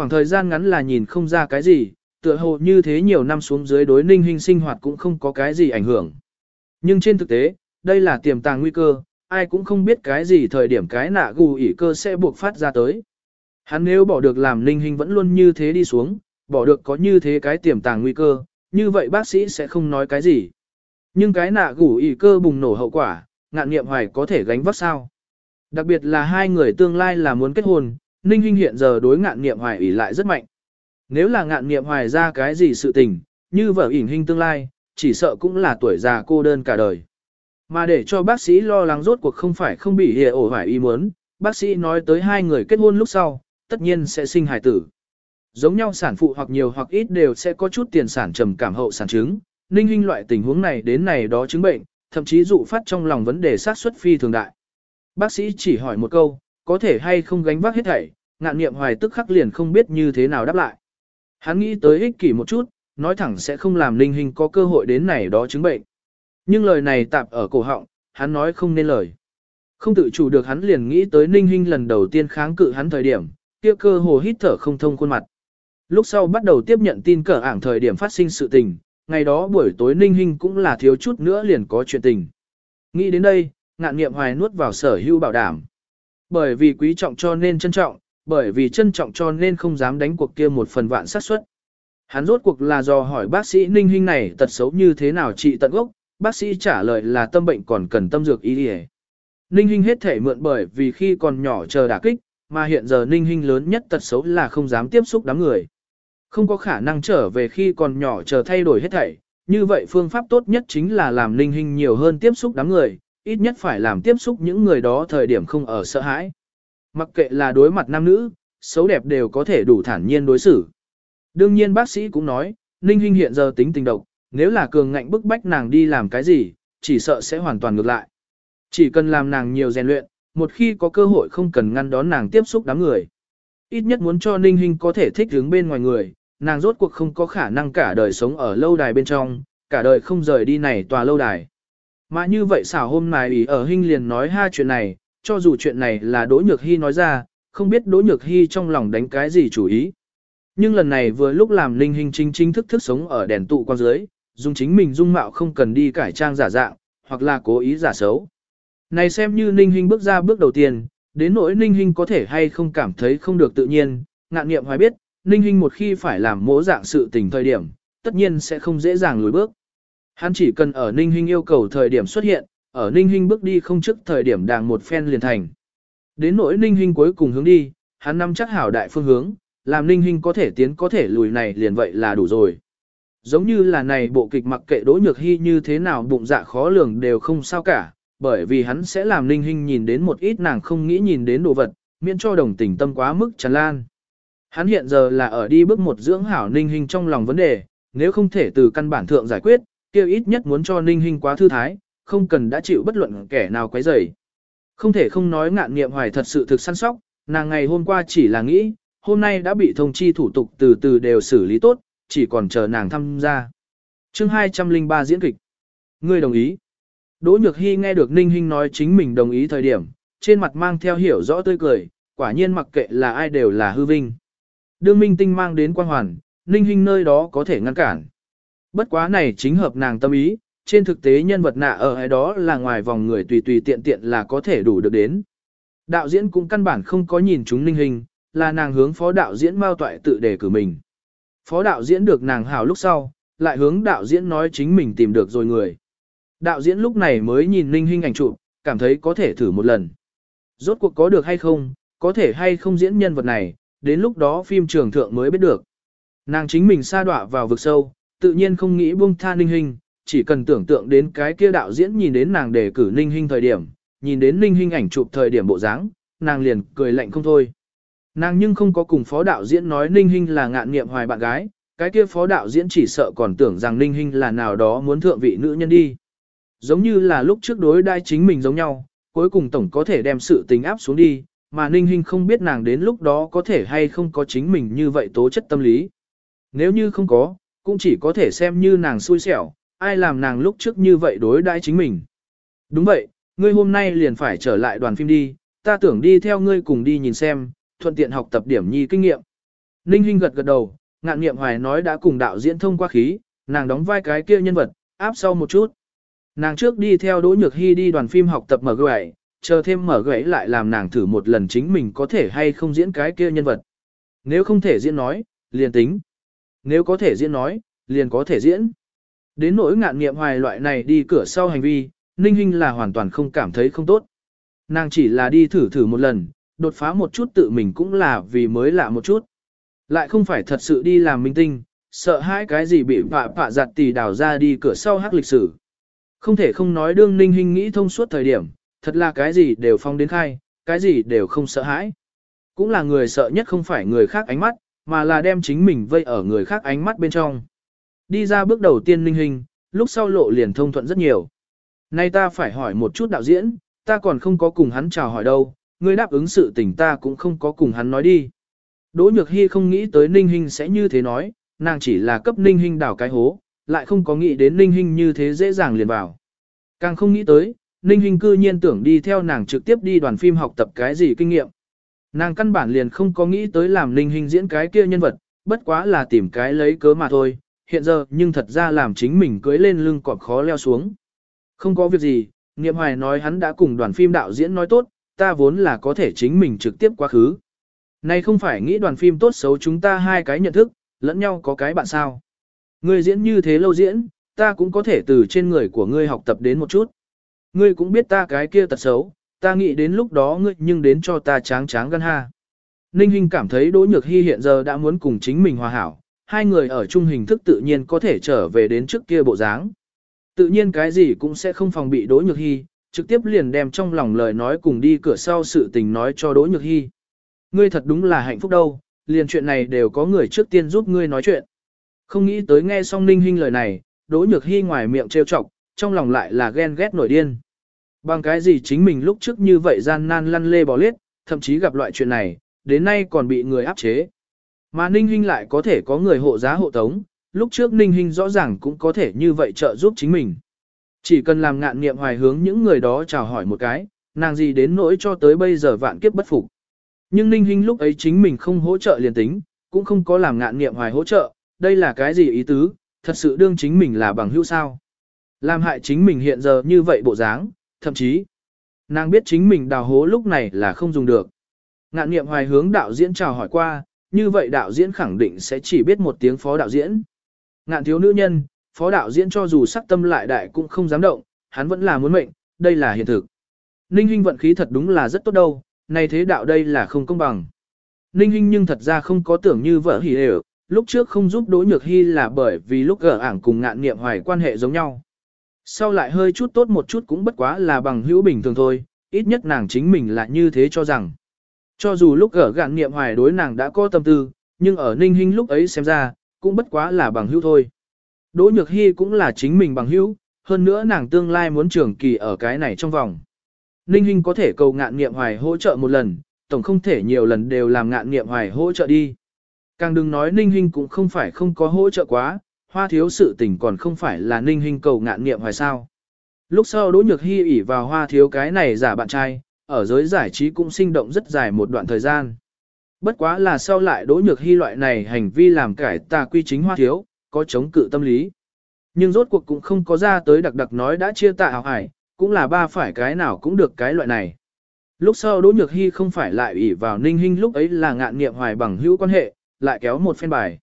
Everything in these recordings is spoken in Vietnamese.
khoảng thời gian ngắn là nhìn không ra cái gì, tựa hồ như thế nhiều năm xuống dưới đối ninh hình sinh hoạt cũng không có cái gì ảnh hưởng. Nhưng trên thực tế, đây là tiềm tàng nguy cơ, ai cũng không biết cái gì thời điểm cái nạ gù ỉ cơ sẽ buộc phát ra tới. Hắn nếu bỏ được làm ninh hình vẫn luôn như thế đi xuống, bỏ được có như thế cái tiềm tàng nguy cơ, như vậy bác sĩ sẽ không nói cái gì. Nhưng cái nạ gù ỉ cơ bùng nổ hậu quả, ngạn nghiệm hoài có thể gánh vác sao. Đặc biệt là hai người tương lai là muốn kết hôn, ninh Hinh hiện giờ đối ngạn nghiệm hoài ỉ lại rất mạnh. Nếu là ngạn nghiệm hoài ra cái gì sự tình, như vợ ỉn Hinh tương lai, chỉ sợ cũng là tuổi già cô đơn cả đời. Mà để cho bác sĩ lo lắng rốt cuộc không phải không bị hề ổ hoài ý muốn, bác sĩ nói tới hai người kết hôn lúc sau, tất nhiên sẽ sinh hài tử. Giống nhau sản phụ hoặc nhiều hoặc ít đều sẽ có chút tiền sản trầm cảm hậu sản chứng, ninh Hinh loại tình huống này đến này đó chứng bệnh, thậm chí dụ phát trong lòng vấn đề sát xuất phi thường đại. Bác sĩ chỉ hỏi một câu, có thể hay không gánh vác hết thảy, ngạn niệm hoài tức khắc liền không biết như thế nào đáp lại. Hắn nghĩ tới ích kỷ một chút, nói thẳng sẽ không làm ninh hình có cơ hội đến này đó chứng bệnh. Nhưng lời này tạp ở cổ họng, hắn nói không nên lời. Không tự chủ được hắn liền nghĩ tới ninh hình lần đầu tiên kháng cự hắn thời điểm, kia cơ hồ hít thở không thông khuôn mặt. Lúc sau bắt đầu tiếp nhận tin cờ ảng thời điểm phát sinh sự tình, ngày đó buổi tối ninh hình cũng là thiếu chút nữa liền có chuyện tình. Nghĩ đến đây, ngạn nghiệm hoài nuốt vào sở hưu bảo đảm. Bởi vì quý trọng cho nên trân trọng, bởi vì trân trọng cho nên không dám đánh cuộc kia một phần vạn sát suất. Hắn rốt cuộc là do hỏi bác sĩ ninh Hinh này tật xấu như thế nào trị tận gốc, bác sĩ trả lời là tâm bệnh còn cần tâm dược y đi Ninh Hinh hết thể mượn bởi vì khi còn nhỏ chờ đả kích, mà hiện giờ ninh Hinh lớn nhất tật xấu là không dám tiếp xúc đám người. Không có khả năng trở về khi còn nhỏ chờ thay đổi hết thảy, như vậy phương pháp tốt nhất chính là làm ninh Hinh nhiều hơn tiếp xúc đám người, ít nhất phải làm tiếp xúc những người đó thời điểm không ở sợ hãi. Mặc kệ là đối mặt nam nữ, xấu đẹp đều có thể đủ thản nhiên đối xử. Đương nhiên bác sĩ cũng nói, ninh Hinh hiện giờ tính tình độc, nếu là cường ngạnh bức bách nàng đi làm cái gì, chỉ sợ sẽ hoàn toàn ngược lại. Chỉ cần làm nàng nhiều rèn luyện, một khi có cơ hội không cần ngăn đón nàng tiếp xúc đám người. Ít nhất muốn cho ninh Hinh có thể thích hướng bên ngoài người, nàng rốt cuộc không có khả năng cả đời sống ở lâu đài bên trong, cả đời không rời đi này tòa lâu đài. Mà như vậy xảo hôm nay ý ở Hinh liền nói hai chuyện này, cho dù chuyện này là Đỗ Nhược Hy nói ra, không biết Đỗ Nhược Hy trong lòng đánh cái gì chủ ý. Nhưng lần này vừa lúc làm linh Hinh chính chính thức thức sống ở đèn tụ quan dưới, dùng chính mình dung mạo không cần đi cải trang giả dạng, hoặc là cố ý giả xấu. Này xem như ninh Hinh bước ra bước đầu tiên, đến nỗi ninh Hinh có thể hay không cảm thấy không được tự nhiên, ngạn nghiệm hoài biết, ninh Hinh một khi phải làm mỗ dạng sự tình thời điểm, tất nhiên sẽ không dễ dàng lùi bước. Hắn chỉ cần ở ninh Hinh yêu cầu thời điểm xuất hiện, ở ninh Hinh bước đi không trước thời điểm đàng một phen liền thành. Đến nỗi ninh Hinh cuối cùng hướng đi, hắn nắm chắc hảo đại phương hướng, làm ninh Hinh có thể tiến có thể lùi này liền vậy là đủ rồi. Giống như là này bộ kịch mặc kệ đỗ nhược hy như thế nào bụng dạ khó lường đều không sao cả, bởi vì hắn sẽ làm ninh Hinh nhìn đến một ít nàng không nghĩ nhìn đến đồ vật, miễn cho đồng tình tâm quá mức tràn lan. Hắn hiện giờ là ở đi bước một dưỡng hảo ninh Hinh trong lòng vấn đề, nếu không thể từ căn bản thượng giải quyết, kia ít nhất muốn cho ninh Hinh quá thư thái, không cần đã chịu bất luận kẻ nào quấy rầy. Không thể không nói ngạn nghiệm hoài thật sự thực săn sóc, nàng ngày hôm qua chỉ là nghĩ, hôm nay đã bị thông chi thủ tục từ từ đều xử lý tốt, chỉ còn chờ nàng tham gia. chương 203 diễn kịch. Ngươi đồng ý. Đỗ Nhược Hy nghe được Ninh Hinh nói chính mình đồng ý thời điểm, trên mặt mang theo hiểu rõ tươi cười, quả nhiên mặc kệ là ai đều là hư vinh. Đương minh tinh mang đến quan hoàn, Ninh Hinh nơi đó có thể ngăn cản. Bất quá này chính hợp nàng tâm ý, trên thực tế nhân vật nạ ở ấy đó là ngoài vòng người tùy tùy tiện tiện là có thể đủ được đến. Đạo diễn cũng căn bản không có nhìn chúng Ninh hình là nàng hướng phó đạo diễn Mao Toại tự đề cử mình. Phó đạo diễn được nàng hào lúc sau, lại hướng đạo diễn nói chính mình tìm được rồi người. Đạo diễn lúc này mới nhìn Ninh hình ảnh chụp, cảm thấy có thể thử một lần. Rốt cuộc có được hay không, có thể hay không diễn nhân vật này, đến lúc đó phim trường thượng mới biết được. Nàng chính mình sa đọa vào vực sâu, tự nhiên không nghĩ buông tha Ninh Hinh, chỉ cần tưởng tượng đến cái kia đạo diễn nhìn đến nàng đề cử Ninh Hinh thời điểm, nhìn đến Ninh Hinh ảnh chụp thời điểm bộ dáng, nàng liền cười lạnh không thôi. Nàng nhưng không có cùng phó đạo diễn nói Ninh Hinh là ngạn nghiệm hoài bạn gái, cái kia phó đạo diễn chỉ sợ còn tưởng rằng Ninh Hinh là nào đó muốn thượng vị nữ nhân đi. Giống như là lúc trước đối đai chính mình giống nhau, cuối cùng tổng có thể đem sự tình áp xuống đi, mà Ninh Hinh không biết nàng đến lúc đó có thể hay không có chính mình như vậy tố chất tâm lý. Nếu như không có, cũng chỉ có thể xem như nàng xui xẻo, ai làm nàng lúc trước như vậy đối đãi chính mình. Đúng vậy, ngươi hôm nay liền phải trở lại đoàn phim đi, ta tưởng đi theo ngươi cùng đi nhìn xem, thuận tiện học tập điểm nhi kinh nghiệm. Ninh Hinh gật gật đầu, ngạn nghiệm hoài nói đã cùng đạo diễn thông qua khí, nàng đóng vai cái kia nhân vật, áp sau một chút. Nàng trước đi theo Đỗ Nhược Hy đi đoàn phim học tập mở gậy, chờ thêm mở gậy lại làm nàng thử một lần chính mình có thể hay không diễn cái kia nhân vật. Nếu không thể diễn nói, liền tính. Nếu có thể diễn nói, liền có thể diễn. Đến nỗi ngạn nghiệm hoài loại này đi cửa sau hành vi, Ninh Hinh là hoàn toàn không cảm thấy không tốt. Nàng chỉ là đi thử thử một lần, đột phá một chút tự mình cũng là vì mới lạ một chút. Lại không phải thật sự đi làm minh tinh, sợ hai cái gì bị vạ vạ giặt tì đào ra đi cửa sau hắc lịch sử. Không thể không nói đương ninh Hinh nghĩ thông suốt thời điểm, thật là cái gì đều phong đến khai, cái gì đều không sợ hãi. Cũng là người sợ nhất không phải người khác ánh mắt, mà là đem chính mình vây ở người khác ánh mắt bên trong. Đi ra bước đầu tiên Linh hình, lúc sau lộ liền thông thuận rất nhiều. Nay ta phải hỏi một chút đạo diễn, ta còn không có cùng hắn chào hỏi đâu, Người đáp ứng sự tình ta cũng không có cùng hắn nói đi. Đỗ Nhược Hy không nghĩ tới Ninh Hinh sẽ như thế nói, nàng chỉ là cấp Ninh Hinh đảo cái hố, lại không có nghĩ đến Ninh Hinh như thế dễ dàng liền vào. Càng không nghĩ tới, Ninh Hinh cư nhiên tưởng đi theo nàng trực tiếp đi đoàn phim học tập cái gì kinh nghiệm. Nàng căn bản liền không có nghĩ tới làm Ninh Hinh diễn cái kia nhân vật, bất quá là tìm cái lấy cớ mà thôi, hiện giờ nhưng thật ra làm chính mình cưới lên lưng cọp khó leo xuống. Không có việc gì, Niệm Hoài nói hắn đã cùng đoàn phim đạo diễn nói tốt, ta vốn là có thể chính mình trực tiếp quá khứ. Này không phải nghĩ đoàn phim tốt xấu chúng ta hai cái nhận thức, lẫn nhau có cái bạn sao. Ngươi diễn như thế lâu diễn, ta cũng có thể từ trên người của ngươi học tập đến một chút. Ngươi cũng biết ta cái kia tật xấu, ta nghĩ đến lúc đó ngươi nhưng đến cho ta tráng tráng gan ha. Ninh Hinh cảm thấy Đỗ Nhược Hi hiện giờ đã muốn cùng chính mình hòa hảo, hai người ở chung hình thức tự nhiên có thể trở về đến trước kia bộ dáng. Tự nhiên cái gì cũng sẽ không phòng bị Đỗ Nhược Hi trực tiếp liền đem trong lòng lời nói cùng đi cửa sau sự tình nói cho Đỗ Nhược Hi. Ngươi thật đúng là hạnh phúc đâu, liền chuyện này đều có người trước tiên giúp ngươi nói chuyện. Không nghĩ tới nghe xong Ninh Hinh lời này, Đỗ Nhược Hi ngoài miệng trêu chọc, trong lòng lại là ghen ghét nổi điên. Bằng cái gì chính mình lúc trước như vậy gian nan lăn lê bò lết, thậm chí gặp loại chuyện này, đến nay còn bị người áp chế. Mà Ninh Hinh lại có thể có người hộ giá hộ tống, lúc trước Ninh Hinh rõ ràng cũng có thể như vậy trợ giúp chính mình. Chỉ cần làm ngạn nghiệm hoài hướng những người đó chào hỏi một cái, nàng gì đến nỗi cho tới bây giờ vạn kiếp bất phục. Nhưng Ninh Hinh lúc ấy chính mình không hỗ trợ liền tính, cũng không có làm ngạn nghiệm hoài hỗ trợ, đây là cái gì ý tứ, thật sự đương chính mình là bằng hữu sao. Làm hại chính mình hiện giờ như vậy bộ dáng, thậm chí, nàng biết chính mình đào hố lúc này là không dùng được. Ngạn niệm hoài hướng đạo diễn chào hỏi qua, như vậy đạo diễn khẳng định sẽ chỉ biết một tiếng phó đạo diễn. Ngạn thiếu nữ nhân, phó đạo diễn cho dù sắc tâm lại đại cũng không dám động, hắn vẫn là muốn mệnh, đây là hiện thực. Ninh Hinh vận khí thật đúng là rất tốt đâu, này thế đạo đây là không công bằng. Ninh Hinh nhưng thật ra không có tưởng như vợ hỉ đều, lúc trước không giúp Đỗ Nhược Hy là bởi vì lúc gở ảng cùng ngạn nghiệm hoài quan hệ giống nhau. Sau lại hơi chút tốt một chút cũng bất quá là bằng hữu bình thường thôi, ít nhất nàng chính mình là như thế cho rằng. Cho dù lúc ở gạn nghiệm hoài đối nàng đã có tâm tư, nhưng ở Ninh Hinh lúc ấy xem ra, cũng bất quá là bằng hữu thôi. Đỗ Nhược Hy cũng là chính mình bằng hữu, hơn nữa nàng tương lai muốn trưởng kỳ ở cái này trong vòng. Ninh Hinh có thể cầu ngạn nghiệm hoài hỗ trợ một lần, tổng không thể nhiều lần đều làm ngạn nghiệm hoài hỗ trợ đi. Càng đừng nói Ninh Hinh cũng không phải không có hỗ trợ quá, hoa thiếu sự tình còn không phải là Ninh Hinh cầu ngạn nghiệm hoài sao. Lúc sau Đỗ Nhược Hy ỉ vào hoa thiếu cái này giả bạn trai, ở giới giải trí cũng sinh động rất dài một đoạn thời gian. Bất quá là sau lại Đỗ Nhược Hy loại này hành vi làm cải tà quy chính hoa thiếu, có chống cự tâm lý. Nhưng rốt cuộc cũng không có ra tới đặc đặc nói đã chia tạ hào hải, cũng là ba phải cái nào cũng được cái loại này. Lúc sau Đỗ Nhược Hy không phải lại ủy vào ninh hình lúc ấy là ngạn nghiệm hoài bằng hữu quan hệ, lại kéo một phen bài.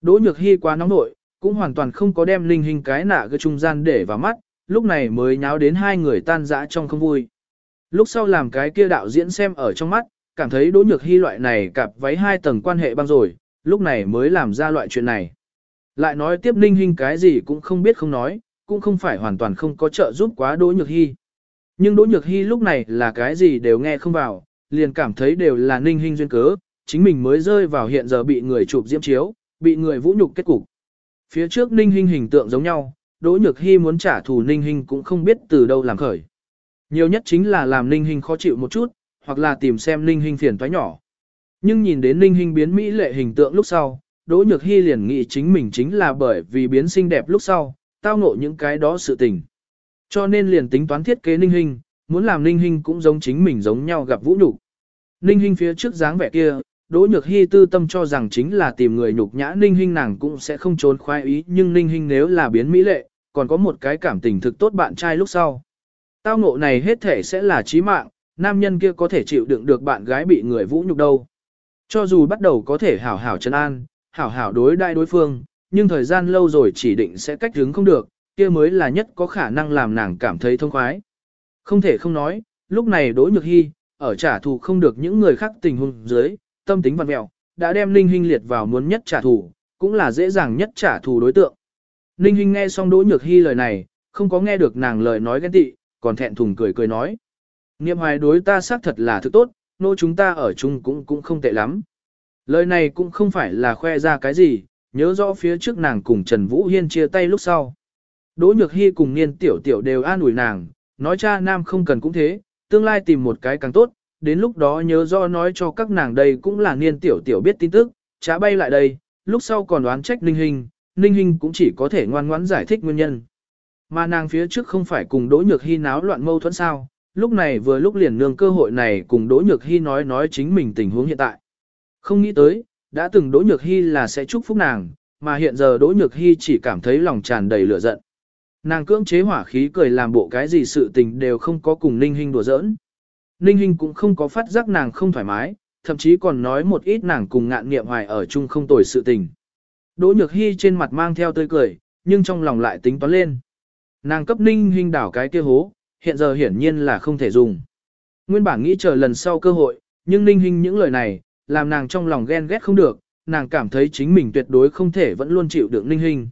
Đỗ Nhược Hy quá nóng nội, cũng hoàn toàn không có đem linh hình cái nạ cái trung gian để vào mắt, lúc này mới nháo đến hai người tan rã trong không vui. Lúc sau làm cái kia đạo diễn xem ở trong mắt, cảm thấy Đỗ Nhược Hy loại này cặp váy hai tầng quan hệ băng rồi, lúc này mới làm ra loại chuyện này. Lại nói tiếp ninh hình cái gì cũng không biết không nói, cũng không phải hoàn toàn không có trợ giúp quá Đỗ Nhược Hy. Nhưng Đỗ Nhược Hy lúc này là cái gì đều nghe không vào, liền cảm thấy đều là ninh hình duyên cớ, chính mình mới rơi vào hiện giờ bị người chụp diễm chiếu, bị người vũ nhục kết cục. Phía trước ninh hình hình tượng giống nhau, Đỗ Nhược Hy muốn trả thù ninh hình cũng không biết từ đâu làm khởi. Nhiều nhất chính là làm ninh hình khó chịu một chút, hoặc là tìm xem ninh hình phiền toái nhỏ. Nhưng nhìn đến ninh hình biến mỹ lệ hình tượng lúc sau, Đỗ Nhược Hy liền nghĩ chính mình chính là bởi vì biến xinh đẹp lúc sau, tao ngộ những cái đó sự tình. Cho nên liền tính toán thiết kế ninh hình, muốn làm ninh hình cũng giống chính mình giống nhau gặp vũ nhục. Ninh hình phía trước dáng vẻ kia, Đỗ Nhược Hi tư tâm cho rằng chính là tìm người nhục nhã Ninh Hinh nàng cũng sẽ không trốn khoái ý nhưng Ninh Hinh nếu là biến mỹ lệ, còn có một cái cảm tình thực tốt bạn trai lúc sau. Tao ngộ này hết thể sẽ là chí mạng, nam nhân kia có thể chịu đựng được bạn gái bị người vũ nhục đâu. Cho dù bắt đầu có thể hảo hảo chân an, hảo hảo đối đại đối phương, nhưng thời gian lâu rồi chỉ định sẽ cách hướng không được, kia mới là nhất có khả năng làm nàng cảm thấy thông khoái. Không thể không nói, lúc này Đỗ Nhược Hi ở trả thù không được những người khác tình huống dưới, tâm tính văn mẹo, đã đem Ninh Hinh liệt vào muốn nhất trả thù, cũng là dễ dàng nhất trả thù đối tượng. Ninh Hinh nghe xong Đỗ Nhược Hy lời này, không có nghe được nàng lời nói ghen tị, còn thẹn thùng cười cười nói. Niệm hoài đối ta xác thật là thứ tốt, nô chúng ta ở chung cũng cũng không tệ lắm. Lời này cũng không phải là khoe ra cái gì, nhớ rõ phía trước nàng cùng Trần Vũ Hiên chia tay lúc sau. Đỗ Nhược Hy cùng Niên Tiểu Tiểu đều an ủi nàng, nói cha nam không cần cũng thế, tương lai tìm một cái càng tốt, đến lúc đó nhớ do nói cho các nàng đây cũng là Niên Tiểu Tiểu biết tin tức, trả bay lại đây, lúc sau còn đoán trách Ninh Hình, Ninh Hình cũng chỉ có thể ngoan ngoãn giải thích nguyên nhân. Mà nàng phía trước không phải cùng Đỗ Nhược Hy náo loạn mâu thuẫn sao, lúc này vừa lúc liền nương cơ hội này cùng Đỗ Nhược Hy nói nói chính mình tình huống hiện tại. Không nghĩ tới, đã từng Đỗ Nhược Hy là sẽ chúc phúc nàng, mà hiện giờ Đỗ Nhược Hy chỉ cảm thấy lòng tràn đầy lửa giận. Nàng cưỡng chế hỏa khí cười làm bộ cái gì sự tình đều không có cùng Ninh Hinh đùa giỡn. Ninh Hinh cũng không có phát giác nàng không thoải mái, thậm chí còn nói một ít nàng cùng ngạn nghiệm hoài ở chung không tồi sự tình. Đỗ Nhược Hy trên mặt mang theo tươi cười, nhưng trong lòng lại tính toán lên. Nàng cấp Ninh Hinh đảo cái kia hố, hiện giờ hiển nhiên là không thể dùng. Nguyên bản nghĩ chờ lần sau cơ hội, nhưng Ninh Hinh những lời này, làm nàng trong lòng ghen ghét không được, nàng cảm thấy chính mình tuyệt đối không thể vẫn luôn chịu đựng Ninh Hinh.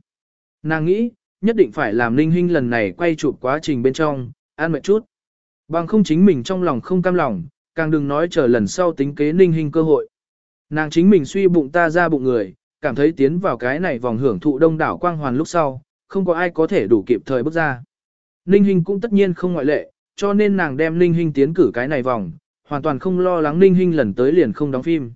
Nàng nghĩ, nhất định phải làm Ninh Hinh lần này quay chụp quá trình bên trong, an mệt chút. Bằng không chính mình trong lòng không cam lòng, càng đừng nói chờ lần sau tính kế Ninh hình cơ hội. Nàng chính mình suy bụng ta ra bụng người, cảm thấy tiến vào cái này vòng hưởng thụ đông đảo quang hoàn lúc sau, không có ai có thể đủ kịp thời bước ra. Ninh Hinh cũng tất nhiên không ngoại lệ, cho nên nàng đem Ninh Hinh tiến cử cái này vòng, hoàn toàn không lo lắng Ninh Hinh lần tới liền không đóng phim.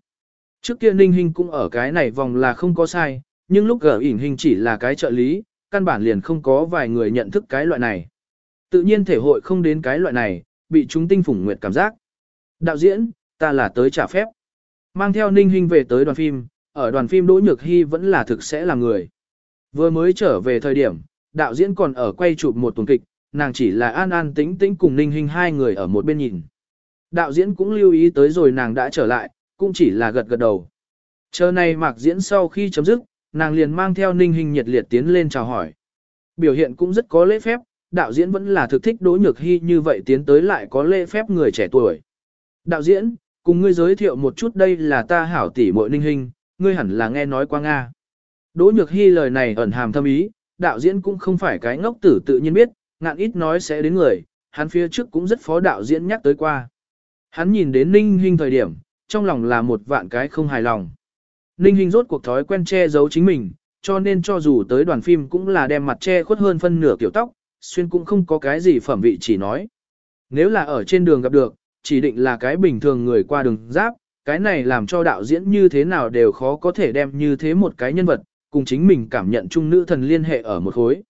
Trước kia Ninh Hinh cũng ở cái này vòng là không có sai, nhưng lúc gở ỉn hình chỉ là cái trợ lý, căn bản liền không có vài người nhận thức cái loại này. Tự nhiên thể hội không đến cái loại này, bị chúng tinh phủng nguyệt cảm giác. Đạo diễn, ta là tới trả phép. Mang theo Ninh Hinh về tới đoàn phim, ở đoàn phim Đỗ Nhược Hy vẫn là thực sẽ là người. Vừa mới trở về thời điểm, đạo diễn còn ở quay chụp một tuần kịch, nàng chỉ là an an tĩnh tĩnh cùng Ninh Hinh hai người ở một bên nhìn. Đạo diễn cũng lưu ý tới rồi nàng đã trở lại, cũng chỉ là gật gật đầu. Chờ này mạc diễn sau khi chấm dứt, nàng liền mang theo Ninh Hinh nhiệt liệt tiến lên chào hỏi. Biểu hiện cũng rất có lễ phép, đạo diễn vẫn là thực thích Đỗ Nhược Hy như vậy tiến tới lại có lễ phép người trẻ tuổi. Đạo diễn, cùng ngươi giới thiệu một chút đây là ta hảo tỷ muội Ninh Hinh, ngươi hẳn là nghe nói qua Nga. Đỗ Nhược Hy lời này ẩn hàm thâm ý, đạo diễn cũng không phải cái ngốc tử tự nhiên biết, ngạn ít nói sẽ đến người, hắn phía trước cũng rất phó đạo diễn nhắc tới qua. Hắn nhìn đến Ninh Hinh thời điểm, trong lòng là một vạn cái không hài lòng. Ninh Hinh rốt cuộc thói quen che giấu chính mình, cho nên cho dù tới đoàn phim cũng là đem mặt che khuất hơn phân nửa kiểu tóc, xuyên cũng không có cái gì phẩm vị chỉ nói. Nếu là ở trên đường gặp được, chỉ định là cái bình thường người qua đường giáp, cái này làm cho đạo diễn như thế nào đều khó có thể đem như thế một cái nhân vật, cùng chính mình cảm nhận chung nữ thần liên hệ ở một khối.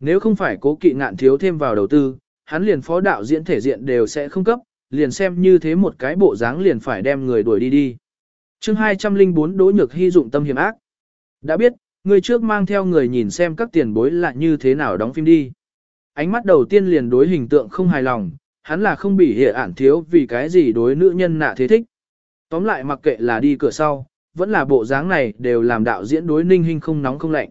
Nếu không phải cố kỵ ngạn thiếu thêm vào đầu tư, hắn liền phó đạo diễn thể diện đều sẽ không cấp, liền xem như thế một cái bộ dáng liền phải đem người đuổi đi đi. chương 204 Đỗ Nhược Hy dụng tâm hiểm ác. Đã biết, người trước mang theo người nhìn xem các tiền bối là như thế nào đóng phim đi. Ánh mắt đầu tiên liền đối hình tượng không hài lòng, hắn là không bị hệ ản thiếu vì cái gì đối nữ nhân nạ thế thích. Tóm lại mặc kệ là đi cửa sau, vẫn là bộ dáng này đều làm đạo diễn đối ninh hình không nóng không lạnh.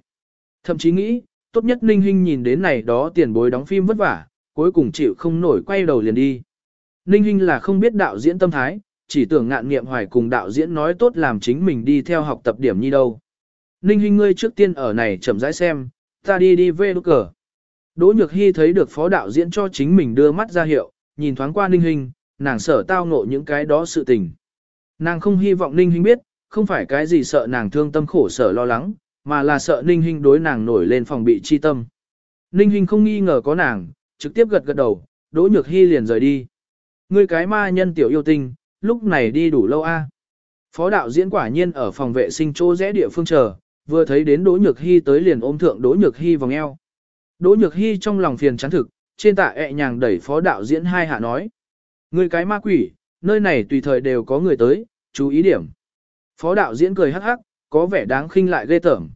Thậm chí nghĩ, tốt nhất ninh hình nhìn đến này đó tiền bối đóng phim vất vả, cuối cùng chịu không nổi quay đầu liền đi. Ninh Hinh là không biết đạo diễn tâm thái, chỉ tưởng ngạn nghiệm hoài cùng đạo diễn nói tốt làm chính mình đi theo học tập điểm như đâu. Ninh Hinh ngươi trước tiên ở này chậm rãi xem, ta đi đi về lúc cờ. Đỗ Nhược Hy thấy được phó đạo diễn cho chính mình đưa mắt ra hiệu, nhìn thoáng qua Ninh Hinh, nàng sợ tao ngộ những cái đó sự tình. Nàng không hy vọng Ninh Hinh biết, không phải cái gì sợ nàng thương tâm khổ sở lo lắng, mà là sợ Ninh Hinh đối nàng nổi lên phòng bị chi tâm. Ninh Hinh không nghi ngờ có nàng, trực tiếp gật gật đầu, Đỗ Nhược Hy liền rời đi. Ngươi cái ma nhân tiểu yêu tinh, lúc này đi đủ lâu a? Phó đạo diễn quả nhiên ở phòng vệ sinh chỗ rẽ địa phương chờ, vừa thấy đến Đỗ Nhược Hy tới liền ôm thượng Đỗ Nhược Hy vòng eo. Đỗ Nhược Hy trong lòng phiền chán thực, trên tạ ẹ nhàng đẩy phó đạo diễn hai hạ nói. Ngươi cái ma quỷ, nơi này tùy thời đều có người tới, chú ý điểm. Phó đạo diễn cười hắc hắc, có vẻ đáng khinh lại ghê tởm.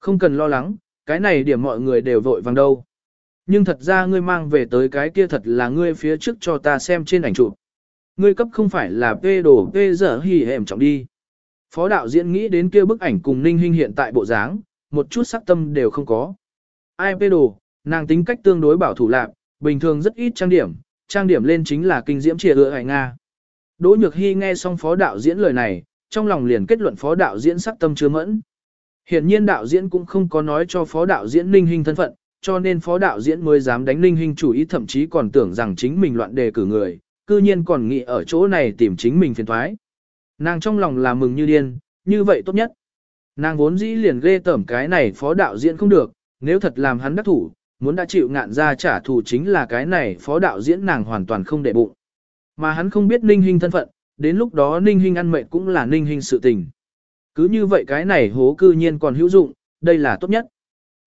Không cần lo lắng, cái này điểm mọi người đều vội vàng đâu. Nhưng thật ra ngươi mang về tới cái kia thật là ngươi phía trước cho ta xem trên ảnh chụp. Ngươi cấp không phải là phê đồ phê dở hỉ hẻm trọng đi. Phó đạo diễn nghĩ đến kia bức ảnh cùng Ninh Hinh hiện tại bộ dáng, một chút sắc tâm đều không có. Ai bê đồ, nàng tính cách tương đối bảo thủ lạc, bình thường rất ít trang điểm, trang điểm lên chính là kinh diễm trìa ựa hải Nga. Đỗ Nhược Hy nghe xong phó đạo diễn lời này, trong lòng liền kết luận phó đạo diễn sắc tâm chưa mẫn. Hiển nhiên đạo diễn cũng không có nói cho phó đạo diễn Ninh Hinh thân phận, cho nên phó đạo diễn mới dám đánh Ninh Hinh chủ ý thậm chí còn tưởng rằng chính mình loạn đề cử người, cư nhiên còn nghĩ ở chỗ này tìm chính mình phiền thoái. Nàng trong lòng là mừng như điên, như vậy tốt nhất. Nàng vốn dĩ liền ghê tởm cái này phó đạo diễn không được, nếu thật làm hắn đắc thủ, muốn đã chịu ngạn ra trả thù chính là cái này phó đạo diễn nàng hoàn toàn không để bụng. Mà hắn không biết Ninh Hinh thân phận, đến lúc đó Ninh Hinh ăn mệt cũng là Ninh Hinh sự tình. Cứ như vậy cái này hố cư nhiên còn hữu dụng, đây là tốt nhất.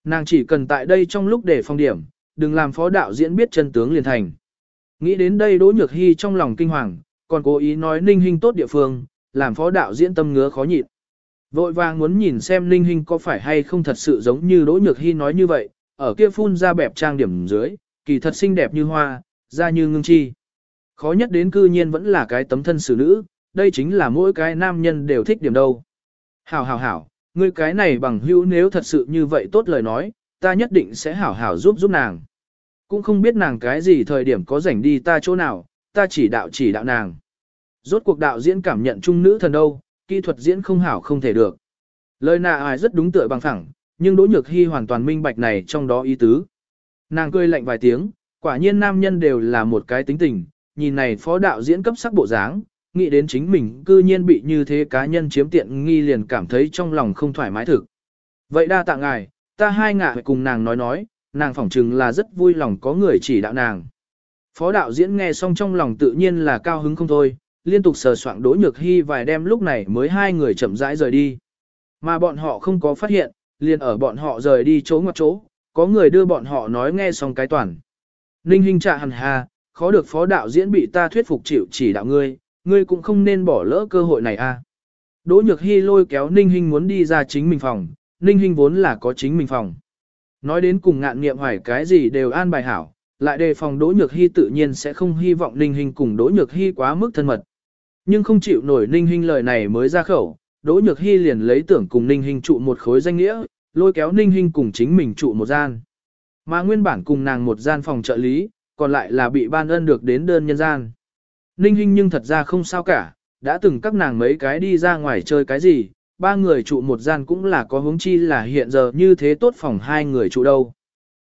Nàng chỉ cần tại đây trong lúc để phong điểm, đừng làm phó đạo diễn biết chân tướng liền thành. Nghĩ đến đây Đỗ Nhược Hy trong lòng kinh hoàng, còn cố ý nói Ninh Hinh tốt địa phương, làm phó đạo diễn tâm ngứa khó nhịn. Vội vàng muốn nhìn xem Ninh Hinh có phải hay không thật sự giống như Đỗ Nhược Hi nói như vậy, ở kia phun ra bẹp trang điểm dưới, kỳ thật xinh đẹp như hoa, da như ngưng chi. Khó nhất đến cư nhiên vẫn là cái tấm thân xử nữ, đây chính là mỗi cái nam nhân đều thích điểm đâu. Hảo hảo hảo, ngươi cái này bằng hữu nếu thật sự như vậy tốt lời nói, ta nhất định sẽ hảo hảo giúp giúp nàng. Cũng không biết nàng cái gì thời điểm có rảnh đi ta chỗ nào, ta chỉ đạo chỉ đạo nàng. Rốt cuộc đạo diễn cảm nhận trung nữ thần đâu, kỹ thuật diễn không hảo không thể được. Lời nạ ai rất đúng tựa bằng phẳng, nhưng Đỗ Nhược Hy hoàn toàn minh bạch này trong đó ý tứ. Nàng cười lạnh vài tiếng, quả nhiên nam nhân đều là một cái tính tình, nhìn này phó đạo diễn cấp sắc bộ dáng, nghĩ đến chính mình cư nhiên bị như thế cá nhân chiếm tiện nghi liền cảm thấy trong lòng không thoải mái thực. Vậy đa tạ ngài, ta hai ngạ cùng nàng nói nói, nàng phỏng chừng là rất vui lòng có người chỉ đạo nàng. Phó đạo diễn nghe xong trong lòng tự nhiên là cao hứng không thôi, liên tục sờ soạng đỗ nhược hy vài đêm lúc này mới hai người chậm rãi rời đi. Mà bọn họ không có phát hiện, liền ở bọn họ rời đi chỗ ngoặt chỗ, có người đưa bọn họ nói nghe xong cái toàn. Ninh Hinh trạ hẳn hà, khó được phó đạo diễn bị ta thuyết phục chịu chỉ đạo ngươi, ngươi cũng không nên bỏ lỡ cơ hội này a. Đỗ Nhược Hy lôi kéo Ninh Hinh muốn đi ra chính mình phòng, Ninh Hinh vốn là có chính mình phòng. Nói đến cùng ngạn nghiệm hoài cái gì đều an bài hảo, lại đề phòng Đỗ Nhược Hy tự nhiên sẽ không hy vọng Ninh Hinh cùng Đỗ Nhược Hy quá mức thân mật. Nhưng không chịu nổi Ninh Hinh lời này mới ra khẩu, Đỗ Nhược Hy liền lấy tưởng cùng Ninh Hinh trụ một khối danh nghĩa, lôi kéo Ninh Hinh cùng chính mình trụ một gian. Mà nguyên bản cùng nàng một gian phòng trợ lý, còn lại là bị ban ân được đến đơn nhân gian. Ninh Hinh nhưng thật ra không sao cả, đã từng các nàng mấy cái đi ra ngoài chơi cái gì, ba người trụ một gian cũng là có hướng chi là hiện giờ như thế tốt phòng hai người trụ đâu.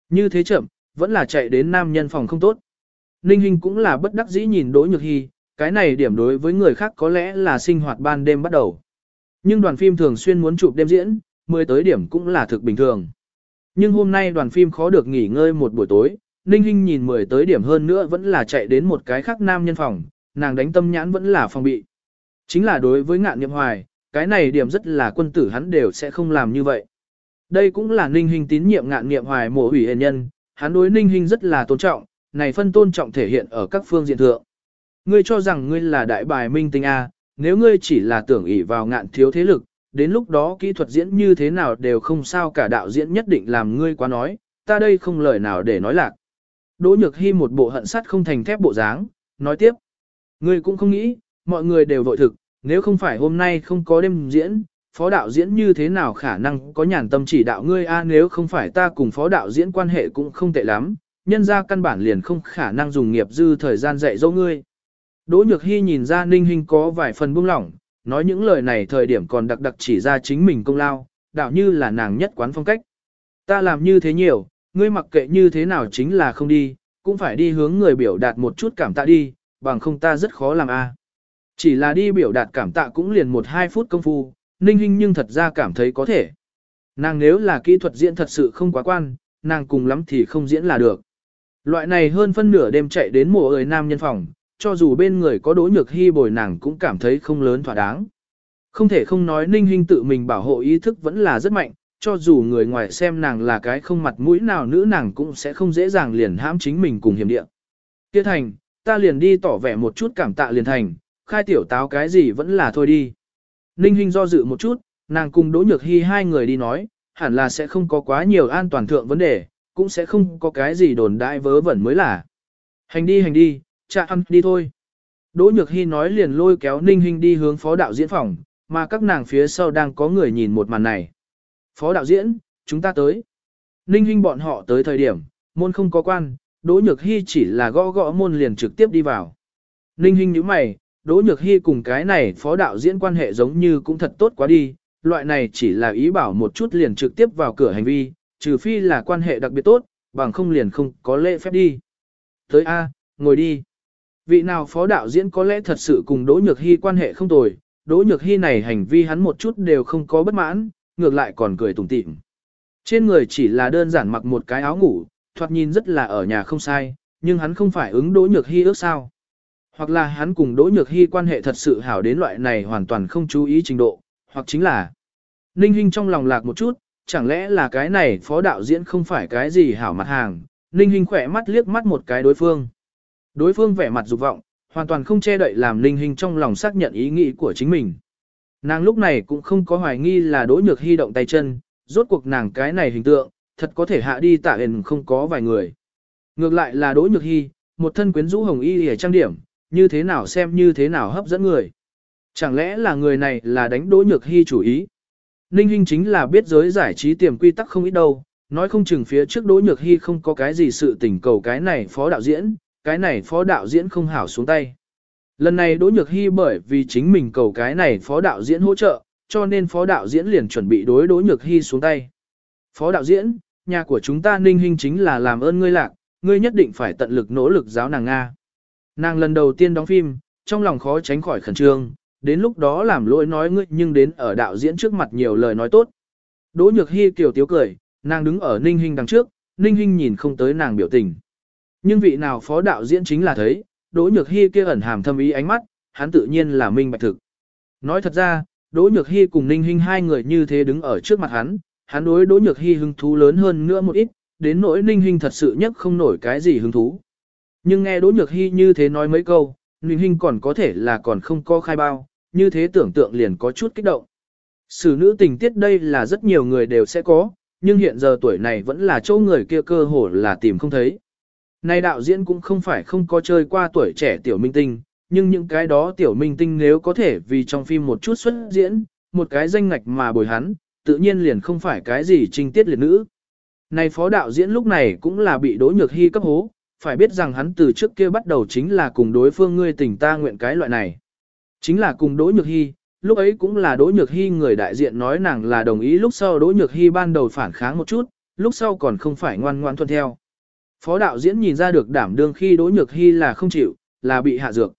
Như thế chậm, vẫn là chạy đến nam nhân phòng không tốt. Ninh Hinh cũng là bất đắc dĩ nhìn Đỗ Nhược Hy, cái này điểm đối với người khác có lẽ là sinh hoạt ban đêm bắt đầu. Nhưng đoàn phim thường xuyên muốn chụp đêm diễn, mười tới điểm cũng là thực bình thường. Nhưng hôm nay đoàn phim khó được nghỉ ngơi một buổi tối, Ninh Hinh nhìn mười tới điểm hơn nữa vẫn là chạy đến một cái khác nam nhân phòng, nàng đánh tâm nhãn vẫn là phòng bị. Chính là đối với ngạn niệm hoài, cái này điểm rất là quân tử hắn đều sẽ không làm như vậy. Đây cũng là Ninh Hinh tín nhiệm ngạn niệm hoài mộ hủy hền nhân, hắn đối Ninh Hinh rất là tôn trọng, này phân tôn trọng thể hiện ở các phương diện thượng. Ngươi cho rằng ngươi là đại bài minh tinh A, nếu ngươi chỉ là tưởng ỷ vào ngạn thiếu thế lực, đến lúc đó kỹ thuật diễn như thế nào đều không sao cả đạo diễn nhất định làm ngươi quá nói, ta đây không lời nào để nói lạc. Đỗ Nhược Hy một bộ hận sắt không thành thép bộ dáng, nói tiếp. Ngươi cũng không nghĩ, mọi người đều vội thực, nếu không phải hôm nay không có đêm diễn, phó đạo diễn như thế nào khả năng có nhàn tâm chỉ đạo ngươi a nếu không phải ta cùng phó đạo diễn quan hệ cũng không tệ lắm, nhân ra căn bản liền không khả năng dùng nghiệp dư thời gian dạy dỗ ngươi. Đỗ Nhược Hy nhìn ra Ninh Hinh có vài phần buông lỏng, nói những lời này thời điểm còn đặc đặc chỉ ra chính mình công lao, đạo như là nàng nhất quán phong cách. Ta làm như thế nhiều, ngươi mặc kệ như thế nào chính là không đi, cũng phải đi hướng người biểu đạt một chút cảm tạ đi, bằng không ta rất khó làm a. Chỉ là đi biểu đạt cảm tạ cũng liền một hai phút công phu, Ninh Hinh nhưng thật ra cảm thấy có thể. Nàng nếu là kỹ thuật diễn thật sự không quá quan, nàng cùng lắm thì không diễn là được. Loại này hơn phân nửa đêm chạy đến mùa ơi nam nhân phòng, cho dù bên người có đỗ nhược hy bồi nàng cũng cảm thấy không lớn thỏa đáng. Không thể không nói ninh hình tự mình bảo hộ ý thức vẫn là rất mạnh, cho dù người ngoài xem nàng là cái không mặt mũi nào nữ nàng cũng sẽ không dễ dàng liền hãm chính mình cùng hiểm địa. Kia thành, ta liền đi tỏ vẻ một chút cảm tạ liền thành, khai tiểu táo cái gì vẫn là thôi đi. Ninh Hinh do dự một chút, nàng cùng Đỗ Nhược Hy hai người đi nói, hẳn là sẽ không có quá nhiều an toàn thượng vấn đề, cũng sẽ không có cái gì đồn đại vớ vẩn mới là. Hành đi hành đi, cha ăn đi thôi. Đỗ Nhược Hy nói liền lôi kéo Ninh Hinh đi hướng phó đạo diễn phòng, mà các nàng phía sau đang có người nhìn một màn này. Phó đạo diễn, chúng ta tới. Ninh Hinh bọn họ tới thời điểm, môn không có quan, Đỗ Nhược Hy chỉ là gõ gõ môn liền trực tiếp đi vào. Ninh Hinh nhíu mày, Đỗ Nhược Hy cùng cái này phó đạo diễn quan hệ giống như cũng thật tốt quá đi, loại này chỉ là ý bảo một chút liền trực tiếp vào cửa hành vi, trừ phi là quan hệ đặc biệt tốt, bằng không liền không có lễ phép đi. Tới A, ngồi đi. Vị nào phó đạo diễn có lẽ thật sự cùng Đỗ Nhược Hy quan hệ không tồi, Đỗ Nhược Hy này hành vi hắn một chút đều không có bất mãn, ngược lại còn cười tủm tỉm. Trên người chỉ là đơn giản mặc một cái áo ngủ, thoạt nhìn rất là ở nhà không sai, nhưng hắn không phải ứng Đỗ Nhược Hy ước sao. Hoặc là hắn cùng Đỗ Nhược Hy quan hệ thật sự hảo đến loại này hoàn toàn không chú ý trình độ, hoặc chính là Ninh Hinh trong lòng lạc một chút, chẳng lẽ là cái này phó đạo diễn không phải cái gì hảo mặt hàng, Ninh Hinh khỏe mắt liếc mắt một cái đối phương. Đối phương vẻ mặt dục vọng, hoàn toàn không che đậy làm Ninh Hinh trong lòng xác nhận ý nghĩ của chính mình. Nàng lúc này cũng không có hoài nghi là Đỗ Nhược Hy động tay chân, rốt cuộc nàng cái này hình tượng, thật có thể hạ đi tạ hền không có vài người. Ngược lại là Đỗ Nhược Hy, một thân quyến rũ hồng y hề trang điểm, như thế nào xem như thế nào hấp dẫn người. Chẳng lẽ là người này là đánh Đỗ Nhược Hy chủ ý? Ninh Hinh chính là biết giới giải trí tiềm quy tắc không ít đâu, nói không chừng phía trước Đỗ Nhược Hy không có cái gì sự tình cầu cái này phó đạo diễn, cái này phó đạo diễn không hảo xuống tay. Lần này Đỗ Nhược Hy bởi vì chính mình cầu cái này phó đạo diễn hỗ trợ, cho nên phó đạo diễn liền chuẩn bị đối Đỗ Nhược Hy xuống tay. Phó đạo diễn, nhà của chúng ta ninh hình chính là làm ơn ngươi lạc, ngươi nhất định phải tận lực nỗ lực giáo nàng Nga. Nàng lần đầu tiên đóng phim, trong lòng khó tránh khỏi khẩn trương, đến lúc đó làm lỗi nói ngươi nhưng đến ở đạo diễn trước mặt nhiều lời nói tốt. Đỗ Nhược Hy kiểu tiếu cười, nàng đứng ở ninh hình đằng trước, ninh hình nhìn không tới nàng biểu tình. Nhưng vị nào phó đạo diễn chính là thấy, Đỗ Nhược Hi kia ẩn hàm thâm ý ánh mắt, hắn tự nhiên là minh bạch thực. Nói thật ra, Đỗ Nhược Hi cùng Ninh Hinh hai người như thế đứng ở trước mặt hắn, hắn đối Đỗ Nhược Hi hứng thú lớn hơn nữa một ít, đến nỗi Ninh Hinh thật sự nhất không nổi cái gì hứng thú. Nhưng nghe Đỗ Nhược Hi như thế nói mấy câu, Ninh Hinh còn có thể là còn không có khai bao, như thế tưởng tượng liền có chút kích động. Sử nữ tình tiết đây là rất nhiều người đều sẽ có, nhưng hiện giờ tuổi này vẫn là chỗ người kia cơ hồ là tìm không thấy. Này đạo diễn cũng không phải không có chơi qua tuổi trẻ tiểu minh tinh, nhưng những cái đó tiểu minh tinh nếu có thể vì trong phim một chút xuất diễn, một cái danh ngạch mà bồi hắn, tự nhiên liền không phải cái gì trinh tiết liệt nữ. Này phó đạo diễn lúc này cũng là bị đối Nhược Hy cấp hố, phải biết rằng hắn từ trước kia bắt đầu chính là cùng đối phương ngươi tình ta nguyện cái loại này. Chính là cùng đối Nhược Hy, lúc ấy cũng là đối Nhược Hy người đại diện nói nàng là đồng ý lúc sau đối Nhược Hy ban đầu phản kháng một chút, lúc sau còn không phải ngoan ngoan thuận theo. Phó đạo diễn nhìn ra được đảm đương khi Đỗ Nhược Hy là không chịu, là bị hạ dược.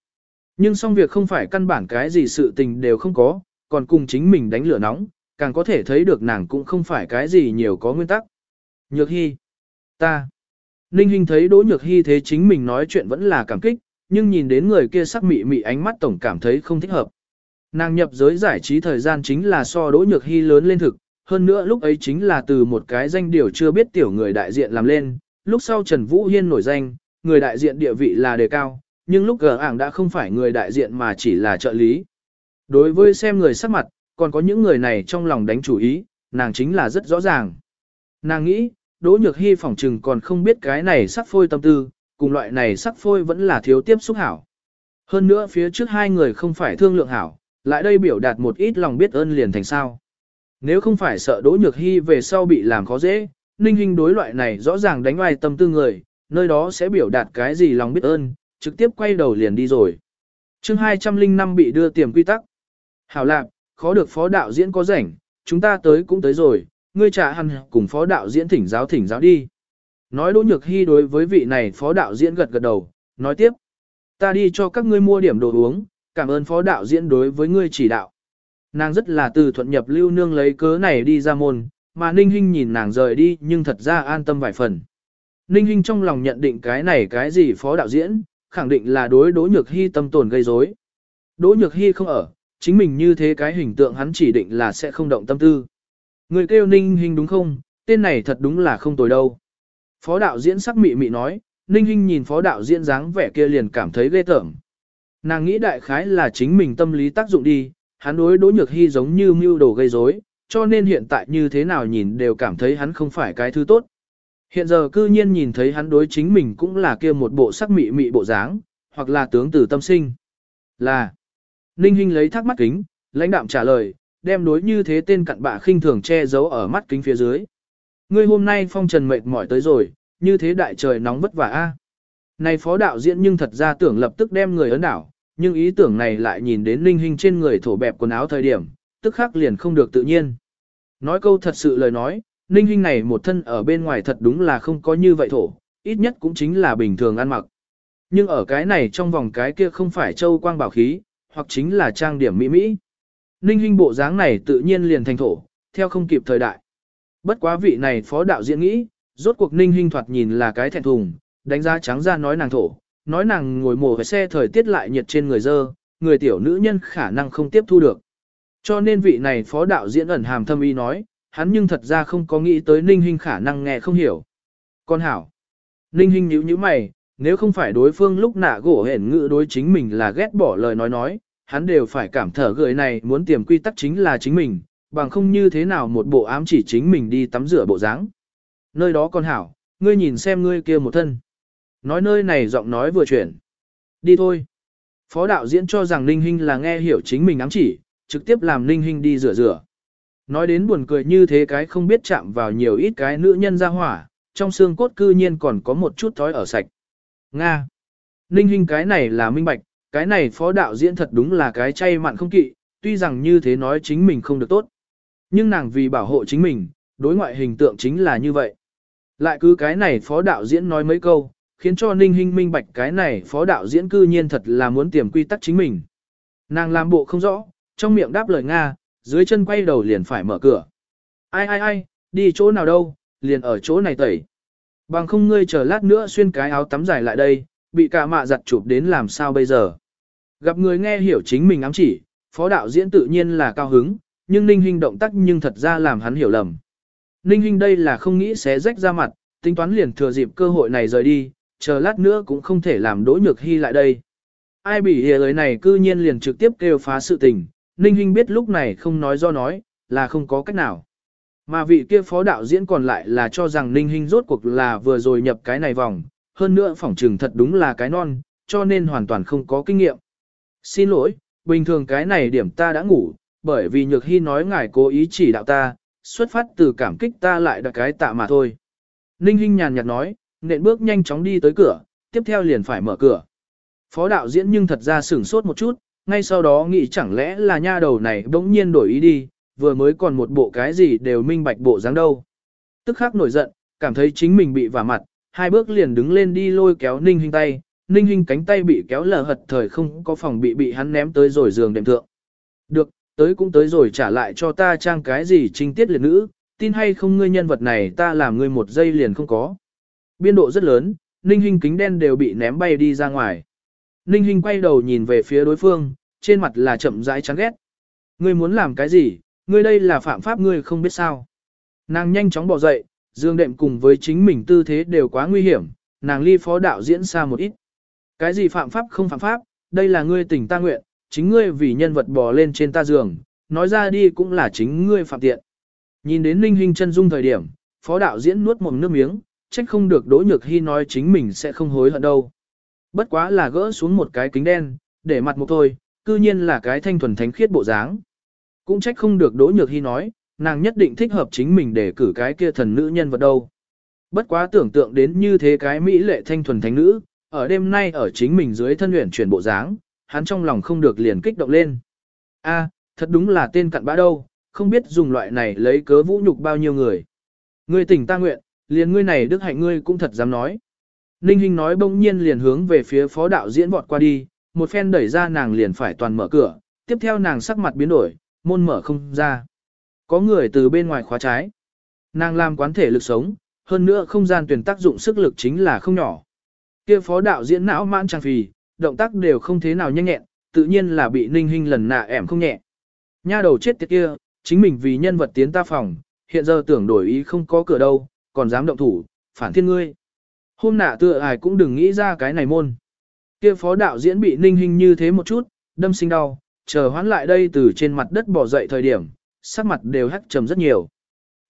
Nhưng xong việc không phải căn bản cái gì sự tình đều không có, còn cùng chính mình đánh lửa nóng, càng có thể thấy được nàng cũng không phải cái gì nhiều có nguyên tắc. Nhược Hy, ta. Ninh Hinh thấy Đỗ Nhược Hy thế chính mình nói chuyện vẫn là cảm kích, nhưng nhìn đến người kia sắc mị mị ánh mắt tổng cảm thấy không thích hợp. Nàng nhập giới giải trí thời gian chính là so Đỗ Nhược Hy lớn lên thực, hơn nữa lúc ấy chính là từ một cái danh điều chưa biết tiểu người đại diện làm lên, lúc sau Trần Vũ Hiên nổi danh, người đại diện địa vị là đề cao, nhưng lúc gờ ảng đã không phải người đại diện mà chỉ là trợ lý. Đối với xem người sắc mặt, còn có những người này trong lòng đánh chủ ý, nàng chính là rất rõ ràng. Nàng nghĩ, Đỗ Nhược Hy phỏng trừng còn không biết cái này sắc phôi tâm tư, cùng loại này sắc phôi vẫn là thiếu tiếp xúc hảo. Hơn nữa phía trước hai người không phải thương lượng hảo, lại đây biểu đạt một ít lòng biết ơn liền thành sao. Nếu không phải sợ Đỗ Nhược Hy về sau bị làm khó dễ, Ninh Hinh đối loại này rõ ràng đánh ngoài tâm tư người, nơi đó sẽ biểu đạt cái gì lòng biết ơn, trực tiếp quay đầu liền đi rồi. chương 205 bị đưa tiềm quy tắc. Hảo lạc, khó được phó đạo diễn có rảnh, chúng ta tới cũng tới rồi, ngươi trả hẳn cùng phó đạo diễn thỉnh giáo thỉnh giáo đi. Nói Đỗ Nhược Hy đối với vị này phó đạo diễn gật gật đầu, nói tiếp. Ta đi cho các ngươi mua điểm đồ uống, cảm ơn phó đạo diễn đối với ngươi chỉ đạo. Nàng rất là từ thuận nhập lưu nương lấy cớ này đi ra môn, mà Ninh Hinh nhìn nàng rời đi nhưng thật ra an tâm vài phần. Ninh Hinh trong lòng nhận định cái này cái gì phó đạo diễn, khẳng định là đối Đỗ Nhược Hy tâm tồn gây rối. Đỗ Nhược Hy không ở, chính mình như thế cái hình tượng hắn chỉ định là sẽ không động tâm tư. Người kêu Ninh Hinh đúng không, tên này thật đúng là không tồi đâu. Phó đạo diễn sắc mị mị nói, Ninh Hinh nhìn phó đạo diễn dáng vẻ kia liền cảm thấy ghê tởm. Nàng nghĩ đại khái là chính mình tâm lý tác dụng đi, hắn đối Đỗ Nhược Hy giống như mưu đồ gây rối, cho nên hiện tại như thế nào nhìn đều cảm thấy hắn không phải cái thứ tốt. Hiện giờ cư nhiên nhìn thấy hắn đối chính mình cũng là kia một bộ sắc mị mị bộ dáng, hoặc là tướng tử tâm sinh. Là. Ninh Hinh lấy thắc mắt kính, lãnh đạm trả lời, đem đối như thế tên cặn bạ khinh thường che giấu ở mắt kính phía dưới. Ngươi hôm nay phong trần mệt mỏi tới rồi, như thế đại trời nóng vất vả a. Này phó đạo diễn nhưng thật ra tưởng lập tức đem người ấn đảo, nhưng ý tưởng này lại nhìn đến Ninh Hinh trên người thổ bẹp quần áo thời điểm, tức khắc liền không được tự nhiên. Nói câu thật sự lời nói, Ninh Hinh này một thân ở bên ngoài thật đúng là không có như vậy thổ, ít nhất cũng chính là bình thường ăn mặc. Nhưng ở cái này trong vòng cái kia không phải châu quang bảo khí, hoặc chính là trang điểm mỹ mỹ. Ninh Hinh bộ dáng này tự nhiên liền thành thổ, theo không kịp thời đại. Bất quá vị này phó đạo diễn nghĩ, rốt cuộc Ninh Hinh thoạt nhìn là cái thẹn thùng, đánh giá trắng ra nói nàng thổ, nói nàng ngồi mồ về xe thời tiết lại nhiệt trên người dơ, người tiểu nữ nhân khả năng không tiếp thu được. Cho nên vị này phó đạo diễn ẩn hàm thâm ý nói, hắn nhưng thật ra không có nghĩ tới Ninh Hinh khả năng nghe không hiểu. Con hảo. Ninh Hinh nhíu nhíu mày, nếu không phải đối phương lúc nạ gỗ hển ngự đối chính mình là ghét bỏ lời nói nói, hắn đều phải cảm thở gợi này muốn tiềm quy tắc chính là chính mình, bằng không như thế nào một bộ ám chỉ chính mình đi tắm rửa bộ dáng. Nơi đó con hảo, ngươi nhìn xem ngươi kia một thân. Nói nơi này giọng nói vừa chuyển. Đi thôi. Phó đạo diễn cho rằng Ninh Hinh là nghe hiểu chính mình ám chỉ, trực tiếp làm Ninh Hinh đi rửa rửa. Nói đến buồn cười như thế cái không biết chạm vào nhiều ít cái nữ nhân ra hỏa, trong xương cốt cư nhiên còn có một chút thói ở sạch. Nga. Ninh Hinh cái này là minh bạch, cái này phó đạo diễn thật đúng là cái chay mặn không kỵ, tuy rằng như thế nói chính mình không được tốt. Nhưng nàng vì bảo hộ chính mình, đối ngoại hình tượng chính là như vậy. Lại cứ cái này phó đạo diễn nói mấy câu, khiến cho Ninh Hinh minh bạch cái này phó đạo diễn cư nhiên thật là muốn tiềm quy tắc chính mình. Nàng làm bộ không rõ, trong miệng đáp lời Nga, dưới chân quay đầu liền phải mở cửa. Ai ai ai, đi chỗ nào đâu, liền ở chỗ này tẩy. Bằng không ngươi chờ lát nữa xuyên cái áo tắm dài lại đây, bị cả mạ giặt chụp đến làm sao bây giờ. Gặp người nghe hiểu chính mình ám chỉ, phó đạo diễn tự nhiên là cao hứng, nhưng Ninh Hinh động tác nhưng thật ra làm hắn hiểu lầm. Ninh Hinh đây là không nghĩ xé rách ra mặt, tính toán liền thừa dịp cơ hội này rời đi, chờ lát nữa cũng không thể làm đỗ nhược hy lại đây. Ai bị hề lời này cư nhiên liền trực tiếp kêu phá sự tình, Ninh Hinh biết lúc này không nói do nói, là không có cách nào. Mà vị kia phó đạo diễn còn lại là cho rằng Ninh Hinh rốt cuộc là vừa rồi nhập cái này vòng, hơn nữa phỏng trừng thật đúng là cái non, cho nên hoàn toàn không có kinh nghiệm. Xin lỗi, bình thường cái này điểm ta đã ngủ, bởi vì Nhược Hy nói ngài cố ý chỉ đạo ta, xuất phát từ cảm kích ta lại đặt cái tạ mà thôi. Ninh Hinh nhàn nhạt nói, nện bước nhanh chóng đi tới cửa, tiếp theo liền phải mở cửa. Phó đạo diễn nhưng thật ra sửng sốt một chút, ngay sau đó nghĩ chẳng lẽ là nha đầu này bỗng nhiên đổi ý đi, vừa mới còn một bộ cái gì đều minh bạch bộ dáng đâu. Tức khắc nổi giận, cảm thấy chính mình bị vả mặt, hai bước liền đứng lên đi lôi kéo Ninh Hinh tay, Ninh Hinh cánh tay bị kéo lở hật thời không có phòng bị bị hắn ném tới rồi giường đệm thượng. Được, tới cũng tới rồi trả lại cho ta trang cái gì trinh tiết liệt nữ, tin hay không ngươi nhân vật này ta làm ngươi một giây liền không có. Biên độ rất lớn, Ninh Hinh kính đen đều bị ném bay đi ra ngoài. Ninh Hinh quay đầu nhìn về phía đối phương, trên mặt là chậm rãi chán ghét. Ngươi muốn làm cái gì, ngươi đây là phạm pháp ngươi không biết sao. Nàng nhanh chóng bỏ dậy, dương đệm cùng với chính mình tư thế đều quá nguy hiểm, nàng ly phó đạo diễn xa một ít. Cái gì phạm pháp không phạm pháp, đây là ngươi tình ta nguyện, chính ngươi vì nhân vật bò lên trên ta giường, nói ra đi cũng là chính ngươi phạm tiện. Nhìn đến Ninh Hinh chân dung thời điểm, phó đạo diễn nuốt một nước miếng, trách không được Đỗ Nhược Hy nói chính mình sẽ không hối hận đâu. Bất quá là gỡ xuống một cái kính đen, để mặt một thôi, cư nhiên là cái thanh thuần thánh khiết bộ dáng. Cũng trách không được Đỗ Nhược Hy nói, nàng nhất định thích hợp chính mình để cử cái kia thần nữ nhân vật đâu. Bất quá tưởng tượng đến như thế cái mỹ lệ thanh thuần thánh nữ, ở đêm nay ở chính mình dưới thân luyện chuyển bộ dáng, hắn trong lòng không được liền kích động lên. A, thật đúng là tên cặn bã đâu, không biết dùng loại này lấy cớ vũ nhục bao nhiêu người. Ngươi tỉnh ta nguyện, liền ngươi này đức hạnh ngươi cũng thật dám nói. Ninh Hinh nói bỗng nhiên liền hướng về phía phó đạo diễn vọt qua đi, một phen đẩy ra nàng liền phải toàn mở cửa, tiếp theo nàng sắc mặt biến đổi, môn mở không ra. Có người từ bên ngoài khóa trái. Nàng làm quán thể lực sống, hơn nữa không gian tuyển tác dụng sức lực chính là không nhỏ. Kia phó đạo diễn não mãn trang phì, động tác đều không thế nào nhanh nhẹn, tự nhiên là bị ninh Hinh lần nạ ẻm không nhẹ. Nha đầu chết tiệt kia, chính mình vì nhân vật tiến ta phòng, hiện giờ tưởng đổi ý không có cửa đâu, còn dám động thủ, phản thiên ngươi. Hôm nạ tựa ai cũng đừng nghĩ ra cái này môn. Kia phó đạo diễn bị ninh hình như thế một chút, đâm sinh đau, chờ hoán lại đây từ trên mặt đất bỏ dậy thời điểm, sắc mặt đều hắc trầm rất nhiều.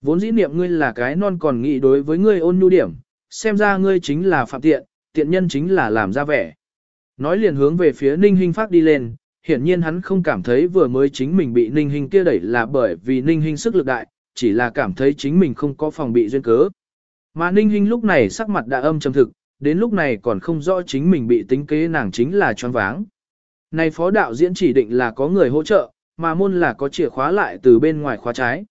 Vốn dĩ niệm ngươi là cái non còn nghĩ đối với ngươi ôn nhu điểm, xem ra ngươi chính là phạm tiện, tiện nhân chính là làm ra vẻ. Nói liền hướng về phía Ninh Hinh phát đi lên, hiển nhiên hắn không cảm thấy vừa mới chính mình bị Ninh Hinh kia đẩy là bởi vì Ninh Hinh sức lực đại, chỉ là cảm thấy chính mình không có phòng bị duyên cớ. Mà Ninh Hinh lúc này sắc mặt đã âm trầm thực, đến lúc này còn không rõ chính mình bị tính kế nàng chính là choáng váng. Này phó đạo diễn chỉ định là có người hỗ trợ, mà môn là có chìa khóa lại từ bên ngoài khóa trái.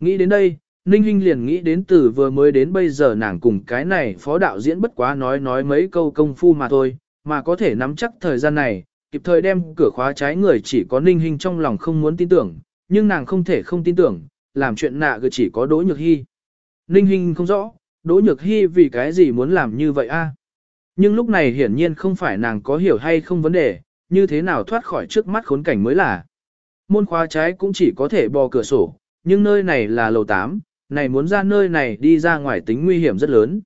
Nghĩ đến đây, Ninh Hinh liền nghĩ đến từ vừa mới đến bây giờ nàng cùng cái này phó đạo diễn bất quá nói nói mấy câu công phu mà thôi, mà có thể nắm chắc thời gian này, kịp thời đem cửa khóa trái người chỉ có Ninh Hinh trong lòng không muốn tin tưởng, nhưng nàng không thể không tin tưởng, làm chuyện nạ gửi chỉ có Đỗ Nhược Hy. Ninh Hinh không rõ, Đỗ Nhược Hy vì cái gì muốn làm như vậy a? Nhưng lúc này hiển nhiên không phải nàng có hiểu hay không vấn đề, như thế nào thoát khỏi trước mắt khốn cảnh mới là. Môn khóa trái cũng chỉ có thể bò cửa sổ, nhưng nơi này là lầu 8, này muốn ra nơi này đi ra ngoài tính nguy hiểm rất lớn.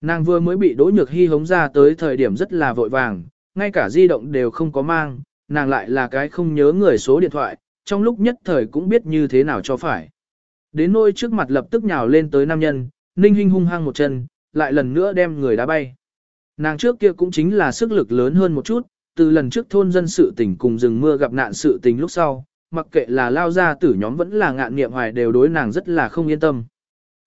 Nàng vừa mới bị Đỗ Nhược Hy hống ra tới thời điểm rất là vội vàng, ngay cả di động đều không có mang, nàng lại là cái không nhớ người số điện thoại, trong lúc nhất thời cũng biết như thế nào cho phải. Đến nôi trước mặt lập tức nhào lên tới nam nhân, Ninh Hinh hung hăng một chân, lại lần nữa đem người đá bay. Nàng trước kia cũng chính là sức lực lớn hơn một chút, từ lần trước thôn dân sự tình cùng rừng mưa gặp nạn sự tình lúc sau, mặc kệ là lao ra tử nhóm vẫn là ngạn nghiệm hoài đều đối nàng rất là không yên tâm.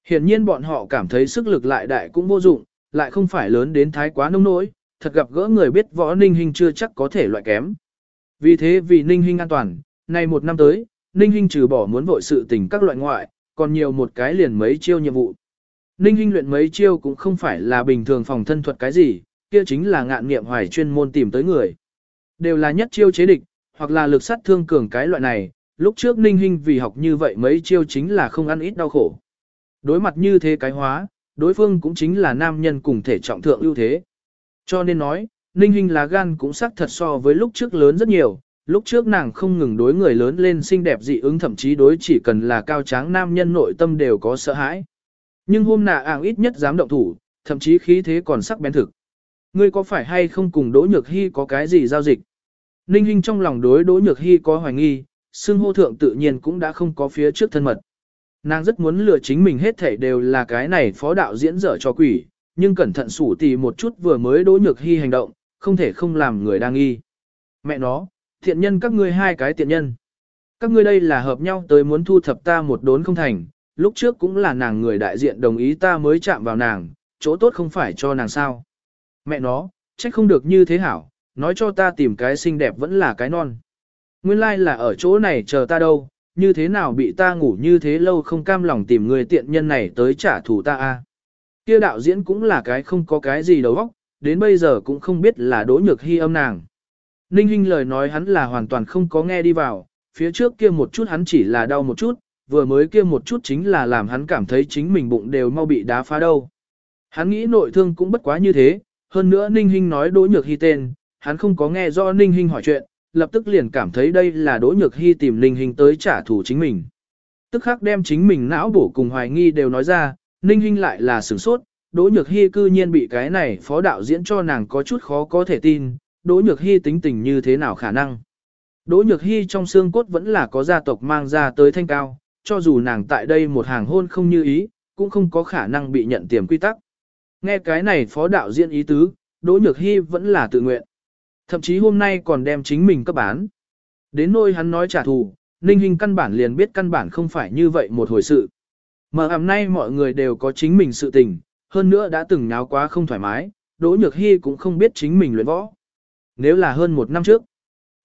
Hiển nhiên bọn họ cảm thấy sức lực lại đại cũng vô dụng, lại không phải lớn đến thái quá nông nỗi, thật gặp gỡ người biết võ Ninh Hinh chưa chắc có thể loại kém. Vì thế vì Ninh Hinh an toàn, nay một năm tới, Ninh Hinh trừ bỏ muốn vội sự tình các loại ngoại, còn nhiều một cái liền mấy chiêu nhiệm vụ. Ninh Hinh luyện mấy chiêu cũng không phải là bình thường phòng thân thuật cái gì, kia chính là ngạn nghiệm hoài chuyên môn tìm tới người. Đều là nhất chiêu chế địch, hoặc là lực sát thương cường cái loại này, lúc trước Ninh Hinh vì học như vậy mấy chiêu chính là không ăn ít đau khổ. Đối mặt như thế cái hóa, đối phương cũng chính là nam nhân cùng thể trọng thượng ưu thế. Cho nên nói, Ninh Hinh lá gan cũng sắc thật so với lúc trước lớn rất nhiều, lúc trước nàng không ngừng đối người lớn lên xinh đẹp dị ứng thậm chí đối chỉ cần là cao tráng nam nhân nội tâm đều có sợ hãi. Nhưng hôm nạ ảng ít nhất dám động thủ, thậm chí khí thế còn sắc bén thực. Ngươi có phải hay không cùng Đỗ Nhược Hy có cái gì giao dịch? Ninh Hinh trong lòng đối Đỗ Nhược Hy có hoài nghi, xương hô thượng tự nhiên cũng đã không có phía trước thân mật. Nàng rất muốn lừa chính mình hết thảy đều là cái này phó đạo diễn dở cho quỷ, nhưng cẩn thận sủ tì một chút vừa mới Đỗ Nhược Hy hành động, không thể không làm người đang nghi. Mẹ nó, thiện nhân các ngươi hai cái thiện nhân. Các ngươi đây là hợp nhau tới muốn thu thập ta một đốn không thành, lúc trước cũng là nàng người đại diện đồng ý ta mới chạm vào nàng, chỗ tốt không phải cho nàng sao. Mẹ nó, trách không được như thế hảo, nói cho ta tìm cái xinh đẹp vẫn là cái non. Nguyên lai like là ở chỗ này chờ ta đâu, như thế nào bị ta ngủ như thế lâu không cam lòng tìm người tiện nhân này tới trả thù ta a. Kia đạo diễn cũng là cái không có cái gì đầu óc, đến bây giờ cũng không biết là đỗ nhược hy âm nàng. Ninh Hinh lời nói hắn là hoàn toàn không có nghe đi vào, phía trước kia một chút hắn chỉ là đau một chút, vừa mới kia một chút chính là làm hắn cảm thấy chính mình bụng đều mau bị đá phá đâu. Hắn nghĩ nội thương cũng bất quá như thế, hơn nữa Ninh Hinh nói Đỗ Nhược Hi tên, hắn không có nghe rõ Ninh Hinh hỏi chuyện, lập tức liền cảm thấy đây là Đỗ Nhược Hi tìm Ninh Hinh tới trả thù chính mình. Tức khắc đem chính mình não bổ cùng hoài nghi đều nói ra, Ninh Hinh lại là sửng sốt, Đỗ Nhược Hi cư nhiên bị cái này phó đạo diễn cho nàng có chút khó có thể tin, Đỗ Nhược Hi tính tình như thế nào khả năng. Đỗ Nhược Hi trong xương cốt vẫn là có gia tộc mang ra tới thanh cao, cho dù nàng tại đây một hàng hôn không như ý, cũng không có khả năng bị nhận tiềm quy tắc. Nghe cái này phó đạo diễn ý tứ, Đỗ Nhược Hy vẫn là tự nguyện. Thậm chí hôm nay còn đem chính mình cấp bán. Đến nôi hắn nói trả thù, Ninh Hinh căn bản liền biết căn bản không phải như vậy một hồi sự. Mà hôm nay mọi người đều có chính mình sự tình, hơn nữa đã từng náo quá không thoải mái, Đỗ Nhược Hy cũng không biết chính mình luyện võ. Nếu là hơn một năm trước,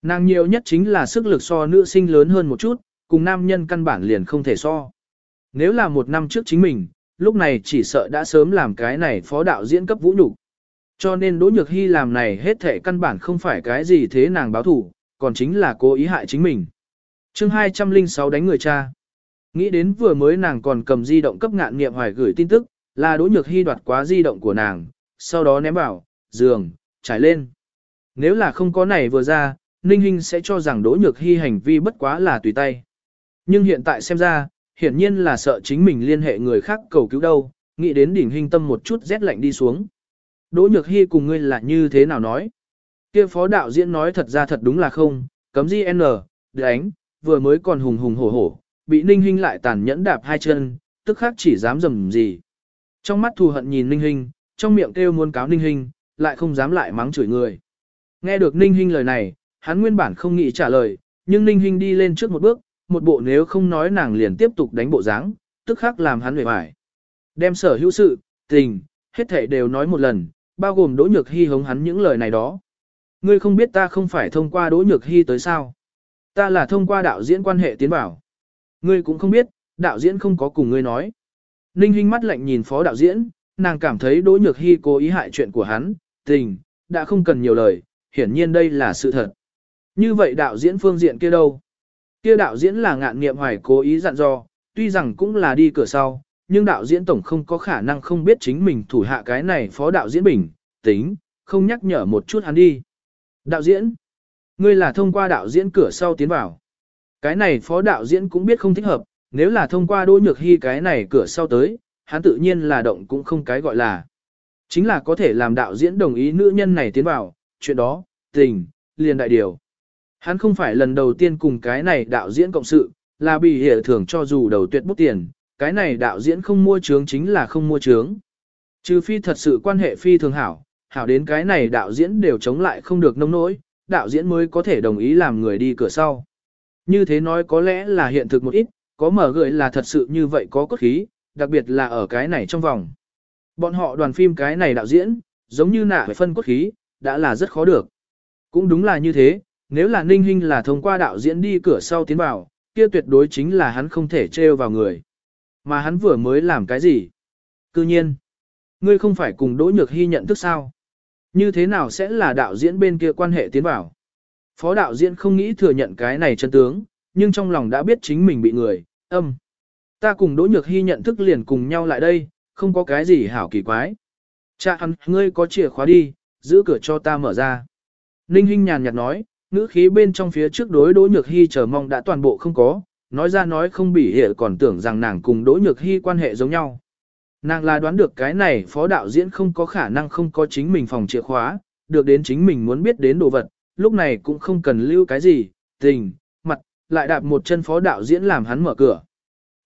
nàng nhiều nhất chính là sức lực so nữ sinh lớn hơn một chút, cùng nam nhân căn bản liền không thể so. Nếu là một năm trước chính mình, lúc này chỉ sợ đã sớm làm cái này phó đạo diễn cấp vũ nhục. Cho nên Đỗ Nhược Hy làm này hết thể căn bản không phải cái gì thế nàng báo thủ, còn chính là cố ý hại chính mình. chương 206 đánh người cha. Nghĩ đến vừa mới nàng còn cầm di động cấp ngạn nghiệm hoài gửi tin tức, là Đỗ Nhược Hy đoạt quá di động của nàng, sau đó ném vào, giường, trải lên. Nếu là không có này vừa ra, Ninh Hinh sẽ cho rằng Đỗ Nhược Hy hành vi bất quá là tùy tay. Nhưng hiện tại xem ra, hiển nhiên là sợ chính mình liên hệ người khác cầu cứu đâu, nghĩ đến đỉnh hình tâm một chút rét lạnh đi xuống. Đỗ Nhược Hy cùng ngươi là như thế nào nói? Kia phó đạo diễn nói thật ra thật đúng là không, cấm GN, đánh, vừa mới còn hùng hùng hổ hổ, bị Ninh Hinh lại tàn nhẫn đạp hai chân, tức khắc chỉ dám dầm gì. Trong mắt thù hận nhìn Ninh Hinh, trong miệng kêu muốn cáo Ninh Hinh, lại không dám lại mắng chửi người. Nghe được Ninh Hinh lời này, hắn nguyên bản không nghĩ trả lời, nhưng Ninh Hinh đi lên trước một bước, một bộ nếu không nói nàng liền tiếp tục đánh bộ dáng, tức khắc làm hắn hề bại. Đem sở hữu sự, tình, hết thảy đều nói một lần, bao gồm Đỗ Nhược Hi hống hắn những lời này đó. Ngươi không biết ta không phải thông qua Đỗ Nhược Hi tới sao? Ta là thông qua đạo diễn quan hệ tiến bảo. Ngươi cũng không biết, đạo diễn không có cùng ngươi nói. Ninh Hinh mắt lạnh nhìn phó đạo diễn, nàng cảm thấy Đỗ Nhược Hi cố ý hại chuyện của hắn, tình, đã không cần nhiều lời, hiển nhiên đây là sự thật. Như vậy đạo diễn phương diện kia đâu? Kia đạo diễn là ngạn nghiệm hoài cố ý dặn dò, tuy rằng cũng là đi cửa sau, nhưng đạo diễn tổng không có khả năng không biết chính mình thủ hạ cái này phó đạo diễn bình, tính, không nhắc nhở một chút hắn đi. Đạo diễn, ngươi là thông qua đạo diễn cửa sau tiến vào. Cái này phó đạo diễn cũng biết không thích hợp, nếu là thông qua đỗ nhược hy cái này cửa sau tới, hắn tự nhiên là động cũng không cái gọi là. Chính là có thể làm đạo diễn đồng ý nữ nhân này tiến vào, chuyện đó, tình, liền đại điều. Hắn không phải lần đầu tiên cùng cái này đạo diễn cộng sự, là bị hệ thưởng cho dù đầu tuyệt bút tiền, cái này đạo diễn không mua trướng chính là không mua trướng. Trừ phi thật sự quan hệ phi thường hảo, hảo đến cái này đạo diễn đều chống lại không được nông nỗi, đạo diễn mới có thể đồng ý làm người đi cửa sau. Như thế nói có lẽ là hiện thực một ít, có mở gợi là thật sự như vậy có cốt khí, đặc biệt là ở cái này trong vòng. Bọn họ đoàn phim cái này đạo diễn, giống như nạ phân cốt khí, đã là rất khó được. Cũng đúng là như thế, nếu là Ninh Hinh là thông qua đạo diễn đi cửa sau tiến vào, kia tuyệt đối chính là hắn không thể trêu vào người. Mà hắn vừa mới làm cái gì? Cư nhiên, ngươi không phải cùng Đỗ Nhược Hy nhận thức sao? Như thế nào sẽ là đạo diễn bên kia quan hệ tiến vào? Phó đạo diễn không nghĩ thừa nhận cái này chân tướng, nhưng trong lòng đã biết chính mình bị người, âm. Ta cùng Đỗ Nhược Hy nhận thức liền cùng nhau lại đây, không có cái gì hảo kỳ quái. Cha hắn, ngươi có chìa khóa đi, giữ cửa cho ta mở ra. Ninh Hinh nhàn nhạt nói, ngữ khí bên trong phía trước đối Đỗ Nhược Hy chờ mong đã toàn bộ không có, nói ra nói không bị hệ còn tưởng rằng nàng cùng Đỗ Nhược Hy quan hệ giống nhau. Nàng là đoán được cái này phó đạo diễn không có khả năng không có chính mình phòng chìa khóa, được đến chính mình muốn biết đến đồ vật, lúc này cũng không cần lưu cái gì, tình, mặt, lại đạp một chân phó đạo diễn làm hắn mở cửa.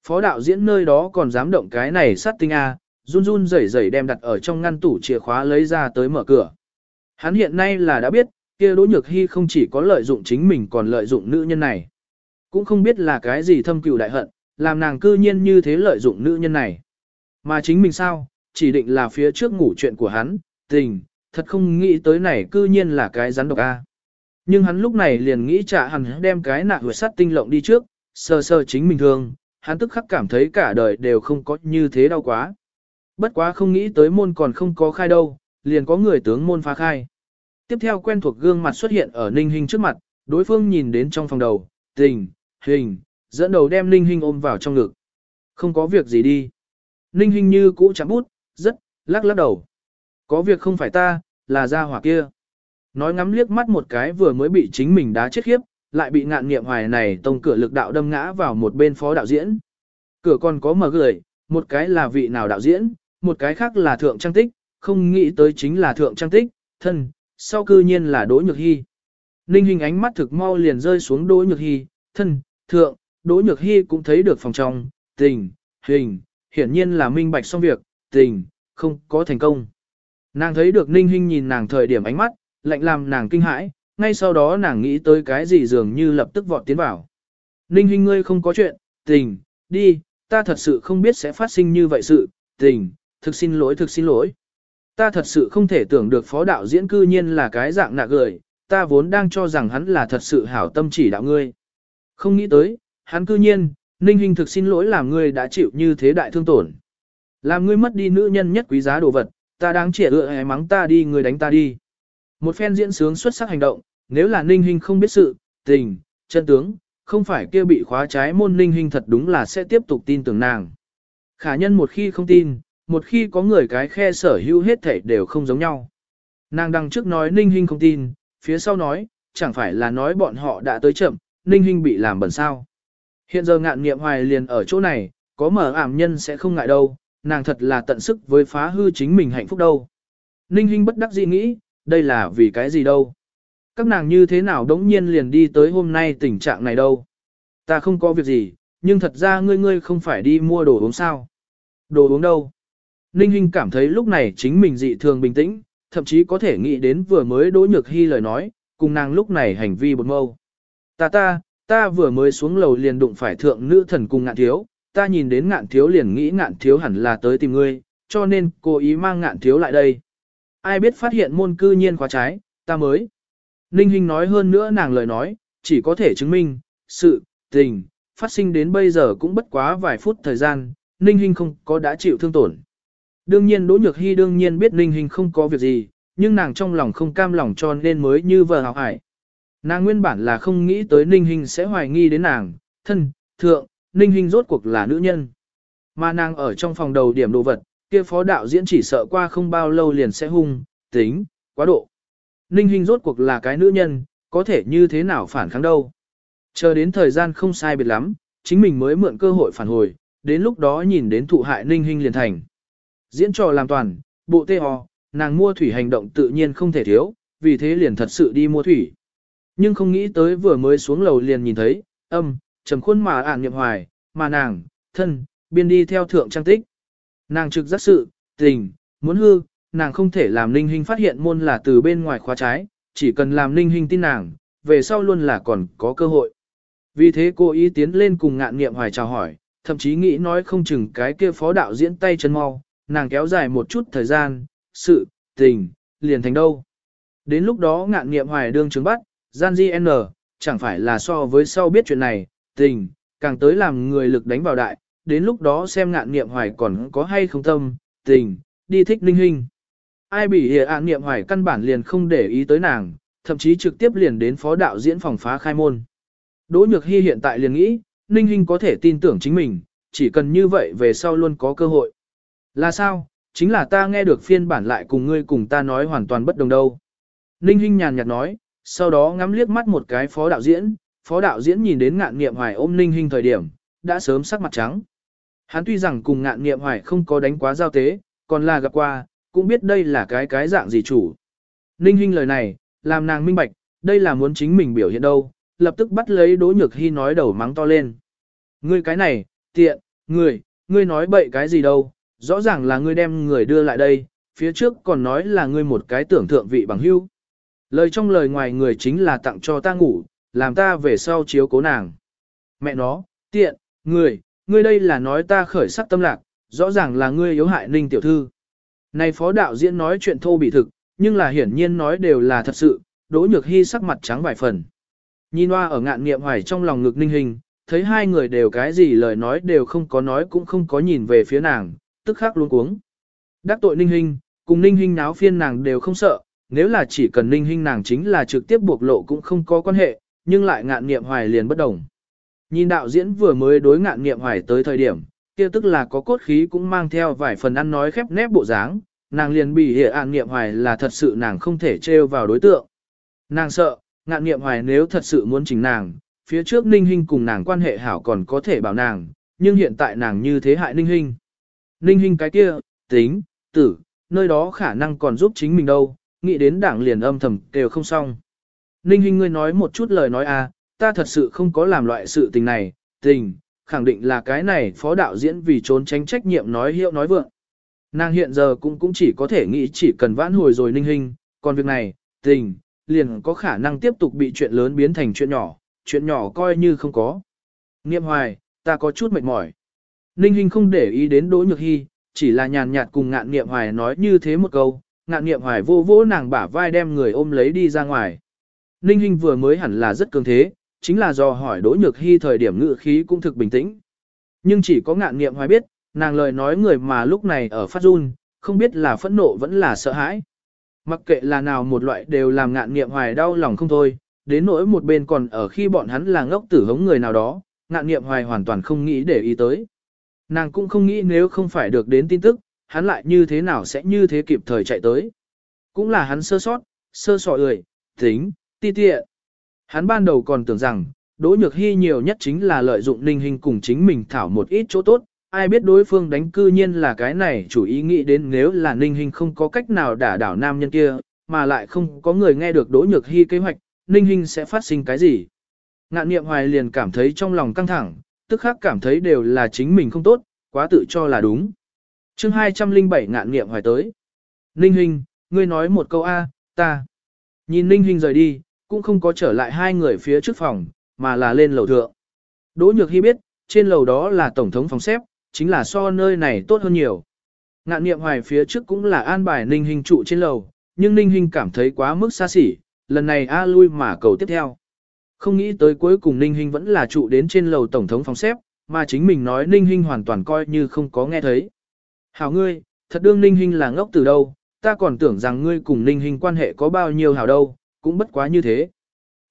Phó đạo diễn nơi đó còn dám động cái này sát tinh A, run run rẩy rẩy đem đặt ở trong ngăn tủ chìa khóa lấy ra tới mở cửa. Hắn hiện nay là đã biết, kia Đỗ Nhược Hy không chỉ có lợi dụng chính mình còn lợi dụng nữ nhân này. Cũng không biết là cái gì thâm cừu đại hận, làm nàng cư nhiên như thế lợi dụng nữ nhân này. Mà chính mình sao, chỉ định là phía trước ngủ chuyện của hắn, tình, thật không nghĩ tới này cư nhiên là cái rắn độc A. Nhưng hắn lúc này liền nghĩ trả hẳn đem cái nạ huyệt sắt tinh lộng đi trước, sờ sờ chính mình thương, hắn tức khắc cảm thấy cả đời đều không có như thế đau quá. Bất quá không nghĩ tới môn còn không có khai đâu, liền có người tướng môn phá khai. Tiếp theo quen thuộc gương mặt xuất hiện ở Ninh Hinh trước mặt, đối phương nhìn đến trong phòng đầu, tình, hình, dẫn đầu đem Ninh Hinh ôm vào trong ngực. Không có việc gì đi. Ninh Hinh như cũ chạm bút, rất, lắc lắc đầu. Có việc không phải ta, là gia hỏa kia. Nói ngắm liếc mắt một cái vừa mới bị chính mình đá chết khiếp, lại bị ngạn nghiệm hoài này tông cửa lực đạo đâm ngã vào một bên phó đạo diễn. Cửa còn có mở gửi, một cái là vị nào đạo diễn, một cái khác là thượng trang tích, không nghĩ tới chính là thượng trang tích, thân, sau cư nhiên là Đỗ Nhược Hy. Ninh hình ánh mắt thực mau liền rơi xuống Đỗ Nhược Hy, thân, thượng, Đỗ Nhược Hy cũng thấy được phòng trong, tình, hình, hiển nhiên là minh bạch xong việc, tình, không có thành công. Nàng thấy được Ninh Hinh nhìn nàng thời điểm ánh mắt, lạnh làm nàng kinh hãi, ngay sau đó nàng nghĩ tới cái gì dường như lập tức vọt tiến vào. Ninh Hinh ngươi không có chuyện, tình, đi, ta thật sự không biết sẽ phát sinh như vậy sự, tình, thực xin lỗi thực xin lỗi. Ta thật sự không thể tưởng được phó đạo diễn cư nhiên là cái dạng nạ gửi, ta vốn đang cho rằng hắn là thật sự hảo tâm chỉ đạo ngươi. Không nghĩ tới, hắn cư nhiên, Ninh hình thực xin lỗi làm ngươi đã chịu như thế đại thương tổn. Làm ngươi mất đi nữ nhân nhất quý giá đồ vật, ta đáng trẻ ựa hề mắng ta đi ngươi đánh ta đi. Một phen diễn sướng xuất sắc hành động, nếu là Ninh hình không biết sự, tình, chân tướng, không phải kia bị khóa trái môn Ninh hình thật đúng là sẽ tiếp tục tin tưởng nàng. Khả nhân một khi không tin, một khi có người cái khe sở hữu hết thể đều không giống nhau. Nàng đằng trước nói Ninh Hinh không tin, phía sau nói, chẳng phải là nói bọn họ đã tới chậm, Ninh Hinh bị làm bẩn sao. Hiện giờ ngạn nghiệm hoài liền ở chỗ này, có mở ảm nhân sẽ không ngại đâu, nàng thật là tận sức với phá hư chính mình hạnh phúc đâu. Ninh Hinh bất đắc dĩ nghĩ, đây là vì cái gì đâu. Các nàng như thế nào đống nhiên liền đi tới hôm nay tình trạng này đâu. Ta không có việc gì, nhưng thật ra ngươi ngươi không phải đi mua đồ uống sao. Đồ uống đâu? Ninh Hinh cảm thấy lúc này chính mình dị thường bình tĩnh, thậm chí có thể nghĩ đến vừa mới Đỗ Nhược hi lời nói, cùng nàng lúc này hành vi bột mâu. Ta ta, ta vừa mới xuống lầu liền đụng phải thượng nữ thần cùng ngạn thiếu, ta nhìn đến ngạn thiếu liền nghĩ ngạn thiếu hẳn là tới tìm ngươi, cho nên cố ý mang ngạn thiếu lại đây. Ai biết phát hiện môn cư nhiên khóa trái, ta mới. Ninh Hinh nói hơn nữa nàng lời nói, chỉ có thể chứng minh, sự, tình, phát sinh đến bây giờ cũng bất quá vài phút thời gian, Ninh Hinh không có đã chịu thương tổn. Đương nhiên Đỗ Nhược Hy đương nhiên biết Ninh Hinh không có việc gì, nhưng nàng trong lòng không cam lòng cho nên mới như vờ hào hải. Nàng nguyên bản là không nghĩ tới Ninh Hinh sẽ hoài nghi đến nàng, thân, thượng, Ninh Hinh rốt cuộc là nữ nhân. Mà nàng ở trong phòng đầu điểm đồ vật, kia phó đạo diễn chỉ sợ qua không bao lâu liền sẽ hung, tính, quá độ. Ninh Hinh rốt cuộc là cái nữ nhân, có thể như thế nào phản kháng đâu. Chờ đến thời gian không sai biệt lắm, chính mình mới mượn cơ hội phản hồi, đến lúc đó nhìn đến thụ hại Ninh Hinh liền thành. Diễn trò làm toàn, bộ tê ho, nàng mua thủy hành động tự nhiên không thể thiếu, vì thế liền thật sự đi mua thủy. Nhưng không nghĩ tới vừa mới xuống lầu liền nhìn thấy, âm, trầm khuôn mà ản niệm hoài, mà nàng, thân, biên đi theo thượng trang tích. Nàng trực giác sự, tình, muốn hư, nàng không thể làm Ninh hình phát hiện môn là từ bên ngoài khóa trái, chỉ cần làm Ninh hình tin nàng, về sau luôn là còn có cơ hội. Vì thế cô ý tiến lên cùng ngạn nghiệm hoài chào hỏi, thậm chí nghĩ nói không chừng cái kia phó đạo diễn tay chân mau, nàng kéo dài một chút thời gian, sự, tình, liền thành đâu. Đến lúc đó ngạn nghiệm hoài đương chứng bắt, gian di n, chẳng phải là so với sau biết chuyện này, tình, càng tới làm người lực đánh vào đại, đến lúc đó xem ngạn nghiệm hoài còn có hay không tâm, tình, đi thích linh hình. Ai bị hệ ạn nghiệm hoài căn bản liền không để ý tới nàng, thậm chí trực tiếp liền đến phó đạo diễn phòng phá khai môn. Đỗ Nhược Hy hiện tại liền nghĩ, Ninh Hinh có thể tin tưởng chính mình, chỉ cần như vậy về sau luôn có cơ hội. Là sao? Chính là ta nghe được phiên bản lại cùng ngươi cùng ta nói hoàn toàn bất đồng đâu. Ninh Hinh nhàn nhạt nói, sau đó ngắm liếc mắt một cái phó đạo diễn, phó đạo diễn nhìn đến ngạn nghiệm hoài ôm Ninh Hinh thời điểm, đã sớm sắc mặt trắng. Hắn tuy rằng cùng ngạn nghiệm hoài không có đánh quá giao tế, còn là gặp qua, cũng biết đây là cái cái dạng gì chủ. Ninh Hinh lời này, làm nàng minh bạch, đây là muốn chính mình biểu hiện đâu, lập tức bắt lấy Đỗ Nhược Hy nói đầu mắng to lên. Ngươi cái này, tiện, ngươi, ngươi nói bậy cái gì đâu, rõ ràng là ngươi đem người đưa lại đây, phía trước còn nói là ngươi một cái tưởng thượng vị bằng hữu, Lời trong lời ngoài người chính là tặng cho ta ngủ, làm ta về sau chiếu cố nàng. Mẹ nó, tiện, người, ngươi đây là nói ta khởi sắc tâm lạc, rõ ràng là ngươi yếu hại ninh tiểu thư. Này phó đạo diễn nói chuyện thô bị thực, nhưng là hiển nhiên nói đều là thật sự, đỗ nhược hy sắc mặt trắng vài phần. Nhìn hoa ở ngạn nghiệm hoài trong lòng ngực ninh hình, thấy hai người đều cái gì lời nói đều không có nói cũng không có nhìn về phía nàng, tức khắc luôn cuống. Đắc tội ninh Hinh, cùng ninh Hinh náo phiên nàng đều không sợ, nếu là chỉ cần ninh Hinh nàng chính là trực tiếp buộc lộ cũng không có quan hệ, nhưng lại ngạn nghiệm hoài liền bất đồng. Nhìn đạo diễn vừa mới đối ngạn nghiệm hoài tới thời điểm, kia tức là có cốt khí cũng mang theo vài phần ăn nói khép nép bộ dáng, nàng liền bị hệ ạn nghiệm hoài là thật sự nàng không thể trêu vào đối tượng. Nàng sợ, ngạn nghiệm hoài nếu thật sự muốn chỉnh nàng, phía trước Ninh Hinh cùng nàng quan hệ hảo còn có thể bảo nàng, nhưng hiện tại nàng như thế hại Ninh Hinh. Ninh Hinh cái kia, tính, tử, nơi đó khả năng còn giúp chính mình đâu, nghĩ đến đảng liền âm thầm đều không xong. Ninh Hinh ngươi nói một chút lời nói à, ta thật sự không có làm loại sự tình này, tình, khẳng định là cái này phó đạo diễn vì trốn tránh trách nhiệm nói hiệu nói vượng. Nàng hiện giờ cũng cũng chỉ có thể nghĩ chỉ cần vãn hồi rồi Ninh Hinh, còn việc này, tình, liền có khả năng tiếp tục bị chuyện lớn biến thành chuyện nhỏ, chuyện nhỏ coi như không có. Niệm hoài, ta có chút mệt mỏi. Ninh Hinh không để ý đến Đỗ Nhược Hi, chỉ là nhàn nhạt cùng ngạn niệm hoài nói như thế một câu, ngạn niệm hoài vô vỗ nàng bả vai đem người ôm lấy đi ra ngoài. Ninh Hinh vừa mới hẳn là rất cường thế, chính là do hỏi Đỗ Nhược Hi thời điểm ngự khí cũng thực bình tĩnh. Nhưng chỉ có ngạn niệm hoài biết, nàng lời nói người mà lúc này ở phát run, không biết là phẫn nộ vẫn là sợ hãi. Mặc kệ là nào một loại đều làm ngạn Niệm hoài đau lòng không thôi, đến nỗi một bên còn ở khi bọn hắn là ngốc tử hống người nào đó, ngạn Niệm hoài hoàn toàn không nghĩ để ý tới. Nàng cũng không nghĩ nếu không phải được đến tin tức, hắn lại như thế nào sẽ như thế kịp thời chạy tới. Cũng là hắn sơ sót, sơ sọ ười, tính, ti tiện. Hắn ban đầu còn tưởng rằng, Đỗ Nhược Hy nhiều nhất chính là lợi dụng ninh hình cùng chính mình thảo một ít chỗ tốt, ai biết đối phương đánh cư nhiên là cái này chủ ý nghĩ đến nếu là ninh hình không có cách nào đả đảo nam nhân kia, mà lại không có người nghe được đỗ nhược hy kế hoạch, Ninh Hình sẽ phát sinh cái gì. Ngạn niệm hoài liền cảm thấy trong lòng căng thẳng, tức khắc cảm thấy đều là chính mình không tốt, quá tự cho là đúng. chương 207 ngạn niệm hoài tới. Ninh Hinh, ngươi nói một câu A, ta. Nhìn Ninh Hinh rời đi, cũng không có trở lại hai người phía trước phòng, mà là lên lầu thượng. Đỗ Nhược Hy biết, trên lầu đó là tổng thống phòng xếp, chính là so nơi này tốt hơn nhiều. Ngạn niệm hoài phía trước cũng là an bài Ninh Hinh trụ trên lầu, nhưng Ninh Hinh cảm thấy quá mức xa xỉ, lần này A lui mà cầu tiếp theo. Không nghĩ tới cuối cùng Ninh Hinh vẫn là trụ đến trên lầu tổng thống phòng xếp, mà chính mình nói Ninh Hinh hoàn toàn coi như không có nghe thấy. Hảo ngươi, thật đương Ninh Hinh là ngốc từ đâu, ta còn tưởng rằng ngươi cùng Ninh Hinh quan hệ có bao nhiêu hảo đâu, cũng bất quá như thế.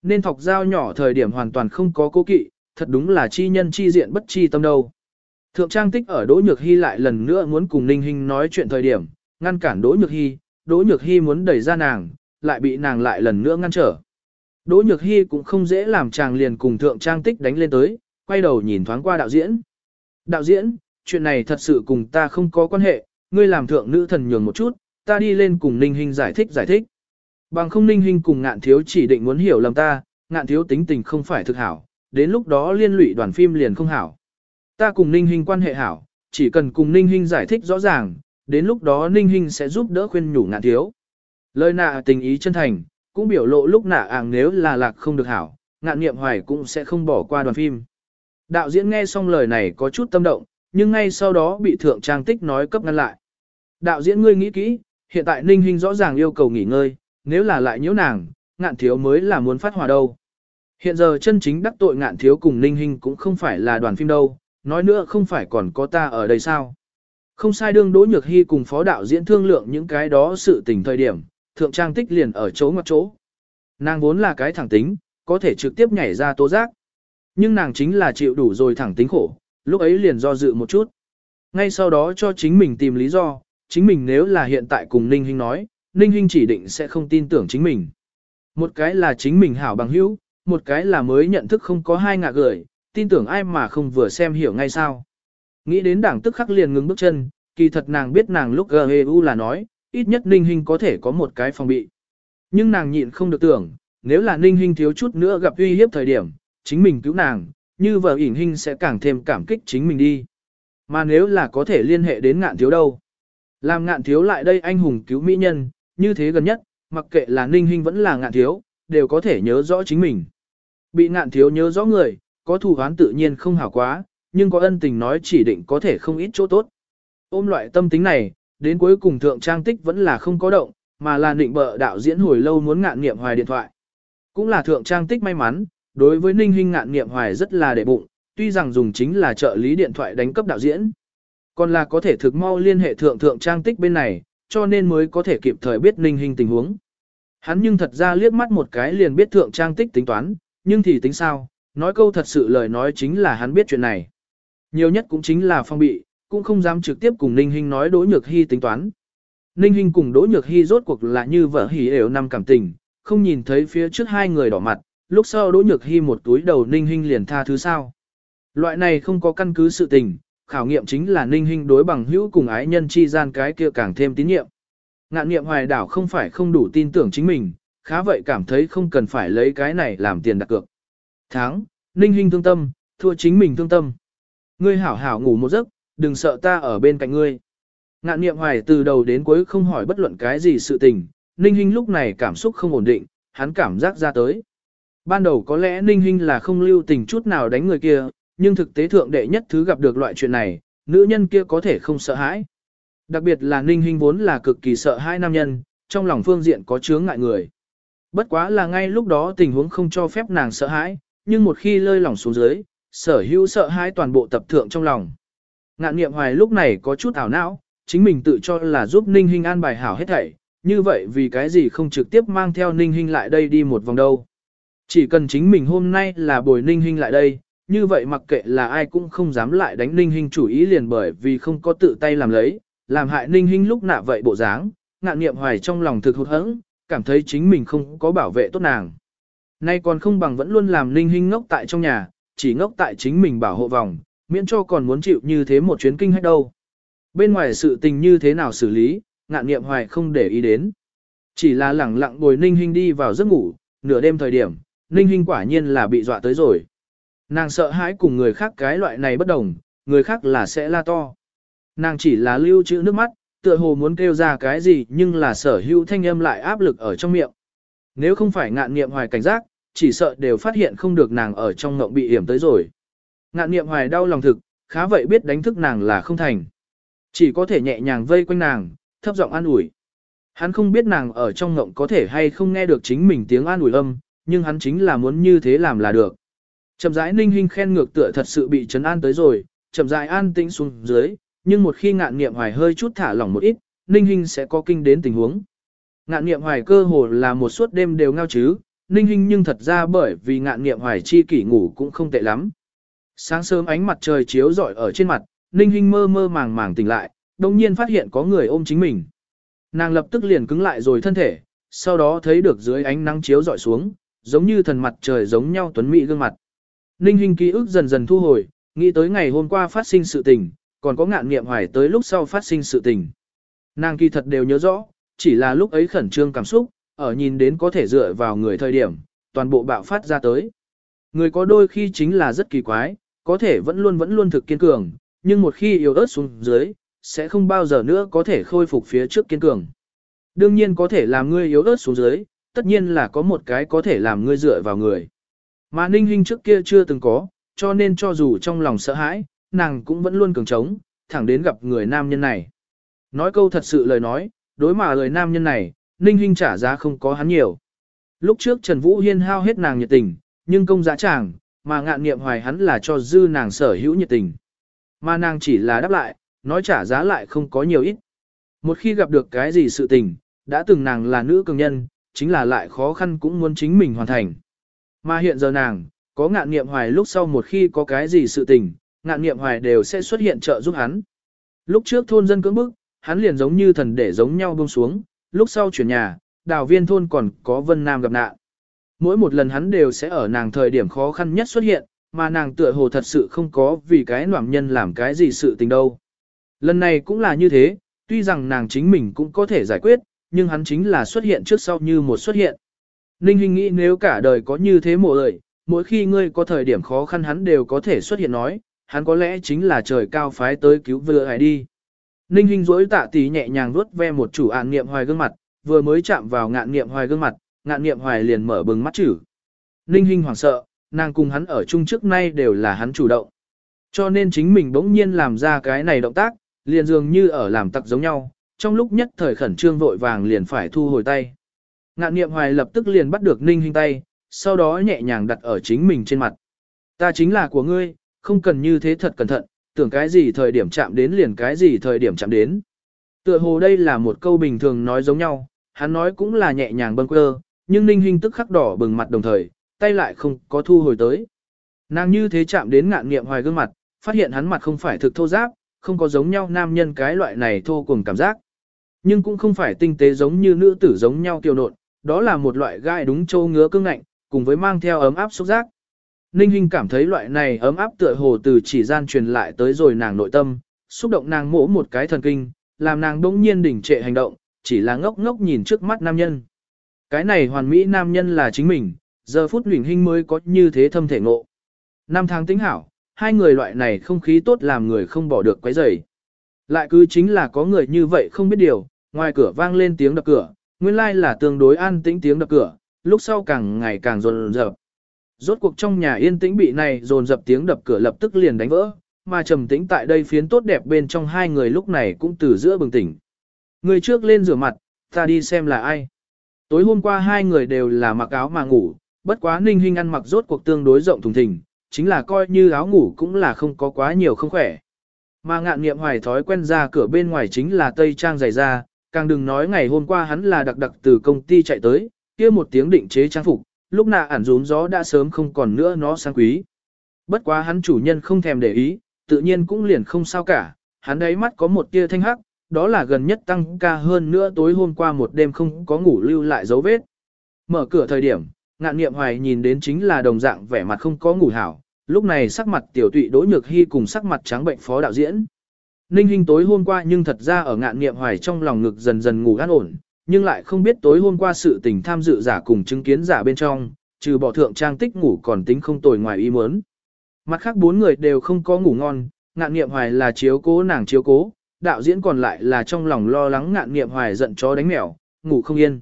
Nên thọc dao nhỏ thời điểm hoàn toàn không có cố kỵ, thật đúng là chi nhân chi diện bất chi tâm đâu. Thượng Trang Tích ở Đỗ Nhược Hy lại lần nữa muốn cùng Ninh Hinh nói chuyện thời điểm, ngăn cản Đỗ Nhược Hy, Đỗ Nhược Hy muốn đẩy ra nàng, lại bị nàng lại lần nữa ngăn trở. Đỗ Nhược Hy cũng không dễ làm chàng liền cùng Thượng Trang Tích đánh lên tới, quay đầu nhìn thoáng qua đạo diễn. Đạo diễn, chuyện này thật sự cùng ta không có quan hệ, ngươi làm thượng nữ thần nhường một chút, ta đi lên cùng Ninh Hinh giải thích giải thích. Bằng không Ninh Hinh cùng ngạn thiếu chỉ định muốn hiểu lầm ta, ngạn thiếu tính tình không phải thực hảo, đến lúc đó liên lụy đoàn phim liền không hảo. Ta cùng Ninh Hinh quan hệ hảo, chỉ cần cùng Ninh Hinh giải thích rõ ràng, đến lúc đó Ninh Hinh sẽ giúp đỡ khuyên nhủ ngạn thiếu. Lời nạ tình ý chân thành, cũng biểu lộ lúc nạ ảng nếu là lạc không được hảo, ngạn nghiệm hoài cũng sẽ không bỏ qua đoàn phim. Đạo diễn nghe xong lời này có chút tâm động, nhưng ngay sau đó bị thượng trang tích nói cấp ngăn lại. Đạo diễn ngươi nghĩ kỹ, hiện tại Ninh Hinh rõ ràng yêu cầu nghỉ ngơi, nếu là lại nhiễu nàng, ngạn thiếu mới là muốn phát hỏa đâu. Hiện giờ chân chính đắc tội ngạn thiếu cùng Ninh Hinh cũng không phải là đoàn phim đâu, nói nữa không phải còn có ta ở đây sao. Không sai đương Đỗ Nhược Hy cùng phó đạo diễn thương lượng những cái đó sự tình thời điểm, thượng trang tích liền ở chỗ ngoặt chỗ. Nàng vốn là cái thẳng tính, có thể trực tiếp nhảy ra tố giác. Nhưng nàng chính là chịu đủ rồi thẳng tính khổ, lúc ấy liền do dự một chút. Ngay sau đó cho chính mình tìm lý do, chính mình nếu là hiện tại cùng Ninh Hinh nói, Ninh Hinh chỉ định sẽ không tin tưởng chính mình. Một cái là chính mình hảo bằng hữu, một cái là mới nhận thức không có hai ngạ gửi, tin tưởng ai mà không vừa xem hiểu ngay sao. Nghĩ đến đảng tức khắc liền ngừng bước chân, kỳ thật nàng biết nàng lúc GEU là nói, ít nhất Ninh Hinh có thể có một cái phòng bị. Nhưng nàng nhịn không được tưởng, nếu là Ninh Hinh thiếu chút nữa gặp uy hiếp thời điểm, chính mình cứu nàng, như vợ ỉn Hinh sẽ càng thêm cảm kích chính mình đi. Mà nếu là có thể liên hệ đến ngạn thiếu đâu. Làm ngạn thiếu lại đây anh hùng cứu mỹ nhân, như thế gần nhất, mặc kệ là Ninh Hinh vẫn là ngạn thiếu, đều có thể nhớ rõ chính mình. Bị ngạn thiếu nhớ rõ người, có thù oán tự nhiên không hảo quá, nhưng có ân tình nói chỉ định có thể không ít chỗ tốt. Ôm loại tâm tính này, đến cuối cùng thượng trang tích vẫn là không có động, mà là định bợ đạo diễn hồi lâu muốn ngạn nghiệm hoài điện thoại. Cũng là thượng trang tích may mắn, đối với ninh hình ngạn nghiệm hoài rất là đệ bụng, tuy rằng dùng chính là trợ lý điện thoại đánh cấp đạo diễn. Còn là có thể thực mau liên hệ thượng thượng trang tích bên này, cho nên mới có thể kịp thời biết ninh hình tình huống. Hắn nhưng thật ra liếc mắt một cái liền biết thượng trang tích tính toán, nhưng thì tính sao, nói câu thật sự lời nói chính là hắn biết chuyện này. Nhiều nhất cũng chính là phong bị, cũng không dám trực tiếp cùng Ninh Hinh nói Đỗ Nhược Hy tính toán. Ninh Hinh cùng Đỗ Nhược Hy rốt cuộc là như vợ hỉ đều năm cảm tình, không nhìn thấy phía trước hai người đỏ mặt, lúc sau Đỗ Nhược Hy một túi đầu Ninh Hinh liền tha thứ sao. Loại này không có căn cứ sự tình, khảo nghiệm chính là Ninh Hinh đối bằng hữu cùng ái nhân chi gian cái kia càng thêm tín nhiệm. Ngạn nghiệm hoài đảo không phải không đủ tin tưởng chính mình, khá vậy cảm thấy không cần phải lấy cái này làm tiền đặt cược. Tháng, Ninh Hinh thương tâm, thua chính mình thương tâm. Ngươi hảo hảo ngủ một giấc, đừng sợ ta ở bên cạnh ngươi. Ngạn niệm hoài từ đầu đến cuối không hỏi bất luận cái gì sự tình, Ninh Hinh lúc này cảm xúc không ổn định, hắn cảm giác ra tới. Ban đầu có lẽ Ninh Hinh là không lưu tình chút nào đánh người kia, nhưng thực tế thượng đệ nhất thứ gặp được loại chuyện này, nữ nhân kia có thể không sợ hãi. Đặc biệt là Ninh Hinh vốn là cực kỳ sợ hai nam nhân, trong lòng phương diện có chướng ngại người. Bất quá là ngay lúc đó tình huống không cho phép nàng sợ hãi, nhưng một khi lơi lỏng xuống dưới, sở hữu sợ hãi toàn bộ tập thượng trong lòng. Ngạn niệm hoài lúc này có chút ảo não, chính mình tự cho là giúp Ninh Hinh an bài hảo hết thảy, như vậy vì cái gì không trực tiếp mang theo Ninh Hinh lại đây đi một vòng đâu. Chỉ cần chính mình hôm nay là bồi Ninh Hinh lại đây, như vậy mặc kệ là ai cũng không dám lại đánh Ninh Hinh chủ ý liền bởi vì không có tự tay làm lấy, làm hại Ninh Hinh lúc nạ vậy bộ dáng, ngạn niệm hoài trong lòng thực hụt hẫng, cảm thấy chính mình không có bảo vệ tốt nàng. Nay còn không bằng vẫn luôn làm Ninh Hinh ngốc tại trong nhà, chỉ ngốc tại chính mình bảo hộ vòng, miễn cho còn muốn chịu như thế một chuyến kinh hết đâu. Bên ngoài sự tình như thế nào xử lý, ngạn nghiệm hoài không để ý đến. Chỉ là lẳng lặng bồi ninh hình đi vào giấc ngủ, nửa đêm thời điểm, Ninh Hinh quả nhiên là bị dọa tới rồi. Nàng sợ hãi cùng người khác cái loại này bất đồng, người khác là sẽ la to. Nàng chỉ là lưu trữ nước mắt, tựa hồ muốn kêu ra cái gì nhưng là sở hữu thanh âm lại áp lực ở trong miệng. Nếu không phải ngạn nghiệm hoài cảnh giác, chỉ sợ đều phát hiện không được nàng ở trong ngộng bị hiểm tới rồi. Ngạn Niệm hoài đau lòng thực, khá vậy biết đánh thức nàng là không thành. Chỉ có thể nhẹ nhàng vây quanh nàng, thấp giọng an ủi. Hắn không biết nàng ở trong ngộng có thể hay không nghe được chính mình tiếng an ủi âm, nhưng hắn chính là muốn như thế làm là được. Chậm rãi ninh hình khen ngược tựa thật sự bị chấn an tới rồi, chậm rãi an tĩnh xuống dưới, nhưng một khi ngạn Niệm hoài hơi chút thả lỏng một ít, ninh hình sẽ có kinh đến tình huống. Ngạn Niệm hoài cơ hồ là một suốt đêm đều ngao chứ, ninh hình nhưng thật ra bởi vì ngạn Niệm hoài chi kỷ ngủ cũng không tệ lắm. Sáng sớm ánh mặt trời chiếu rọi ở trên mặt, ninh Hinh mơ mơ màng màng tỉnh lại, đồng nhiên phát hiện có người ôm chính mình. Nàng lập tức liền cứng lại rồi thân thể, sau đó thấy được dưới ánh nắng chiếu rọi xuống, giống như thần mặt trời giống nhau tuấn mỹ gương mặt. Ninh Hinh ký ức dần dần thu hồi, nghĩ tới ngày hôm qua phát sinh sự tình, còn có ngạn nghiệm hoài tới lúc sau phát sinh sự tình. Nàng kỳ thật đều nhớ rõ, chỉ là lúc ấy khẩn trương cảm xúc, ở nhìn đến có thể dựa vào người thời điểm, toàn bộ bạo phát ra tới. Người có đôi khi chính là rất kỳ quái, có thể vẫn luôn vẫn luôn thực kiên cường, nhưng một khi yếu ớt xuống dưới, sẽ không bao giờ nữa có thể khôi phục phía trước kiên cường. Đương nhiên có thể làm ngươi yếu ớt xuống dưới, tất nhiên là có một cái có thể làm ngươi dựa vào người. Mà Ninh Hinh trước kia chưa từng có, cho nên cho dù trong lòng sợ hãi, nàng cũng vẫn luôn cường trống, thẳng đến gặp người nam nhân này. Nói câu thật sự lời nói, đối mà lời nam nhân này, Ninh Hinh trả giá không có hắn nhiều. Lúc trước Trần Vũ Hiên hao hết nàng nhiệt tình, nhưng công giá chàng, mà ngạn nghiệm hoài hắn là cho dư nàng sở hữu nhiệt tình. Mà nàng chỉ là đáp lại, nói trả giá lại không có nhiều ít. Một khi gặp được cái gì sự tình, đã từng nàng là nữ cường nhân, chính là lại khó khăn cũng muốn chính mình hoàn thành. Mà hiện giờ nàng, có ngạn nghiệm hoài lúc sau một khi có cái gì sự tình, ngạn nghiệm hoài đều sẽ xuất hiện trợ giúp hắn. Lúc trước thôn dân cưỡng bức, hắn liền giống như thần để giống nhau buông xuống, lúc sau chuyển nhà, đào viên thôn còn có Vân Nam gặp nạn. Mỗi một lần hắn đều sẽ ở nàng thời điểm khó khăn nhất xuất hiện, mà nàng tựa hồ thật sự không có vì cái noảm nhân làm cái gì sự tình đâu. Lần này cũng là như thế, tuy rằng nàng chính mình cũng có thể giải quyết, nhưng hắn chính là xuất hiện trước sau như một xuất hiện. Ninh Hinh nghĩ nếu cả đời có như thế mộ ơi, mỗi khi ngươi có thời điểm khó khăn hắn đều có thể xuất hiện nói, hắn có lẽ chính là trời cao phái tới cứu vừa hải đi. Ninh Hinh rỗi tạ tí nhẹ nhàng vuốt ve một chủ ạn niệm hoài gương mặt, vừa mới chạm vào ngạn niệm hoài gương mặt, ngạn niệm hoài liền mở bừng mắt chữ. Ninh Hinh hoảng sợ, nàng cùng hắn ở chung trước nay đều là hắn chủ động. Cho nên chính mình bỗng nhiên làm ra cái này động tác, liền dường như ở làm tặc giống nhau, trong lúc nhất thời khẩn trương vội vàng liền phải thu hồi tay. Ngạn niệm hoài lập tức liền bắt được ninh Hinh tay, sau đó nhẹ nhàng đặt ở chính mình trên mặt. Ta chính là của ngươi, không cần như thế thật cẩn thận, tưởng cái gì thời điểm chạm đến liền cái gì thời điểm chạm đến. Tựa hồ đây là một câu bình thường nói giống nhau, hắn nói cũng là nhẹ nhàng bâng quơ, nhưng ninh hình tức khắc đỏ bừng mặt đồng thời, tay lại không có thu hồi tới. Nàng như thế chạm đến ngạn niệm hoài gương mặt, phát hiện hắn mặt không phải thực thô giáp, không có giống nhau nam nhân cái loại này thô cùng cảm giác. Nhưng cũng không phải tinh tế giống như nữ tử giống nhau kiều nộn, đó là một loại gai đúng châu ngứa cương ngạnh, cùng với mang theo ấm áp xúc giác. Ninh Hinh cảm thấy loại này ấm áp tựa hồ từ chỉ gian truyền lại tới rồi nàng nội tâm, xúc động nàng mỗ một cái thần kinh, làm nàng đỗng nhiên đỉnh trệ hành động, chỉ là ngốc ngốc nhìn trước mắt nam nhân. Cái này hoàn mỹ nam nhân là chính mình, giờ phút luyện hình mới có như thế thâm thể ngộ. Năm tháng tính hảo, hai người loại này không khí tốt làm người không bỏ được quấy rầy. Lại cứ chính là có người như vậy không biết điều, ngoài cửa vang lên tiếng đập cửa, nguyên lai là tương đối an tĩnh tiếng đập cửa, lúc sau càng ngày càng rồn rập. Rốt cuộc trong nhà yên tĩnh bị này rồn rập tiếng đập cửa lập tức liền đánh vỡ, mà trầm tĩnh tại đây phiến tốt đẹp bên trong hai người lúc này cũng từ giữa bừng tỉnh. Người trước lên rửa mặt, ta đi xem là ai. Tối hôm qua hai người đều là mặc áo mà ngủ, bất quá ninh hình ăn mặc rốt cuộc tương đối rộng thùng thình, chính là coi như áo ngủ cũng là không có quá nhiều không khỏe. Mà ngạn nghiệm hoài thói quen ra cửa bên ngoài chính là tây trang dày da, càng đừng nói ngày hôm qua hắn là đặc đặc từ công ty chạy tới, kia một tiếng định chế trang phục, lúc nạ ản rún gió đã sớm không còn nữa nó sang quý. Bất quá hắn chủ nhân không thèm để ý, tự nhiên cũng liền không sao cả, hắn đấy mắt có một tia thanh hắc, đó là gần nhất tăng ca hơn nữa tối hôm qua một đêm không có ngủ lưu lại dấu vết. Mở cửa thời điểm, ngạn nghiệm hoài nhìn đến chính là đồng dạng vẻ mặt không có ngủ hảo, lúc này sắc mặt tiểu tụy đỗ nhược hy cùng sắc mặt trắng bệnh phó đạo diễn. Ninh Hinh tối hôm qua nhưng thật ra ở ngạn nghiệm hoài trong lòng ngực dần dần ngủ an ổn, nhưng lại không biết tối hôm qua sự tình tham dự giả cùng chứng kiến giả bên trong, trừ bỏ thượng trang tích ngủ còn tính không tồi ngoài ý muốn. Mặt khác bốn người đều không có ngủ ngon, ngạn nghiệm hoài là chiếu cố nàng chiếu cố, đạo diễn còn lại là trong lòng lo lắng ngạn nghiệm hoài giận chó đánh mèo, ngủ không yên.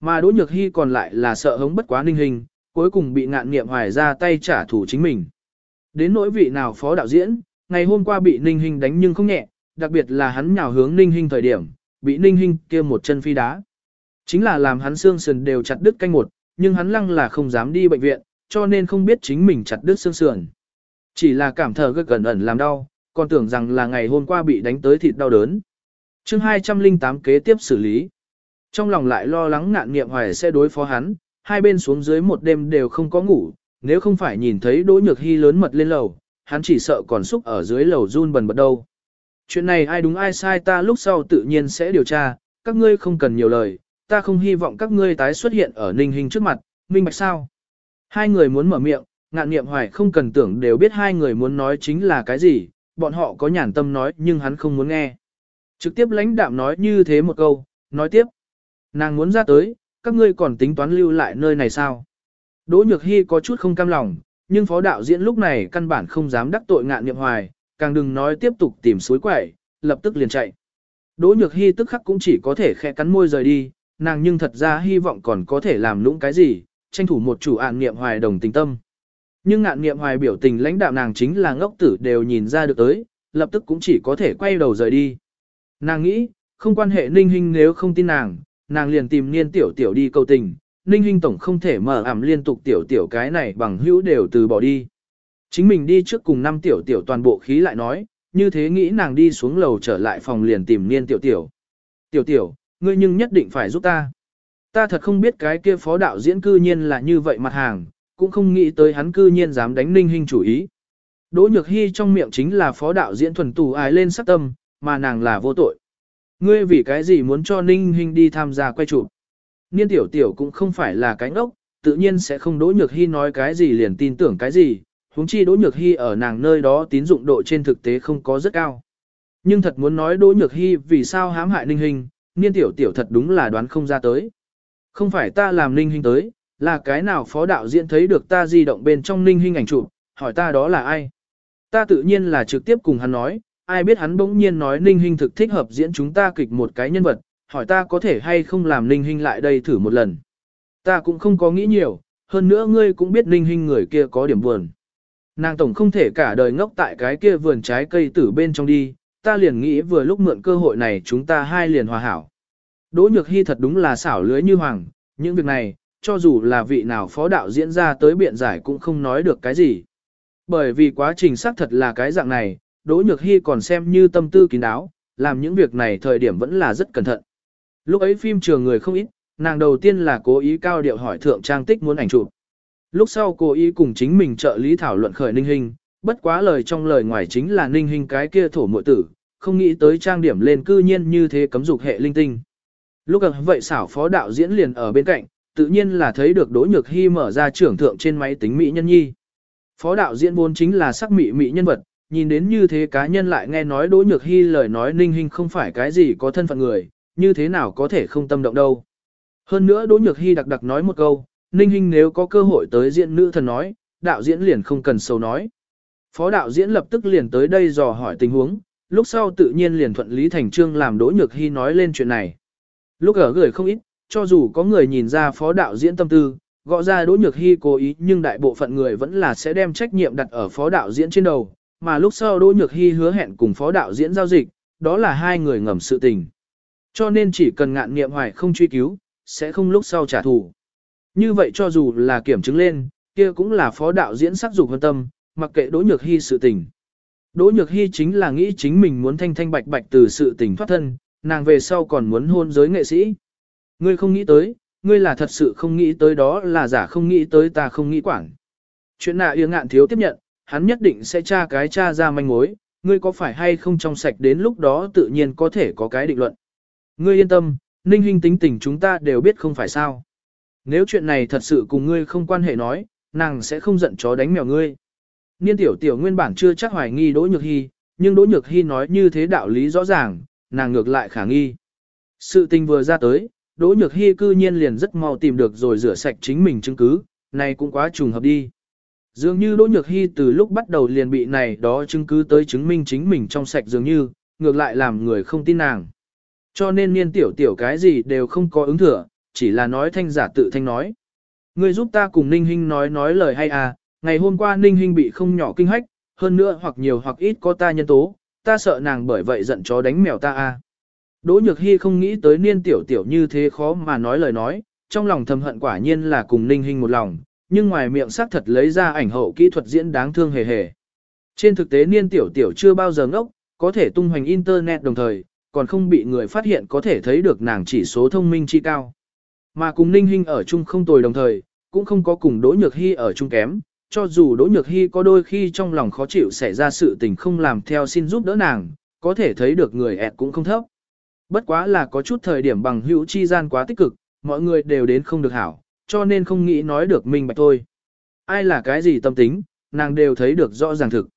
Mà Đỗ Nhược Hy còn lại là sợ hống bất quá ninh hình, cuối cùng bị ngạn nghiệm hoài ra tay trả thù chính mình. Đến nỗi vị nào phó đạo diễn, ngày hôm qua bị ninh hình đánh nhưng không nhẹ, đặc biệt là hắn nhào hướng ninh hình thời điểm, bị ninh hình kia một chân phi đá. Chính là làm hắn xương sườn đều chặt đứt canh một, nhưng hắn lăng là không dám đi bệnh viện, cho nên không biết chính mình chặt đứt xương sườn. Chỉ là cảm thở gật gần ẩn làm đau, còn tưởng rằng là ngày hôm qua bị đánh tới thịt đau đớn. chương 208 kế tiếp xử lý. Trong lòng lại lo lắng ngạn nghiệm hoài sẽ đối phó hắn, hai bên xuống dưới một đêm đều không có ngủ, nếu không phải nhìn thấy Đỗ Nhược Hy lớn mật lên lầu, hắn chỉ sợ còn xúc ở dưới lầu run bần bật đâu. Chuyện này ai đúng ai sai ta lúc sau tự nhiên sẽ điều tra, các ngươi không cần nhiều lời, ta không hy vọng các ngươi tái xuất hiện ở ninh hình trước mặt, minh bạch sao. Hai người muốn mở miệng, ngạn nghiệm hoài không cần tưởng đều biết hai người muốn nói chính là cái gì, bọn họ có nhàn tâm nói nhưng hắn không muốn nghe. Trực tiếp lãnh đạm nói như thế một câu, nói tiếp. Nàng muốn ra tới, các ngươi còn tính toán lưu lại nơi này sao? Đỗ Nhược Hy có chút không cam lòng, nhưng phó đạo diễn lúc này căn bản không dám đắc tội ngạn niệm hoài, càng đừng nói tiếp tục tìm suối quẩy, lập tức liền chạy. Đỗ Nhược Hy tức khắc cũng chỉ có thể khẽ cắn môi rời đi, nàng nhưng thật ra hy vọng còn có thể làm lũng cái gì, tranh thủ một chủ ạn niệm hoài đồng tình tâm. Nhưng ngạn nghiệm hoài biểu tình lãnh đạo nàng chính là ngốc tử đều nhìn ra được tới, lập tức cũng chỉ có thể quay đầu rời đi. Nàng nghĩ, không quan hệ ninh hình nếu không tin nàng, nàng liền tìm niên tiểu tiểu đi cầu tình, ninh hình tổng không thể mở ảm liên tục tiểu tiểu cái này bằng hữu đều từ bỏ đi. Chính mình đi trước cùng năm tiểu tiểu toàn bộ khí lại nói, như thế nghĩ nàng đi xuống lầu trở lại phòng liền tìm niên tiểu tiểu. Tiểu tiểu, ngươi nhưng nhất định phải giúp ta. Ta thật không biết cái kia phó đạo diễn cư nhiên là như vậy mặt hàng, cũng không nghĩ tới hắn cư nhiên dám đánh ninh hình chủ ý. Đỗ Nhược Hy trong miệng chính là phó đạo diễn thuần tù ái lên sắc tâm, mà nàng là vô tội. Ngươi vì cái gì muốn cho ninh hình đi tham gia quay chụp? Niên tiểu tiểu cũng không phải là cánh ốc, tự nhiên sẽ không Đỗ Nhược Hy nói cái gì liền tin tưởng cái gì, huống chi Đỗ Nhược Hy ở nàng nơi đó tín dụng độ trên thực tế không có rất cao. Nhưng thật muốn nói Đỗ Nhược Hy vì sao hãm hại ninh hình, niên tiểu tiểu thật đúng là đoán không ra tới. Không phải ta làm ninh hình tới, là cái nào phó đạo diễn thấy được ta di động bên trong ninh hình ảnh chụp, hỏi ta đó là ai. Ta tự nhiên là trực tiếp cùng hắn nói, ai biết hắn bỗng nhiên nói ninh hình thực thích hợp diễn chúng ta kịch một cái nhân vật, hỏi ta có thể hay không làm ninh hình lại đây thử một lần. Ta cũng không có nghĩ nhiều, hơn nữa ngươi cũng biết ninh hình người kia có điểm buồn. Nàng tổng không thể cả đời ngốc tại cái kia vườn trái cây tử bên trong đi, ta liền nghĩ vừa lúc mượn cơ hội này chúng ta hai liền hòa hảo. Đỗ Nhược Hy thật đúng là xảo lưới như hoàng, những việc này, cho dù là vị nào phó đạo diễn ra tới biện giải cũng không nói được cái gì. Bởi vì quá trình xác thật là cái dạng này, Đỗ Nhược Hy còn xem như tâm tư kín đáo, làm những việc này thời điểm vẫn là rất cẩn thận. Lúc ấy phim trường người không ít, nàng đầu tiên là cố ý cao điệu hỏi thượng trang tích muốn ảnh chụp. Lúc sau cố ý cùng chính mình trợ lý thảo luận khởi ninh hình, bất quá lời trong lời ngoài chính là ninh hình cái kia thổ mội tử, không nghĩ tới trang điểm lên cư nhiên như thế cấm dục hệ linh tinh. Lúc ấy vậy xảo phó đạo diễn liền ở bên cạnh, tự nhiên là thấy được Đỗ Nhược Hy mở ra trưởng thượng trên máy tính mỹ nhân nhi. Phó đạo diễn vốn chính là sắc mỹ mỹ nhân vật, nhìn đến như thế cá nhân lại nghe nói Đỗ Nhược Hy lời nói ninh Hinh không phải cái gì có thân phận người, như thế nào có thể không tâm động đâu. Hơn nữa Đỗ Nhược Hy đặc đặc nói một câu, ninh Hinh nếu có cơ hội tới diễn nữ thần nói, đạo diễn liền không cần sâu nói. Phó đạo diễn lập tức liền tới đây dò hỏi tình huống, lúc sau tự nhiên liền thuận lý thành trương làm Đỗ Nhược Hy nói lên chuyện này. Lúc ở gửi không ít, cho dù có người nhìn ra phó đạo diễn tâm tư, gõ ra Đỗ Nhược Hy cố ý nhưng đại bộ phận người vẫn là sẽ đem trách nhiệm đặt ở phó đạo diễn trên đầu, mà lúc sau Đỗ Nhược Hy hứa hẹn cùng phó đạo diễn giao dịch, đó là hai người ngầm sự tình. Cho nên chỉ cần ngạn nghiệm hoài không truy cứu, sẽ không lúc sau trả thù. Như vậy cho dù là kiểm chứng lên, kia cũng là phó đạo diễn sắc dục hơn tâm, mặc kệ Đỗ Nhược Hy sự tình. Đỗ Nhược Hy chính là nghĩ chính mình muốn thanh thanh bạch bạch từ sự tình thoát thân, nàng về sau còn muốn hôn giới nghệ sĩ. Ngươi không nghĩ tới, ngươi là thật sự không nghĩ tới đó là giả không nghĩ tới ta không nghĩ quản. Chuyện nạ yên ngạn thiếu tiếp nhận, hắn nhất định sẽ tra cái tra ra manh mối, ngươi có phải hay không trong sạch đến lúc đó tự nhiên có thể có cái định luận. Ngươi yên tâm, ninh hình tính tình chúng ta đều biết không phải sao. Nếu chuyện này thật sự cùng ngươi không quan hệ nói, nàng sẽ không giận chó đánh mèo ngươi. Niên tiểu tiểu nguyên bản chưa chắc hoài nghi Đỗ Nhược Hy, nhưng Đỗ Nhược Hy nói như thế đạo lý rõ ràng, nàng ngược lại khả nghi. Sự tình vừa ra tới, Đỗ Nhược Hi cư nhiên liền rất mau tìm được rồi rửa sạch chính mình chứng cứ, này cũng quá trùng hợp đi. Dường như Đỗ Nhược Hi từ lúc bắt đầu liền bị này đó chứng cứ tới chứng minh chính mình trong sạch dường như, ngược lại làm người không tin nàng. Cho nên niên tiểu tiểu cái gì đều không có ứng thừa, chỉ là nói thanh giả tự thanh nói. Ngươi giúp ta cùng Ninh Hinh nói nói lời hay à, ngày hôm qua Ninh Hinh bị không nhỏ kinh hách, hơn nữa hoặc nhiều hoặc ít có ta nhân tố, ta sợ nàng bởi vậy giận chó đánh mèo ta à. Đỗ Nhược Hy không nghĩ tới niên tiểu tiểu như thế khó mà nói lời nói, trong lòng thầm hận quả nhiên là cùng Ninh Hinh một lòng, nhưng ngoài miệng xác thật lấy ra ảnh hậu kỹ thuật diễn đáng thương hề hề. Trên thực tế niên tiểu tiểu chưa bao giờ ngốc, có thể tung hoành internet đồng thời, còn không bị người phát hiện có thể thấy được nàng chỉ số thông minh chi cao. Mà cùng Ninh Hinh ở chung không tồi đồng thời, cũng không có cùng Đỗ Nhược Hy ở chung kém, cho dù Đỗ Nhược Hy có đôi khi trong lòng khó chịu xảy ra sự tình không làm theo xin giúp đỡ nàng, có thể thấy được người ẹt cũng không thấp. Bất quá là có chút thời điểm bằng hữu chi gian quá tích cực, mọi người đều đến không được hảo, cho nên không nghĩ nói được minh bạch thôi. Ai là cái gì tâm tính, nàng đều thấy được rõ ràng thực.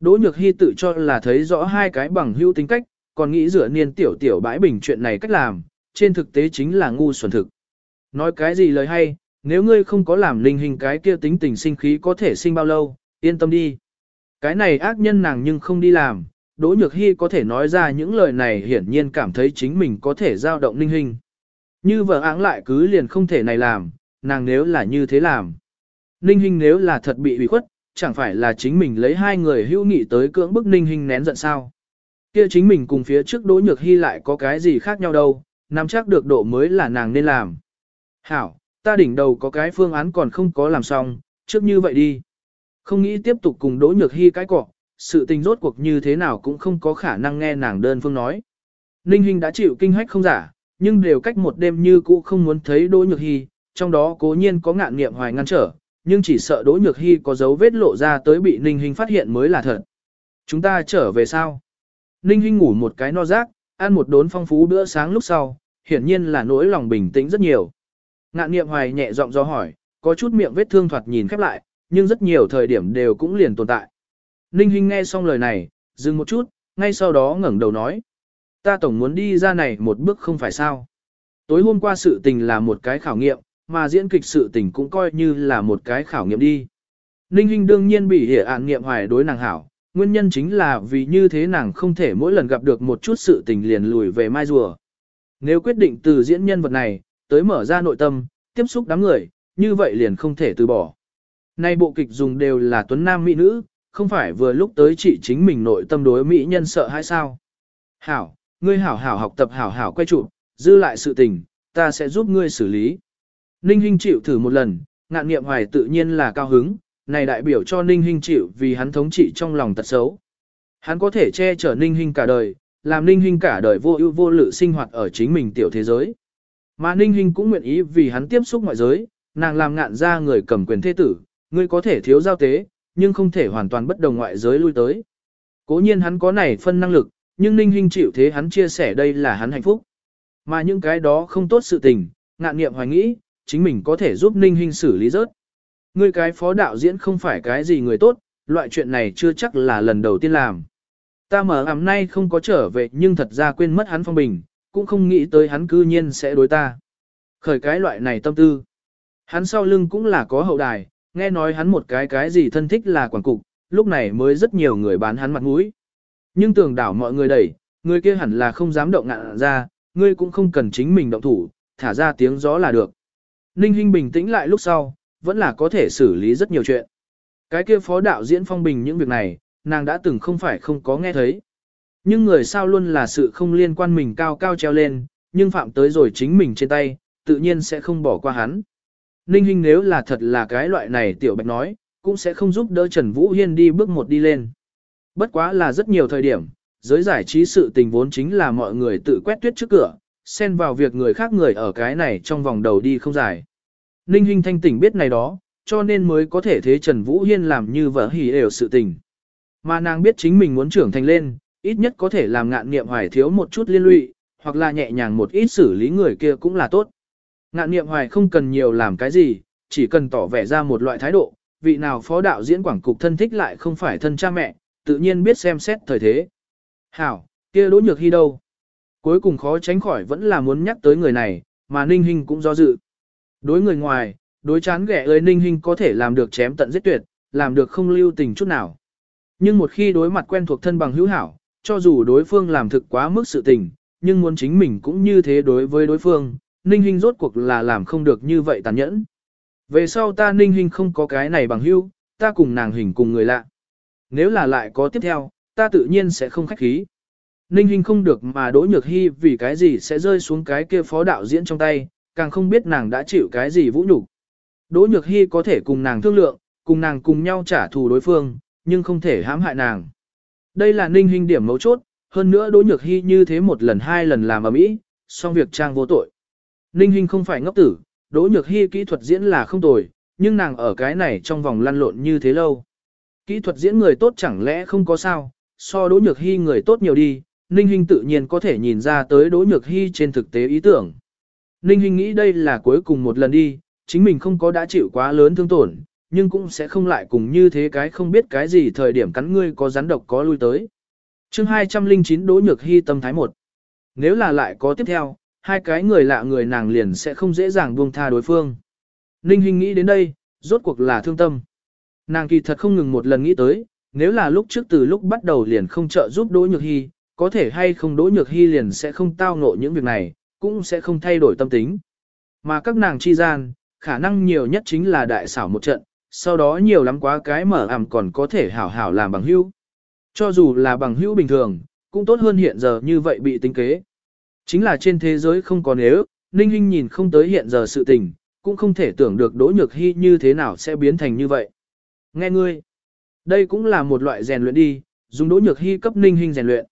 Đỗ Nhược Hy tự cho là thấy rõ hai cái bằng hữu tính cách, còn nghĩ rửa niên tiểu tiểu bãi bình chuyện này cách làm, trên thực tế chính là ngu xuẩn thực. Nói cái gì lời hay, nếu ngươi không có làm linh hình cái kia tính tình sinh khí có thể sinh bao lâu, yên tâm đi. Cái này ác nhân nàng nhưng không đi làm, Đỗ Nhược Hy có thể nói ra những lời này hiển nhiên cảm thấy chính mình có thể giao động linh hình. Như vợ áng lại cứ liền không thể này làm, nàng nếu là như thế làm. Ninh Hinh nếu là thật bị ủy khuất, chẳng phải là chính mình lấy hai người hữu nghị tới cưỡng bức Ninh Hinh nén giận sao. Kia chính mình cùng phía trước Đỗ Nhược Hy lại có cái gì khác nhau đâu, nắm chắc được độ mới là nàng nên làm. Hảo, ta đỉnh đầu có cái phương án còn không có làm xong, trước như vậy đi. Không nghĩ tiếp tục cùng Đỗ Nhược Hy cái cọ, sự tình rốt cuộc như thế nào cũng không có khả năng nghe nàng đơn phương nói. Ninh Hinh đã chịu kinh hách không giả, nhưng đều cách một đêm như cũ không muốn thấy Đỗ Nhược Hy, trong đó cố nhiên có ngạn nghiệm hoài ngăn trở, nhưng chỉ sợ Đỗ Nhược Hy có dấu vết lộ ra tới bị Ninh Hinh phát hiện mới là thật. Chúng ta trở về sao? Ninh Hinh ngủ một cái no rác, ăn một đốn phong phú bữa sáng lúc sau, hiển nhiên là nỗi lòng bình tĩnh rất nhiều. Ngạn nghiệm hoài nhẹ giọng do hỏi, có chút miệng vết thương thoạt nhìn khép lại, nhưng rất nhiều thời điểm đều cũng liền tồn tại. Ninh Hinh nghe xong lời này, dừng một chút, ngay sau đó ngẩng đầu nói. Ta tổng muốn đi ra này một bước không phải sao. Tối hôm qua sự tình là một cái khảo nghiệm, mà diễn kịch sự tình cũng coi như là một cái khảo nghiệm đi. Ninh Hinh đương nhiên bị hiểu ạn nghiệm hoài đối nàng hảo, nguyên nhân chính là vì như thế nàng không thể mỗi lần gặp được một chút sự tình liền lùi về mai rùa. Nếu quyết định từ diễn nhân vật này, tới mở ra nội tâm, tiếp xúc đám người, như vậy liền không thể từ bỏ. Nay bộ kịch dùng đều là tuấn nam mỹ nữ, không phải vừa lúc tới chị chính mình nội tâm đối mỹ nhân sợ hay sao. Hảo, ngươi hảo hảo học tập hảo hảo quay trụ, dư lại sự tình, ta sẽ giúp ngươi xử lý. Ninh Hinh chịu thử một lần, ngạn nghiệm hoài tự nhiên là cao hứng, này đại biểu cho Ninh Hinh chịu vì hắn thống trị trong lòng tật xấu. Hắn có thể che chở Ninh Hinh cả đời, làm Ninh Hinh cả đời vô ưu vô lự sinh hoạt ở chính mình tiểu thế giới. Mà Ninh Hinh cũng nguyện ý vì hắn tiếp xúc ngoại giới, nàng làm ngạn ra người cầm quyền thế tử, ngươi có thể thiếu giao tế, nhưng không thể hoàn toàn bất đồng ngoại giới lui tới. Cố nhiên hắn có này phân năng lực, nhưng Ninh Hinh chịu thế hắn chia sẻ đây là hắn hạnh phúc. Mà những cái đó không tốt sự tình, ngạn nghiệm hoài nghĩ, chính mình có thể giúp Ninh Hinh xử lý rớt. Ngươi cái phó đạo diễn không phải cái gì người tốt, loại chuyện này chưa chắc là lần đầu tiên làm. Ta mở ảm nay không có trở về nhưng thật ra quên mất hắn phong bình, cũng không nghĩ tới hắn cư nhiên sẽ đối ta. Khởi cái loại này tâm tư. Hắn sau lưng cũng là có hậu đài, nghe nói hắn một cái cái gì thân thích là quản cục, lúc này mới rất nhiều người bán hắn mặt mũi. Nhưng tưởng đảo mọi người đẩy, người kia hẳn là không dám động ngạn ra, ngươi cũng không cần chính mình động thủ, thả ra tiếng gió là được. Ninh Hinh bình tĩnh lại lúc sau, vẫn là có thể xử lý rất nhiều chuyện. Cái kia phó đạo diễn phong bình những việc này, nàng đã từng không phải không có nghe thấy. Nhưng người sao luôn là sự không liên quan mình cao cao treo lên, nhưng phạm tới rồi chính mình trên tay, tự nhiên sẽ không bỏ qua hắn. Ninh Hinh nếu là thật là cái loại này tiểu bạch nói, cũng sẽ không giúp đỡ Trần Vũ Hiên đi bước một đi lên. Bất quá là rất nhiều thời điểm, giới giải trí sự tình vốn chính là mọi người tự quét tuyết trước cửa, xen vào việc người khác người ở cái này trong vòng đầu đi không dài. Ninh Hinh thanh tỉnh biết này đó, cho nên mới có thể thế Trần Vũ Hiên làm như vợ hỉ đều sự tình. Mà nàng biết chính mình muốn trưởng thành lên, ít nhất có thể làm ngạn nghiệm hoài thiếu một chút liên lụy, hoặc là nhẹ nhàng một ít xử lý người kia cũng là tốt. Ngạn niệm hoài không cần nhiều làm cái gì, chỉ cần tỏ vẻ ra một loại thái độ, vị nào phó đạo diễn quảng cục thân thích lại không phải thân cha mẹ, tự nhiên biết xem xét thời thế. Hảo, kia đỗ nhược hy đâu? Cuối cùng khó tránh khỏi vẫn là muốn nhắc tới người này, mà Ninh Hinh cũng do dự. Đối người ngoài, đối chán ghẻ ơi Ninh Hinh có thể làm được chém tận giết tuyệt, làm được không lưu tình chút nào. Nhưng một khi đối mặt quen thuộc thân bằng hữu hảo, cho dù đối phương làm thực quá mức sự tình, nhưng muốn chính mình cũng như thế đối với đối phương, Ninh Hinh rốt cuộc là làm không được như vậy tàn nhẫn. Về sau ta Ninh Hinh không có cái này bằng hữu, ta cùng nàng hình cùng người lạ. Nếu là lại có tiếp theo, ta tự nhiên sẽ không khách khí. Ninh Hinh không được mà Đỗ Nhược Hy vì cái gì sẽ rơi xuống cái kia phó đạo diễn trong tay, càng không biết nàng đã chịu cái gì vũ nhục. Đỗ Nhược Hy có thể cùng nàng thương lượng, cùng nàng cùng nhau trả thù đối phương, nhưng không thể hãm hại nàng. Đây là Ninh Hinh điểm mấu chốt, hơn nữa Đỗ Nhược Hy như thế một lần hai lần làm ở mỹ, xong việc trang vô tội. Ninh Hinh không phải ngốc tử, Đỗ Nhược Hy kỹ thuật diễn là không tồi, nhưng nàng ở cái này trong vòng lăn lộn như thế lâu. Kỹ thuật diễn người tốt chẳng lẽ không có sao, so Đỗ Nhược Hy người tốt nhiều đi, Ninh Hinh tự nhiên có thể nhìn ra tới Đỗ Nhược Hy trên thực tế ý tưởng. Ninh Hinh nghĩ đây là cuối cùng một lần đi, chính mình không có đã chịu quá lớn thương tổn, nhưng cũng sẽ không lại cùng như thế cái không biết cái gì thời điểm cắn ngươi có rắn độc có lui tới. chương 209 Đỗ Nhược Hy tâm thái một. Nếu là lại có tiếp theo, hai cái người lạ người nàng liền sẽ không dễ dàng buông tha đối phương. Ninh Hinh nghĩ đến đây, rốt cuộc là thương tâm. Nàng kỳ thật không ngừng một lần nghĩ tới, nếu là lúc trước từ lúc bắt đầu liền không trợ giúp Đỗ Nhược Hy, có thể hay không Đỗ Nhược Hy liền sẽ không tao ngộ những việc này, cũng sẽ không thay đổi tâm tính. Mà các nàng chi gian, khả năng nhiều nhất chính là đại xảo một trận, sau đó nhiều lắm quá cái mở ảm còn có thể hảo hảo làm bằng hữu. Cho dù là bằng hữu bình thường, cũng tốt hơn hiện giờ như vậy bị tính kế. Chính là trên thế giới không có nếu, Ninh Hinh nhìn không tới hiện giờ sự tình, cũng không thể tưởng được Đỗ Nhược Hy như thế nào sẽ biến thành như vậy. Nghe ngươi, đây cũng là một loại rèn luyện đi, dùng Đỗ Nhược Hy cấp Ninh Hinh rèn luyện.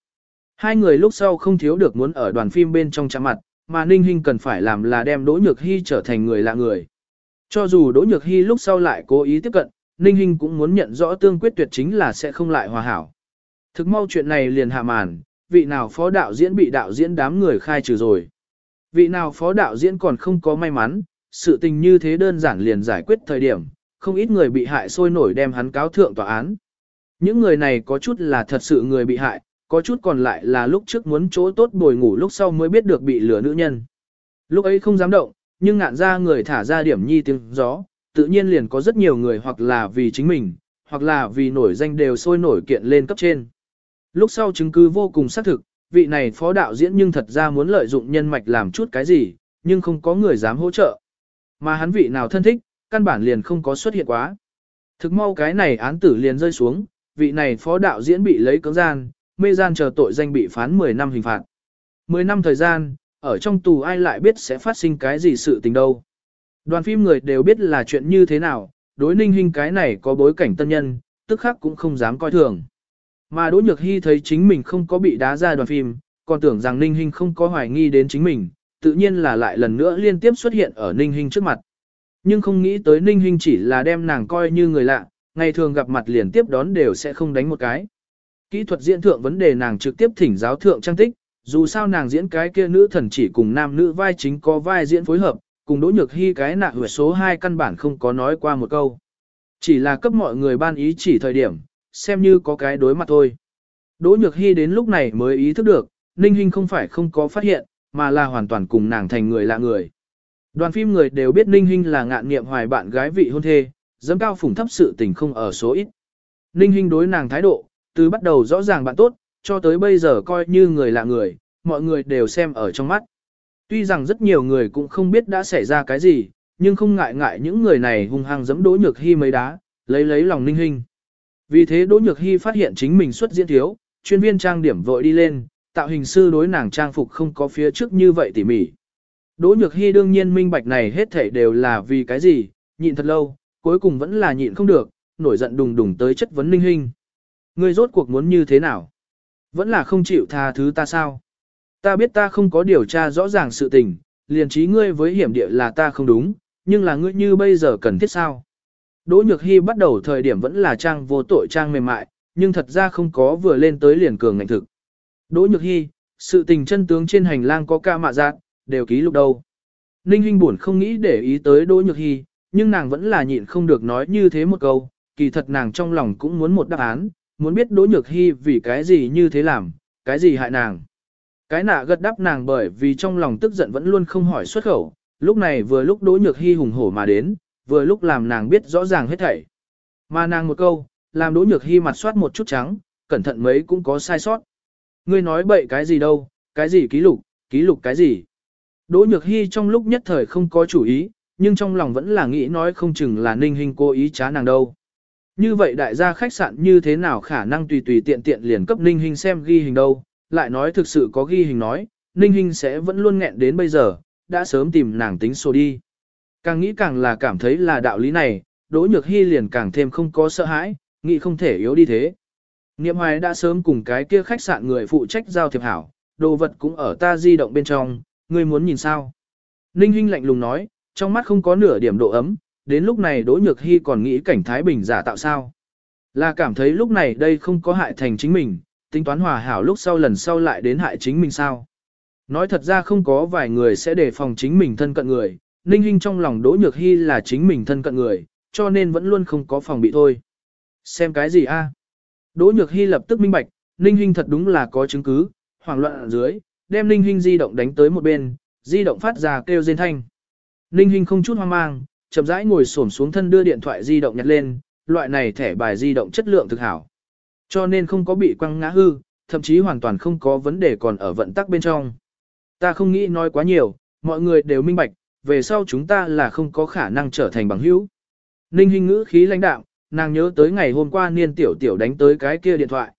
Hai người lúc sau không thiếu được muốn ở đoàn phim bên trong chạm mặt, mà Ninh Hinh cần phải làm là đem Đỗ Nhược Hy trở thành người lạ người. Cho dù Đỗ Nhược Hy lúc sau lại cố ý tiếp cận, Ninh Hinh cũng muốn nhận rõ tương quyết tuyệt chính là sẽ không lại hòa hảo. Thực mau chuyện này liền hạ màn, vị nào phó đạo diễn bị đạo diễn đám người khai trừ rồi. Vị nào phó đạo diễn còn không có may mắn, sự tình như thế đơn giản liền giải quyết thời điểm, không ít người bị hại sôi nổi đem hắn cáo thượng tòa án. Những người này có chút là thật sự người bị hại, có chút còn lại là lúc trước muốn chỗ tốt bồi ngủ lúc sau mới biết được bị lừa nữ nhân. Lúc ấy không dám động, nhưng ngạn ra người thả ra điểm nhi tiếng gió, tự nhiên liền có rất nhiều người hoặc là vì chính mình, hoặc là vì nổi danh đều sôi nổi kiện lên cấp trên. Lúc sau chứng cứ vô cùng xác thực, vị này phó đạo diễn nhưng thật ra muốn lợi dụng nhân mạch làm chút cái gì, nhưng không có người dám hỗ trợ. Mà hắn vị nào thân thích, căn bản liền không có xuất hiện quá. Thực mau cái này án tử liền rơi xuống, vị này phó đạo diễn bị lấy cưỡng gian, mê gian chờ tội danh bị phán 10 năm hình phạt. 10 năm thời gian, ở trong tù ai lại biết sẽ phát sinh cái gì sự tình đâu. Đoàn phim người đều biết là chuyện như thế nào, đối ninh hình cái này có bối cảnh tân nhân, tức khắc cũng không dám coi thường. Mà Đỗ Nhược Hy thấy chính mình không có bị đá ra đoàn phim, còn tưởng rằng Ninh Hinh không có hoài nghi đến chính mình, tự nhiên là lại lần nữa liên tiếp xuất hiện ở Ninh Hinh trước mặt. Nhưng không nghĩ tới Ninh Hinh chỉ là đem nàng coi như người lạ, ngày thường gặp mặt liền tiếp đón đều sẽ không đánh một cái. Kỹ thuật diễn thượng vấn đề nàng trực tiếp thỉnh giáo thượng trang tích, dù sao nàng diễn cái kia nữ thần chỉ cùng nam nữ vai chính có vai diễn phối hợp, cùng Đỗ Nhược Hy cái nạ huệ số 2 căn bản không có nói qua một câu. Chỉ là cấp mọi người ban ý chỉ thời điểm, xem như có cái đối mặt thôi. Đỗ Nhược Hy đến lúc này mới ý thức được, Ninh Hinh không phải không có phát hiện, mà là hoàn toàn cùng nàng thành người lạ người. Đoàn phim người đều biết Ninh Hinh là ngạn nghiệm hoài bạn gái vị hôn thê, dẫm cao phủng thấp sự tình không ở số ít. Ninh Hinh đối nàng thái độ, từ bắt đầu rõ ràng bạn tốt, cho tới bây giờ coi như người lạ người, mọi người đều xem ở trong mắt. Tuy rằng rất nhiều người cũng không biết đã xảy ra cái gì, nhưng không ngại ngại những người này hung hăng dẫm Đỗ Nhược Hy mấy đá, lấy lấy lòng Ninh Hinh. Vì thế Đỗ Nhược Hy phát hiện chính mình xuất diễn thiếu, chuyên viên trang điểm vội đi lên, tạo hình sư đối nàng trang phục không có phía trước như vậy tỉ mỉ. Đỗ Nhược Hy đương nhiên minh bạch này hết thảy đều là vì cái gì, nhịn thật lâu, cuối cùng vẫn là nhịn không được, nổi giận đùng đùng tới chất vấn Ninh Hinh. Ngươi rốt cuộc muốn như thế nào? Vẫn là không chịu tha thứ ta sao? Ta biết ta không có điều tra rõ ràng sự tình, liền trí ngươi với hiểm địa là ta không đúng, nhưng là ngươi như bây giờ cần thiết sao? Đỗ Nhược Hy bắt đầu thời điểm vẫn là trang vô tội trang mềm mại, nhưng thật ra không có vừa lên tới liền cường ngạnh thực. Đỗ Nhược Hy, sự tình chân tướng trên hành lang có ca mạ giác, đều ký lục đâu. Ninh Hinh buồn không nghĩ để ý tới Đỗ Nhược Hy, nhưng nàng vẫn là nhịn không được nói như thế một câu, kỳ thật nàng trong lòng cũng muốn một đáp án, muốn biết Đỗ Nhược Hy vì cái gì như thế làm, cái gì hại nàng. Cái nạ gật đáp nàng bởi vì trong lòng tức giận vẫn luôn không hỏi xuất khẩu, lúc này vừa lúc Đỗ Nhược Hy hùng hổ mà đến, vừa lúc làm nàng biết rõ ràng hết thảy. Mà nàng một câu, làm Đỗ Nhược Hy mặt soát một chút trắng, cẩn thận mấy cũng có sai sót. Ngươi nói bậy cái gì đâu, cái gì ký lục, ký lục cái gì. Đỗ Nhược Hy trong lúc nhất thời không có chủ ý, nhưng trong lòng vẫn là nghĩ nói không chừng là ninh hình cố ý trá nàng đâu. Như vậy đại gia khách sạn như thế nào khả năng tùy tùy tiện tiện liền cấp ninh hình xem ghi hình đâu, lại nói thực sự có ghi hình nói, ninh hình sẽ vẫn luôn nghẹn đến bây giờ, đã sớm tìm nàng tính số đi. Càng nghĩ càng là cảm thấy là đạo lý này, Đỗ Nhược Hy liền càng thêm không có sợ hãi, nghĩ không thể yếu đi thế. Niệm hoài đã sớm cùng cái kia khách sạn người phụ trách giao thiệp hảo, đồ vật cũng ở ta di động bên trong, ngươi muốn nhìn sao? Ninh Hinh lạnh lùng nói, trong mắt không có nửa điểm độ ấm, đến lúc này Đỗ Nhược Hy còn nghĩ cảnh Thái Bình giả tạo sao. Là cảm thấy lúc này đây không có hại thành chính mình, tính toán hòa hảo lúc sau lần sau lại đến hại chính mình sao. Nói thật ra không có vài người sẽ đề phòng chính mình thân cận người, Ninh Hinh trong lòng Đỗ Nhược Hy là chính mình thân cận người, cho nên vẫn luôn không có phòng bị thôi. Xem cái gì a? Đỗ Nhược Hy lập tức minh bạch, Ninh Hinh thật đúng là có chứng cứ, hoảng loạn ở dưới, đem Ninh Hinh di động đánh tới một bên, di động phát ra kêu rên thanh. Ninh Hinh không chút hoang mang, chậm rãi ngồi xổm xuống thân đưa điện thoại di động nhặt lên, loại này thẻ bài di động chất lượng thực hảo. Cho nên không có bị quăng ngã hư, thậm chí hoàn toàn không có vấn đề còn ở vận tắc bên trong. Ta không nghĩ nói quá nhiều, mọi người đều minh bạch, về sau chúng ta là không có khả năng trở thành bằng hữu. Ninh Hinh ngữ khí lãnh đạo, nàng nhớ tới ngày hôm qua Niên Tiểu Tiểu đánh tới cái kia điện thoại.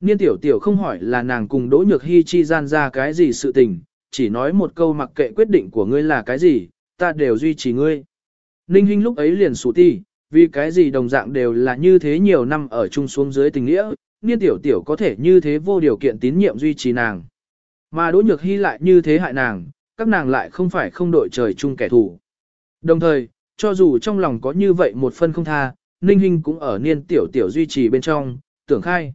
Niên Tiểu Tiểu không hỏi là nàng cùng Đỗ Nhược Hi chi gian ra cái gì sự tình, chỉ nói một câu mặc kệ quyết định của ngươi là cái gì, ta đều duy trì ngươi. Ninh Hinh lúc ấy liền sụ ti, vì cái gì đồng dạng đều là như thế nhiều năm ở chung xuống dưới tình nghĩa, Niên Tiểu Tiểu có thể như thế vô điều kiện tín nhiệm duy trì nàng. Mà Đỗ Nhược Hi lại như thế hại nàng, các nàng lại không phải không đội trời chung kẻ thù. Đồng thời, cho dù trong lòng có như vậy một phân không tha, Ninh Hinh cũng ở niên tiểu tiểu duy trì bên trong, tưởng khai.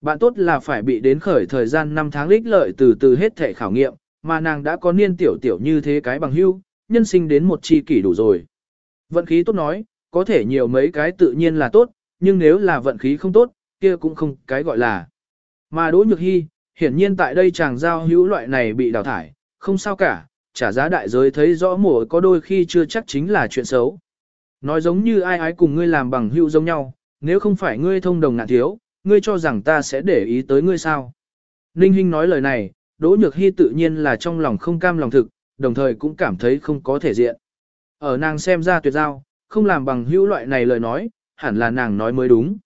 Bạn tốt là phải bị đến khởi thời gian 5 tháng lích lợi từ từ hết thể khảo nghiệm, mà nàng đã có niên tiểu tiểu như thế cái bằng hưu, nhân sinh đến một chi kỷ đủ rồi. Vận khí tốt nói, có thể nhiều mấy cái tự nhiên là tốt, nhưng nếu là vận khí không tốt, kia cũng không cái gọi là. Mà Đỗ Nhược Hy, hiển nhiên tại đây chàng giao hữu loại này bị đào thải, không sao cả, trả giá đại giới thấy rõ mổ có đôi khi chưa chắc chính là chuyện xấu. Nói giống như ai ái cùng ngươi làm bằng hữu giống nhau, nếu không phải ngươi thông đồng nạn thiếu, ngươi cho rằng ta sẽ để ý tới ngươi sao. Ninh Hinh nói lời này, Đỗ Nhược Hy tự nhiên là trong lòng không cam lòng thực, đồng thời cũng cảm thấy không có thể diện. Ở nàng xem ra tuyệt giao, không làm bằng hữu loại này lời nói, hẳn là nàng nói mới đúng.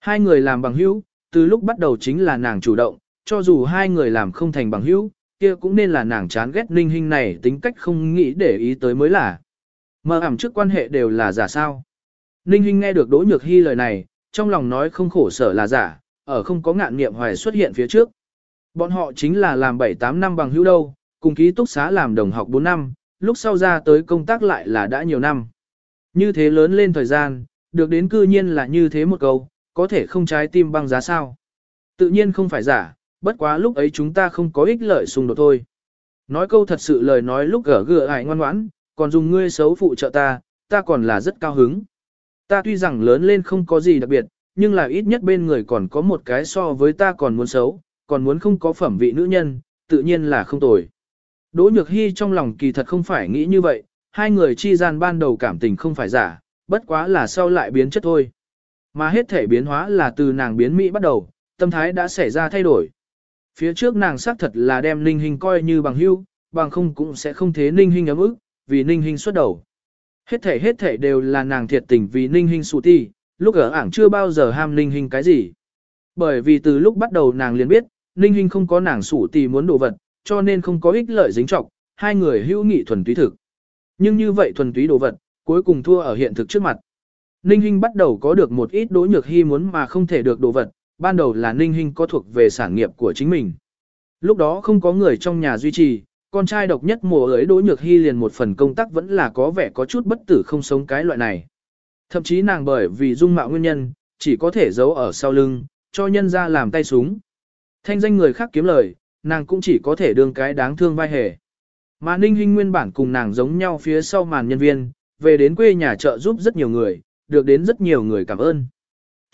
Hai người làm bằng hữu, từ lúc bắt đầu chính là nàng chủ động, cho dù hai người làm không thành bằng hữu, kia cũng nên là nàng chán ghét ninh hình này tính cách không nghĩ để ý tới mới là. Mơ ảm trước quan hệ đều là giả sao. Ninh hình nghe được Đỗ Nhược Hy lời này, trong lòng nói không khổ sở là giả, ở không có ngạn nghiệm hoài xuất hiện phía trước. Bọn họ chính là làm 7-8 năm bằng hữu đâu, cùng ký túc xá làm đồng học 4 năm, lúc sau ra tới công tác lại là đã nhiều năm. Như thế lớn lên thời gian, được đến cư nhiên là như thế một câu, có thể không trái tim băng giá sao. Tự nhiên không phải giả, bất quá lúc ấy chúng ta không có ích lợi xung đột thôi. Nói câu thật sự lời nói lúc gở gựa ải ngoan ngoãn, còn dùng ngươi xấu phụ trợ ta, ta còn là rất cao hứng. Ta tuy rằng lớn lên không có gì đặc biệt, nhưng là ít nhất bên người còn có một cái so với ta còn muốn xấu, còn muốn không có phẩm vị nữ nhân, tự nhiên là không tồi. Đỗ Nhược Hy trong lòng kỳ thật không phải nghĩ như vậy, hai người chi gian ban đầu cảm tình không phải giả, bất quá là sau lại biến chất thôi. Mà hết thể biến hóa là từ nàng biến Mỹ bắt đầu, tâm thái đã xảy ra thay đổi. Phía trước nàng xác thật là đem Ninh Hình coi như bằng hữu, bằng không cũng sẽ không thế Ninh Hình ấm ức, vì Ninh Hình xuất đầu. Hết thể hết thể đều là nàng thiệt tình vì Ninh Hình sụ ti, lúc ở ảng chưa bao giờ ham Ninh Hình cái gì. Bởi vì từ lúc bắt đầu nàng liền biết, Ninh Hình không có nàng sụ ti muốn đồ vật, cho nên không có ích lợi dính trọng, hai người hữu nghị thuần túy thực. Nhưng như vậy thuần túy đồ vật, cuối cùng thua ở hiện thực trước mặt. Ninh Hinh bắt đầu có được một ít đỗ nhược hy muốn mà không thể được đồ vật, ban đầu là Ninh Hinh có thuộc về sản nghiệp của chính mình. Lúc đó không có người trong nhà duy trì, con trai độc nhất mùa ấy đối Nhược Hy liền một phần công tác vẫn là có vẻ có chút bất tử không sống cái loại này. Thậm chí nàng bởi vì dung mạo nguyên nhân, chỉ có thể giấu ở sau lưng, cho nhân ra làm tay súng. Thanh danh người khác kiếm lời, nàng cũng chỉ có thể đương cái đáng thương vai hề. Mà Ninh Hinh nguyên bản cùng nàng giống nhau phía sau màn nhân viên, về đến quê nhà trợ giúp rất nhiều người, được đến rất nhiều người cảm ơn.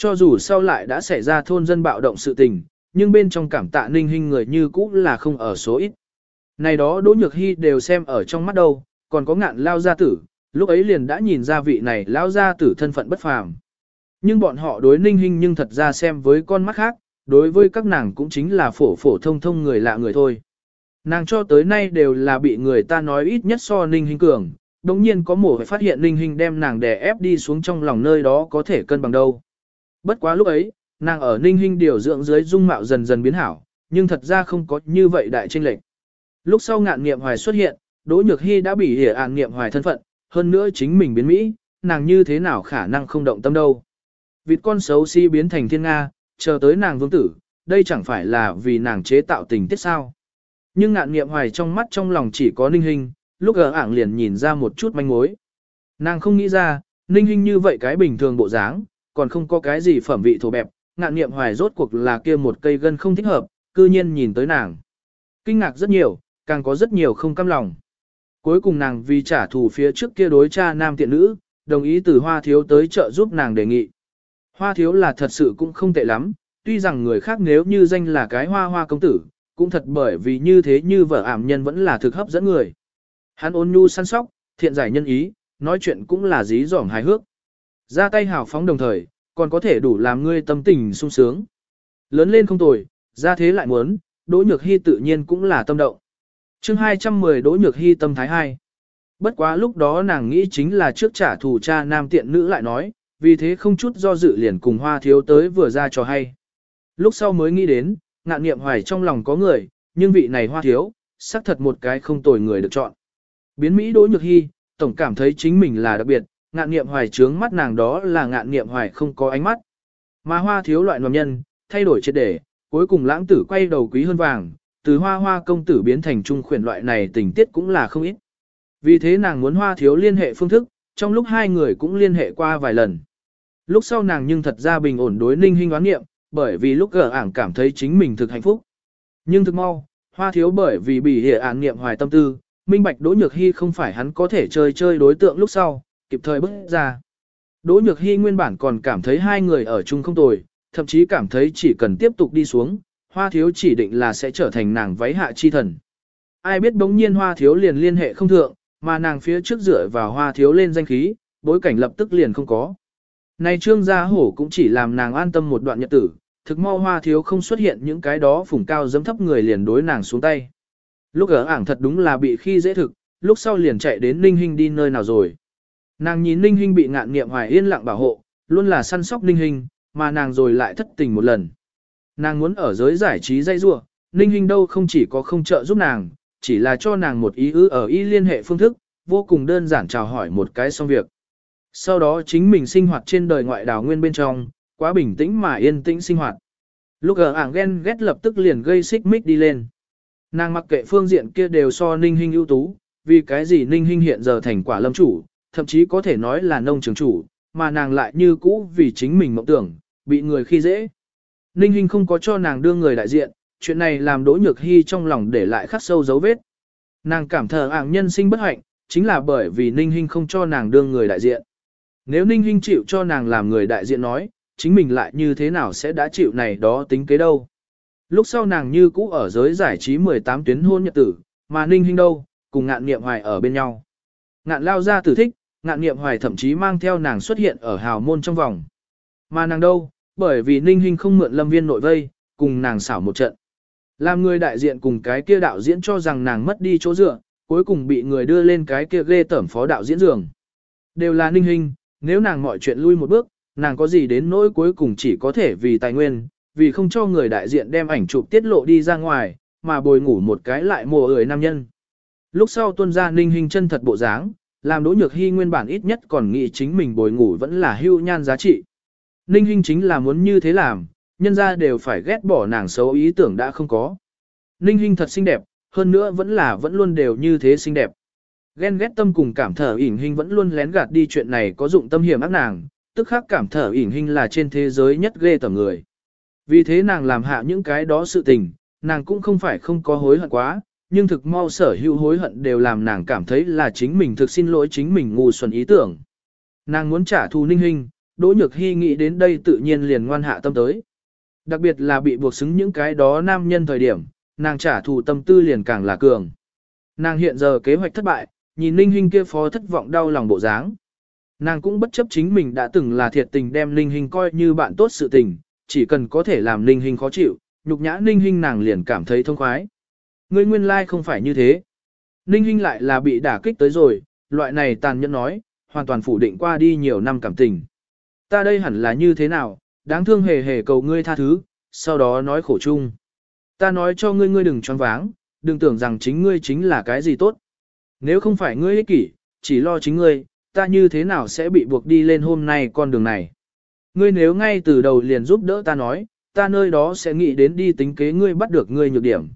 Cho dù sau lại đã xảy ra thôn dân bạo động sự tình, nhưng bên trong cảm tạ ninh hình người như cũ là không ở số ít. Này đó Đỗ Nhược Hy đều xem ở trong mắt đâu, còn có ngạn lao gia tử, lúc ấy liền đã nhìn ra vị này lao gia tử thân phận bất phàm. Nhưng bọn họ đối ninh hình nhưng thật ra xem với con mắt khác, đối với các nàng cũng chính là phổ phổ thông thông người lạ người thôi. Nàng cho tới nay đều là bị người ta nói ít nhất so ninh hình cường, đồng nhiên có mổ phải phát hiện ninh hình đem nàng đè ép đi xuống trong lòng nơi đó có thể cân bằng đâu. Bất quá lúc ấy, nàng ở ninh hình điều dưỡng dưới dung mạo dần dần biến hảo, nhưng thật ra không có như vậy đại tranh lệch. Lúc sau ngạn nghiệm hoài xuất hiện, Đỗ Nhược Hy đã bị hiểu ạn nghiệm hoài thân phận, hơn nữa chính mình biến Mỹ, nàng như thế nào khả năng không động tâm đâu. Vịt con xấu xí si biến thành thiên Nga, chờ tới nàng vương tử, đây chẳng phải là vì nàng chế tạo tình tiết sao. Nhưng ngạn nghiệm hoài trong mắt trong lòng chỉ có ninh hình, lúc ở ảng liền nhìn ra một chút manh mối. Nàng không nghĩ ra, ninh hình như vậy cái bình thường bộ dáng, còn không có cái gì phẩm vị thổ bẹp, ngạn nghiệm hoài rốt cuộc là kia một cây gân không thích hợp, cư nhiên nhìn tới nàng. Kinh ngạc rất nhiều, càng có rất nhiều không căm lòng. Cuối cùng nàng vì trả thù phía trước kia đối cha nam tiện nữ, đồng ý từ hoa thiếu tới trợ giúp nàng đề nghị. Hoa thiếu là thật sự cũng không tệ lắm, tuy rằng người khác nếu như danh là cái hoa hoa công tử, cũng thật bởi vì như thế như vợ ảm nhân vẫn là thực hấp dẫn người. Hắn ôn nhu săn sóc, thiện giải nhân ý, nói chuyện cũng là dí dỏm hài hước. Ra tay hào phóng đồng thời, còn có thể đủ làm ngươi tâm tình sung sướng. Lớn lên không tồi, ra thế lại muốn, Đỗ Nhược Hy tự nhiên cũng là tâm động. chương 210 Đỗ Nhược Hy tâm thái 2. Bất quá lúc đó nàng nghĩ chính là trước trả thù cha nam tiện nữ lại nói, vì thế không chút do dự liền cùng hoa thiếu tới vừa ra cho hay. Lúc sau mới nghĩ đến, ngạn nghiệm hoài trong lòng có người, nhưng vị này hoa thiếu, xác thật một cái không tồi người được chọn. Biến Mỹ Đỗ Nhược Hy, tổng cảm thấy chính mình là đặc biệt, ngạn nghiệm hoài trướng mắt nàng đó là ngạn nghiệm hoài không có ánh mắt. Mà hoa thiếu loại nòm nhân, thay đổi triệt để, cuối cùng lãng tử quay đầu quý hơn vàng, từ hoa hoa công tử biến thành trung khuyển loại này tình tiết cũng là không ít. Vì thế nàng muốn hoa thiếu liên hệ phương thức, trong lúc hai người cũng liên hệ qua vài lần. Lúc sau nàng nhưng thật ra bình ổn đối ninh hình oán nghiệm, bởi vì lúc gỡ ảng cảm thấy chính mình thực hạnh phúc. Nhưng thực mau, hoa thiếu bởi vì bị hệ án nghiệm hoài tâm tư, minh bạch Đỗ Nhược Hy không phải hắn có thể chơi chơi đối tượng lúc sau, kịp thời bước ra. Đỗ Nhược Hy nguyên bản còn cảm thấy hai người ở chung không tồi, thậm chí cảm thấy chỉ cần tiếp tục đi xuống, hoa thiếu chỉ định là sẽ trở thành nàng váy hạ chi thần. Ai biết bỗng nhiên hoa thiếu liền liên hệ không thượng, mà nàng phía trước dựa vào hoa thiếu lên danh khí, bối cảnh lập tức liền không có. Này trương gia hổ cũng chỉ làm nàng an tâm một đoạn nhật tử, thực mau hoa thiếu không xuất hiện những cái đó phủng cao dấm thấp người liền đối nàng xuống tay. Lúc ở ảng thật đúng là bị khi dễ thực, lúc sau liền chạy đến Ninh Hinh đi nơi nào rồi. Nàng nhìn Ninh Hinh bị ngạn nghiệm hoài yên lặng bảo hộ, luôn là săn sóc Ninh Hinh, mà nàng rồi lại thất tình một lần. Nàng muốn ở giới giải trí dây rua, Ninh Hinh đâu không chỉ có không trợ giúp nàng, chỉ là cho nàng một ý ư ở y liên hệ phương thức, vô cùng đơn giản chào hỏi một cái xong việc. Sau đó chính mình sinh hoạt trên đời ngoại đảo nguyên bên trong, quá bình tĩnh mà yên tĩnh sinh hoạt. Lúc ở ảng ghen ghét lập tức liền gây xích mích đi lên. Nàng mặc kệ phương diện kia đều so ninh Hinh ưu tú, vì cái gì ninh Hinh hiện giờ thành quả lâm chủ, thậm chí có thể nói là nông trường chủ, mà nàng lại như cũ vì chính mình mộng tưởng, bị người khi dễ. Ninh Hinh không có cho nàng đưa người đại diện, chuyện này làm đỗ nhược hy trong lòng để lại khắc sâu dấu vết. Nàng cảm thờ ảng nhân sinh bất hạnh, chính là bởi vì ninh Hinh không cho nàng đưa người đại diện. Nếu Ninh Hinh chịu cho nàng làm người đại diện nói, chính mình lại như thế nào sẽ đã chịu này đó tính kế đâu. Lúc sau nàng như cũ ở giới giải trí 18 tuyến hôn nhật tử, mà Ninh Hinh đâu, cùng ngạn niệm hoài ở bên nhau. Ngạn lao ra tử thích, ngạn niệm hoài thậm chí mang theo nàng xuất hiện ở hào môn trong vòng. Mà nàng đâu, bởi vì Ninh Hinh không mượn lâm viên nội vây, cùng nàng xảo một trận. Làm người đại diện cùng cái kia đạo diễn cho rằng nàng mất đi chỗ dựa, cuối cùng bị người đưa lên cái kia ghê tẩm phó đạo diễn giường. Đều là Ninh Hinh, nếu nàng mọi chuyện lui một bước, nàng có gì đến nỗi cuối cùng chỉ có thể vì tài nguyên, vì không cho người đại diện đem ảnh chụp tiết lộ đi ra ngoài, mà bồi ngủ một cái lại mùa ơi nam nhân. Lúc sau tuân ra ninh hình chân thật bộ dáng, làm đỗ nhược hy nguyên bản ít nhất còn nghĩ chính mình bồi ngủ vẫn là hưu nhan giá trị. Ninh hinh chính là muốn như thế làm, nhân ra đều phải ghét bỏ nàng xấu ý tưởng đã không có. Ninh hinh thật xinh đẹp, hơn nữa vẫn là vẫn luôn đều như thế xinh đẹp. Ghen ghét tâm cùng cảm thở ỉn hình vẫn luôn lén gạt đi chuyện này có dụng tâm hiểm ác nàng, tức khắc cảm thở ỉn hình là trên thế giới nhất ghê tởm người. Vì thế nàng làm hạ những cái đó sự tình, nàng cũng không phải không có hối hận quá, nhưng thực mau sở hữu hối hận đều làm nàng cảm thấy là chính mình thực xin lỗi chính mình ngu xuẩn ý tưởng. Nàng muốn trả thù ninh hình, Đỗ Nhược Hy nghĩ đến đây tự nhiên liền ngoan hạ tâm tới. Đặc biệt là bị buộc xứng những cái đó nam nhân thời điểm, nàng trả thù tâm tư liền càng là cường. Nàng hiện giờ kế hoạch thất bại, nhìn Ninh hình kia phó thất vọng đau lòng bộ dáng. Nàng cũng bất chấp chính mình đã từng là thiệt tình đem Ninh hình coi như bạn tốt sự tình, chỉ cần có thể làm Ninh hình khó chịu, nhục nhã Ninh hình nàng liền cảm thấy thông khoái. Ngươi nguyên lai like không phải như thế. Ninh Hinh lại là bị đả kích tới rồi, loại này tàn nhẫn nói, hoàn toàn phủ định qua đi nhiều năm cảm tình. Ta đây hẳn là như thế nào, đáng thương hề hề cầu ngươi tha thứ, sau đó nói khổ chung. Ta nói cho ngươi ngươi đừng choáng váng, đừng tưởng rằng chính ngươi chính là cái gì tốt. Nếu không phải ngươi ích kỷ, chỉ lo chính ngươi, ta như thế nào sẽ bị buộc đi lên hôm nay con đường này. Ngươi nếu ngay từ đầu liền giúp đỡ ta nói, ta nơi đó sẽ nghĩ đến đi tính kế ngươi bắt được ngươi nhược điểm.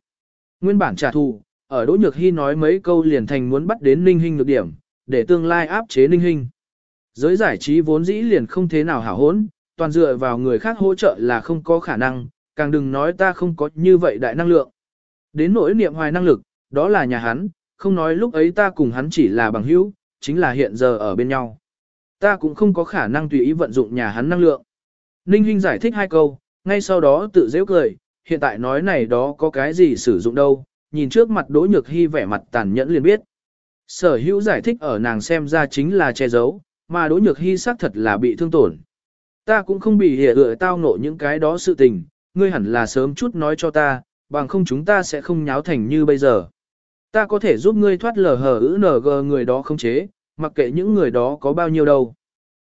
Nguyên bản trả thù, ở Đỗ Nhược Hy nói mấy câu liền thành muốn bắt đến Ninh Hinh được điểm, để tương lai áp chế Ninh Hinh. Giới giải trí vốn dĩ liền không thế nào hảo hốn, toàn dựa vào người khác hỗ trợ là không có khả năng, càng đừng nói ta không có như vậy đại năng lượng. Đến nỗi niệm hoài năng lực, đó là nhà hắn, không nói lúc ấy ta cùng hắn chỉ là bằng hữu, chính là hiện giờ ở bên nhau. Ta cũng không có khả năng tùy ý vận dụng nhà hắn năng lượng. Ninh Hinh giải thích hai câu, ngay sau đó tự dễ cười, hiện tại nói này đó có cái gì sử dụng đâu, nhìn trước mặt Đỗ Nhược Hy vẻ mặt tàn nhẫn liền biết. Sở hữu giải thích ở nàng xem ra chính là che giấu, mà Đỗ Nhược Hy xác thật là bị thương tổn. Ta cũng không bị hiểu ựa tao nộ những cái đó sự tình, ngươi hẳn là sớm chút nói cho ta, bằng không chúng ta sẽ không nháo thành như bây giờ. Ta có thể giúp ngươi thoát lờ hờ ữ nờ gờ người đó không chế, mặc kệ những người đó có bao nhiêu đâu.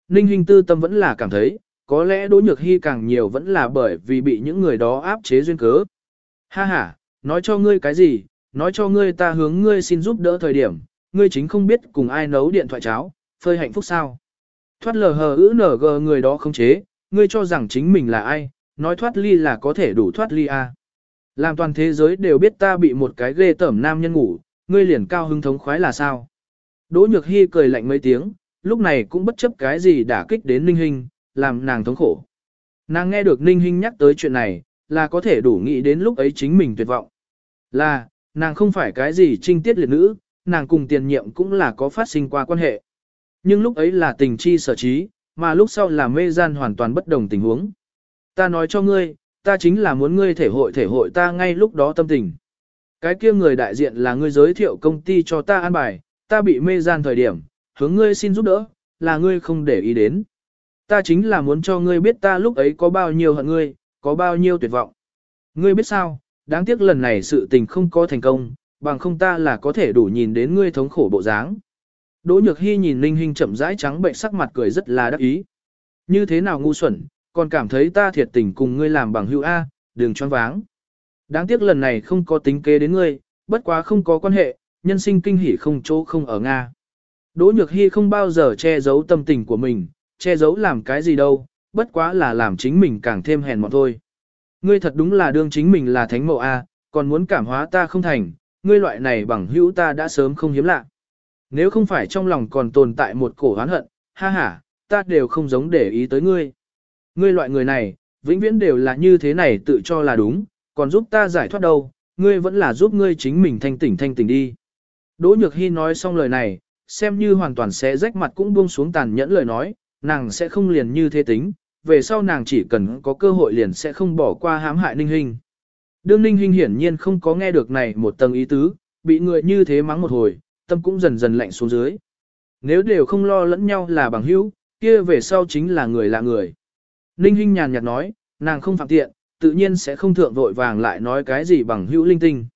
Ninh Hinh tư tâm vẫn là cảm thấy, có lẽ Đỗ Nhược Hy càng nhiều vẫn là bởi vì bị những người đó áp chế duyên cớ. Ha ha, nói cho ngươi cái gì, nói cho ngươi ta hướng ngươi xin giúp đỡ thời điểm, ngươi chính không biết cùng ai nấu điện thoại cháo, phơi hạnh phúc sao. Thoát lờ hờ ữ nở gờ người đó không chế, ngươi cho rằng chính mình là ai, nói thoát ly là có thể đủ thoát ly à. Làm toàn thế giới đều biết ta bị một cái ghê tởm nam nhân ngủ, ngươi liền cao hứng thống khoái là sao. Đỗ Nhược Hy cười lạnh mấy tiếng, lúc này cũng bất chấp cái gì đả kích đến Ninh hình làm nàng thống khổ. Nàng nghe được Ninh Hinh nhắc tới chuyện này, là có thể đủ nghĩ đến lúc ấy chính mình tuyệt vọng. Là, nàng không phải cái gì trinh tiết liệt nữ, nàng cùng tiền nhiệm cũng là có phát sinh qua quan hệ. Nhưng lúc ấy là tình chi sở trí, mà lúc sau là mê gian hoàn toàn bất đồng tình huống. Ta nói cho ngươi, ta chính là muốn ngươi thể hội thể hội ta ngay lúc đó tâm tình. Cái kia người đại diện là ngươi giới thiệu công ty cho ta an bài, ta bị mê gian thời điểm, hướng ngươi xin giúp đỡ, là ngươi không để ý đến. Ta chính là muốn cho ngươi biết ta lúc ấy có bao nhiêu hận ngươi, có bao nhiêu tuyệt vọng. Ngươi biết sao, đáng tiếc lần này sự tình không có thành công, bằng không ta là có thể đủ nhìn đến ngươi thống khổ bộ dáng. Đỗ Nhược Hy nhìn Ninh Hinh chậm rãi trắng bệnh sắc mặt cười rất là đắc ý. Như thế nào ngu xuẩn, còn cảm thấy ta thiệt tình cùng ngươi làm bằng hữu A, đừng choáng váng. Đáng tiếc lần này không có tính kế đến ngươi, bất quá không có quan hệ, nhân sinh kinh hỉ không chỗ không ở Nga. Đỗ Nhược Hy không bao giờ che giấu tâm tình của mình, che giấu làm cái gì đâu, bất quá là làm chính mình càng thêm hèn mọn thôi. Ngươi thật đúng là đương chính mình là thánh mẫu A, còn muốn cảm hóa ta không thành, ngươi loại này bằng hữu ta đã sớm không hiếm lạ. Nếu không phải trong lòng còn tồn tại một cổ oán hận, ha ha, ta đều không giống để ý tới ngươi. Ngươi loại người này, vĩnh viễn đều là như thế này tự cho là đúng, còn giúp ta giải thoát đâu, ngươi vẫn là giúp ngươi chính mình thanh tỉnh thanh tỉnh đi. Đỗ Nhược Hy nói xong lời này, xem như hoàn toàn sẽ rách mặt cũng buông xuống tàn nhẫn lời nói, nàng sẽ không liền như thế tính, về sau nàng chỉ cần có cơ hội liền sẽ không bỏ qua hãm hại Ninh Hinh. Đương Ninh Hinh hiển nhiên không có nghe được này một tầng ý tứ, bị người như thế mắng một hồi, tâm cũng dần dần lạnh xuống dưới. Nếu đều không lo lẫn nhau là bằng hữu, kia về sau chính là người lạ người. Ninh Hinh nhàn nhạt nói, nàng không phạm tiện, tự nhiên sẽ không thượng vội vàng lại nói cái gì bằng hữu linh tinh.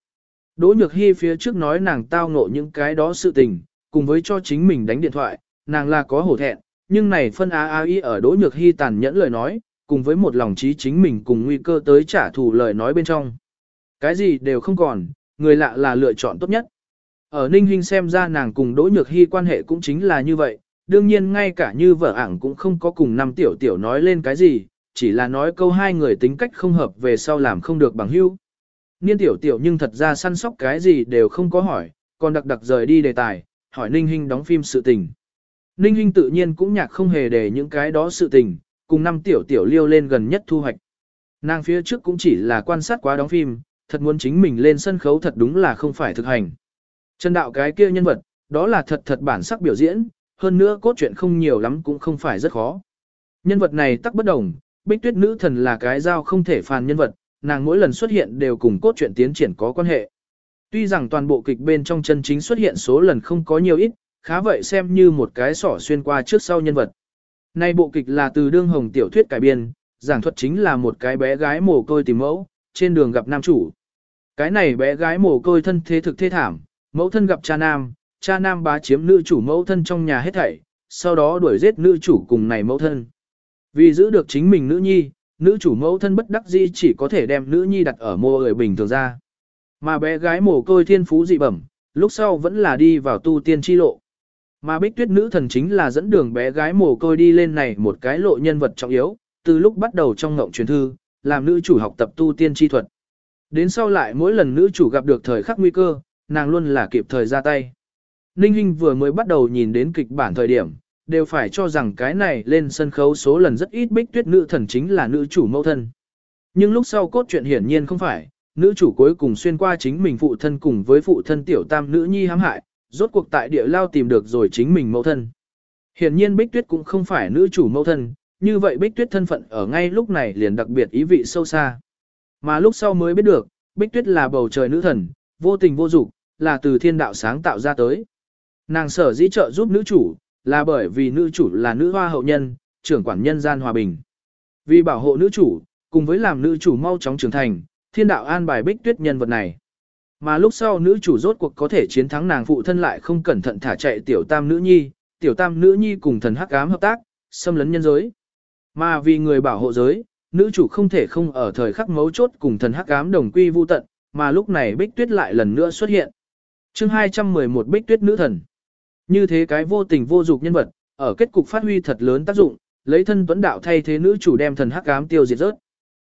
Đỗ Nhược Hy phía trước nói nàng tao ngộ những cái đó sự tình, cùng với cho chính mình đánh điện thoại, nàng là có hổ thẹn, nhưng này phân á á y ở Đỗ Nhược Hy tàn nhẫn lời nói, cùng với một lòng trí chính mình cùng nguy cơ tới trả thù lời nói bên trong. Cái gì đều không còn, người lạ là lựa chọn tốt nhất. Ở Ninh Hinh xem ra nàng cùng Đỗ Nhược Hy quan hệ cũng chính là như vậy, đương nhiên ngay cả như vợ ảng cũng không có cùng năm tiểu tiểu nói lên cái gì, chỉ là nói câu hai người tính cách không hợp về sau làm không được bằng hữu. Niên tiểu tiểu nhưng thật ra săn sóc cái gì đều không có hỏi, còn đặc đặc rời đi đề tài, hỏi Ninh Hinh đóng phim sự tình. Ninh Hinh tự nhiên cũng nhạc không hề để những cái đó sự tình, cùng năm tiểu tiểu liêu lên gần nhất thu hoạch. Nàng phía trước cũng chỉ là quan sát quá đóng phim, thật muốn chính mình lên sân khấu thật đúng là không phải thực hành. Trần đạo cái kia nhân vật, đó là thật thật bản sắc biểu diễn, hơn nữa cốt truyện không nhiều lắm cũng không phải rất khó. Nhân vật này tắc bất đồng, Bích tuyết nữ thần là cái dao không thể phàn nhân vật, nàng mỗi lần xuất hiện đều cùng cốt truyện tiến triển có quan hệ. Tuy rằng toàn bộ kịch bên trong chân chính xuất hiện số lần không có nhiều ít, khá vậy xem như một cái sỏ xuyên qua trước sau nhân vật. Nay bộ kịch là từ đương hồng tiểu thuyết cải biên, giảng thuật chính là một cái bé gái mồ côi tìm mẫu, trên đường gặp nam chủ. Cái này bé gái mồ côi thân thế thực thê thảm, mẫu thân gặp cha nam, cha nam bá chiếm nữ chủ mẫu thân trong nhà hết thảy, sau đó đuổi giết nữ chủ cùng này mẫu thân. Vì giữ được chính mình nữ nhi, nữ chủ mẫu thân bất đắc dĩ chỉ có thể đem nữ nhi đặt ở mô người bình thường ra. Mà bé gái mồ côi thiên phú dị bẩm, lúc sau vẫn là đi vào tu tiên chi lộ. Mà bích tuyết nữ thần chính là dẫn đường bé gái mồ côi đi lên này một cái lộ nhân vật trọng yếu, từ lúc bắt đầu trong ngộng truyền thư, làm nữ chủ học tập tu tiên chi thuật. Đến sau lại mỗi lần nữ chủ gặp được thời khắc nguy cơ, nàng luôn là kịp thời ra tay. Ninh Hinh vừa mới bắt đầu nhìn đến kịch bản thời điểm, đều phải cho rằng cái này lên sân khấu số lần rất ít bích tuyết nữ thần chính là nữ chủ mẫu thân. Nhưng lúc sau cốt truyện hiển nhiên không phải, nữ chủ cuối cùng xuyên qua chính mình phụ thân cùng với phụ thân tiểu tam nữ nhi hãm hại, rốt cuộc tại địa lao tìm được rồi chính mình mẫu thân. Hiển nhiên bích tuyết cũng không phải nữ chủ mẫu thân, như vậy bích tuyết thân phận ở ngay lúc này liền đặc biệt ý vị sâu xa. Mà lúc sau mới biết được, bích tuyết là bầu trời nữ thần, vô tình vô dục, là từ thiên đạo sáng tạo ra tới. Nàng sở dĩ trợ giúp nữ chủ, là bởi vì nữ chủ là nữ hoa hậu nhân, trưởng quản nhân gian hòa bình. Vì bảo hộ nữ chủ, cùng với làm nữ chủ mau chóng trưởng thành, thiên đạo an bài bích tuyết nhân vật này. Mà lúc sau nữ chủ rốt cuộc có thể chiến thắng nàng phụ thân lại không cẩn thận thả chạy tiểu tam nữ nhi, tiểu tam nữ nhi cùng thần hắc ám hợp tác, xâm lấn nhân giới. Mà vì người bảo hộ giới, nữ chủ không thể không ở thời khắc mấu chốt cùng thần hắc ám đồng quy vu tận, mà lúc này bích tuyết lại lần nữa xuất hiện. chương 211 bích tuyết nữ thần. Như thế cái vô tình vô dục nhân vật, ở kết cục phát huy thật lớn tác dụng, lấy thân tuấn đạo thay thế nữ chủ đem thần hắc ám tiêu diệt rớt.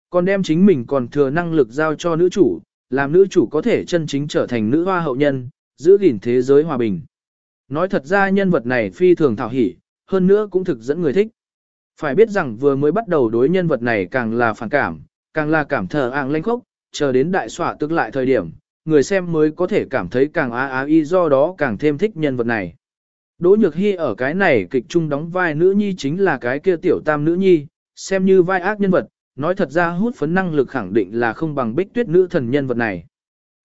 Còn đem chính mình còn thừa năng lực giao cho nữ chủ, làm nữ chủ có thể chân chính trở thành nữ hoa hậu nhân, giữ gìn thế giới hòa bình. Nói thật ra nhân vật này phi thường thảo hỉ, hơn nữa cũng thực dẫn người thích. Phải biết rằng vừa mới bắt đầu đối nhân vật này càng là phản cảm, càng là cảm thờ ạng lanh khốc, chờ đến đại xỏa tức lại thời điểm, người xem mới có thể cảm thấy càng á á y do đó càng thêm thích nhân vật này. Đỗ Nhược Hy ở cái này kịch trung đóng vai nữ nhi chính là cái kia tiểu tam nữ nhi, xem như vai ác nhân vật, nói thật ra hút phấn năng lực khẳng định là không bằng bích tuyết nữ thần nhân vật này.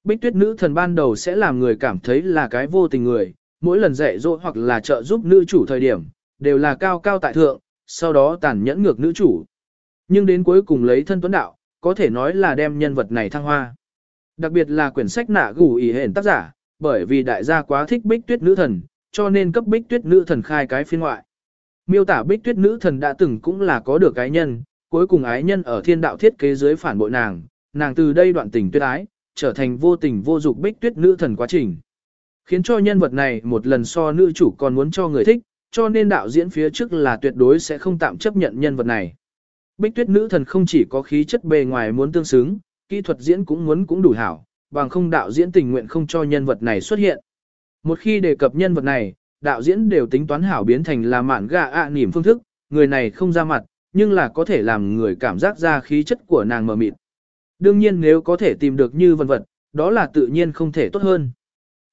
Bích tuyết nữ thần ban đầu sẽ làm người cảm thấy là cái vô tình người, mỗi lần dạy dỗ hoặc là trợ giúp nữ chủ thời điểm, đều là cao cao tại thượng, sau đó tàn nhẫn ngược nữ chủ. Nhưng đến cuối cùng lấy thân tuấn đạo, có thể nói là đem nhân vật này thăng hoa. Đặc biệt là quyển sách nạ gủ ý hển tác giả, bởi vì đại gia quá thích bích tuyết nữ thần, cho nên cấp bích tuyết nữ thần khai cái phiên ngoại. Miêu tả bích tuyết nữ thần đã từng cũng là có được cái nhân, cuối cùng ái nhân ở thiên đạo thiết kế dưới phản bội nàng, nàng từ đây đoạn tình tuyết ái, trở thành vô tình vô dục bích tuyết nữ thần quá trình. Khiến cho nhân vật này một lần so nữ chủ còn muốn cho người thích, cho nên đạo diễn phía trước là tuyệt đối sẽ không tạm chấp nhận nhân vật này. Bích tuyết nữ thần không chỉ có khí chất bề ngoài muốn tương xứng, kỹ thuật diễn cũng muốn cũng đủ hảo, bằng không đạo diễn tình nguyện không cho nhân vật này xuất hiện. Một khi đề cập nhân vật này, đạo diễn đều tính toán hảo biến thành là mạn gà ạ à nỉm phương thức, người này không ra mặt, nhưng là có thể làm người cảm giác ra khí chất của nàng mờ mịt. Đương nhiên nếu có thể tìm được như vân vật, đó là tự nhiên không thể tốt hơn.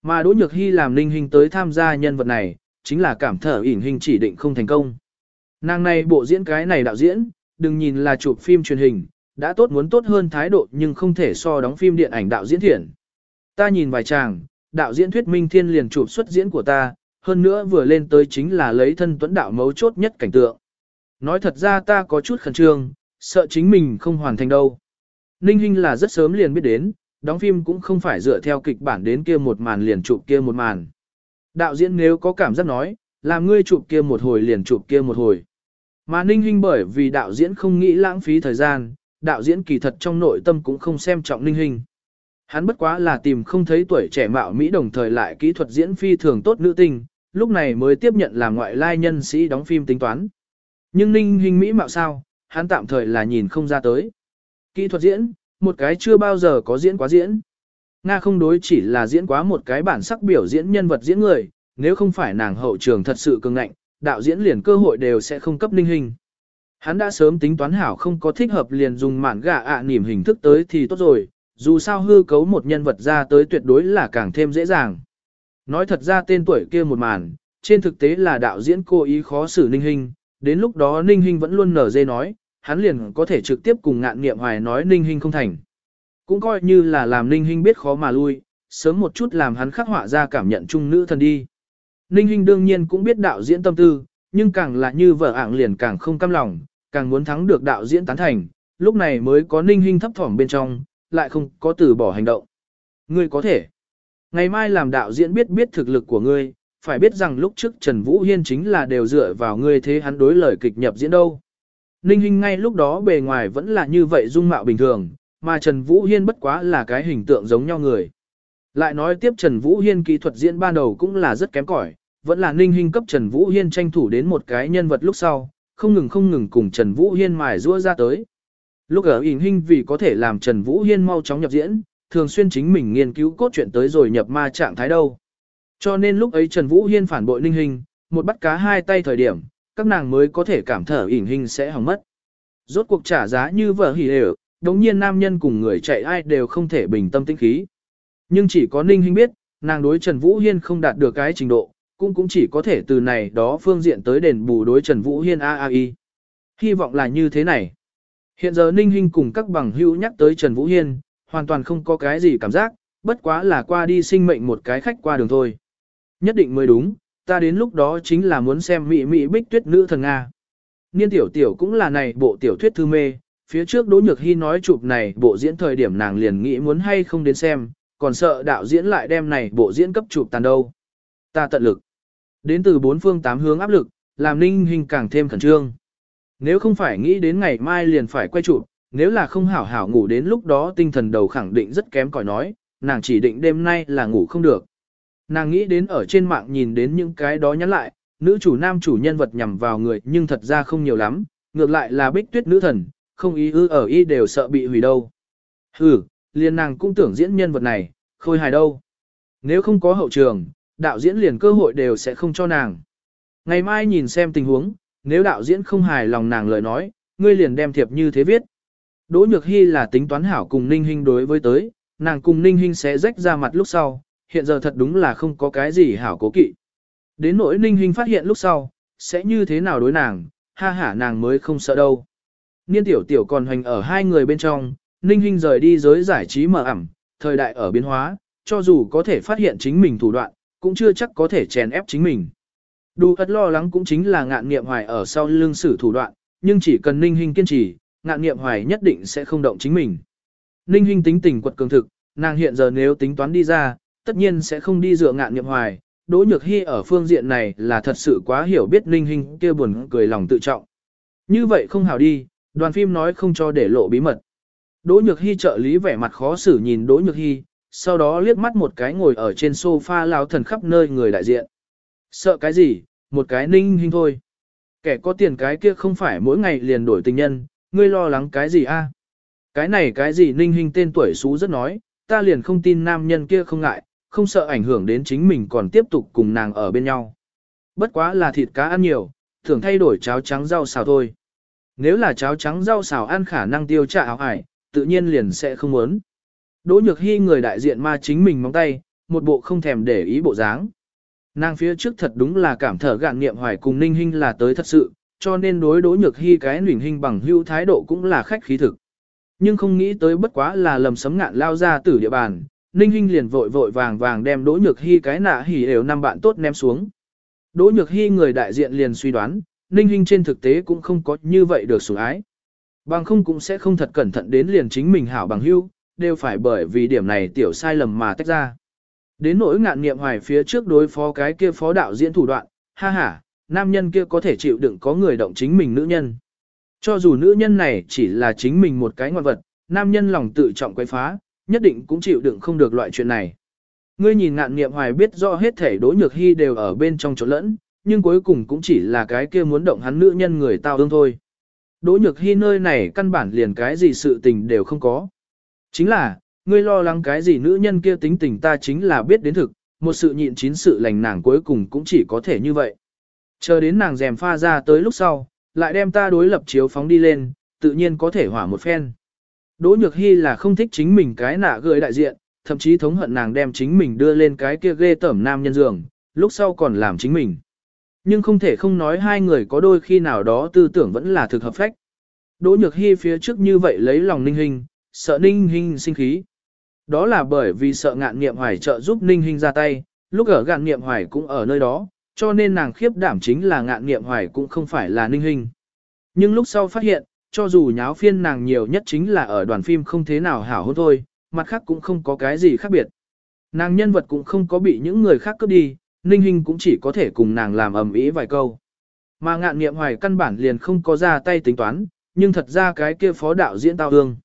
Mà Đỗ Nhược Hy làm linh hình tới tham gia nhân vật này, chính là cảm thở ỉn hình chỉ định không thành công. Nàng này bộ diễn cái này đạo diễn, đừng nhìn là chụp phim truyền hình, đã tốt muốn tốt hơn thái độ nhưng không thể so đóng phim điện ảnh đạo diễn thiện. Ta nhìn vài chàng, đạo diễn thuyết minh thiên liền chụp xuất diễn của ta, hơn nữa vừa lên tới chính là lấy thân tuấn đạo mấu chốt nhất cảnh tượng. Nói thật ra ta có chút khẩn trương, sợ chính mình không hoàn thành đâu. Ninh Hinh là rất sớm liền biết đến, đóng phim cũng không phải dựa theo kịch bản đến kia một màn liền chụp kia một màn. Đạo diễn nếu có cảm giác nói, làm ngươi chụp kia một hồi liền chụp kia một hồi. Mà Ninh Hinh bởi vì đạo diễn không nghĩ lãng phí thời gian, đạo diễn kỳ thật trong nội tâm cũng không xem trọng Ninh Hinh. Hắn bất quá là tìm không thấy tuổi trẻ mạo Mỹ đồng thời lại kỹ thuật diễn phi thường tốt nữ tinh, lúc này mới tiếp nhận làm ngoại lai nhân sĩ đóng phim tính toán. Nhưng Ninh hình Mỹ mạo sao, hắn tạm thời là nhìn không ra tới. Kỹ thuật diễn, một cái chưa bao giờ có diễn quá diễn. Nga không đối chỉ là diễn quá một cái bản sắc biểu diễn nhân vật diễn người, nếu không phải nàng hậu trường thật sự cường ngạnh, đạo diễn liền cơ hội đều sẽ không cấp Ninh hình. Hắn đã sớm tính toán hảo không có thích hợp liền dùng mạn gà ạ à nỉm hình thức tới thì tốt rồi, dù sao hư cấu một nhân vật ra tới tuyệt đối là càng thêm dễ dàng. Nói thật ra tên tuổi kia một màn, trên thực tế là đạo diễn cố ý khó xử Ninh hình đến lúc đó Ninh Hinh vẫn luôn nở dê nói, hắn liền có thể trực tiếp cùng ngạn nghiệm hoài nói ninh Hinh không thành. Cũng coi như là làm ninh Hinh biết khó mà lui, sớm một chút làm hắn khắc họa ra cảm nhận chung nữ thần đi. Ninh Hinh đương nhiên cũng biết đạo diễn tâm tư, nhưng càng là như vợ ảng liền càng không cam lòng, càng muốn thắng được đạo diễn tán thành, lúc này mới có ninh Hinh thấp thỏm bên trong, lại không có từ bỏ hành động. Ngươi có thể. Ngày mai làm đạo diễn biết biết thực lực của ngươi, phải biết rằng lúc trước Trần Vũ Hiên chính là đều dựa vào ngươi thế hắn đối lời kịch nhập diễn đâu. Ninh Hinh ngay lúc đó bề ngoài vẫn là như vậy dung mạo bình thường, mà Trần Vũ Hiên bất quá là cái hình tượng giống nhau người. Lại nói tiếp Trần Vũ Hiên kỹ thuật diễn ban đầu cũng là rất kém cỏi, vẫn là Ninh Hinh cấp Trần Vũ Hiên tranh thủ đến một cái nhân vật lúc sau, không ngừng không ngừng cùng Trần Vũ Hiên mài rũa ra tới. Lúc ở ỉn Hinh vì có thể làm Trần Vũ Hiên mau chóng nhập diễn, thường xuyên chính mình nghiên cứu cốt truyện tới rồi nhập ma trạng thái đâu. Cho nên lúc ấy Trần Vũ Hiên phản bội Ninh Hinh, một bắt cá hai tay thời điểm, các nàng mới có thể cảm thở ỉn Hinh sẽ hỏng mất. Rốt cuộc trả giá như vợ hỉ đều, đống nhiên nam nhân cùng người chạy ai đều không thể bình tâm tĩnh khí. Nhưng chỉ có Ninh Hinh biết, nàng đối Trần Vũ Hiên không đạt được cái trình độ, cũng cũng chỉ có thể từ này đó phương diện tới đền bù đối Trần Vũ Hiên AAI. Hy vọng là như thế này. Hiện giờ Ninh Hinh cùng các bằng hữu nhắc tới Trần Vũ Hiên, hoàn toàn không có cái gì cảm giác, bất quá là qua đi sinh mệnh một cái khách qua đường thôi. Nhất định mới đúng, ta đến lúc đó chính là muốn xem mỹ mỹ bích tuyết nữ thần Nga. Niên tiểu tiểu cũng là này bộ tiểu thuyết thư mê, phía trước Đỗ Nhược Hy nói chụp này bộ diễn thời điểm nàng liền nghĩ muốn hay không đến xem, còn sợ đạo diễn lại đem này bộ diễn cấp chụp tàn đâu. Ta tận lực. Đến từ bốn phương tám hướng áp lực, làm ninh hình càng thêm khẩn trương. Nếu không phải nghĩ đến ngày mai liền phải quay chụp, nếu là không hảo hảo ngủ đến lúc đó tinh thần đầu khẳng định rất kém cỏi nói, nàng chỉ định đêm nay là ngủ không được. Nàng nghĩ đến ở trên mạng nhìn đến những cái đó nhắn lại, nữ chủ nam chủ nhân vật nhằm vào người nhưng thật ra không nhiều lắm, ngược lại là bích tuyết nữ thần, không ý ư ở y đều sợ bị hủy đâu. Hừ, liền nàng cũng tưởng diễn nhân vật này, khôi hài đâu. Nếu không có hậu trường, đạo diễn liền cơ hội đều sẽ không cho nàng. Ngày mai nhìn xem tình huống, nếu đạo diễn không hài lòng nàng lời nói, ngươi liền đem thiệp như thế viết. Đỗ Nhược Hy là tính toán hảo cùng Ninh Hinh đối với tới, nàng cùng Ninh Hinh sẽ rách ra mặt lúc sau, hiện giờ thật đúng là không có cái gì hảo cố kỵ. Đến nỗi Ninh Hinh phát hiện lúc sau, sẽ như thế nào đối nàng, ha hả nàng mới không sợ đâu. Niên tiểu tiểu còn hoành ở hai người bên trong, Ninh Hinh rời đi giới giải trí mở ẩm, thời đại ở biến hóa, cho dù có thể phát hiện chính mình thủ đoạn, cũng chưa chắc có thể chèn ép chính mình. Đủ ất lo lắng cũng chính là ngạn nghiệm hoài ở sau lưng sử thủ đoạn, nhưng chỉ cần Ninh Hinh kiên trì, ngạn nghiệm hoài nhất định sẽ không động chính mình. Ninh Hinh tính tình quật cường thực, nàng hiện giờ nếu tính toán đi ra, tất nhiên sẽ không đi dựa ngạn nghiệm hoài. Đỗ Nhược Hi ở phương diện này là thật sự quá hiểu biết Ninh Hinh kia buồn cười lòng tự trọng. Như vậy không hảo đi, đoàn phim nói không cho để lộ bí mật. Đỗ Nhược Hi trợ lý vẻ mặt khó xử nhìn Đỗ Nhược Hi, sau đó liếc mắt một cái ngồi ở trên sofa lao thần khắp nơi người đại diện. Sợ cái gì, một cái ninh Hinh thôi. Kẻ có tiền cái kia không phải mỗi ngày liền đổi tình nhân, ngươi lo lắng cái gì a? Cái này cái gì ninh Hinh tên tuổi xú rất nói, ta liền không tin nam nhân kia không ngại, không sợ ảnh hưởng đến chính mình còn tiếp tục cùng nàng ở bên nhau. Bất quá là thịt cá ăn nhiều, thường thay đổi cháo trắng rau xào thôi. Nếu là cháo trắng rau xào ăn khả năng tiêu trả áo ải, tự nhiên liền sẽ không muốn. Đỗ Nhược Hy người đại diện ma chính mình móng tay, một bộ không thèm để ý bộ dáng. Nàng phía trước thật đúng là cảm thở gạn nghiệm hoài cùng Ninh Hinh là tới thật sự, cho nên đối Đỗ Nhược Hy cái nhuỳnh hình bằng hưu thái độ cũng là khách khí thực. Nhưng không nghĩ tới bất quá là lầm sấm ngạn lao ra từ địa bàn, Ninh Hinh liền vội vội vàng vàng đem Đỗ Nhược Hy cái nạ hỉ đều năm bạn tốt ném xuống. Đỗ Nhược Hy người đại diện liền suy đoán, Ninh Hinh trên thực tế cũng không có như vậy được sủng ái. Bằng không cũng sẽ không thật cẩn thận đến liền chính mình hảo bằng hưu, đều phải bởi vì điểm này tiểu sai lầm mà tách ra. Đến nỗi ngạn nghiệm hoài phía trước đối phó cái kia phó đạo diễn thủ đoạn, ha ha, nam nhân kia có thể chịu đựng có người động chính mình nữ nhân. Cho dù nữ nhân này chỉ là chính mình một cái ngoan vật, nam nhân lòng tự trọng quấy phá, nhất định cũng chịu đựng không được loại chuyện này. Ngươi nhìn ngạn nghiệm hoài biết rõ hết thể đỗ nhược hy đều ở bên trong chỗ lẫn, nhưng cuối cùng cũng chỉ là cái kia muốn động hắn nữ nhân người tao ương thôi. Đỗ nhược hy nơi này căn bản liền cái gì sự tình đều không có. Chính là, ngươi lo lắng cái gì nữ nhân kia tính tình ta chính là biết đến thực, một sự nhịn chín sự lành nàng cuối cùng cũng chỉ có thể như vậy. Chờ đến nàng rèm pha ra tới lúc sau, lại đem ta đối lập chiếu phóng đi lên, tự nhiên có thể hỏa một phen. Đỗ Nhược Hy là không thích chính mình cái nạ gửi đại diện, thậm chí thống hận nàng đem chính mình đưa lên cái kia ghê tẩm nam nhân giường, lúc sau còn làm chính mình. Nhưng không thể không nói hai người có đôi khi nào đó tư tưởng vẫn là thực hợp phách. Đỗ Nhược Hy phía trước như vậy lấy lòng Ninh Hinh, sợ Ninh Hinh sinh khí. Đó là bởi vì sợ ngạn nghiệm hoài trợ giúp Ninh Hinh ra tay, lúc ở ngạn nghiệm hoài cũng ở nơi đó, cho nên nàng khiếp đảm chính là ngạn nghiệm hoài cũng không phải là Ninh Hinh. Nhưng lúc sau phát hiện, cho dù nháo phiên nàng nhiều nhất chính là ở đoàn phim không thế nào hảo hôn thôi, mặt khác cũng không có cái gì khác biệt. Nàng nhân vật cũng không có bị những người khác cướp đi, Ninh Hinh cũng chỉ có thể cùng nàng làm ầm ĩ vài câu. Mà ngạn nghiệm hoài căn bản liền không có ra tay tính toán, nhưng thật ra cái kia phó đạo diễn tao hương.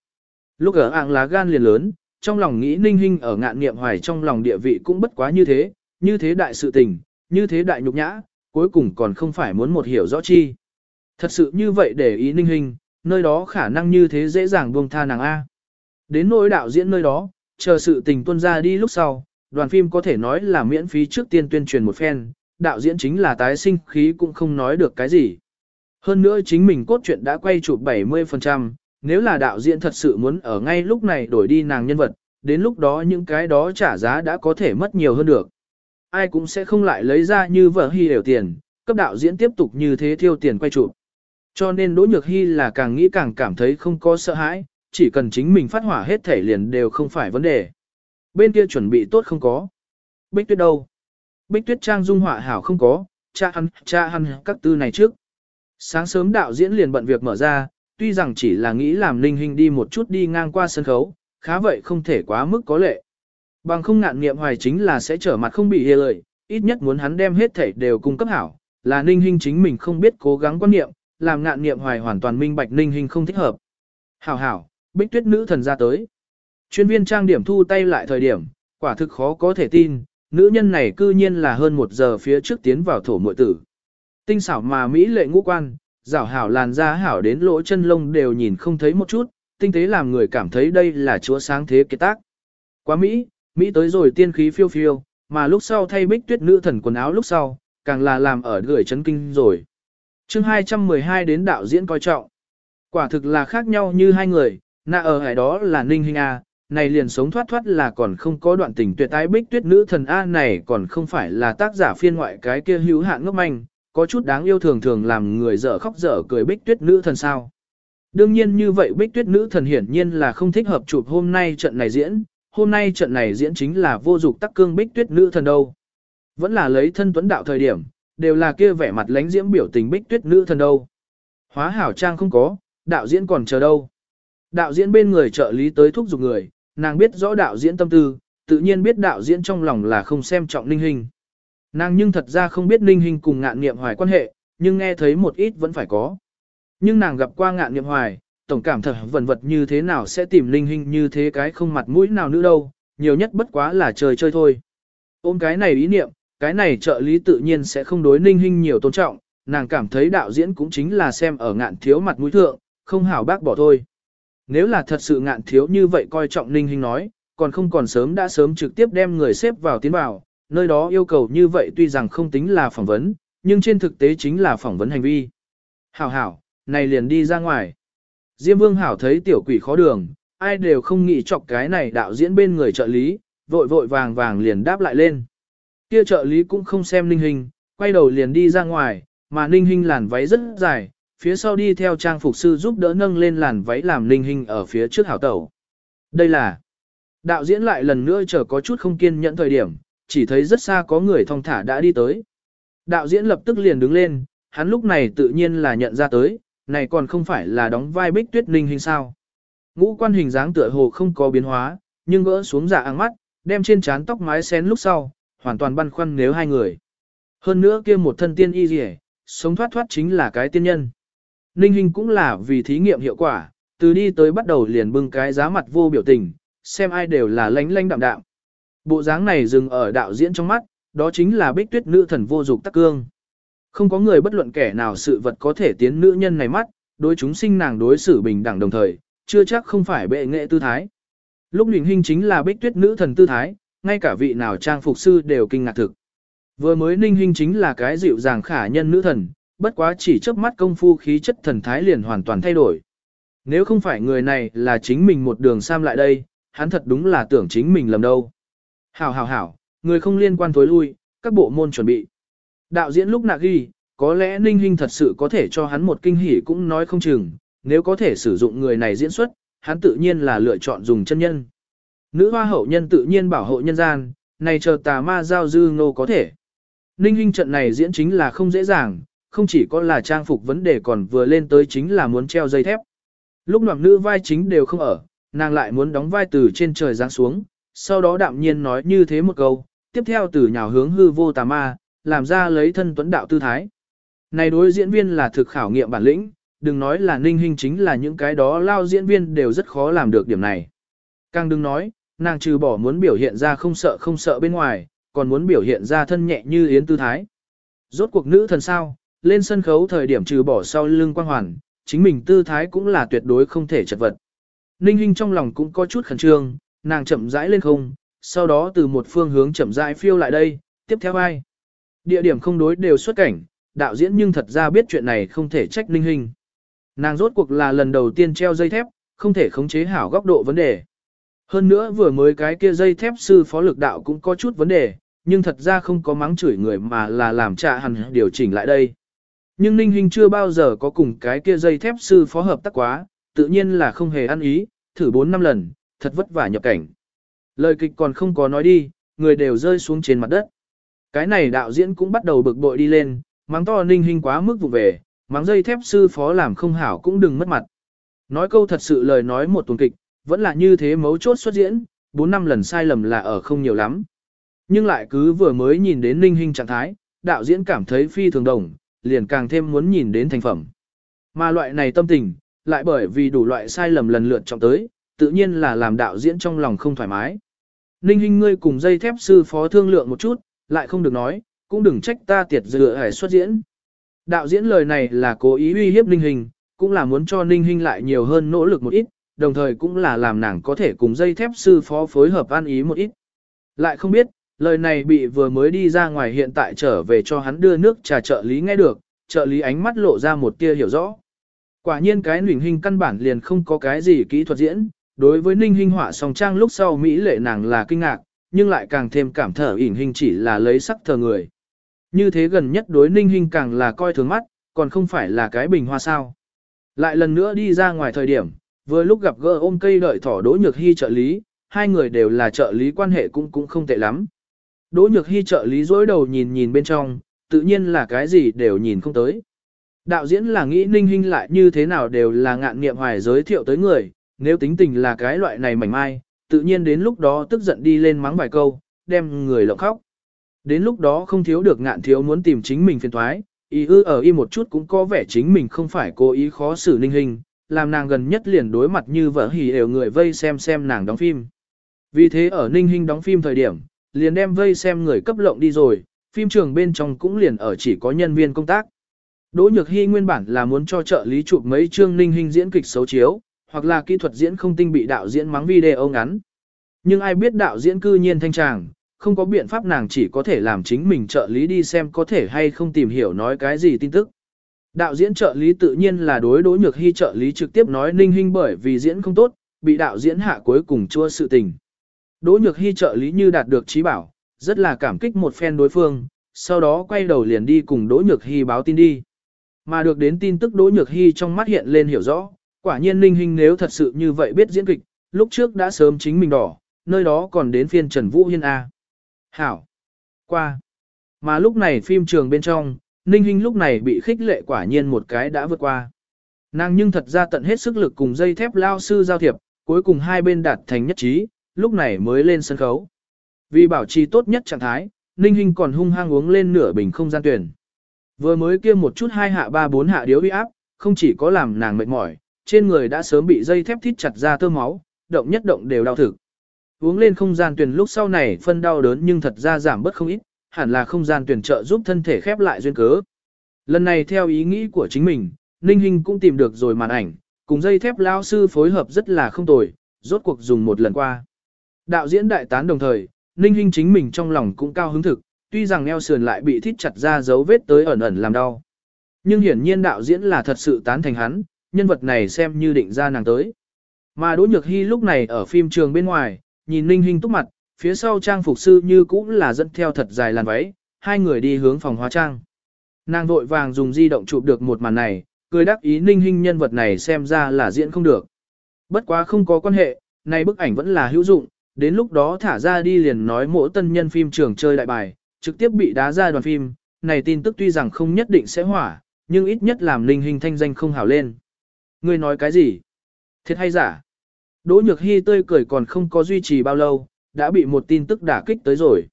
Lúc ở ạng lá gan liền lớn, trong lòng nghĩ Ninh Hinh ở ngạn nghiệm hoài trong lòng địa vị cũng bất quá như thế, như thế đại sự tình, như thế đại nhục nhã, cuối cùng còn không phải muốn một hiểu rõ chi. Thật sự như vậy để ý Ninh Hinh, nơi đó khả năng như thế dễ dàng buông tha nàng A. Đến nỗi đạo diễn nơi đó, chờ sự tình tuân ra đi lúc sau, đoàn phim có thể nói là miễn phí trước tiên tuyên truyền một phen, đạo diễn chính là tái sinh khí cũng không nói được cái gì. Hơn nữa chính mình cốt truyện đã quay chụp 70%, nếu là đạo diễn thật sự muốn ở ngay lúc này đổi đi nàng nhân vật, đến lúc đó những cái đó trả giá đã có thể mất nhiều hơn được. Ai cũng sẽ không lại lấy ra như vợ hy đều tiền, cấp đạo diễn tiếp tục như thế thiêu tiền quay chụp. Cho nên Đỗ Nhược Hy là càng nghĩ càng cảm thấy không có sợ hãi, chỉ cần chính mình phát hỏa hết thể liền đều không phải vấn đề. Bên kia chuẩn bị tốt không có. Bích tuyết đâu? Bích tuyết trang dung họa hảo không có, cha ăn, cha ăn các tư này trước. Sáng sớm đạo diễn liền bận việc mở ra, tuy rằng chỉ là nghĩ làm linh hình đi một chút đi ngang qua sân khấu, khá vậy không thể quá mức có lệ. Bằng không ngạn nghiệm hoài chính là sẽ trở mặt không bị hề lợi, ít nhất muốn hắn đem hết thể đều cung cấp hảo, là ninh hình chính mình không biết cố gắng quan niệm, làm ngạn nghiệm hoài hoàn toàn minh bạch ninh hình không thích hợp. Hảo hảo, bích tuyết nữ thần ra tới. Chuyên viên trang điểm thu tay lại thời điểm, quả thực khó có thể tin, nữ nhân này cư nhiên là hơn một giờ phía trước tiến vào thổ muội tử. Tinh xảo mà Mỹ lệ ngũ quan, rảo hảo làn da hảo đến lỗ chân lông đều nhìn không thấy một chút, tinh tế làm người cảm thấy đây là chúa sáng thế kế tác. Quá Mỹ, Mỹ tới rồi tiên khí phiêu phiêu, mà lúc sau thay bích tuyết nữ thần quần áo lúc sau, càng là làm ở gửi chấn kinh rồi chương 212 đến đạo diễn coi trọng. Quả thực là khác nhau như hai người, nạ ở hải đó là Ninh Hinh A, này liền sống thoát thoát là còn không có đoạn tình tuyệt tái bích tuyết nữ thần A này còn không phải là tác giả phiên ngoại cái kia hữu hạn ngốc manh, có chút đáng yêu thường thường làm người dở khóc dở cười bích tuyết nữ thần sao. Đương nhiên như vậy bích tuyết nữ thần hiển nhiên là không thích hợp chụp hôm nay trận này diễn, hôm nay trận này diễn chính là vô dục tắc cương bích tuyết nữ thần đâu. Vẫn là lấy thân tuấn đạo thời điểm, đều là kia vẻ mặt lánh diễm biểu tình bích tuyết nữ thần đâu. Hóa hảo trang không có, đạo diễn còn chờ đâu. Đạo diễn bên người trợ lý tới thúc giục người, nàng biết rõ đạo diễn tâm tư, tự nhiên biết đạo diễn trong lòng là không xem trọng ninh hình. Nàng nhưng thật ra không biết ninh hình cùng ngạn niệm hoài quan hệ, nhưng nghe thấy một ít vẫn phải có. Nhưng nàng gặp qua ngạn niệm hoài, tổng cảm thật vần vật như thế nào sẽ tìm ninh hình như thế cái không mặt mũi nào nữa đâu, nhiều nhất bất quá là chơi chơi thôi. Ôm cái này ý niệm, cái này trợ lý tự nhiên sẽ không đối ninh hình nhiều tôn trọng, nàng cảm thấy đạo diễn cũng chính là xem ở ngạn thiếu mặt mũi thượng, không hảo bác bỏ thôi. Nếu là thật sự ngạn thiếu như vậy coi trọng ninh hình nói, còn không còn sớm đã sớm trực tiếp đem người xếp vào tiến vào, nơi đó yêu cầu như vậy tuy rằng không tính là phỏng vấn, nhưng trên thực tế chính là phỏng vấn hành vi. Hảo hảo, này liền đi ra ngoài. Diêm vương hảo thấy tiểu quỷ khó đường, ai đều không nghĩ chọc cái này đạo diễn bên người trợ lý, vội vội vàng vàng liền đáp lại lên. Kia trợ lý cũng không xem ninh hình, quay đầu liền đi ra ngoài, mà ninh hình làn váy rất dài, phía sau đi theo trang phục sư giúp đỡ nâng lên làn váy làm ninh hình ở phía trước hảo tẩu. Đây là đạo diễn lại lần nữa chờ có chút không kiên nhẫn thời điểm, chỉ thấy rất xa có người thong thả đã đi tới. Đạo diễn lập tức liền đứng lên, hắn lúc này tự nhiên là nhận ra tới, này còn không phải là đóng vai bích tuyết ninh hình sao. Ngũ quan hình dáng tựa hồ không có biến hóa, nhưng gỡ xuống giả dạ áng mắt, đem trên trán tóc mái xén lúc sau, hoàn toàn băn khoăn nếu hai người. Hơn nữa kia một thân tiên y rỉ, sống thoát thoát chính là cái tiên nhân. Ninh hình cũng là vì thí nghiệm hiệu quả, từ đi tới bắt đầu liền bưng cái giá mặt vô biểu tình, xem ai đều là lánh lánh đạm đạm. Bộ dáng này dừng ở đạo diễn trong mắt, đó chính là bích tuyết nữ thần vô dục tắc cương. Không có người bất luận kẻ nào sự vật có thể tiến nữ nhân này mắt, đối chúng sinh nàng đối xử bình đẳng đồng thời, chưa chắc không phải bệ nghệ tư thái. Lúc Ninh Hinh chính là bích tuyết nữ thần tư thái, ngay cả vị nào trang phục sư đều kinh ngạc thực. Vừa mới ninh hình chính là cái dịu dàng khả nhân nữ thần, bất quá chỉ chớp mắt công phu khí chất thần thái liền hoàn toàn thay đổi. Nếu không phải người này là chính mình một đường sam lại đây, hắn thật đúng là tưởng chính mình lầm đâu. Hảo hảo hảo, người không liên quan thối lui, các bộ môn chuẩn bị. Đạo diễn lúc nạc ghi, có lẽ Ninh Hinh thật sự có thể cho hắn một kinh hỉ cũng nói không chừng, nếu có thể sử dụng người này diễn xuất, hắn tự nhiên là lựa chọn dùng chân nhân. Nữ hoa hậu nhân tự nhiên bảo hộ nhân gian, này chờ tà ma giao dư ngô có thể. Ninh Hinh trận này diễn chính là không dễ dàng, không chỉ có là trang phục vấn đề còn vừa lên tới chính là muốn treo dây thép. Lúc nằm nữ vai chính đều không ở, nàng lại muốn đóng vai từ trên trời giáng xuống, sau đó đạm nhiên nói như thế một câu, tiếp theo từ nhào hướng hư vô tà ma, làm ra lấy thân tuấn đạo tư thái. Này đối diễn viên là thực khảo nghiệm bản lĩnh, đừng nói là ninh hình chính là những cái đó lao diễn viên đều rất khó làm được điểm này. Càng đừng nói, nàng trừ bỏ muốn biểu hiện ra không sợ không sợ bên ngoài, còn muốn biểu hiện ra thân nhẹ như yến tư thái. Rốt cuộc nữ thần sao, lên sân khấu thời điểm trừ bỏ sau lưng quang hoàn, chính mình tư thái cũng là tuyệt đối không thể chật vật. Ninh Hinh trong lòng cũng có chút khẩn trương, nàng chậm rãi lên không, sau đó từ một phương hướng chậm rãi phiêu lại đây, tiếp theo ai. Địa điểm không đối đều xuất cảnh, đạo diễn nhưng thật ra biết chuyện này không thể trách Ninh Hinh. Nàng rốt cuộc là lần đầu tiên treo dây thép, không thể khống chế hảo góc độ vấn đề. Hơn nữa vừa mới cái kia dây thép sư phó lực đạo cũng có chút vấn đề, nhưng thật ra không có mắng chửi người mà là làm trạ hẳn điều chỉnh lại đây. Nhưng Ninh Hinh chưa bao giờ có cùng cái kia dây thép sư phó hợp tác quá, tự nhiên là không hề ăn ý, thử 4 năm lần, thật vất vả nhập cảnh. Lời kịch còn không có nói đi, người đều rơi xuống trên mặt đất. Cái này đạo diễn cũng bắt đầu bực bội đi lên, mắng to Ninh Hinh quá mức vụ về, mắng dây thép sư phó làm không hảo cũng đừng mất mặt. Nói câu thật sự lời nói một tuần kịch, vẫn là như thế mấu chốt xuất diễn, 4 năm lần sai lầm là ở không nhiều lắm. Nhưng lại cứ vừa mới nhìn đến Ninh Hinh trạng thái, đạo diễn cảm thấy phi thường đồng, liền càng thêm muốn nhìn đến thành phẩm. Mà loại này tâm tình, lại bởi vì đủ loại sai lầm lần lượt trọng tới, tự nhiên là làm đạo diễn trong lòng không thoải mái. Ninh Hinh ngươi cùng dây thép sư phó thương lượng một chút, lại không được nói, cũng đừng trách ta tiệt dựa hải xuất diễn. Đạo diễn lời này là cố ý uy hiếp Ninh Hinh, cũng là muốn cho Ninh Hinh lại nhiều hơn nỗ lực một ít, đồng thời cũng là làm nàng có thể cùng dây thép sư phó phối hợp an ý một ít. Lại không biết, lời này bị vừa mới đi ra ngoài hiện tại trở về cho hắn đưa nước trà trợ lý nghe được, trợ lý ánh mắt lộ ra một tia hiểu rõ. Quả nhiên cái ninh hình căn bản liền không có cái gì kỹ thuật diễn, đối với ninh hình họa song trang lúc sau Mỹ lệ nàng là kinh ngạc, nhưng lại càng thêm cảm thở ỉn hình chỉ là lấy sắc thờ người. Như thế gần nhất đối ninh hình càng là coi thường mắt, còn không phải là cái bình hoa sao. Lại lần nữa đi ra ngoài thời điểm, vừa lúc gặp gỡ ôm cây đợi thỏ đỗ nhược hy trợ lý, hai người đều là trợ lý quan hệ cũng cũng không tệ lắm. Đỗ nhược hy trợ lý dối đầu nhìn nhìn bên trong, tự nhiên là cái gì đều nhìn không tới. Đạo diễn là nghĩ ninh hình lại như thế nào đều là ngạn nghiệm hoài giới thiệu tới người, nếu tính tình là cái loại này mảnh mai, tự nhiên đến lúc đó tức giận đi lên mắng vài câu, đem người lộng khóc. Đến lúc đó không thiếu được ngạn thiếu muốn tìm chính mình phiền thoái, ý ư ở y một chút cũng có vẻ chính mình không phải cố ý khó xử ninh hình, làm nàng gần nhất liền đối mặt như vợ hỉ đều người vây xem xem nàng đóng phim. Vì thế ở ninh hinh đóng phim thời điểm, liền đem vây xem người cấp lộng đi rồi, phim trường bên trong cũng liền ở chỉ có nhân viên công tác. Đỗ Nhược Hy nguyên bản là muốn cho trợ lý chụp mấy chương ninh hinh diễn kịch xấu chiếu, hoặc là kỹ thuật diễn không tinh bị đạo diễn mắng video ngắn. Nhưng ai biết đạo diễn cư nhiên thanh tràng, không có biện pháp nàng chỉ có thể làm chính mình trợ lý đi xem có thể hay không tìm hiểu nói cái gì tin tức. Đạo diễn trợ lý tự nhiên là đối đối Nhược Hy trợ lý trực tiếp nói ninh hình bởi vì diễn không tốt, bị đạo diễn hạ cuối cùng chua sự tình. Đỗ Nhược Hy trợ lý như đạt được trí bảo, rất là cảm kích một phen đối phương, sau đó quay đầu liền đi cùng Đỗ Nhược Hy báo tin đi. Mà được đến tin tức Đỗ Nhược Hy trong mắt hiện lên hiểu rõ, quả nhiên Ninh Hinh nếu thật sự như vậy biết diễn kịch, lúc trước đã sớm chính mình đỏ, nơi đó còn đến phiên Trần Vũ Hiên A. Hảo. Qua. Mà lúc này phim trường bên trong, Ninh Hinh lúc này bị khích lệ quả nhiên một cái đã vượt qua. Nàng nhưng thật ra tận hết sức lực cùng dây thép lao sư giao thiệp, cuối cùng hai bên đạt thành nhất trí, lúc này mới lên sân khấu. Vì bảo trì tốt nhất trạng thái, Ninh Hinh còn hung hăng uống lên nửa bình không gian tuyển. Vừa mới kia một chút hai hạ ba bốn hạ điếu uy áp, không chỉ có làm nàng mệt mỏi, trên người đã sớm bị dây thép thít chặt ra tơ máu, động nhất động đều đau thực. Uống lên không gian tuyển lúc sau này phân đau đớn nhưng thật ra giảm bớt không ít, hẳn là không gian tuyển trợ giúp thân thể khép lại duyên cớ. Lần này theo ý nghĩ của chính mình, Ninh Hinh cũng tìm được rồi màn ảnh, cùng dây thép lao sư phối hợp rất là không tồi, rốt cuộc dùng một lần qua. Đạo diễn đại tán đồng thời, Ninh Hinh chính mình trong lòng cũng cao hứng thực, tuy rằng eo sườn lại bị thít chặt ra dấu vết tới ẩn ẩn làm đau. Nhưng hiển nhiên đạo diễn là thật sự tán thành hắn, nhân vật này xem như định ra nàng tới. Mà Đỗ Nhược Hy lúc này ở phim trường bên ngoài, nhìn Ninh Hinh túc mặt, phía sau trang phục sư như cũng là dẫn theo thật dài làn váy, hai người đi hướng phòng hóa trang. Nàng vội vàng dùng di động chụp được một màn này, cười đắc ý ninh hình nhân vật này xem ra là diễn không được. Bất quá không có quan hệ, này bức ảnh vẫn là hữu dụng, đến lúc đó thả ra đi liền nói mỗi tân nhân phim trường chơi đại bài, trực tiếp bị đá ra đoàn phim, này tin tức tuy rằng không nhất định sẽ hỏa, nhưng ít nhất làm ninh hình thanh danh không hảo lên. Ngươi nói cái gì? Thiệt hay giả? Đỗ Nhược Hy tươi cười còn không có duy trì bao lâu, đã bị một tin tức đả kích tới rồi.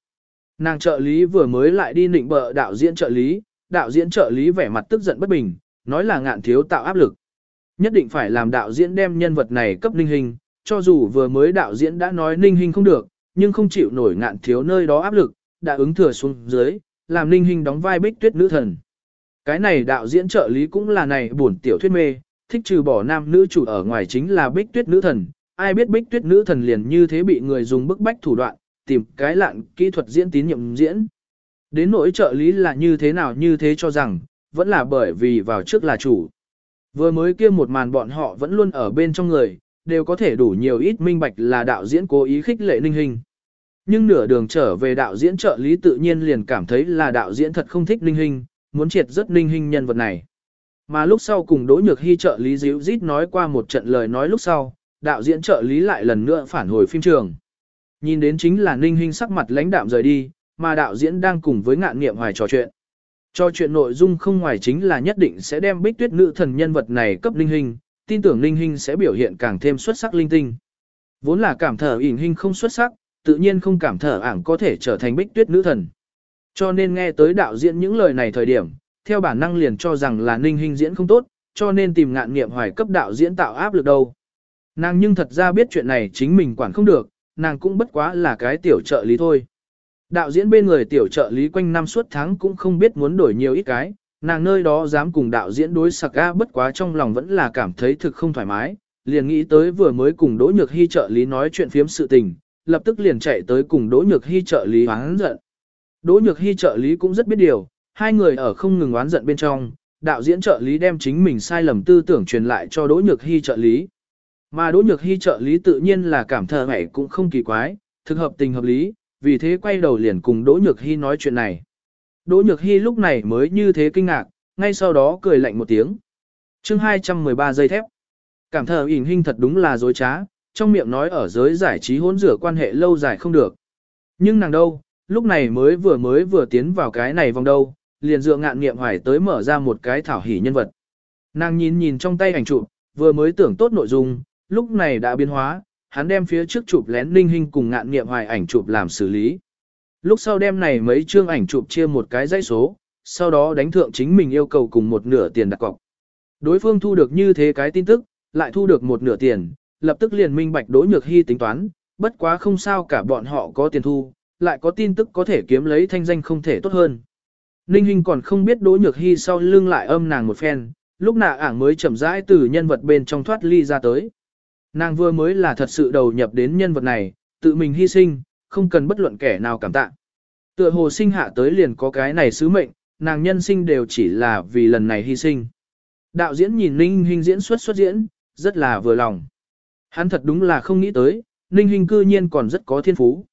Nàng trợ lý vừa mới lại đi nịnh bợ đạo diễn trợ lý, đạo diễn trợ lý vẻ mặt tức giận bất bình, nói là ngạn thiếu tạo áp lực. Nhất định phải làm đạo diễn đem nhân vật này cấp ninh hình, cho dù vừa mới đạo diễn đã nói ninh hình không được, nhưng không chịu nổi ngạn thiếu nơi đó áp lực, đã ứng thừa xuống dưới, làm ninh hình đóng vai bích tuyết nữ thần. Cái này đạo diễn trợ lý cũng là này buồn tiểu thuyết mê, thích trừ bỏ nam nữ chủ ở ngoài chính là bích tuyết nữ thần, ai biết bích tuyết nữ thần liền như thế bị người dùng bức bách thủ đoạn, tìm cái lạn kỹ thuật diễn tín nhiệm diễn. Đến nỗi trợ lý là như thế nào như thế cho rằng, vẫn là bởi vì vào trước là chủ. Vừa mới kia một màn bọn họ vẫn luôn ở bên trong người, đều có thể đủ nhiều ít minh bạch là đạo diễn cố ý khích lệ ninh hình. Nhưng nửa đường trở về đạo diễn trợ lý tự nhiên liền cảm thấy là đạo diễn thật không thích ninh hình, muốn triệt rất ninh hình nhân vật này. Mà lúc sau cùng Đỗ Nhược Hy trợ lý díu rít nói qua một trận lời nói lúc sau, đạo diễn trợ lý lại lần nữa phản hồi phim trường. Nhìn đến chính là Ninh Hinh sắc mặt lãnh đạm rời đi, mà đạo diễn đang cùng với ngạn nghiệm hoài trò chuyện. Cho chuyện nội dung không ngoài chính là nhất định sẽ đem bích tuyết nữ thần nhân vật này cấp Ninh Hinh, tin tưởng Ninh Hinh sẽ biểu hiện càng thêm xuất sắc linh tinh. Vốn là cảm thở ỉn Hinh không xuất sắc, tự nhiên không cảm thở ảng có thể trở thành bích tuyết nữ thần. Cho nên nghe tới đạo diễn những lời này thời điểm, theo bản năng liền cho rằng là Ninh Hinh diễn không tốt, cho nên tìm ngạn nghiệm hoài cấp đạo diễn tạo áp lực đâu. Nàng nhưng thật ra biết chuyện này chính mình quản không được, nàng cũng bất quá là cái tiểu trợ lý thôi. Đạo diễn bên người tiểu trợ lý quanh năm suốt tháng cũng không biết muốn đổi nhiều ít cái, nàng nơi đó dám cùng đạo diễn đối sạc ga bất quá trong lòng vẫn là cảm thấy thực không thoải mái, liền nghĩ tới vừa mới cùng Đỗ Nhược Hy trợ lý nói chuyện phiếm sự tình, lập tức liền chạy tới cùng Đỗ Nhược Hy trợ lý oán giận. Đỗ Nhược Hy trợ lý cũng rất biết điều, hai người ở không ngừng oán giận bên trong, đạo diễn trợ lý đem chính mình sai lầm tư tưởng truyền lại cho Đỗ Nhược Hy trợ lý. Mà Đỗ Nhược Hy trợ lý tự nhiên là cảm thờ mẹ cũng không kỳ quái, thực hợp tình hợp lý, vì thế quay đầu liền cùng Đỗ Nhược Hy nói chuyện này. Đỗ Nhược Hy lúc này mới như thế kinh ngạc, ngay sau đó cười lạnh một tiếng. chương 213 giây thép. Cảm thờ ỉn hình thật đúng là dối trá, trong miệng nói ở giới giải trí hỗn rửa quan hệ lâu dài không được. Nhưng nàng đâu, lúc này mới vừa mới vừa tiến vào cái này vòng đâu, liền dựa ngạn nghiệm hoài tới mở ra một cái thảo hỉ nhân vật. Nàng nhìn nhìn trong tay ảnh chụp, vừa mới tưởng tốt nội dung, lúc này đã biến hóa, hắn đem phía trước chụp lén ninh hình cùng ngạn nghiệm hoài ảnh chụp làm xử lý. Lúc sau đem này mấy chương ảnh chụp chia một cái dãy số, sau đó đánh thượng chính mình yêu cầu cùng một nửa tiền đặt cọc. Đối phương thu được như thế cái tin tức, lại thu được một nửa tiền, lập tức liền minh bạch đối nhược hy tính toán, bất quá không sao cả bọn họ có tiền thu, lại có tin tức có thể kiếm lấy thanh danh không thể tốt hơn. Ninh Hinh còn không biết Đỗ Nhược Hy sau lưng lại âm nàng một phen, lúc nạ ảng mới chậm rãi từ nhân vật bên trong thoát ly ra tới. Nàng vừa mới là thật sự đầu nhập đến nhân vật này, tự mình hy sinh, không cần bất luận kẻ nào cảm tạ. Tựa hồ sinh hạ tới liền có cái này sứ mệnh, nàng nhân sinh đều chỉ là vì lần này hy sinh. Đạo diễn nhìn Ninh Hinh diễn xuất xuất diễn, rất là vừa lòng. Hắn thật đúng là không nghĩ tới, Ninh Hinh cư nhiên còn rất có thiên phú.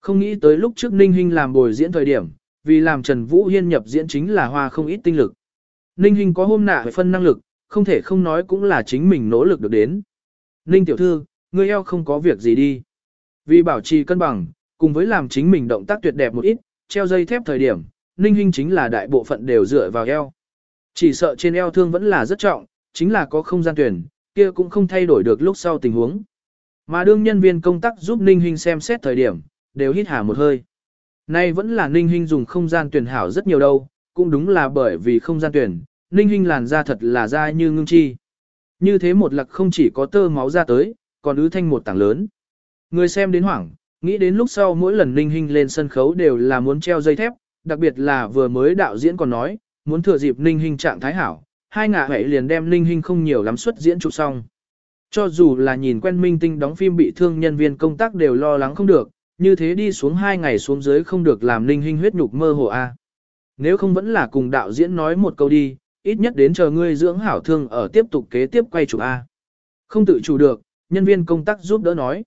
Không nghĩ tới lúc trước Ninh Hinh làm bồi diễn thời điểm, vì làm Trần Vũ Hiên nhập diễn chính là hoa không ít tinh lực. Ninh Hinh có hôm nạ phân năng lực, không thể không nói cũng là chính mình nỗ lực được đến. Ninh tiểu thư, ngươi eo không có việc gì đi. Vì bảo trì cân bằng, cùng với làm chính mình động tác tuyệt đẹp một ít, treo dây thép thời điểm, Ninh Hinh chính là đại bộ phận đều dựa vào eo. Chỉ sợ trên eo thương vẫn là rất trọng, chính là có không gian tuyển, kia cũng không thay đổi được lúc sau tình huống. Mà đương nhân viên công tác giúp Ninh Hinh xem xét thời điểm, đều hít hà một hơi. Nay vẫn là Ninh Hinh dùng không gian tuyển hảo rất nhiều đâu, cũng đúng là bởi vì không gian tuyển, Ninh Hinh làn da thật là da như ngưng chi. Như thế một lặc không chỉ có tơ máu ra tới, còn ứ thanh một tảng lớn. Người xem đến hoảng, nghĩ đến lúc sau mỗi lần Ninh Hinh lên sân khấu đều là muốn treo dây thép, đặc biệt là vừa mới đạo diễn còn nói, muốn thừa dịp Ninh Hinh trạng thái hảo, hai ngạ hãy liền đem Ninh Hinh không nhiều lắm xuất diễn chụp xong. Cho dù là nhìn quen minh tinh đóng phim bị thương nhân viên công tác đều lo lắng không được, như thế đi xuống hai ngày xuống dưới không được làm Ninh Hinh huyết nhục mơ hồ a. Nếu không vẫn là cùng đạo diễn nói một câu đi, ít nhất đến chờ ngươi dưỡng hảo thương ở tiếp tục kế tiếp quay chụp A. Không tự chủ được, nhân viên công tác giúp đỡ nói.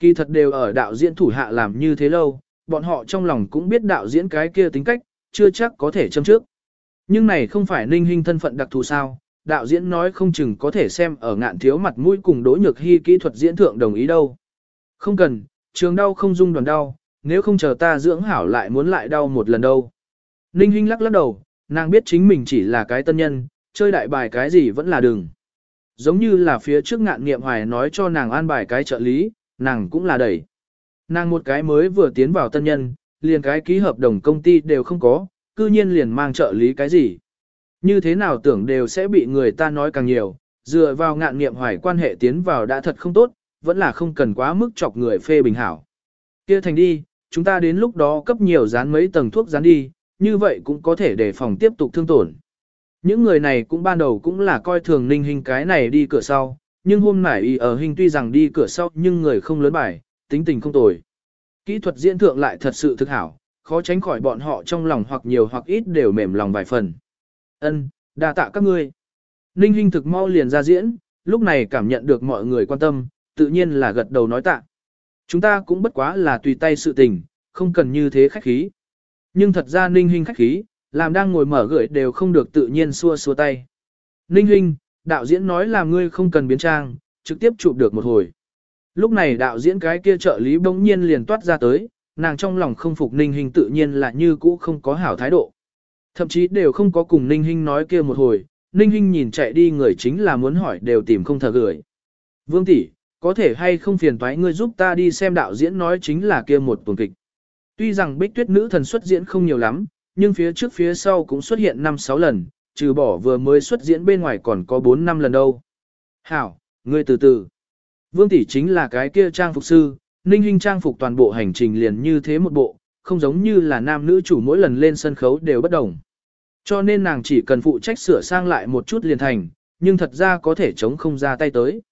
Kỳ thật đều ở đạo diễn thủ hạ làm như thế lâu, bọn họ trong lòng cũng biết đạo diễn cái kia tính cách, chưa chắc có thể châm trước. Nhưng này không phải ninh hình thân phận đặc thù sao, đạo diễn nói không chừng có thể xem ở ngạn thiếu mặt mũi cùng đỗ nhược hy kỹ thuật diễn thượng đồng ý đâu. Không cần, trường đau không dung đoàn đau, nếu không chờ ta dưỡng hảo lại muốn lại đau một lần đâu. Ninh Hinh lắc lắc đầu, nàng biết chính mình chỉ là cái tân nhân, chơi đại bài cái gì vẫn là đừng. Giống như là phía trước ngạn nghiệm hoài nói cho nàng an bài cái trợ lý, nàng cũng là đẩy. Nàng một cái mới vừa tiến vào tân nhân, liền cái ký hợp đồng công ty đều không có, cư nhiên liền mang trợ lý cái gì. Như thế nào tưởng đều sẽ bị người ta nói càng nhiều, dựa vào ngạn nghiệm hoài quan hệ tiến vào đã thật không tốt, vẫn là không cần quá mức chọc người phê bình hảo. Kia thành đi, chúng ta đến lúc đó cấp nhiều dán mấy tầng thuốc dán đi, như vậy cũng có thể để phòng tiếp tục thương tổn. Những người này cũng ban đầu cũng là coi thường ninh hình cái này đi cửa sau, nhưng hôm nay y ở hình tuy rằng đi cửa sau nhưng người không lớn bài, tính tình không tồi. Kỹ thuật diễn thượng lại thật sự thực hảo, khó tránh khỏi bọn họ trong lòng hoặc nhiều hoặc ít đều mềm lòng vài phần. Ân, đa tạ các ngươi. Ninh Hinh thực mau liền ra diễn, lúc này cảm nhận được mọi người quan tâm, tự nhiên là gật đầu nói tạ. Chúng ta cũng bất quá là tùy tay sự tình, không cần như thế khách khí. Nhưng thật ra Ninh Hinh khách khí, làm đang ngồi mở gửi đều không được tự nhiên xua xua tay. Ninh Hinh, đạo diễn nói là ngươi không cần biến trang, trực tiếp chụp được một hồi. Lúc này đạo diễn cái kia trợ lý bỗng nhiên liền toát ra tới, nàng trong lòng không phục Ninh Hinh tự nhiên là như cũ không có hảo thái độ. Thậm chí đều không có cùng Ninh Hinh nói kia một hồi, Ninh Hinh nhìn chạy đi người chính là muốn hỏi đều tìm không thờ gửi. Vương tỷ, có thể hay không phiền toái ngươi giúp ta đi xem đạo diễn nói chính là kia một tuần kịch. Tuy rằng bích tuyết nữ thần xuất diễn không nhiều lắm, nhưng phía trước phía sau cũng xuất hiện 5-6 lần, trừ bỏ vừa mới xuất diễn bên ngoài còn có 4-5 lần đâu. Hảo, ngươi từ từ. Vương tỷ chính là cái kia trang phục sư, ninh hình trang phục toàn bộ hành trình liền như thế một bộ, không giống như là nam nữ chủ mỗi lần lên sân khấu đều bất đồng. Cho nên nàng chỉ cần phụ trách sửa sang lại một chút liền thành, nhưng thật ra có thể chống không ra tay tới.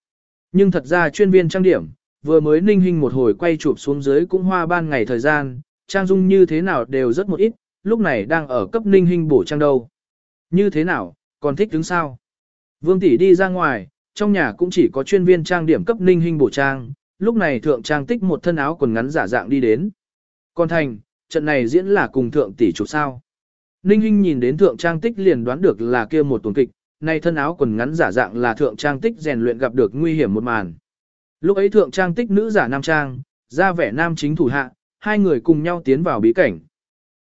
Nhưng thật ra chuyên viên trang điểm, vừa mới ninh hình một hồi quay chụp xuống dưới cũng hoa ban ngày thời gian, trang dung như thế nào đều rất một ít, lúc này đang ở cấp ninh hình bổ trang đâu. Như thế nào, còn thích đứng sao? Vương tỷ đi ra ngoài, trong nhà cũng chỉ có chuyên viên trang điểm cấp ninh hình bổ trang, lúc này thượng trang tích một thân áo quần ngắn giả dạng đi đến. Còn thành, trận này diễn là cùng thượng tỷ chụp sao. Ninh Hinh nhìn đến thượng trang tích liền đoán được là kia một tuần kịch, nay thân áo quần ngắn giả dạng là thượng trang tích rèn luyện gặp được nguy hiểm một màn. Lúc ấy thượng trang tích nữ giả nam trang, ra vẻ nam chính thủ hạ, hai người cùng nhau tiến vào bí cảnh.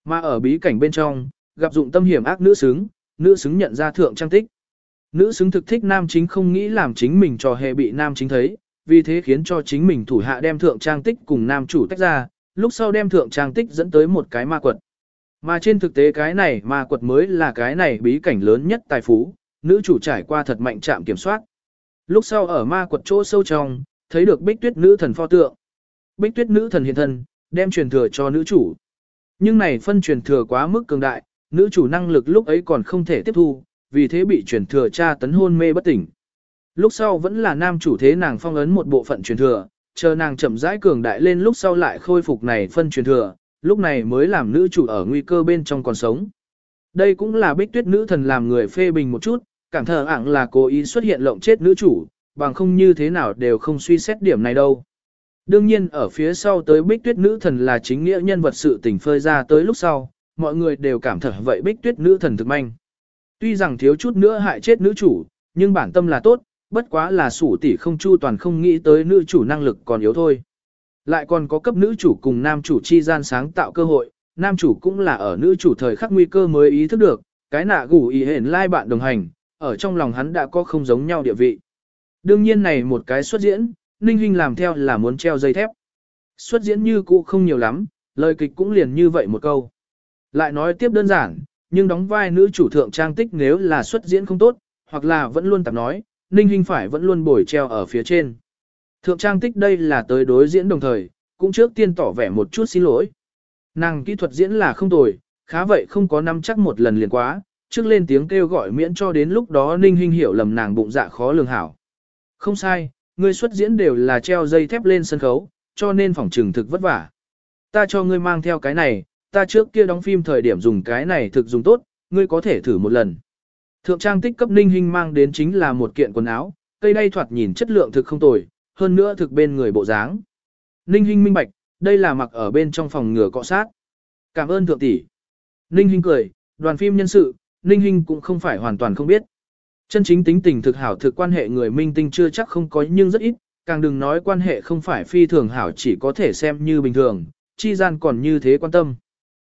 Mà ở bí cảnh bên trong, gặp dụng tâm hiểm ác nữ xứng, nữ xứng nhận ra thượng trang tích. Nữ xứng thực thích nam chính không nghĩ làm chính mình trò hề bị nam chính thấy, vì thế khiến cho chính mình thủ hạ đem thượng trang tích cùng nam chủ tách ra, lúc sau đem thượng trang tích dẫn tới một cái ma quật. Mà trên thực tế cái này ma quật mới là cái này bí cảnh lớn nhất tài phú, nữ chủ trải qua thật mạnh chạm kiểm soát. Lúc sau ở ma quật chỗ sâu trong, thấy được bích tuyết nữ thần pho tượng. Bích tuyết nữ thần hiện thân, đem truyền thừa cho nữ chủ. Nhưng này phân truyền thừa quá mức cường đại, nữ chủ năng lực lúc ấy còn không thể tiếp thu, vì thế bị truyền thừa tra tấn hôn mê bất tỉnh. Lúc sau vẫn là nam chủ thế nàng phong ấn một bộ phận truyền thừa, chờ nàng chậm rãi cường đại lên lúc sau lại khôi phục này phân truyền thừa, lúc này mới làm nữ chủ ở nguy cơ bên trong còn sống. Đây cũng là bích tuyết nữ thần làm người phê bình một chút, cảm thờ ảng là cố ý xuất hiện lộng chết nữ chủ, bằng không như thế nào đều không suy xét điểm này đâu. Đương nhiên ở phía sau tới bích tuyết nữ thần là chính nghĩa nhân vật sự tình phơi ra tới lúc sau, mọi người đều cảm thở vậy bích tuyết nữ thần thực manh. Tuy rằng thiếu chút nữa hại chết nữ chủ, nhưng bản tâm là tốt, bất quá là sủ tỷ không chu toàn không nghĩ tới nữ chủ năng lực còn yếu thôi. Lại còn có cấp nữ chủ cùng nam chủ chi gian sáng tạo cơ hội, nam chủ cũng là ở nữ chủ thời khắc nguy cơ mới ý thức được, cái nạ gủ ý hển lai bạn đồng hành, ở trong lòng hắn đã có không giống nhau địa vị. Đương nhiên này một cái xuất diễn, Ninh Hinh làm theo là muốn treo dây thép. Xuất diễn như cũ không nhiều lắm, lời kịch cũng liền như vậy một câu. Lại nói tiếp đơn giản, nhưng đóng vai nữ chủ thượng trang tích nếu là xuất diễn không tốt, hoặc là vẫn luôn tạp nói, Ninh Hinh phải vẫn luôn bồi treo ở phía trên. Thượng trang tích đây là tới đối diễn đồng thời, cũng trước tiên tỏ vẻ một chút xin lỗi. Nàng kỹ thuật diễn là không tồi, khá vậy không có năm chắc một lần liền quá, trước lên tiếng kêu gọi miễn cho đến lúc đó Ninh Hinh hiểu lầm nàng bụng dạ khó lường hảo. Không sai, ngươi xuất diễn đều là treo dây thép lên sân khấu, cho nên phòng trừng thực vất vả. Ta cho ngươi mang theo cái này, ta trước kia đóng phim thời điểm dùng cái này thực dùng tốt, ngươi có thể thử một lần. Thượng trang tích cấp Ninh Hinh mang đến chính là một kiện quần áo, cây đay thoạt nhìn chất lượng thực không tồi, hơn nữa thực bên người bộ dáng. Ninh Hinh minh bạch, đây là mặc ở bên trong phòng ngừa cọ sát. Cảm ơn thượng tỷ. Ninh Hinh cười, đoàn phim nhân sự, Ninh Hinh cũng không phải hoàn toàn không biết. Chân chính tính tình thực hảo thực quan hệ người minh tinh chưa chắc không có nhưng rất ít, càng đừng nói quan hệ không phải phi thường hảo chỉ có thể xem như bình thường, chi gian còn như thế quan tâm.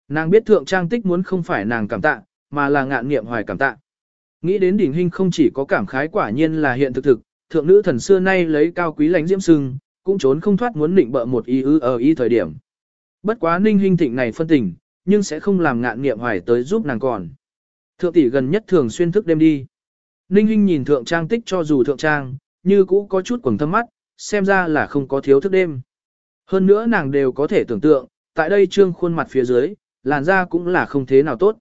Nàng biết thượng trang tích muốn không phải nàng cảm tạ, mà là ngạn nghiệm hoài cảm tạ. Nghĩ đến đỉnh hình không chỉ có cảm khái quả nhiên là hiện thực thực, thượng nữ thần xưa nay lấy cao quý lãnh diễm sưng, cũng trốn không thoát muốn định bợ một ý ư ờ ở ý thời điểm. Bất quá ninh hình thịnh này phân tình, nhưng sẽ không làm ngạn nghiệm hoài tới giúp nàng còn. Thượng tỷ gần nhất thường xuyên thức đêm đi. Ninh Hinh nhìn thượng trang tích cho dù thượng trang, như cũ có chút quầng thâm mắt, xem ra là không có thiếu thức đêm. Hơn nữa nàng đều có thể tưởng tượng, tại đây trương khuôn mặt phía dưới, làn da cũng là không thế nào tốt.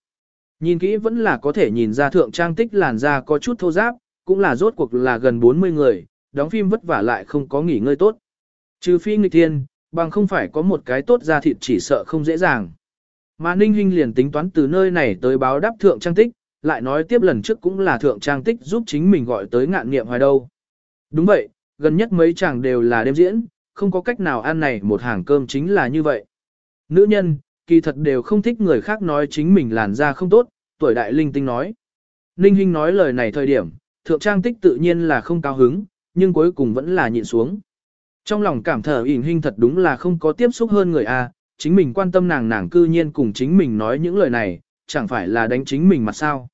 Nhìn kỹ vẫn là có thể nhìn ra thượng trang tích làn da có chút thô giáp, cũng là rốt cuộc là gần 40 người, đóng phim vất vả lại không có nghỉ ngơi tốt. Trừ phi nghịch thiên, bằng không phải có một cái tốt da thịt chỉ sợ không dễ dàng. Mà Ninh Hinh liền tính toán từ nơi này tới báo đáp thượng trang tích, lại nói tiếp lần trước cũng là thượng trang tích giúp chính mình gọi tới ngạn nghiệm hoài đâu. Đúng vậy, gần nhất mấy chàng đều là đêm diễn, không có cách nào ăn này một hàng cơm chính là như vậy. Nữ nhân, kỳ thật đều không thích người khác nói chính mình làn da không tốt, tuổi đại linh tinh nói. Ninh Hinh nói lời này thời điểm, thượng trang tích tự nhiên là không cao hứng, nhưng cuối cùng vẫn là nhịn xuống. Trong lòng cảm thở ỉn Hinh thật đúng là không có tiếp xúc hơn người a, chính mình quan tâm nàng nàng cư nhiên cùng chính mình nói những lời này, chẳng phải là đánh chính mình mà sao.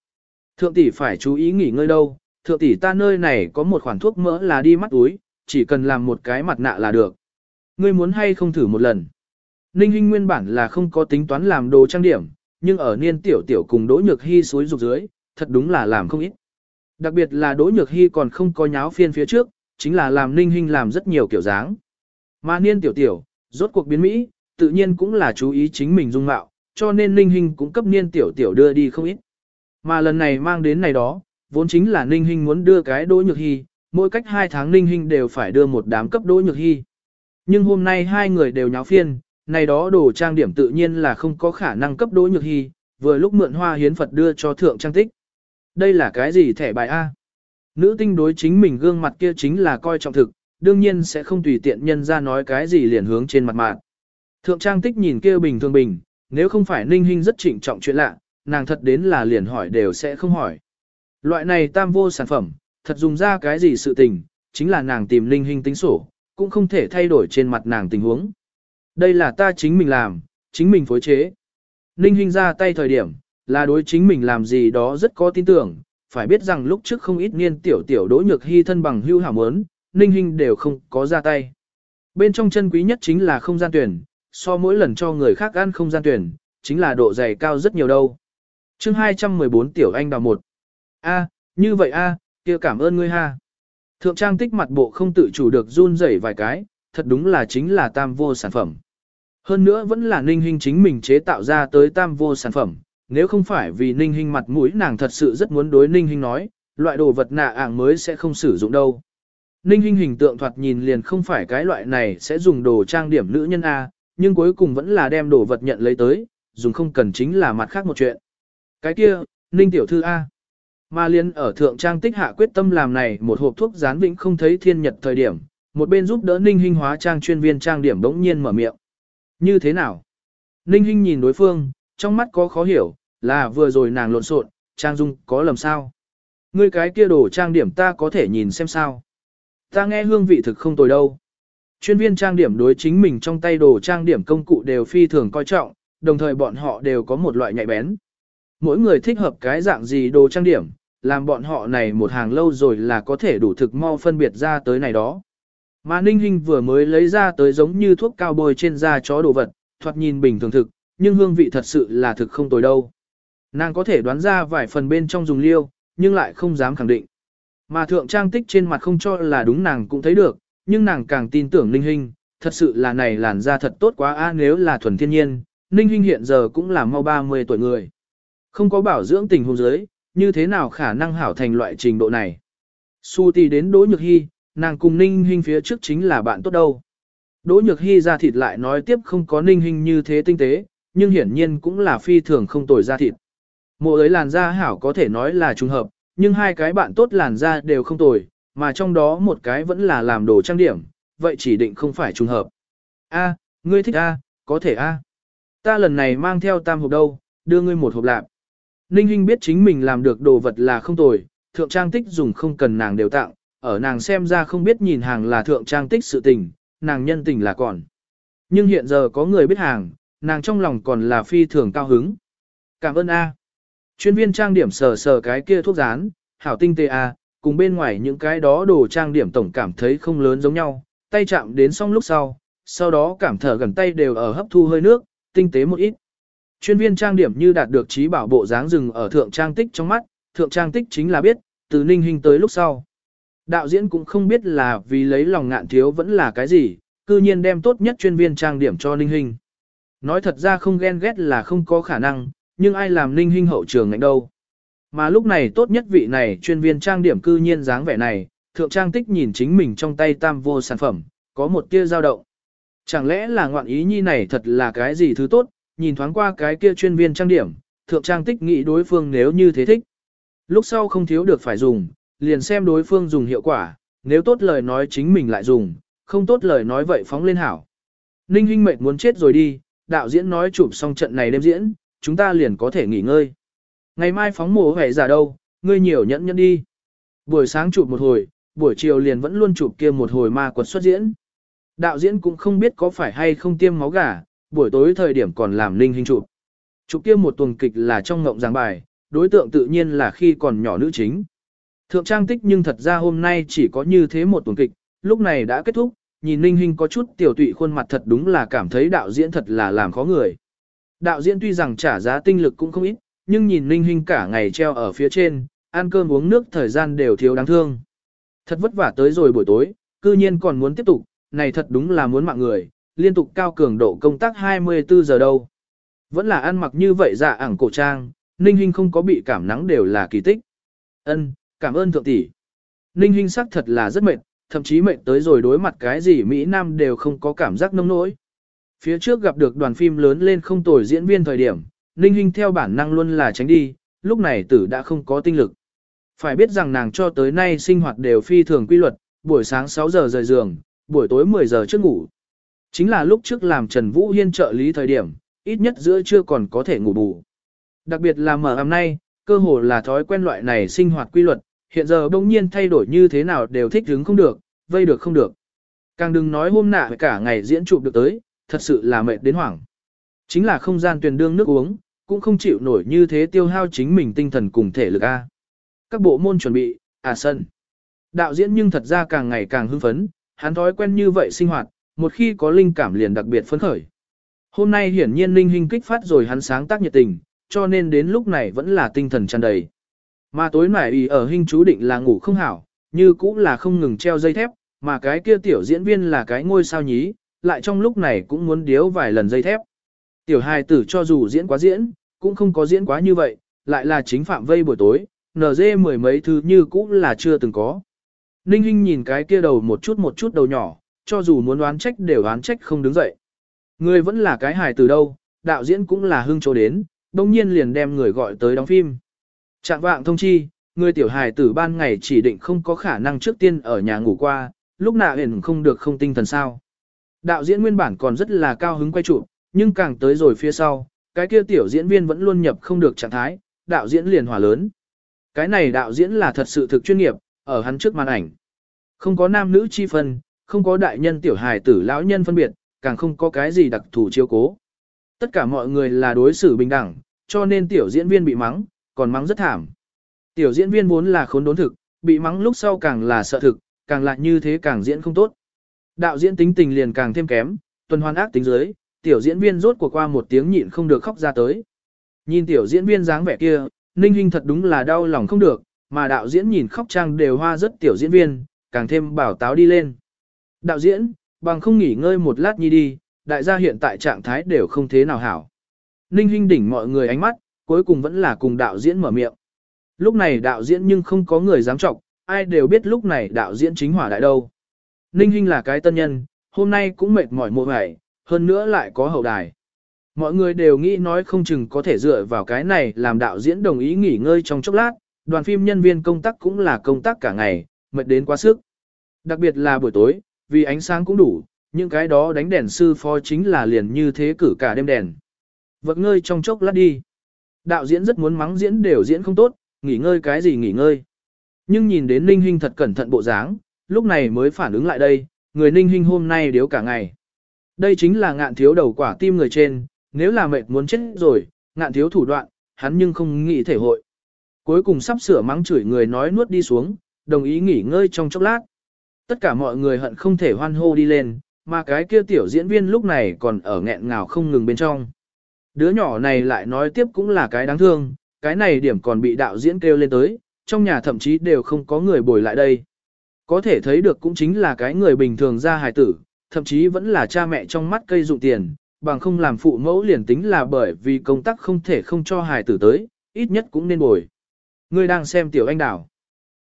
Thượng tỷ phải chú ý nghỉ ngơi đâu, thượng tỷ ta nơi này có một khoản thuốc mỡ là đi mắt túi, chỉ cần làm một cái mặt nạ là được. Ngươi muốn hay không thử một lần. Ninh Hinh nguyên bản là không có tính toán làm đồ trang điểm, nhưng ở niên tiểu tiểu cùng Đỗ Nhược Hy suối rục dưới, thật đúng là làm không ít. Đặc biệt là Đỗ Nhược Hy còn không có nháo phiên phía trước, chính là làm Ninh Hinh làm rất nhiều kiểu dáng. Mà niên tiểu tiểu, rốt cuộc biến Mỹ, tự nhiên cũng là chú ý chính mình dung mạo, cho nên Ninh Hinh cũng cấp niên tiểu tiểu đưa đi không ít. Mà lần này mang đến này đó, vốn chính là Ninh Hinh muốn đưa cái Đỗ Nhược Hy, mỗi cách hai tháng Ninh Hinh đều phải đưa một đám cấp Đỗ Nhược Hy. Nhưng hôm nay hai người đều nháo phiên, này đó đồ trang điểm tự nhiên là không có khả năng cấp Đỗ Nhược Hy, vừa lúc mượn hoa hiến Phật đưa cho thượng trang tích. Đây là cái gì thẻ bài A? Nữ tinh đối chính mình gương mặt kia chính là coi trọng thực, đương nhiên sẽ không tùy tiện nhân ra nói cái gì liền hướng trên mặt mạng. Thượng trang tích nhìn kia bình thường bình, nếu không phải ninh hình rất trịnh trọng chuyện lạ, nàng thật đến là liền hỏi đều sẽ không hỏi. Loại này tam vô sản phẩm, thật dùng ra cái gì sự tình, chính là nàng tìm linh hình tính sổ, cũng không thể thay đổi trên mặt nàng tình huống. Đây là ta chính mình làm, chính mình phối chế. Ninh hình ra tay thời điểm, là đối chính mình làm gì đó rất có tin tưởng, phải biết rằng lúc trước không ít niên tiểu tiểu đỗ nhược hy thân bằng hưu hảo mớn, ninh hình đều không có ra tay. Bên trong chân quý nhất chính là không gian tuyển, so mỗi lần cho người khác ăn không gian tuyển, chính là độ dày cao rất nhiều đâu chương 214 tiểu anh đào một. A, như vậy a, kia cảm ơn ngươi ha. Thượng trang tích mặt bộ không tự chủ được run rẩy vài cái, thật đúng là chính là tam vô sản phẩm. Hơn nữa vẫn là ninh hình chính mình chế tạo ra tới tam vô sản phẩm, nếu không phải vì ninh hình mặt mũi nàng thật sự rất muốn đối ninh hình nói, loại đồ vật nạ ảng mới sẽ không sử dụng đâu. Ninh hình hình tượng thoạt nhìn liền không phải cái loại này sẽ dùng đồ trang điểm nữ nhân A, nhưng cuối cùng vẫn là đem đồ vật nhận lấy tới, dùng không cần chính là mặt khác một chuyện. Cái kia, Ninh tiểu thư A. Mà liên ở thượng trang tích hạ quyết tâm làm này một hộp thuốc gián vĩnh không thấy thiên nhật thời điểm, một bên giúp đỡ Ninh Hinh hóa trang chuyên viên trang điểm bỗng nhiên mở miệng. Như thế nào? Ninh Hinh nhìn đối phương, trong mắt có khó hiểu, là vừa rồi nàng lộn xộn, trang dung có lầm sao? Ngươi cái kia đồ trang điểm ta có thể nhìn xem sao? Ta nghe hương vị thực không tồi đâu. Chuyên viên trang điểm đối chính mình trong tay đồ trang điểm công cụ đều phi thường coi trọng, đồng thời bọn họ đều có một loại nhạy bén. Mỗi người thích hợp cái dạng gì đồ trang điểm, làm bọn họ này một hàng lâu rồi là có thể đủ thực mau phân biệt ra tới này đó. Mà Ninh Hinh vừa mới lấy ra tới giống như thuốc cao bôi trên da chó đồ vật, thoạt nhìn bình thường thực, nhưng hương vị thật sự là thực không tồi đâu. Nàng có thể đoán ra vài phần bên trong dùng liêu, nhưng lại không dám khẳng định. Mà thượng trang tích trên mặt không cho là đúng nàng cũng thấy được, nhưng nàng càng tin tưởng Ninh Hinh, thật sự là này làn da thật tốt quá a nếu là thuần thiên nhiên, Ninh Hinh hiện giờ cũng là mau 30 tuổi người. Không có bảo dưỡng tình hôn giới, như thế nào khả năng hảo thành loại trình độ này. Su tì đến Đỗ Nhược Hy, nàng cùng Ninh Hinh phía trước chính là bạn tốt đâu. Đỗ Nhược Hy ra thịt lại nói tiếp không có Ninh Hinh như thế tinh tế, nhưng hiển nhiên cũng là phi thường không tồi ra thịt. Mộ ấy làn da hảo có thể nói là trùng hợp, nhưng hai cái bạn tốt làn da đều không tồi, mà trong đó một cái vẫn là làm đồ trang điểm, vậy chỉ định không phải trùng hợp. A, ngươi thích A, có thể A. Ta lần này mang theo tam hộp đâu, đưa ngươi một hộp lạp. Ninh Hinh biết chính mình làm được đồ vật là không tồi, thượng trang tích dùng không cần nàng đều tặng, ở nàng xem ra không biết nhìn hàng là thượng trang tích sự tình, nàng nhân tình là còn. Nhưng hiện giờ có người biết hàng, nàng trong lòng còn là phi thường cao hứng. Cảm ơn A. Chuyên viên trang điểm sờ sờ cái kia thuốc dán, hảo tinh tê A, cùng bên ngoài những cái đó đồ trang điểm tổng cảm thấy không lớn giống nhau, tay chạm đến xong lúc sau, sau đó cảm thở gần tay đều ở hấp thu hơi nước, tinh tế một ít. Chuyên viên trang điểm như đạt được trí bảo bộ dáng rừng ở thượng trang tích trong mắt, thượng trang tích chính là biết, từ ninh hình tới lúc sau. Đạo diễn cũng không biết là vì lấy lòng ngạn thiếu vẫn là cái gì, cư nhiên đem tốt nhất chuyên viên trang điểm cho ninh hình. Nói thật ra không ghen ghét là không có khả năng, nhưng ai làm ninh hình hậu trường ngạnh đâu. Mà lúc này tốt nhất vị này chuyên viên trang điểm cư nhiên dáng vẻ này, thượng trang tích nhìn chính mình trong tay tam vô sản phẩm, có một tia dao động. Chẳng lẽ là ngoạn ý nhi này thật là cái gì thứ tốt, nhìn thoáng qua cái kia chuyên viên trang điểm, thượng trang tích nghĩ đối phương nếu như thế thích. Lúc sau không thiếu được phải dùng, liền xem đối phương dùng hiệu quả, nếu tốt lời nói chính mình lại dùng, không tốt lời nói vậy phóng lên hảo. Ninh Hinh mệt muốn chết rồi đi, đạo diễn nói chụp xong trận này đêm diễn, chúng ta liền có thể nghỉ ngơi. Ngày mai phóng mổ vẻ giả đâu, ngươi nhiều nhẫn nhẫn đi. Buổi sáng chụp một hồi, buổi chiều liền vẫn luôn chụp kia một hồi ma quật xuất diễn. Đạo diễn cũng không biết có phải hay không tiêm máu gà, buổi tối thời điểm còn làm linh hình chụp. Chụp kia một tuần kịch là trong ngộng giảng bài, đối tượng tự nhiên là khi còn nhỏ nữ chính. Thượng trang tích nhưng thật ra hôm nay chỉ có như thế một tuần kịch, lúc này đã kết thúc, nhìn Ninh Hinh có chút tiểu tụy khuôn mặt thật đúng là cảm thấy đạo diễn thật là làm khó người. Đạo diễn tuy rằng trả giá tinh lực cũng không ít, nhưng nhìn Ninh Hinh cả ngày treo ở phía trên, ăn cơm uống nước thời gian đều thiếu đáng thương. Thật vất vả tới rồi buổi tối, cư nhiên còn muốn tiếp tục, này thật đúng là muốn mạng người, liên tục cao cường độ công tác 24 giờ đâu. Vẫn là ăn mặc như vậy dạ ảng cổ trang, Ninh Hinh không có bị cảm nắng đều là kỳ tích. Ân, cảm ơn thượng tỷ. Ninh Hinh sắc thật là rất mệt, thậm chí mệt tới rồi đối mặt cái gì Mỹ Nam đều không có cảm giác nông nỗi. Phía trước gặp được đoàn phim lớn lên không tồi diễn viên thời điểm, Ninh Hinh theo bản năng luôn là tránh đi, lúc này tử đã không có tinh lực. Phải biết rằng nàng cho tới nay sinh hoạt đều phi thường quy luật, buổi sáng 6 giờ rời giường, buổi tối 10 giờ trước ngủ. Chính là lúc trước làm Trần Vũ Hiên trợ lý thời điểm, ít nhất giữa trưa còn có thể ngủ bù. Đặc biệt là mở hôm nay, cơ hồ là thói quen loại này sinh hoạt quy luật, hiện giờ bỗng nhiên thay đổi như thế nào đều thích hứng không được, vây được không được. Càng đừng nói hôm nạ cả ngày diễn chụp được tới, thật sự là mệt đến hoảng. Chính là không gian tuyển đương nước uống, cũng không chịu nổi như thế tiêu hao chính mình tinh thần cùng thể lực A. Các bộ môn chuẩn bị, à sân. Đạo diễn nhưng thật ra càng ngày càng hưng phấn, hắn thói quen như vậy sinh hoạt, một khi có linh cảm liền đặc biệt phấn khởi. Hôm nay hiển nhiên linh hình kích phát rồi hắn sáng tác nhiệt tình, cho nên đến lúc này vẫn là tinh thần tràn đầy. Mà tối nay ý ở hình chú định là ngủ không hảo, như cũng là không ngừng treo dây thép, mà cái kia tiểu diễn viên là cái ngôi sao nhí, lại trong lúc này cũng muốn điếu vài lần dây thép. Tiểu hài tử cho dù diễn quá diễn, cũng không có diễn quá như vậy, lại là chính phạm vây buổi tối, NG mười mấy thứ như cũng là chưa từng có. Ninh Hinh nhìn cái kia đầu một chút một chút đầu nhỏ, cho dù muốn đoán trách đều đoán trách không đứng dậy. Người vẫn là cái hài từ đâu, đạo diễn cũng là hưng chỗ đến, đồng nhiên liền đem người gọi tới đóng phim. Trạng vạng thông chi, người tiểu hài tử ban ngày chỉ định không có khả năng trước tiên ở nhà ngủ qua, lúc nào hển không được không tinh thần sao. Đạo diễn nguyên bản còn rất là cao hứng quay trụ, nhưng càng tới rồi phía sau, cái kia tiểu diễn viên vẫn luôn nhập không được trạng thái, đạo diễn liền hỏa lớn. Cái này đạo diễn là thật sự thực chuyên nghiệp, ở hắn trước màn ảnh. Không có nam nữ chi phân, không có đại nhân tiểu hài tử lão nhân phân biệt, càng không có cái gì đặc thù chiếu cố. Tất cả mọi người là đối xử bình đẳng, cho nên tiểu diễn viên bị mắng, còn mắng rất thảm. Tiểu diễn viên vốn là khốn đốn thực, bị mắng lúc sau càng là sợ thực, càng lại như thế càng diễn không tốt. Đạo diễn tính tình liền càng thêm kém, tuần hoàn ác tính dưới, tiểu diễn viên rốt cuộc qua một tiếng nhịn không được khóc ra tới. Nhìn tiểu diễn viên dáng vẻ kia, Ninh Hinh thật đúng là đau lòng không được, mà đạo diễn nhìn khóc trang đều hoa rất tiểu diễn viên, càng thêm bảo táo đi lên. Đạo diễn, bằng không nghỉ ngơi một lát nhi đi, đại gia hiện tại trạng thái đều không thế nào hảo. Ninh Hinh đỉnh mọi người ánh mắt, cuối cùng vẫn là cùng đạo diễn mở miệng. Lúc này đạo diễn nhưng không có người dám trọng, ai đều biết lúc này đạo diễn chính hỏa đại đâu. Ninh Hinh là cái tân nhân, hôm nay cũng mệt mỏi mồ ngày, hơn nữa lại có hậu đài. Mọi người đều nghĩ nói không chừng có thể dựa vào cái này làm đạo diễn đồng ý nghỉ ngơi trong chốc lát, đoàn phim nhân viên công tác cũng là công tác cả ngày, mệt đến quá sức. Đặc biệt là buổi tối, vì ánh sáng cũng đủ, những cái đó đánh đèn sư phó chính là liền như thế cử cả đêm đèn. Vật ngơi trong chốc lát đi. Đạo diễn rất muốn mắng diễn đều diễn không tốt, nghỉ ngơi cái gì nghỉ ngơi. Nhưng nhìn đến Ninh Hinh thật cẩn thận bộ dáng, lúc này mới phản ứng lại đây, người Ninh Hinh hôm nay điếu cả ngày. Đây chính là ngạn thiếu đầu quả tim người trên, nếu là mệt muốn chết rồi, ngạn thiếu thủ đoạn, hắn nhưng không nghĩ thể hội. Cuối cùng sắp sửa mắng chửi người nói nuốt đi xuống, đồng ý nghỉ ngơi trong chốc lát. Tất cả mọi người hận không thể hoan hô đi lên, mà cái kia tiểu diễn viên lúc này còn ở nghẹn ngào không ngừng bên trong. Đứa nhỏ này lại nói tiếp cũng là cái đáng thương, cái này điểm còn bị đạo diễn kêu lên tới, trong nhà thậm chí đều không có người bồi lại đây. Có thể thấy được cũng chính là cái người bình thường ra hài tử, thậm chí vẫn là cha mẹ trong mắt cây dụng tiền, bằng không làm phụ mẫu liền tính là bởi vì công tác không thể không cho hài tử tới, ít nhất cũng nên bồi. Ngươi đang xem tiểu anh đảo.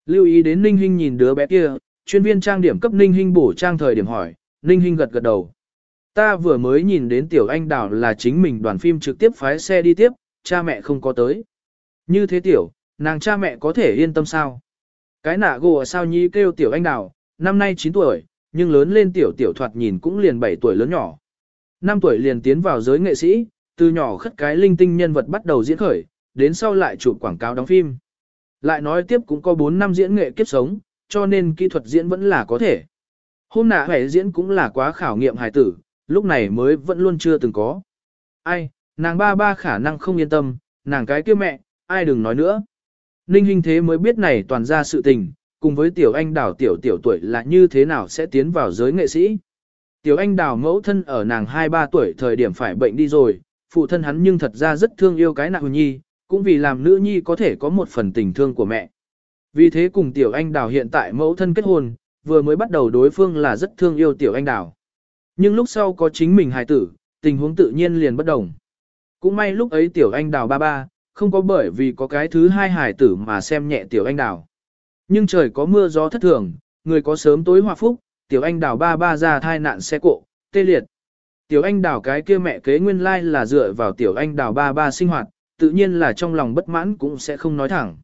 Lưu ý đến Ninh Hinh nhìn đứa bé kia, chuyên viên trang điểm cấp Ninh Hinh bổ trang thời điểm hỏi, Ninh Hinh gật gật đầu. Ta vừa mới nhìn đến tiểu anh đảo là chính mình đoàn phim trực tiếp phái xe đi tiếp, cha mẹ không có tới. Như thế tiểu, nàng cha mẹ có thể yên tâm sao? Cái nạ gồ sao nhi kêu tiểu anh đảo, năm nay 9 tuổi, nhưng lớn lên tiểu tiểu thoạt nhìn cũng liền 7 tuổi lớn nhỏ. 5 tuổi liền tiến vào giới nghệ sĩ, từ nhỏ khất cái linh tinh nhân vật bắt đầu diễn khởi, đến sau lại chụp quảng cáo đóng phim. Lại nói tiếp cũng có 4 năm diễn nghệ kiếp sống, cho nên kỹ thuật diễn vẫn là có thể. Hôm nạ hệ diễn cũng là quá khảo nghiệm hài tử, lúc này mới vẫn luôn chưa từng có. Ai, nàng ba ba khả năng không yên tâm, nàng cái kia mẹ, ai đừng nói nữa. Ninh Hinh thế mới biết này toàn ra sự tình, cùng với tiểu anh đào tiểu tiểu tuổi là như thế nào sẽ tiến vào giới nghệ sĩ. Tiểu anh đào mẫu thân ở nàng 2-3 tuổi thời điểm phải bệnh đi rồi, phụ thân hắn nhưng thật ra rất thương yêu cái nặng nhi, cũng vì làm nữ nhi có thể có một phần tình thương của mẹ. Vì thế cùng tiểu anh đào hiện tại mẫu thân kết hôn, vừa mới bắt đầu đối phương là rất thương yêu tiểu anh đào. Nhưng lúc sau có chính mình hài tử, tình huống tự nhiên liền bất đồng. Cũng may lúc ấy tiểu anh đào ba ba, không có bởi vì có cái thứ hai hài tử mà xem nhẹ tiểu anh đào. Nhưng trời có mưa gió thất thường, người có sớm tối hòa phúc, tiểu anh đào ba ba ra thai nạn xe cộ, tê liệt. Tiểu anh đào cái kia mẹ kế nguyên lai là dựa vào tiểu anh đào ba ba sinh hoạt, tự nhiên là trong lòng bất mãn cũng sẽ không nói thẳng.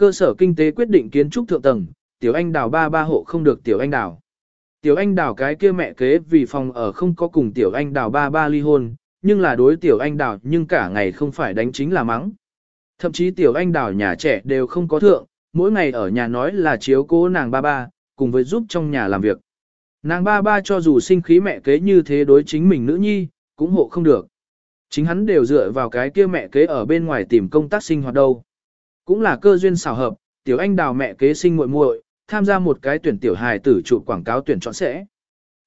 Cơ sở kinh tế quyết định kiến trúc thượng tầng, tiểu anh đào ba ba hộ không được tiểu anh đào. Tiểu anh đào cái kia mẹ kế vì phòng ở không có cùng tiểu anh đào ba ba ly hôn, nhưng là đối tiểu anh đào nhưng cả ngày không phải đánh chính là mắng. Thậm chí tiểu anh đào nhà trẻ đều không có thượng, mỗi ngày ở nhà nói là chiếu cố nàng ba ba, cùng với giúp trong nhà làm việc. Nàng ba ba cho dù sinh khí mẹ kế như thế đối chính mình nữ nhi, cũng hộ không được. Chính hắn đều dựa vào cái kia mẹ kế ở bên ngoài tìm công tác sinh hoạt đâu. Cũng là cơ duyên xảo hợp, tiểu anh đào mẹ kế sinh muội muội, tham gia một cái tuyển tiểu hài tử chụp quảng cáo tuyển chọn sẽ.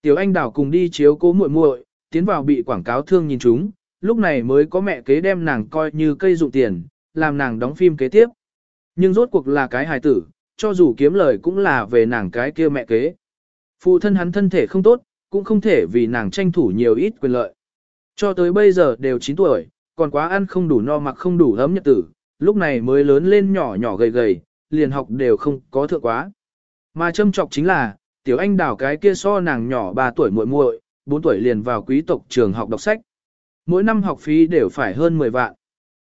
Tiểu anh đào cùng đi chiếu cố muội muội, tiến vào bị quảng cáo thương nhìn chúng, lúc này mới có mẹ kế đem nàng coi như cây dụng tiền, làm nàng đóng phim kế tiếp. Nhưng rốt cuộc là cái hài tử, cho dù kiếm lời cũng là về nàng cái kia mẹ kế. Phụ thân hắn thân thể không tốt, cũng không thể vì nàng tranh thủ nhiều ít quyền lợi. Cho tới bây giờ đều 9 tuổi, còn quá ăn không đủ no mặc không đủ ấm nhật tử, lúc này mới lớn lên nhỏ nhỏ gầy gầy, liền học đều không có thượng quá. Mà châm trọng chính là, tiểu anh đào cái kia so nàng nhỏ 3 tuổi muội muội, 4 tuổi liền vào quý tộc trường học đọc sách. Mỗi năm học phí đều phải hơn 10 vạn.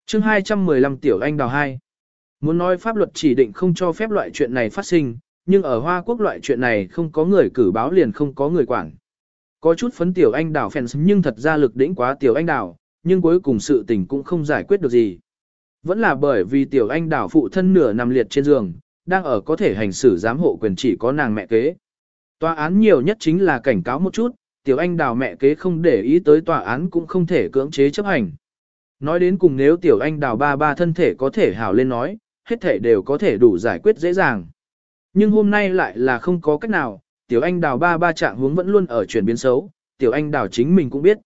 chương 215 tiểu anh đào 2. Muốn nói pháp luật chỉ định không cho phép loại chuyện này phát sinh, nhưng ở Hoa Quốc loại chuyện này không có người cử báo liền không có người quản. Có chút phấn tiểu anh đào phèn nhưng thật ra lực đỉnh quá tiểu anh đào, nhưng cuối cùng sự tình cũng không giải quyết được gì. Vẫn là bởi vì tiểu anh đào phụ thân nửa nằm liệt trên giường, đang ở có thể hành xử giám hộ quyền chỉ có nàng mẹ kế. Tòa án nhiều nhất chính là cảnh cáo một chút, tiểu anh đào mẹ kế không để ý tới tòa án cũng không thể cưỡng chế chấp hành. Nói đến cùng nếu tiểu anh đào ba ba thân thể có thể hảo lên nói, hết thể đều có thể đủ giải quyết dễ dàng. Nhưng hôm nay lại là không có cách nào, tiểu anh đào ba ba trạng hướng vẫn luôn ở chuyển biến xấu, tiểu anh đào chính mình cũng biết.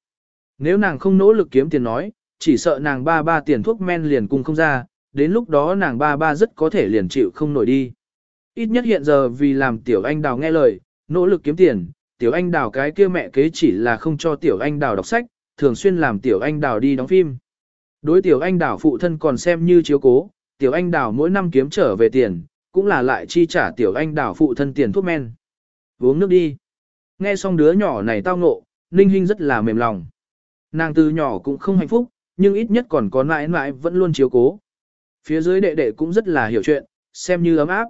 Nếu nàng không nỗ lực kiếm tiền nói, chỉ sợ nàng ba ba tiền thuốc men liền cung không ra, đến lúc đó nàng ba ba rất có thể liền chịu không nổi đi. Ít nhất hiện giờ vì làm tiểu anh đào nghe lời, nỗ lực kiếm tiền, tiểu anh đào cái kia mẹ kế chỉ là không cho tiểu anh đào đọc sách, thường xuyên làm tiểu anh đào đi đóng phim. Đối tiểu anh đào phụ thân còn xem như chiếu cố, tiểu anh đào mỗi năm kiếm trở về tiền, cũng là lại chi trả tiểu anh đào phụ thân tiền thuốc men. Uống nước đi. Nghe xong đứa nhỏ này tao ngộ, Ninh Hinh rất là mềm lòng. Nàng từ nhỏ cũng không hạnh phúc, nhưng ít nhất còn có mãi mãi vẫn luôn chiếu cố. Phía dưới đệ đệ cũng rất là hiểu chuyện, xem như ấm áp.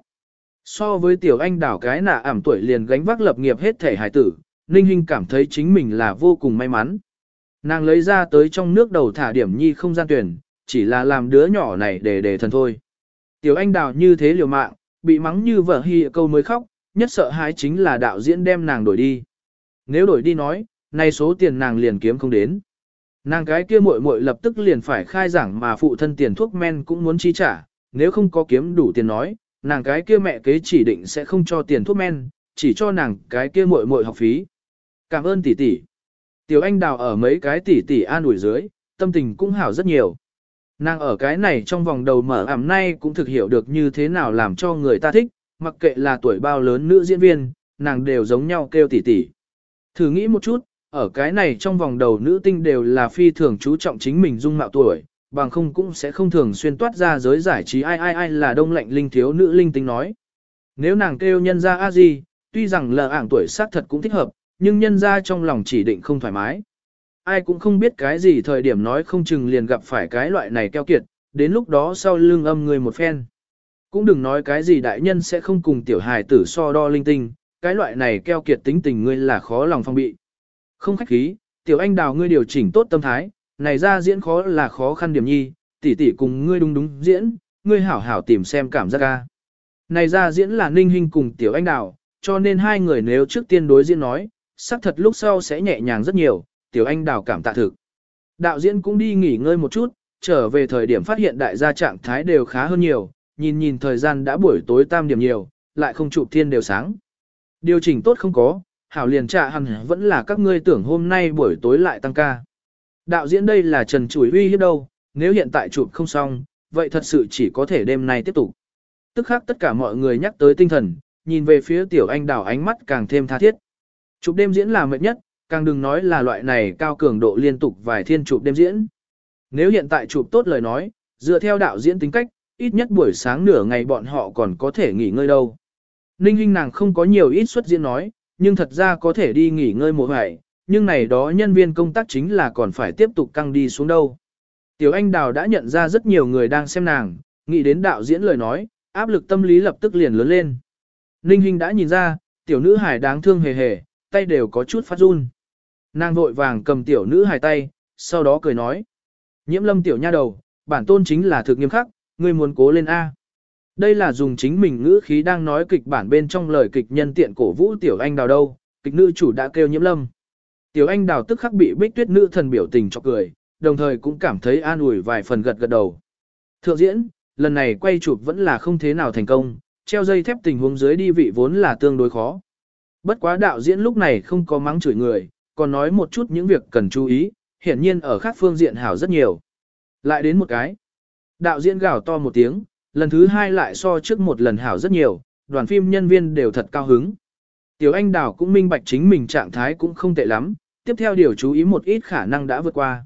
So với tiểu anh đảo cái nạ ảm tuổi liền gánh vác lập nghiệp hết thể hải tử, Ninh Hinh cảm thấy chính mình là vô cùng may mắn. Nàng lấy ra tới trong nước đầu thả điểm nhi không gian tuyển, chỉ là làm đứa nhỏ này để để thần thôi. Tiểu anh đào như thế liều mạng, bị mắng như vợ hi câu mới khóc, nhất sợ hãi chính là đạo diễn đem nàng đổi đi. Nếu đổi đi nói, nay số tiền nàng liền kiếm không đến. Nàng cái kia muội muội lập tức liền phải khai giảng mà phụ thân tiền thuốc men cũng muốn chi trả, nếu không có kiếm đủ tiền nói, nàng cái kia mẹ kế chỉ định sẽ không cho tiền thuốc men, chỉ cho nàng cái kia muội muội học phí. Cảm ơn tỷ tỷ. Tiểu Anh Đào ở mấy cái tỷ tỷ an ủi dưới, tâm tình cũng hảo rất nhiều. Nàng ở cái này trong vòng đầu mở ảm nay cũng thực hiểu được như thế nào làm cho người ta thích, mặc kệ là tuổi bao lớn nữ diễn viên, nàng đều giống nhau kêu tỷ tỷ. Thử nghĩ một chút, ở cái này trong vòng đầu nữ tinh đều là phi thường chú trọng chính mình dung mạo tuổi, bằng không cũng sẽ không thường xuyên toát ra giới giải trí ai ai ai là đông lạnh linh thiếu nữ linh tinh nói. Nếu nàng kêu nhân ra a gì, tuy rằng lờ ảng tuổi xác thật cũng thích hợp, nhưng nhân ra trong lòng chỉ định không thoải mái. Ai cũng không biết cái gì thời điểm nói không chừng liền gặp phải cái loại này keo kiệt, đến lúc đó sau lưng âm người một phen. Cũng đừng nói cái gì đại nhân sẽ không cùng tiểu hài tử so đo linh tinh, cái loại này keo kiệt tính tình ngươi là khó lòng phong bị. Không khách khí, tiểu anh đào ngươi điều chỉnh tốt tâm thái, này ra diễn khó là khó khăn điểm nhi, tỷ tỷ cùng ngươi đúng đúng diễn, ngươi hảo hảo tìm xem cảm giác ca. Này ra diễn là ninh hình cùng tiểu anh đào, cho nên hai người nếu trước tiên đối diễn nói, xác thật lúc sau sẽ nhẹ nhàng rất nhiều, tiểu anh đào cảm tạ thực. Đạo diễn cũng đi nghỉ ngơi một chút, trở về thời điểm phát hiện đại gia trạng thái đều khá hơn nhiều, nhìn nhìn thời gian đã buổi tối tam điểm nhiều, lại không chụp thiên đều sáng. Điều chỉnh tốt không có, hảo liền trả hẳn vẫn là các ngươi tưởng hôm nay buổi tối lại tăng ca. Đạo diễn đây là Trần Chủi uy hiếp đâu, nếu hiện tại chụp không xong, vậy thật sự chỉ có thể đêm nay tiếp tục. Tức khác tất cả mọi người nhắc tới tinh thần, nhìn về phía tiểu anh đào ánh mắt càng thêm tha thiết. Chụp đêm diễn là mệt nhất, càng đừng nói là loại này cao cường độ liên tục vài thiên chụp đêm diễn. Nếu hiện tại chụp tốt lời nói, dựa theo đạo diễn tính cách, ít nhất buổi sáng nửa ngày bọn họ còn có thể nghỉ ngơi đâu. Ninh Hinh nàng không có nhiều ít suất diễn nói, nhưng thật ra có thể đi nghỉ ngơi một ngày, nhưng này đó nhân viên công tác chính là còn phải tiếp tục căng đi xuống đâu. Tiểu Anh Đào đã nhận ra rất nhiều người đang xem nàng, nghĩ đến đạo diễn lời nói, áp lực tâm lý lập tức liền lớn lên. Ninh Hinh đã nhìn ra, tiểu nữ hải đáng thương hề hề, tay đều có chút phát run. Nàng vội vàng cầm tiểu nữ hải tay, sau đó cười nói. Nhiễm lâm tiểu nha đầu, bản tôn chính là thực nghiêm khắc, ngươi muốn cố lên A. Đây là dùng chính mình ngữ khí đang nói kịch bản bên trong lời kịch nhân tiện cổ vũ tiểu anh đào đâu, kịch nữ chủ đã kêu nhiễm lâm. Tiểu anh đào tức khắc bị bích tuyết nữ thần biểu tình cho cười, đồng thời cũng cảm thấy an ủi vài phần gật gật đầu. Thượng diễn, lần này quay chụp vẫn là không thế nào thành công, treo dây thép tình huống dưới đi vị vốn là tương đối khó. Bất quá đạo diễn lúc này không có mắng chửi người, còn nói một chút những việc cần chú ý, hiển nhiên ở khác phương diện hảo rất nhiều. Lại đến một cái. Đạo diễn gào to một tiếng, lần thứ hai lại so trước một lần hảo rất nhiều, đoàn phim nhân viên đều thật cao hứng. Tiểu Anh Đào cũng minh bạch chính mình trạng thái cũng không tệ lắm, tiếp theo điều chú ý một ít khả năng đã vượt qua.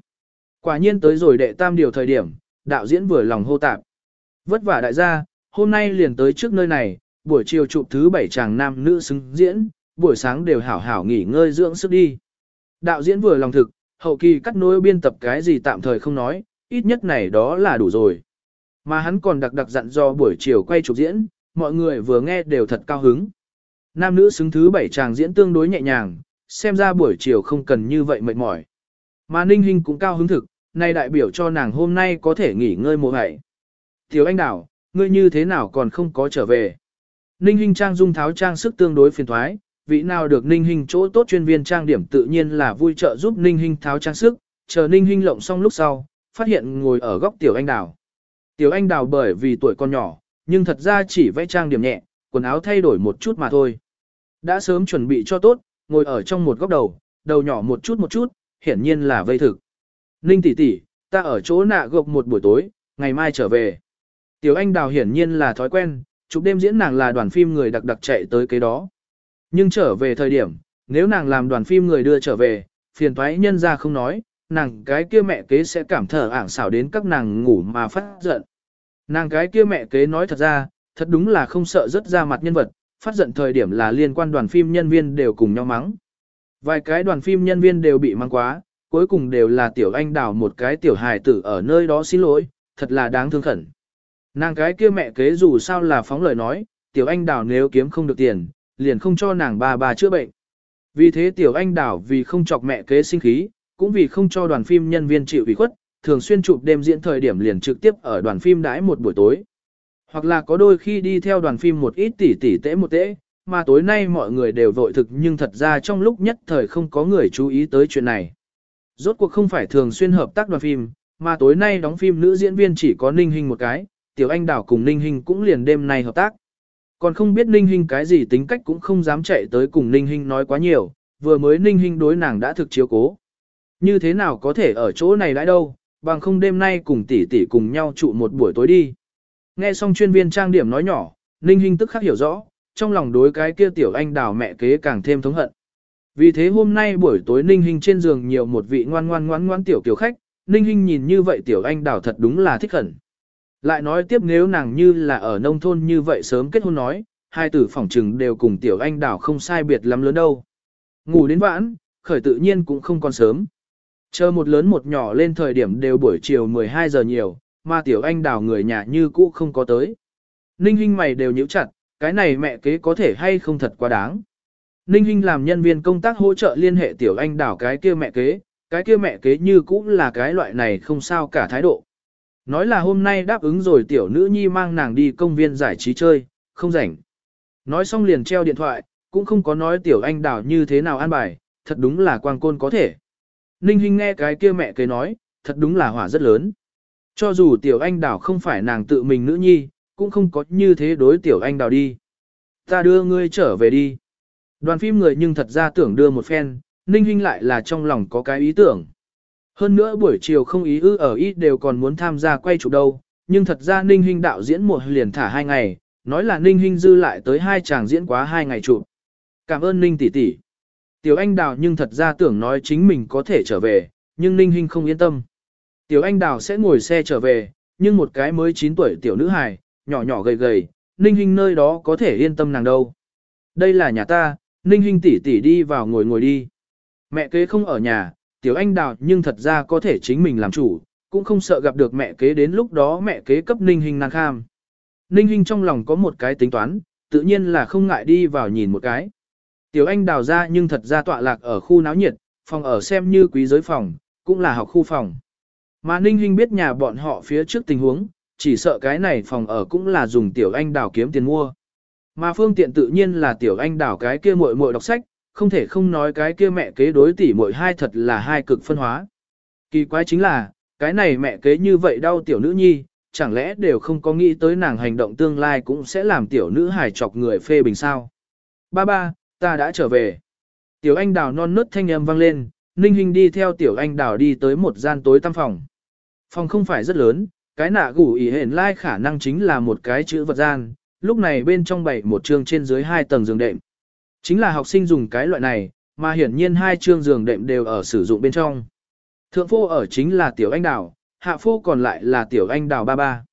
Quả nhiên tới rồi đệ tam điều thời điểm, đạo diễn vừa lòng hô tạp. Vất vả đại gia, hôm nay liền tới trước nơi này, buổi chiều chụp thứ bảy chàng nam nữ xứng diễn, buổi sáng đều hảo hảo nghỉ ngơi dưỡng sức đi. Đạo diễn vừa lòng thực, hậu kỳ cắt nối biên tập cái gì tạm thời không nói, ít nhất này đó là đủ rồi. Mà hắn còn đặc đặc dặn do buổi chiều quay chụp diễn, mọi người vừa nghe đều thật cao hứng. Nam nữ xứng thứ bảy chàng diễn tương đối nhẹ nhàng, xem ra buổi chiều không cần như vậy mệt mỏi. Mà Ninh Hinh cũng cao hứng thực, nay đại biểu cho nàng hôm nay có thể nghỉ ngơi mùa ngày. Tiểu anh đảo, ngươi như thế nào còn không có trở về. Ninh Hinh trang dung tháo trang sức tương đối phiền thoái, vị nào được Ninh Hinh chỗ tốt chuyên viên trang điểm tự nhiên là vui trợ giúp Ninh Hinh tháo trang sức, chờ Ninh Hinh lộng xong lúc sau, phát hiện ngồi ở góc tiểu anh đảo. Tiểu anh đào bởi vì tuổi còn nhỏ, nhưng thật ra chỉ vẽ trang điểm nhẹ, quần áo thay đổi một chút mà thôi. Đã sớm chuẩn bị cho tốt, ngồi ở trong một góc đầu, đầu nhỏ một chút một chút, hiển nhiên là vây thực. Ninh tỷ tỷ, ta ở chỗ nạ gộp một buổi tối, ngày mai trở về. Tiểu anh đào hiển nhiên là thói quen, chụp đêm diễn nàng là đoàn phim người đặc đặc chạy tới cái đó. Nhưng trở về thời điểm, nếu nàng làm đoàn phim người đưa trở về, phiền thoái nhân ra không nói, nàng cái kia mẹ kế sẽ cảm thở ảng xảo đến các nàng ngủ mà phát giận. Nàng cái kia mẹ kế nói thật ra, thật đúng là không sợ rất ra mặt nhân vật, phát giận thời điểm là liên quan đoàn phim nhân viên đều cùng nhau mắng. Vài cái đoàn phim nhân viên đều bị mắng quá, cuối cùng đều là tiểu anh đào một cái tiểu hài tử ở nơi đó xin lỗi, thật là đáng thương khẩn. Nàng cái kia mẹ kế dù sao là phóng lời nói, tiểu anh đào nếu kiếm không được tiền, liền không cho nàng bà bà chữa bệnh. Vì thế tiểu anh đào vì không chọc mẹ kế sinh khí, cũng vì không cho đoàn phim nhân viên chịu ủy khuất, thường xuyên chụp đêm diễn thời điểm liền trực tiếp ở đoàn phim đãi một buổi tối. Hoặc là có đôi khi đi theo đoàn phim một ít tỷ tỷ tễ một tễ, mà tối nay mọi người đều vội thực nhưng thật ra trong lúc nhất thời không có người chú ý tới chuyện này. Rốt cuộc không phải thường xuyên hợp tác đoàn phim, mà tối nay đóng phim nữ diễn viên chỉ có Ninh Hinh một cái, Tiểu Anh Đảo cùng Ninh Hinh cũng liền đêm nay hợp tác. Còn không biết Ninh Hinh cái gì tính cách cũng không dám chạy tới cùng Ninh Hinh nói quá nhiều, vừa mới Ninh Hinh đối nàng đã thực chiếu cố. Như thế nào có thể ở chỗ này đãi đâu, bằng không đêm nay cùng tỷ tỷ cùng nhau trụ một buổi tối đi. Nghe xong chuyên viên trang điểm nói nhỏ, Ninh Hinh tức khắc hiểu rõ, trong lòng đối cái kia tiểu anh đào mẹ kế càng thêm thống hận. Vì thế hôm nay buổi tối Ninh Hinh trên giường nhiều một vị ngoan ngoan ngoan ngoan tiểu kiều khách, Ninh Hinh nhìn như vậy tiểu anh đào thật đúng là thích hận. Lại nói tiếp nếu nàng như là ở nông thôn như vậy sớm kết hôn nói, hai tử phỏng trừng đều cùng tiểu anh đào không sai biệt lắm lớn đâu. Ngủ đến vãn, khởi tự nhiên cũng không còn sớm. Chờ một lớn một nhỏ lên thời điểm đều buổi chiều 12 giờ nhiều, mà tiểu anh đào người nhà như cũ không có tới. Ninh Hinh mày đều nhíu chặt, cái này mẹ kế có thể hay không thật quá đáng. Ninh Hinh làm nhân viên công tác hỗ trợ liên hệ tiểu anh đào cái kia mẹ kế, cái kia mẹ kế như cũ là cái loại này không sao cả thái độ. Nói là hôm nay đáp ứng rồi tiểu nữ nhi mang nàng đi công viên giải trí chơi, không rảnh. Nói xong liền treo điện thoại, cũng không có nói tiểu anh đào như thế nào an bài, thật đúng là quang côn có thể. Ninh Hinh nghe cái kia mẹ kế nói, thật đúng là hỏa rất lớn. Cho dù tiểu anh đào không phải nàng tự mình nữ nhi, cũng không có như thế đối tiểu anh đào đi. Ta đưa ngươi trở về đi. Đoàn phim người nhưng thật ra tưởng đưa một phen, Ninh Hinh lại là trong lòng có cái ý tưởng. Hơn nữa buổi chiều không ý ư ở ít đều còn muốn tham gia quay chụp đâu, nhưng thật ra Ninh Hinh đạo diễn một liền thả hai ngày, nói là Ninh Hinh dư lại tới hai chàng diễn quá hai ngày chụp. Cảm ơn Ninh tỷ tỷ. Tiểu Anh Đào nhưng thật ra tưởng nói chính mình có thể trở về, nhưng Ninh Hinh không yên tâm. Tiểu Anh Đào sẽ ngồi xe trở về, nhưng một cái mới 9 tuổi tiểu nữ hài, nhỏ nhỏ gầy gầy, Ninh Hinh nơi đó có thể yên tâm nàng đâu. Đây là nhà ta, Ninh Hinh tỷ tỷ đi vào ngồi ngồi đi. Mẹ kế không ở nhà, Tiểu Anh Đào nhưng thật ra có thể chính mình làm chủ, cũng không sợ gặp được mẹ kế đến lúc đó mẹ kế cấp Ninh Hinh nàng kham. Ninh Hinh trong lòng có một cái tính toán, tự nhiên là không ngại đi vào nhìn một cái. Tiểu Anh đào ra nhưng thật ra tọa lạc ở khu náo nhiệt, phòng ở xem như quý giới phòng, cũng là học khu phòng. Mà Ninh Hinh biết nhà bọn họ phía trước tình huống, chỉ sợ cái này phòng ở cũng là dùng Tiểu Anh đào kiếm tiền mua. Mà phương tiện tự nhiên là Tiểu Anh đào cái kia muội muội đọc sách, không thể không nói cái kia mẹ kế đối tỷ muội hai thật là hai cực phân hóa. Kỳ quái chính là, cái này mẹ kế như vậy đau tiểu nữ nhi, chẳng lẽ đều không có nghĩ tới nàng hành động tương lai cũng sẽ làm tiểu nữ hài chọc người phê bình sao. Ba ba, ta đã trở về. Tiểu anh đào non nớt thanh âm vang lên, Ninh Hinh đi theo tiểu anh đào đi tới một gian tối tăm phòng. Phòng không phải rất lớn, cái nạ gủ ý hển lai khả năng chính là một cái chữ vật gian, lúc này bên trong bảy một chương trên dưới hai tầng giường đệm. Chính là học sinh dùng cái loại này, mà hiển nhiên hai chương giường đệm đều ở sử dụng bên trong. Thượng phô ở chính là tiểu anh đào, hạ phô còn lại là tiểu anh đào ba ba.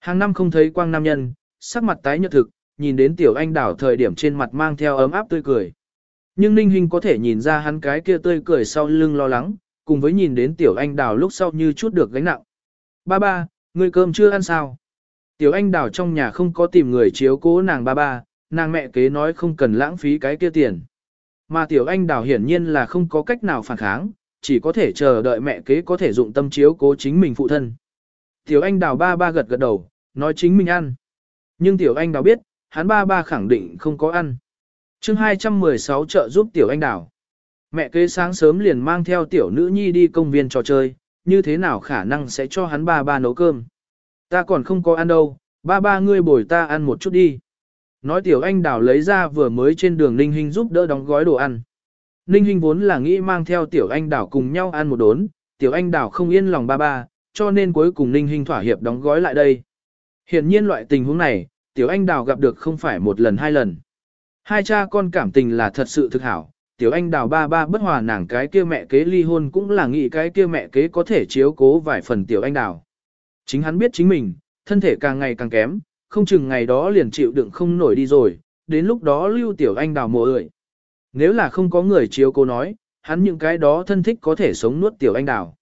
Hàng năm không thấy quang nam nhân, sắc mặt tái nhợt thực, nhìn đến tiểu anh đào thời điểm trên mặt mang theo ấm áp tươi cười. Nhưng Ninh Hinh có thể nhìn ra hắn cái kia tươi cười sau lưng lo lắng, cùng với nhìn đến tiểu anh đào lúc sau như chút được gánh nặng. Ba ba, ngươi cơm chưa ăn sao? Tiểu anh đào trong nhà không có tìm người chiếu cố nàng ba ba, nàng mẹ kế nói không cần lãng phí cái kia tiền. Mà tiểu anh đào hiển nhiên là không có cách nào phản kháng, chỉ có thể chờ đợi mẹ kế có thể dụng tâm chiếu cố chính mình phụ thân. Tiểu anh đào ba ba gật gật đầu, nói chính mình ăn. Nhưng tiểu anh đào biết, hắn ba ba khẳng định không có ăn. chương 216 trợ giúp tiểu anh đảo. Mẹ kế sáng sớm liền mang theo tiểu nữ nhi đi công viên trò chơi, như thế nào khả năng sẽ cho hắn ba ba nấu cơm. Ta còn không có ăn đâu, ba ba ngươi bồi ta ăn một chút đi. Nói tiểu anh đảo lấy ra vừa mới trên đường Ninh Hinh giúp đỡ đóng gói đồ ăn. Ninh Hinh vốn là nghĩ mang theo tiểu anh đảo cùng nhau ăn một đốn, tiểu anh đảo không yên lòng ba ba, cho nên cuối cùng Ninh Hinh thỏa hiệp đóng gói lại đây. Hiện nhiên loại tình huống này, tiểu anh đào gặp được không phải một lần hai lần. Hai cha con cảm tình là thật sự thực hảo, tiểu anh đào ba ba bất hòa nàng cái kia mẹ kế ly hôn cũng là nghĩ cái kia mẹ kế có thể chiếu cố vài phần tiểu anh đào. Chính hắn biết chính mình, thân thể càng ngày càng kém, không chừng ngày đó liền chịu đựng không nổi đi rồi, đến lúc đó lưu tiểu anh đào mùa ơi. Nếu là không có người chiếu cố nói, hắn những cái đó thân thích có thể sống nuốt tiểu anh đào.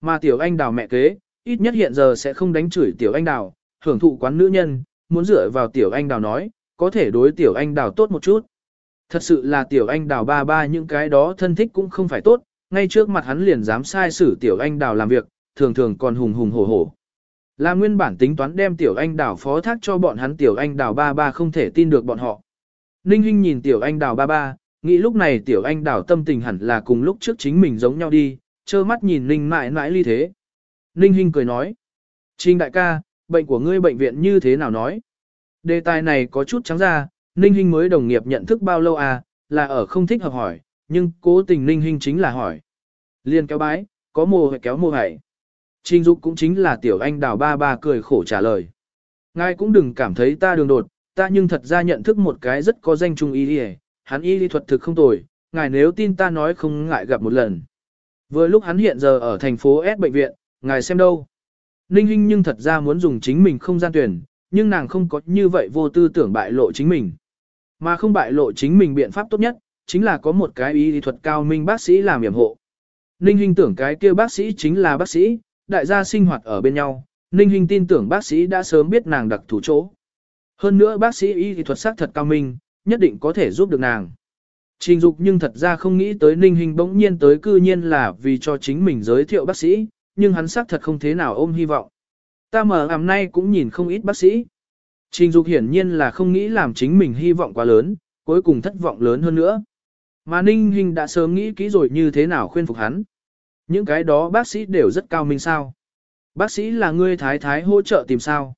Mà tiểu anh đào mẹ kế, ít nhất hiện giờ sẽ không đánh chửi tiểu anh đào, hưởng thụ quán nữ nhân, muốn dựa vào tiểu anh đào nói, có thể đối tiểu anh đào tốt một chút. Thật sự là tiểu anh đào ba ba những cái đó thân thích cũng không phải tốt, ngay trước mặt hắn liền dám sai xử tiểu anh đào làm việc, thường thường còn hùng hùng hổ hổ. Là nguyên bản tính toán đem tiểu anh đào phó thác cho bọn hắn tiểu anh đào ba ba không thể tin được bọn họ. Ninh Hinh nhìn tiểu anh đào ba ba, nghĩ lúc này tiểu anh đào tâm tình hẳn là cùng lúc trước chính mình giống nhau đi, trơ mắt nhìn Ninh mãi mãi ly thế. Ninh Hinh cười nói, Trình đại ca, bệnh của ngươi bệnh viện như thế nào nói? Đề tài này có chút trắng ra, Ninh Hinh mới đồng nghiệp nhận thức bao lâu à, là ở không thích hợp hỏi, nhưng cố tình Ninh Hinh chính là hỏi. Liên kéo bái, có mồ hay kéo mồ hại. Trình Dục cũng chính là tiểu anh đào ba ba cười khổ trả lời. Ngài cũng đừng cảm thấy ta đường đột, ta nhưng thật ra nhận thức một cái rất có danh trung y đi hắn y lý thuật thực không tồi, ngài nếu tin ta nói không ngại gặp một lần. Vừa lúc hắn hiện giờ ở thành phố S bệnh viện, ngài xem đâu. Ninh Hinh nhưng thật ra muốn dùng chính mình không gian tuyển, nhưng nàng không có như vậy vô tư tưởng bại lộ chính mình. Mà không bại lộ chính mình biện pháp tốt nhất, chính là có một cái y lý thuật cao minh bác sĩ làm yểm hộ. Ninh Hinh tưởng cái kia bác sĩ chính là bác sĩ, đại gia sinh hoạt ở bên nhau, Ninh Hinh tin tưởng bác sĩ đã sớm biết nàng đặc thủ chỗ. Hơn nữa bác sĩ y thuật sắc thật cao minh, nhất định có thể giúp được nàng. Trình Dục nhưng thật ra không nghĩ tới Ninh Hinh bỗng nhiên tới cư nhiên là vì cho chính mình giới thiệu bác sĩ, nhưng hắn xác thật không thế nào ôm hy vọng. Ta mở ảm nay cũng nhìn không ít bác sĩ. Trình Dục hiển nhiên là không nghĩ làm chính mình hy vọng quá lớn, cuối cùng thất vọng lớn hơn nữa. Mà Ninh Hinh đã sớm nghĩ kỹ rồi như thế nào khuyên phục hắn. Những cái đó bác sĩ đều rất cao minh sao. Bác sĩ là ngươi thái thái hỗ trợ tìm sao.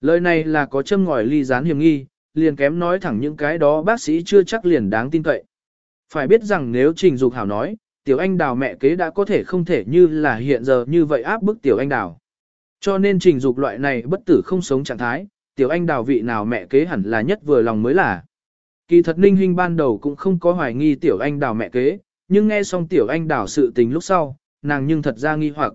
Lời này là có châm ngòi ly gián hiểm nghi, liền kém nói thẳng những cái đó bác sĩ chưa chắc liền đáng tin cậy. Phải biết rằng nếu Trình Dục Hảo nói, tiểu anh đào mẹ kế đã có thể không thể như là hiện giờ như vậy áp bức tiểu anh đào. Cho nên Trình Dục loại này bất tử không sống trạng thái, tiểu anh đào vị nào mẹ kế hẳn là nhất vừa lòng mới là. Kỳ thật ninh hình ban đầu cũng không có hoài nghi tiểu anh đào mẹ kế, nhưng nghe xong tiểu anh đào sự tình lúc sau, nàng nhưng thật ra nghi hoặc.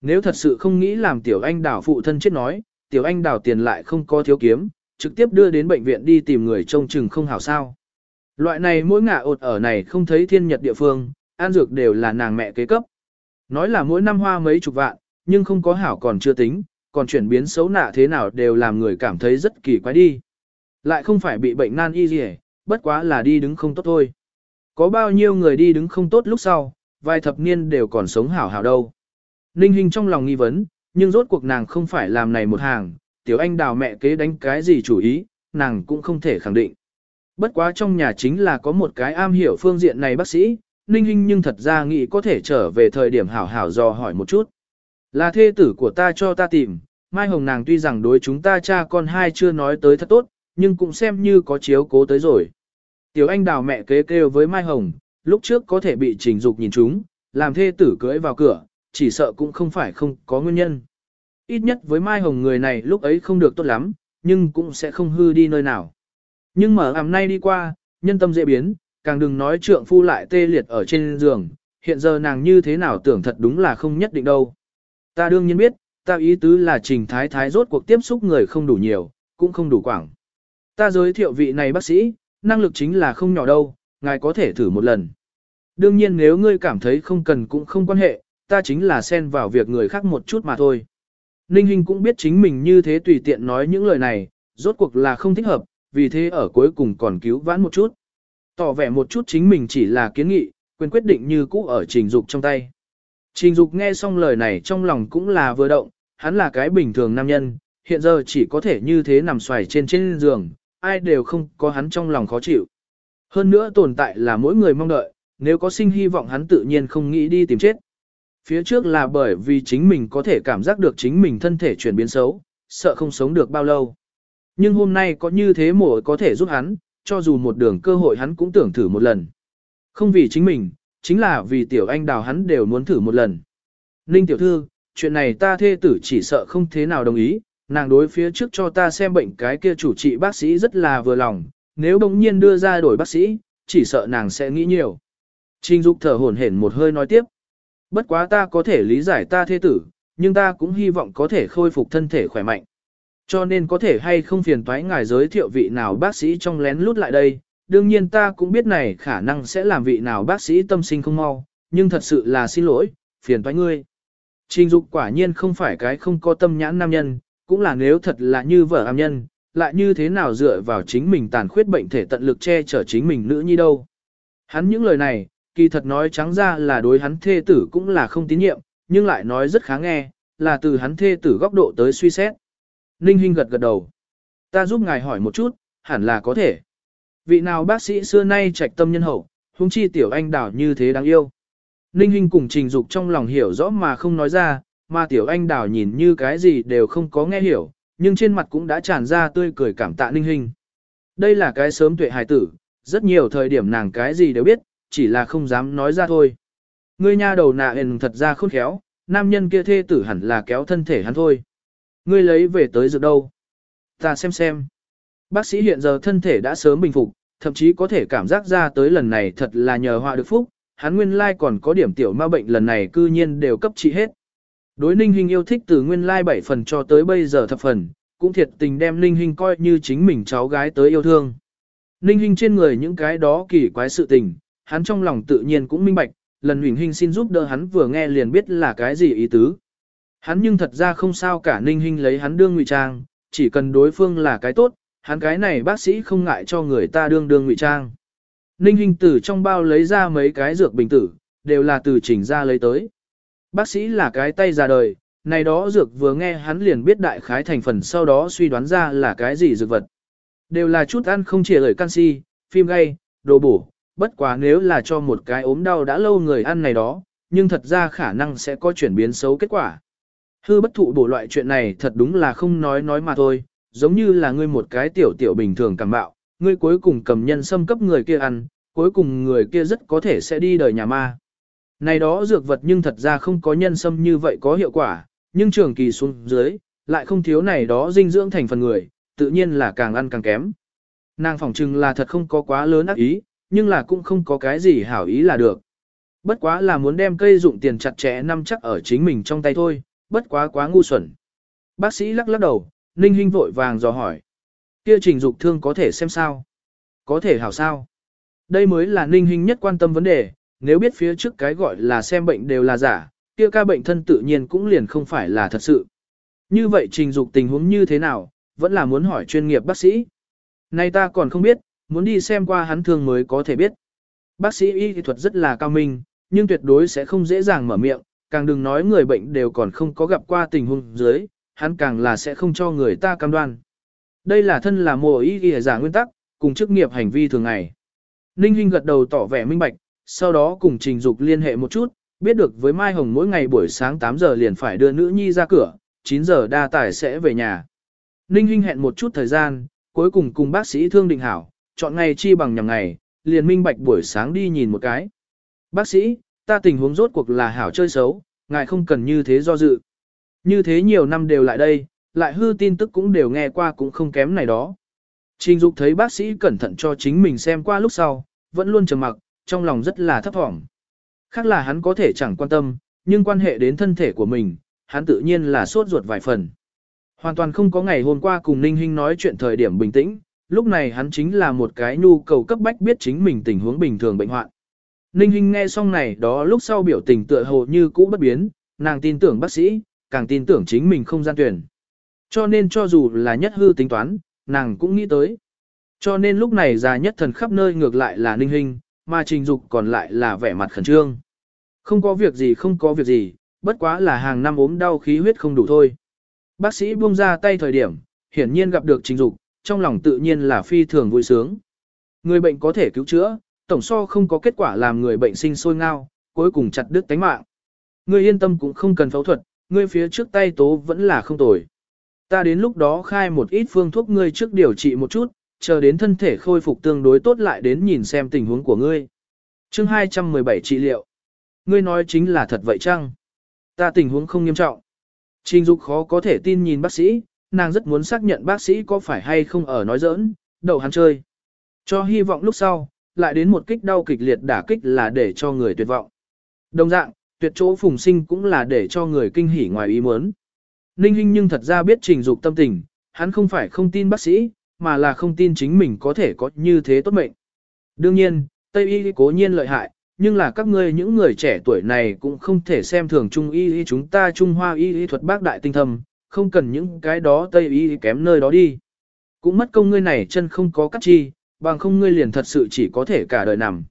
Nếu thật sự không nghĩ làm tiểu anh đào phụ thân chết nói, tiểu anh đào tiền lại không có thiếu kiếm, trực tiếp đưa đến bệnh viện đi tìm người trông chừng không hảo sao. Loại này mỗi ngả ột ở này không thấy thiên nhật địa phương, an dược đều là nàng mẹ kế cấp. Nói là mỗi năm hoa mấy chục vạn, nhưng không có hảo còn chưa tính, còn chuyển biến xấu nạ thế nào đều làm người cảm thấy rất kỳ quái đi. Lại không phải bị bệnh nan y gì bất quá là đi đứng không tốt thôi. Có bao nhiêu người đi đứng không tốt lúc sau, vài thập niên đều còn sống hảo hảo đâu. Ninh Hinh trong lòng nghi vấn, nhưng rốt cuộc nàng không phải làm này một hàng, tiểu anh đào mẹ kế đánh cái gì chủ ý, nàng cũng không thể khẳng định. Bất quá trong nhà chính là có một cái am hiểu phương diện này bác sĩ, Ninh Hinh nhưng thật ra nghĩ có thể trở về thời điểm hảo hảo dò hỏi một chút. Là thê tử của ta cho ta tìm, Mai Hồng nàng tuy rằng đối chúng ta cha con hai chưa nói tới thật tốt, nhưng cũng xem như có chiếu cố tới rồi. Tiểu anh đào mẹ kế kêu với Mai Hồng, lúc trước có thể bị trình dục nhìn chúng, làm thê tử cưỡi vào cửa, chỉ sợ cũng không phải không có nguyên nhân. Ít nhất với Mai Hồng người này lúc ấy không được tốt lắm, nhưng cũng sẽ không hư đi nơi nào. Nhưng mở ảm nay đi qua, nhân tâm dễ biến, càng đừng nói trượng phu lại tê liệt ở trên giường, hiện giờ nàng như thế nào tưởng thật đúng là không nhất định đâu. Ta đương nhiên biết, ta ý tứ là trình thái thái rốt cuộc tiếp xúc người không đủ nhiều, cũng không đủ quảng. Ta giới thiệu vị này bác sĩ, năng lực chính là không nhỏ đâu, ngài có thể thử một lần. Đương nhiên nếu ngươi cảm thấy không cần cũng không quan hệ, ta chính là xen vào việc người khác một chút mà thôi. Ninh Hinh cũng biết chính mình như thế tùy tiện nói những lời này, rốt cuộc là không thích hợp, vì thế ở cuối cùng còn cứu vãn một chút. Tỏ vẻ một chút chính mình chỉ là kiến nghị, quyền quyết định như cũ ở trình dục trong tay. Trình dục nghe xong lời này trong lòng cũng là vừa động, hắn là cái bình thường nam nhân, hiện giờ chỉ có thể như thế nằm xoài trên trên giường, ai đều không có hắn trong lòng khó chịu. Hơn nữa tồn tại là mỗi người mong đợi, nếu có sinh hy vọng hắn tự nhiên không nghĩ đi tìm chết. Phía trước là bởi vì chính mình có thể cảm giác được chính mình thân thể chuyển biến xấu, sợ không sống được bao lâu. Nhưng hôm nay có như thế mổ có thể giúp hắn, cho dù một đường cơ hội hắn cũng tưởng thử một lần. Không vì chính mình, chính là vì tiểu anh đào hắn đều muốn thử một lần. Ninh tiểu thư, chuyện này ta thê tử chỉ sợ không thế nào đồng ý, nàng đối phía trước cho ta xem bệnh cái kia chủ trị bác sĩ rất là vừa lòng, nếu bỗng nhiên đưa ra đổi bác sĩ, chỉ sợ nàng sẽ nghĩ nhiều. Trình Dục thở hổn hển một hơi nói tiếp. Bất quá ta có thể lý giải ta thê tử, nhưng ta cũng hy vọng có thể khôi phục thân thể khỏe mạnh. Cho nên có thể hay không phiền toái ngài giới thiệu vị nào bác sĩ trong lén lút lại đây, đương nhiên ta cũng biết này khả năng sẽ làm vị nào bác sĩ tâm sinh không mau, nhưng thật sự là xin lỗi, phiền toái ngươi. Trình Dục quả nhiên không phải cái không có tâm nhãn nam nhân, cũng là nếu thật là như vợ am nhân, lại như thế nào dựa vào chính mình tàn khuyết bệnh thể tận lực che chở chính mình nữ nhi đâu. Hắn những lời này, kỳ thật nói trắng ra là đối hắn thê tử cũng là không tín nhiệm, nhưng lại nói rất khá nghe, là từ hắn thê tử góc độ tới suy xét. Ninh Hinh gật gật đầu. Ta giúp ngài hỏi một chút, hẳn là có thể. Vị nào bác sĩ xưa nay trạch tâm nhân hậu, huống chi tiểu anh đảo như thế đáng yêu. Ninh Hinh cùng trình dục trong lòng hiểu rõ mà không nói ra, mà tiểu anh đảo nhìn như cái gì đều không có nghe hiểu, nhưng trên mặt cũng đã tràn ra tươi cười cảm tạ Ninh Hinh. Đây là cái sớm tuệ hài tử, rất nhiều thời điểm nàng cái gì đều biết, chỉ là không dám nói ra thôi. Ngươi nha đầu nạ hền thật ra khôn khéo, nam nhân kia thê tử hẳn là kéo thân thể hắn thôi. Ngươi lấy về tới dược đâu? Ta xem xem. Bác sĩ hiện giờ thân thể đã sớm bình phục, thậm chí có thể cảm giác ra tới lần này thật là nhờ họa được phúc, hắn nguyên lai còn có điểm tiểu ma bệnh lần này cư nhiên đều cấp trị hết. Đối ninh hình yêu thích từ nguyên lai 7 phần cho tới bây giờ thập phần, cũng thiệt tình đem ninh hình coi như chính mình cháu gái tới yêu thương. Ninh hình trên người những cái đó kỳ quái sự tình, hắn trong lòng tự nhiên cũng minh bạch, lần huỳnh hình xin giúp đỡ hắn vừa nghe liền biết là cái gì ý tứ. Hắn nhưng thật ra không sao cả ninh hình lấy hắn đương ngụy trang, chỉ cần đối phương là cái tốt, hắn cái này bác sĩ không ngại cho người ta đương đương ngụy trang. Ninh hình tử trong bao lấy ra mấy cái dược bình tử, đều là từ chỉnh ra lấy tới. Bác sĩ là cái tay ra đời, này đó dược vừa nghe hắn liền biết đại khái thành phần sau đó suy đoán ra là cái gì dược vật. Đều là chút ăn không chỉ lời canxi, phim gay, đồ bổ, bất quá nếu là cho một cái ốm đau đã lâu người ăn này đó, nhưng thật ra khả năng sẽ có chuyển biến xấu kết quả. Hư bất thụ bổ loại chuyện này thật đúng là không nói nói mà thôi, giống như là ngươi một cái tiểu tiểu bình thường cảm bạo, ngươi cuối cùng cầm nhân xâm cấp người kia ăn, cuối cùng người kia rất có thể sẽ đi đời nhà ma. Này đó dược vật nhưng thật ra không có nhân xâm như vậy có hiệu quả, nhưng trường kỳ xuống dưới, lại không thiếu này đó dinh dưỡng thành phần người, tự nhiên là càng ăn càng kém. Nàng phỏng chừng là thật không có quá lớn ác ý, nhưng là cũng không có cái gì hảo ý là được. Bất quá là muốn đem cây dụng tiền chặt chẽ nắm chắc ở chính mình trong tay thôi, bất quá quá ngu xuẩn. Bác sĩ lắc lắc đầu, Ninh Hinh vội vàng dò hỏi. Kia trình dục thương có thể xem sao? Có thể hảo sao? Đây mới là Ninh Hinh nhất quan tâm vấn đề, nếu biết phía trước cái gọi là xem bệnh đều là giả, kia ca bệnh thân tự nhiên cũng liền không phải là thật sự. Như vậy trình dục tình huống như thế nào, vẫn là muốn hỏi chuyên nghiệp bác sĩ. Nay ta còn không biết, muốn đi xem qua hắn thương mới có thể biết. Bác sĩ y thuật rất là cao minh, nhưng tuyệt đối sẽ không dễ dàng mở miệng, càng đừng nói người bệnh đều còn không có gặp qua tình huống dưới, hắn càng là sẽ không cho người ta cam đoan. Đây là thân là mùa ý ghi giả nguyên tắc, cùng chức nghiệp hành vi thường ngày. Ninh Hinh gật đầu tỏ vẻ minh bạch, sau đó cùng Trình Dục liên hệ một chút, biết được với Mai Hồng mỗi ngày buổi sáng 8 giờ liền phải đưa nữ nhi ra cửa, 9 giờ đa tải sẽ về nhà. Ninh Hinh hẹn một chút thời gian, cuối cùng cùng bác sĩ thương định hảo, chọn ngày chi bằng nhằm ngày, liền minh bạch buổi sáng đi nhìn một cái. Bác sĩ, ta tình huống rốt cuộc là hảo chơi xấu, ngài không cần như thế do dự. Như thế nhiều năm đều lại đây, lại hư tin tức cũng đều nghe qua cũng không kém này đó. Trình Dục thấy bác sĩ cẩn thận cho chính mình xem qua lúc sau, vẫn luôn trầm mặc, trong lòng rất là thấp thỏm. Khác là hắn có thể chẳng quan tâm, nhưng quan hệ đến thân thể của mình, hắn tự nhiên là sốt ruột vài phần. Hoàn toàn không có ngày hôm qua cùng Ninh Hinh nói chuyện thời điểm bình tĩnh, lúc này hắn chính là một cái nhu cầu cấp bách biết chính mình tình huống bình thường bệnh hoạn. Ninh Hinh nghe xong này đó lúc sau biểu tình tựa hồ như cũ bất biến, nàng tin tưởng bác sĩ, càng tin tưởng chính mình không gian tuyển. Cho nên cho dù là nhất hư tính toán, nàng cũng nghĩ tới. Cho nên lúc này già nhất thần khắp nơi ngược lại là Ninh Hinh, mà trình dục còn lại là vẻ mặt khẩn trương. Không có việc gì không có việc gì, bất quá là hàng năm ốm đau khí huyết không đủ thôi. Bác sĩ buông ra tay thời điểm, hiển nhiên gặp được trình dục, trong lòng tự nhiên là phi thường vui sướng. Người bệnh có thể cứu chữa, tổng so không có kết quả làm người bệnh sinh sôi ngao, cuối cùng chặt đứt tánh mạng. Ngươi yên tâm cũng không cần phẫu thuật, ngươi phía trước tay tố vẫn là không tồi. Ta đến lúc đó khai một ít phương thuốc ngươi trước điều trị một chút, chờ đến thân thể khôi phục tương đối tốt lại đến nhìn xem tình huống của ngươi. Chương 217 trị liệu. Ngươi nói chính là thật vậy chăng? Ta tình huống không nghiêm trọng. Trình Dục khó có thể tin nhìn bác sĩ, nàng rất muốn xác nhận bác sĩ có phải hay không ở nói giỡn, đầu hắn chơi. Cho hy vọng lúc sau, lại đến một kích đau kịch liệt đả kích là để cho người tuyệt vọng. Đồng dạng, tuyệt chỗ phùng sinh cũng là để cho người kinh hỉ ngoài ý muốn. Ninh Hinh nhưng thật ra biết trình dục tâm tình, hắn không phải không tin bác sĩ, mà là không tin chính mình có thể có như thế tốt mệnh. Đương nhiên, Tây y cố nhiên lợi hại, nhưng là các ngươi những người trẻ tuổi này cũng không thể xem thường Trung y chúng ta Trung Hoa y thuật bác đại tinh thâm, không cần những cái đó Tây y kém nơi đó đi. Cũng mất công ngươi này chân không có cắt chi, bằng không ngươi liền thật sự chỉ có thể cả đời nằm.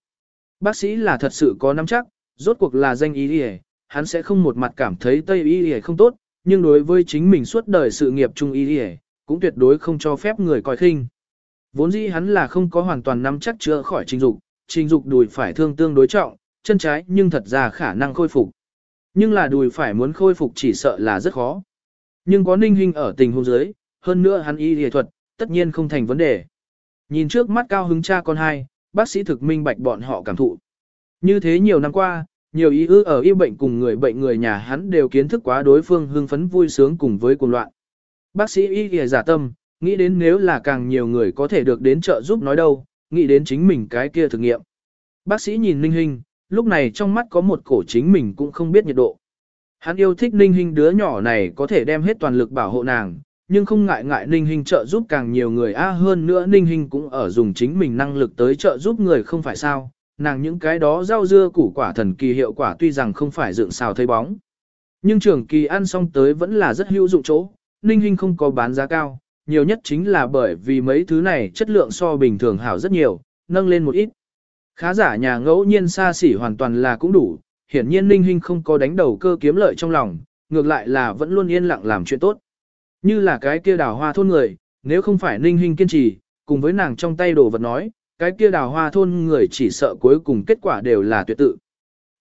Bác sĩ là thật sự có nắm chắc, rốt cuộc là danh y y hắn sẽ không một mặt cảm thấy Tây y không tốt, nhưng đối với chính mình suốt đời sự nghiệp trung y đi cũng tuyệt đối không cho phép người coi khinh. Vốn dĩ hắn là không có hoàn toàn nắm chắc chữa khỏi trình dục, trình dục đùi phải thương tương đối trọng, chân trái nhưng thật ra khả năng khôi phục. Nhưng là đùi phải muốn khôi phục chỉ sợ là rất khó. Nhưng có ninh hình ở tình huống dưới, hơn nữa hắn y y thuật, tất nhiên không thành vấn đề. Nhìn trước mắt cao hứng cha con hai, bác sĩ thực minh bạch bọn họ cảm thụ. Như thế nhiều năm qua, nhiều ý ư ở y bệnh cùng người bệnh người nhà hắn đều kiến thức quá đối phương hưng phấn vui sướng cùng với cuồng loạn. Bác sĩ y y giả tâm, nghĩ đến nếu là càng nhiều người có thể được đến trợ giúp nói đâu, nghĩ đến chính mình cái kia thực nghiệm. Bác sĩ nhìn Ninh Hinh, lúc này trong mắt có một cổ chính mình cũng không biết nhiệt độ. Hắn yêu thích Ninh Hinh đứa nhỏ này có thể đem hết toàn lực bảo hộ nàng, nhưng không ngại ngại Ninh Hinh trợ giúp càng nhiều người a hơn nữa Ninh Hinh cũng ở dùng chính mình năng lực tới trợ giúp người không phải sao, nàng những cái đó rau dưa củ quả thần kỳ hiệu quả tuy rằng không phải dựng xào thấy bóng. Nhưng trường kỳ ăn xong tới vẫn là rất hữu dụng chỗ, Ninh Hinh không có bán giá cao, nhiều nhất chính là bởi vì mấy thứ này chất lượng so bình thường hảo rất nhiều, nâng lên một ít. Khá giả nhà ngẫu nhiên xa xỉ hoàn toàn là cũng đủ, hiển nhiên Ninh Hinh không có đánh đầu cơ kiếm lợi trong lòng, ngược lại là vẫn luôn yên lặng làm chuyện tốt. Như là cái kia đào hoa thôn người, nếu không phải Ninh Hinh kiên trì, cùng với nàng trong tay đồ vật nói, cái kia đào hoa thôn người chỉ sợ cuối cùng kết quả đều là tuyệt tự.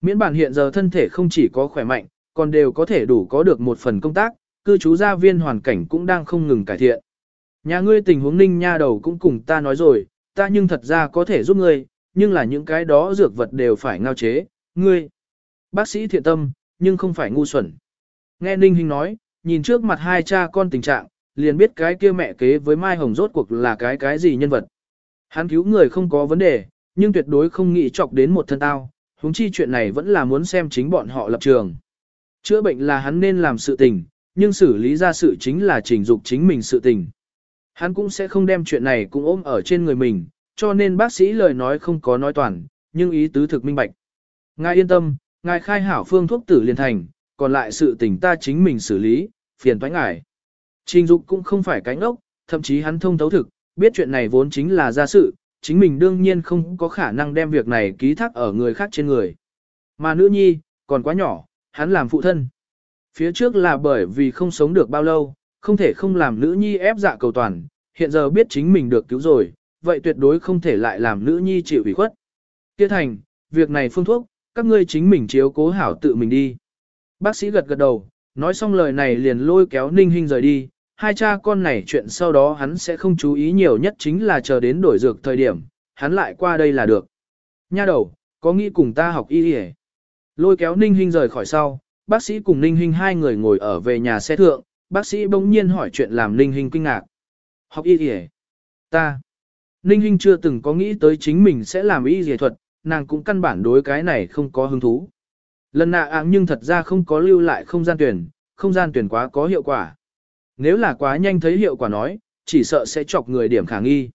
Miễn bản hiện giờ thân thể không chỉ có khỏe mạnh, còn đều có thể đủ có được một phần công tác, cư trú gia viên hoàn cảnh cũng đang không ngừng cải thiện. Nhà ngươi tình huống ninh nha đầu cũng cùng ta nói rồi, ta nhưng thật ra có thể giúp ngươi, nhưng là những cái đó dược vật đều phải ngao chế, ngươi. Bác sĩ thiện tâm, nhưng không phải ngu xuẩn. Nghe Ninh Hinh nói, nhìn trước mặt hai cha con tình trạng, liền biết cái kia mẹ kế với Mai Hồng rốt cuộc là cái cái gì nhân vật. Hắn cứu người không có vấn đề, nhưng tuyệt đối không nghĩ chọc đến một thân tao, huống chi chuyện này vẫn là muốn xem chính bọn họ lập trường. Chữa bệnh là hắn nên làm sự tình, nhưng xử lý ra sự chính là trình dục chính mình sự tình. Hắn cũng sẽ không đem chuyện này cũng ôm ở trên người mình, cho nên bác sĩ lời nói không có nói toàn, nhưng ý tứ thực minh bạch. Ngài yên tâm, ngài khai hảo phương thuốc tử liền thành, còn lại sự tình ta chính mình xử lý, phiền thoái ngại. Trình dục cũng không phải cánh ngốc, thậm chí hắn thông thấu thực, biết chuyện này vốn chính là gia sự, chính mình đương nhiên không có khả năng đem việc này ký thác ở người khác trên người. Mà nữ nhi, còn quá nhỏ, hắn làm phụ thân. Phía trước là bởi vì không sống được bao lâu, không thể không làm nữ nhi ép dạ cầu toàn, hiện giờ biết chính mình được cứu rồi, vậy tuyệt đối không thể lại làm nữ nhi chịu ủy khuất. Tiết thành, việc này phương thuốc, các ngươi chính mình chiếu cố hảo tự mình đi. Bác sĩ gật gật đầu, nói xong lời này liền lôi kéo Ninh Hinh rời đi, hai cha con này chuyện sau đó hắn sẽ không chú ý nhiều nhất chính là chờ đến đổi dược thời điểm, hắn lại qua đây là được. Nha đầu, có nghĩ cùng ta học y y Lôi kéo Ninh Hinh rời khỏi sau, bác sĩ cùng Ninh Hinh hai người ngồi ở về nhà xe thượng, bác sĩ bỗng nhiên hỏi chuyện làm Ninh Hinh kinh ngạc. Học y y Ta. Ninh Hinh chưa từng có nghĩ tới chính mình sẽ làm y y thuật, nàng cũng căn bản đối cái này không có hứng thú. Lần nạ áng nhưng thật ra không có lưu lại không gian tuyển, không gian tuyển quá có hiệu quả. Nếu là quá nhanh thấy hiệu quả nói, chỉ sợ sẽ chọc người điểm khả nghi.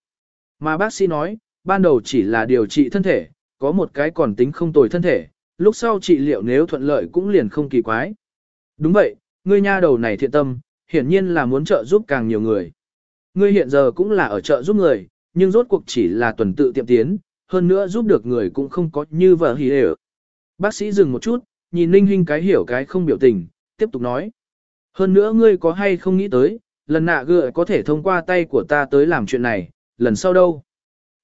Mà bác sĩ nói, ban đầu chỉ là điều trị thân thể, có một cái còn tính không tồi thân thể, lúc sau trị liệu nếu thuận lợi cũng liền không kỳ quái. Đúng vậy, ngươi nha đầu này thiện tâm, hiển nhiên là muốn trợ giúp càng nhiều người. Ngươi hiện giờ cũng là ở trợ giúp người, nhưng rốt cuộc chỉ là tuần tự tiệm tiến, hơn nữa giúp được người cũng không có như vợ hỉ ở. Bác sĩ dừng một chút, nhìn Ninh Hinh cái hiểu cái không biểu tình, tiếp tục nói. Hơn nữa ngươi có hay không nghĩ tới, lần nạ gựa có thể thông qua tay của ta tới làm chuyện này, lần sau đâu?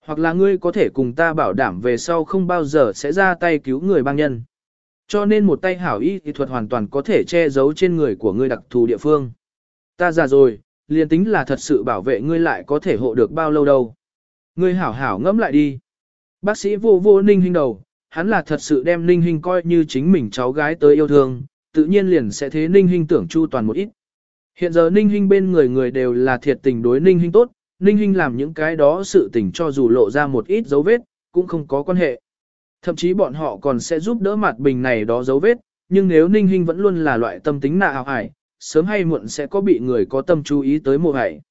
Hoặc là ngươi có thể cùng ta bảo đảm về sau không bao giờ sẽ ra tay cứu người băng nhân. Cho nên một tay hảo y thì thuật hoàn toàn có thể che giấu trên người của ngươi đặc thù địa phương. Ta già rồi, liền tính là thật sự bảo vệ ngươi lại có thể hộ được bao lâu đâu. Ngươi hảo hảo ngẫm lại đi. Bác sĩ vô vô ninh hình đầu, hắn là thật sự đem ninh hình coi như chính mình cháu gái tới yêu thương, tự nhiên liền sẽ thế ninh hình tưởng chu toàn một ít. Hiện giờ ninh hình bên người người đều là thiệt tình đối ninh hình tốt, ninh hình làm những cái đó sự tình cho dù lộ ra một ít dấu vết, cũng không có quan hệ. Thậm chí bọn họ còn sẽ giúp đỡ mặt bình này đó dấu vết, nhưng nếu ninh hình vẫn luôn là loại tâm tính nạ hào hải, sớm hay muộn sẽ có bị người có tâm chú ý tới mùa hải.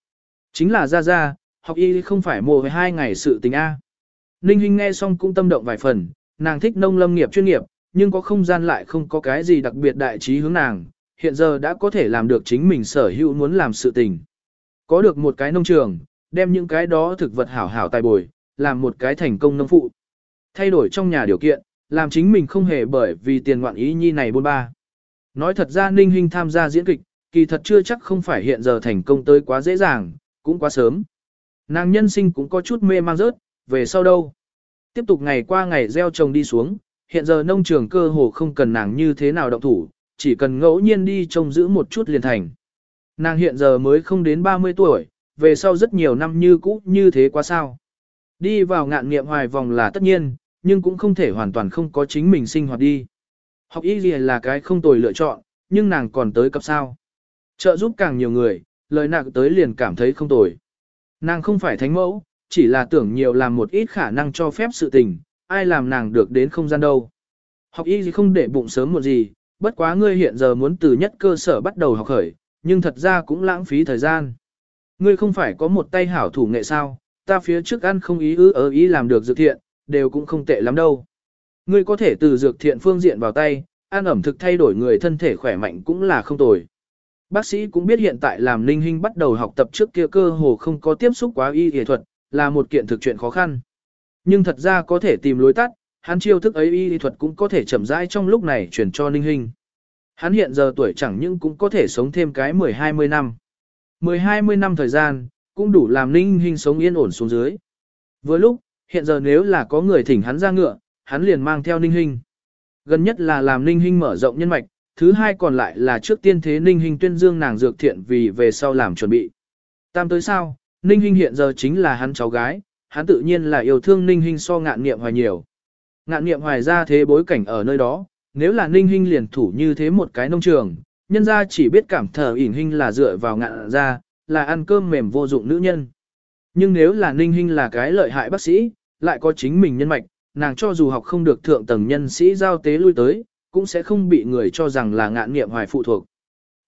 Chính là ra ra, học y không phải mùa hai ngày sự tình A. Ninh Hinh nghe xong cũng tâm động vài phần, nàng thích nông lâm nghiệp chuyên nghiệp, nhưng có không gian lại không có cái gì đặc biệt đại trí hướng nàng, hiện giờ đã có thể làm được chính mình sở hữu muốn làm sự tình. Có được một cái nông trường, đem những cái đó thực vật hảo hảo tài bồi, làm một cái thành công nông phụ. Thay đổi trong nhà điều kiện, làm chính mình không hề bởi vì tiền ngoạn ý nhi này bôn ba. Nói thật ra Ninh Hinh tham gia diễn kịch, kỳ thật chưa chắc không phải hiện giờ thành công tới quá dễ dàng, cũng quá sớm. Nàng nhân sinh cũng có chút mê mang rớt, về sau đâu. Tiếp tục ngày qua ngày gieo trồng đi xuống, hiện giờ nông trường cơ hồ không cần nàng như thế nào động thủ, chỉ cần ngẫu nhiên đi trông giữ một chút liền thành. Nàng hiện giờ mới không đến 30 tuổi, về sau rất nhiều năm như cũ như thế quá sao. Đi vào ngạn nghiệm hoài vòng là tất nhiên, nhưng cũng không thể hoàn toàn không có chính mình sinh hoạt đi. Học y gì là cái không tồi lựa chọn, nhưng nàng còn tới cấp sao. Trợ giúp càng nhiều người, lời nặng tới liền cảm thấy không tồi. Nàng không phải thánh mẫu, chỉ là tưởng nhiều làm một ít khả năng cho phép sự tình, ai làm nàng được đến không gian đâu. Học y gì không để bụng sớm một gì, bất quá ngươi hiện giờ muốn từ nhất cơ sở bắt đầu học khởi, nhưng thật ra cũng lãng phí thời gian. Ngươi không phải có một tay hảo thủ nghệ sao, ta phía trước ăn không ý ư ớ ý làm được dược thiện, đều cũng không tệ lắm đâu. Ngươi có thể từ dược thiện phương diện vào tay, ăn ẩm thực thay đổi người thân thể khỏe mạnh cũng là không tồi. Bác sĩ cũng biết hiện tại làm linh hình bắt đầu học tập trước kia cơ hồ không có tiếp xúc quá y y thuật, là một kiện thực chuyện khó khăn. Nhưng thật ra có thể tìm lối tắt, hắn chiêu thức ấy y thuật cũng có thể chậm rãi trong lúc này chuyển cho Ninh Hinh. Hắn hiện giờ tuổi chẳng những cũng có thể sống thêm cái 10-20 năm. 10-20 năm thời gian, cũng đủ làm ninh Hinh sống yên ổn xuống dưới. Vừa lúc, hiện giờ nếu là có người thỉnh hắn ra ngựa, hắn liền mang theo ninh Hinh. Gần nhất là làm ninh Hinh mở rộng nhân mạch, thứ hai còn lại là trước tiên thế ninh Hinh tuyên dương nàng dược thiện vì về sau làm chuẩn bị. Tam tới sao, ninh Hinh hiện giờ chính là hắn cháu gái, hắn tự nhiên là yêu thương ninh Hinh so ngạn nghiệm hoài nhiều. Ngạn nghiệm hoài ra thế bối cảnh ở nơi đó, nếu là ninh Hinh liền thủ như thế một cái nông trường, nhân ra chỉ biết cảm thờ ỉn hinh là dựa vào ngạn ra, là ăn cơm mềm vô dụng nữ nhân. Nhưng nếu là ninh Hinh là cái lợi hại bác sĩ, lại có chính mình nhân mạch, nàng cho dù học không được thượng tầng nhân sĩ giao tế lui tới, cũng sẽ không bị người cho rằng là ngạn nghiệm hoài phụ thuộc.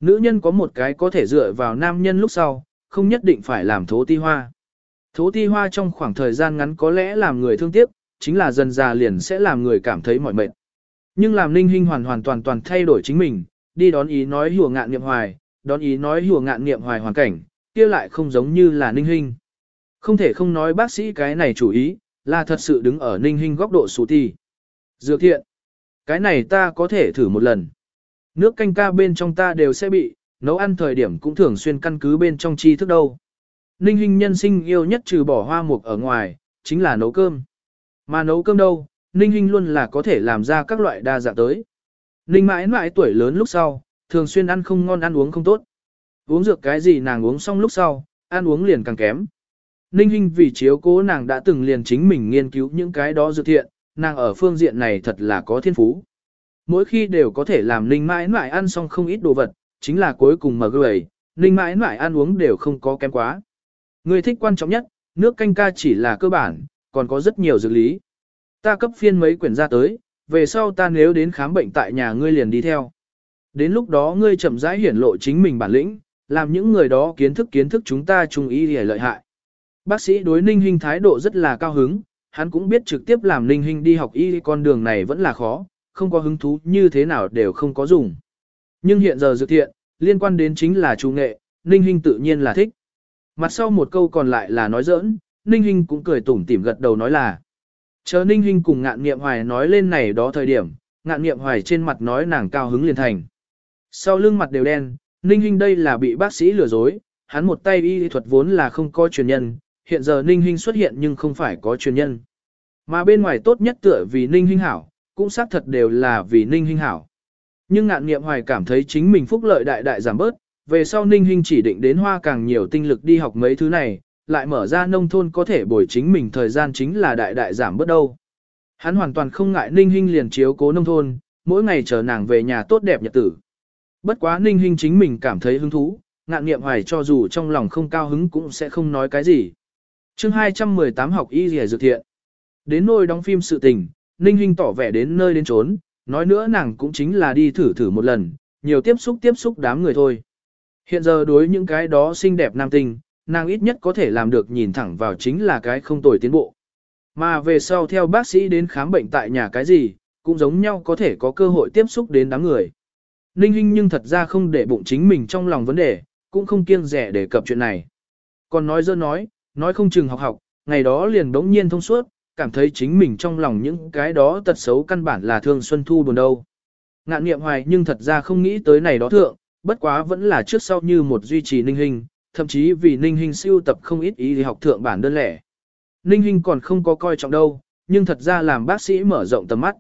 Nữ nhân có một cái có thể dựa vào nam nhân lúc sau, không nhất định phải làm thố ti hoa. Thố ti hoa trong khoảng thời gian ngắn có lẽ làm người thương tiếc, chính là dần già liền sẽ làm người cảm thấy mỏi mệt. Nhưng làm ninh hinh hoàn hoàn toàn toàn thay đổi chính mình, đi đón ý nói hùa ngạn niệm hoài, đón ý nói hùa ngạn niệm hoài hoàn cảnh, kia lại không giống như là ninh hinh, Không thể không nói bác sĩ cái này chủ ý, là thật sự đứng ở ninh hinh góc độ số ti. Dược thiện. Cái này ta có thể thử một lần. Nước canh ca bên trong ta đều sẽ bị, nấu ăn thời điểm cũng thường xuyên căn cứ bên trong chi thức đâu. Ninh Hinh nhân sinh yêu nhất trừ bỏ hoa mục ở ngoài, chính là nấu cơm. Mà nấu cơm đâu, Ninh Hinh luôn là có thể làm ra các loại đa dạng tới. Ninh mãi mãi tuổi lớn lúc sau, thường xuyên ăn không ngon ăn uống không tốt. Uống dược cái gì nàng uống xong lúc sau, ăn uống liền càng kém. Ninh Hinh vì chiếu cố nàng đã từng liền chính mình nghiên cứu những cái đó dược thiện, nàng ở phương diện này thật là có thiên phú. Mỗi khi đều có thể làm Ninh mãi mãi ăn xong không ít đồ vật, chính là cuối cùng mà gửi, Ninh mãi mãi ăn uống đều không có kém quá. Người thích quan trọng nhất, nước canh ca chỉ là cơ bản, còn có rất nhiều dược lý. Ta cấp phiên mấy quyển ra tới, về sau ta nếu đến khám bệnh tại nhà ngươi liền đi theo. Đến lúc đó ngươi chậm rãi hiển lộ chính mình bản lĩnh, làm những người đó kiến thức kiến thức chúng ta chung ý để lợi hại. Bác sĩ đối ninh hình thái độ rất là cao hứng, hắn cũng biết trực tiếp làm ninh hình đi học y con đường này vẫn là khó, không có hứng thú như thế nào đều không có dùng. Nhưng hiện giờ dược thiện, liên quan đến chính là chủ nghệ, ninh Hinh tự nhiên là thích. Mặt sau một câu còn lại là nói giỡn, ninh Hinh cũng cười tủm tỉm gật đầu nói là. Chờ ninh Hinh cùng ngạn nghiệm hoài nói lên này đó thời điểm, ngạn nghiệm hoài trên mặt nói nàng cao hứng liền thành. Sau lưng mặt đều đen, ninh Hinh đây là bị bác sĩ lừa dối, hắn một tay y thuật vốn là không có truyền nhân, hiện giờ ninh Hinh xuất hiện nhưng không phải có truyền nhân. Mà bên ngoài tốt nhất tựa vì ninh Hinh hảo, cũng xác thật đều là vì ninh Hinh hảo. Nhưng ngạn nghiệm hoài cảm thấy chính mình phúc lợi đại đại giảm bớt, về sau ninh hình chỉ định đến hoa càng nhiều tinh lực đi học mấy thứ này, lại mở ra nông thôn có thể bồi chính mình thời gian chính là đại đại giảm bớt đâu. Hắn hoàn toàn không ngại Ninh Hinh liền chiếu cố nông thôn, mỗi ngày chờ nàng về nhà tốt đẹp nhật tử. Bất quá Ninh Hinh chính mình cảm thấy hứng thú, ngạn nghiệm hoài cho dù trong lòng không cao hứng cũng sẽ không nói cái gì. chương 218 học y rìa dược thiện. Đến nôi đóng phim sự tình, Ninh Hinh tỏ vẻ đến nơi đến trốn, nói nữa nàng cũng chính là đi thử thử một lần, nhiều tiếp xúc tiếp xúc đám người thôi. Hiện giờ đối những cái đó xinh đẹp nam tinh, nàng ít nhất có thể làm được nhìn thẳng vào chính là cái không tồi tiến bộ. Mà về sau theo bác sĩ đến khám bệnh tại nhà cái gì, cũng giống nhau có thể có cơ hội tiếp xúc đến đám người. Ninh Hinh nhưng thật ra không để bụng chính mình trong lòng vấn đề, cũng không kiêng rẻ để cập chuyện này. Còn nói dơ nói, nói không chừng học học, ngày đó liền đống nhiên thông suốt, cảm thấy chính mình trong lòng những cái đó tật xấu căn bản là thương Xuân Thu buồn đâu. Ngạn niệm hoài nhưng thật ra không nghĩ tới này đó thượng, bất quá vẫn là trước sau như một duy trì ninh hình, thậm chí vì ninh hình siêu tập không ít ý học thượng bản đơn lẻ. Ninh hình còn không có coi trọng đâu, nhưng thật ra làm bác sĩ mở rộng tầm mắt.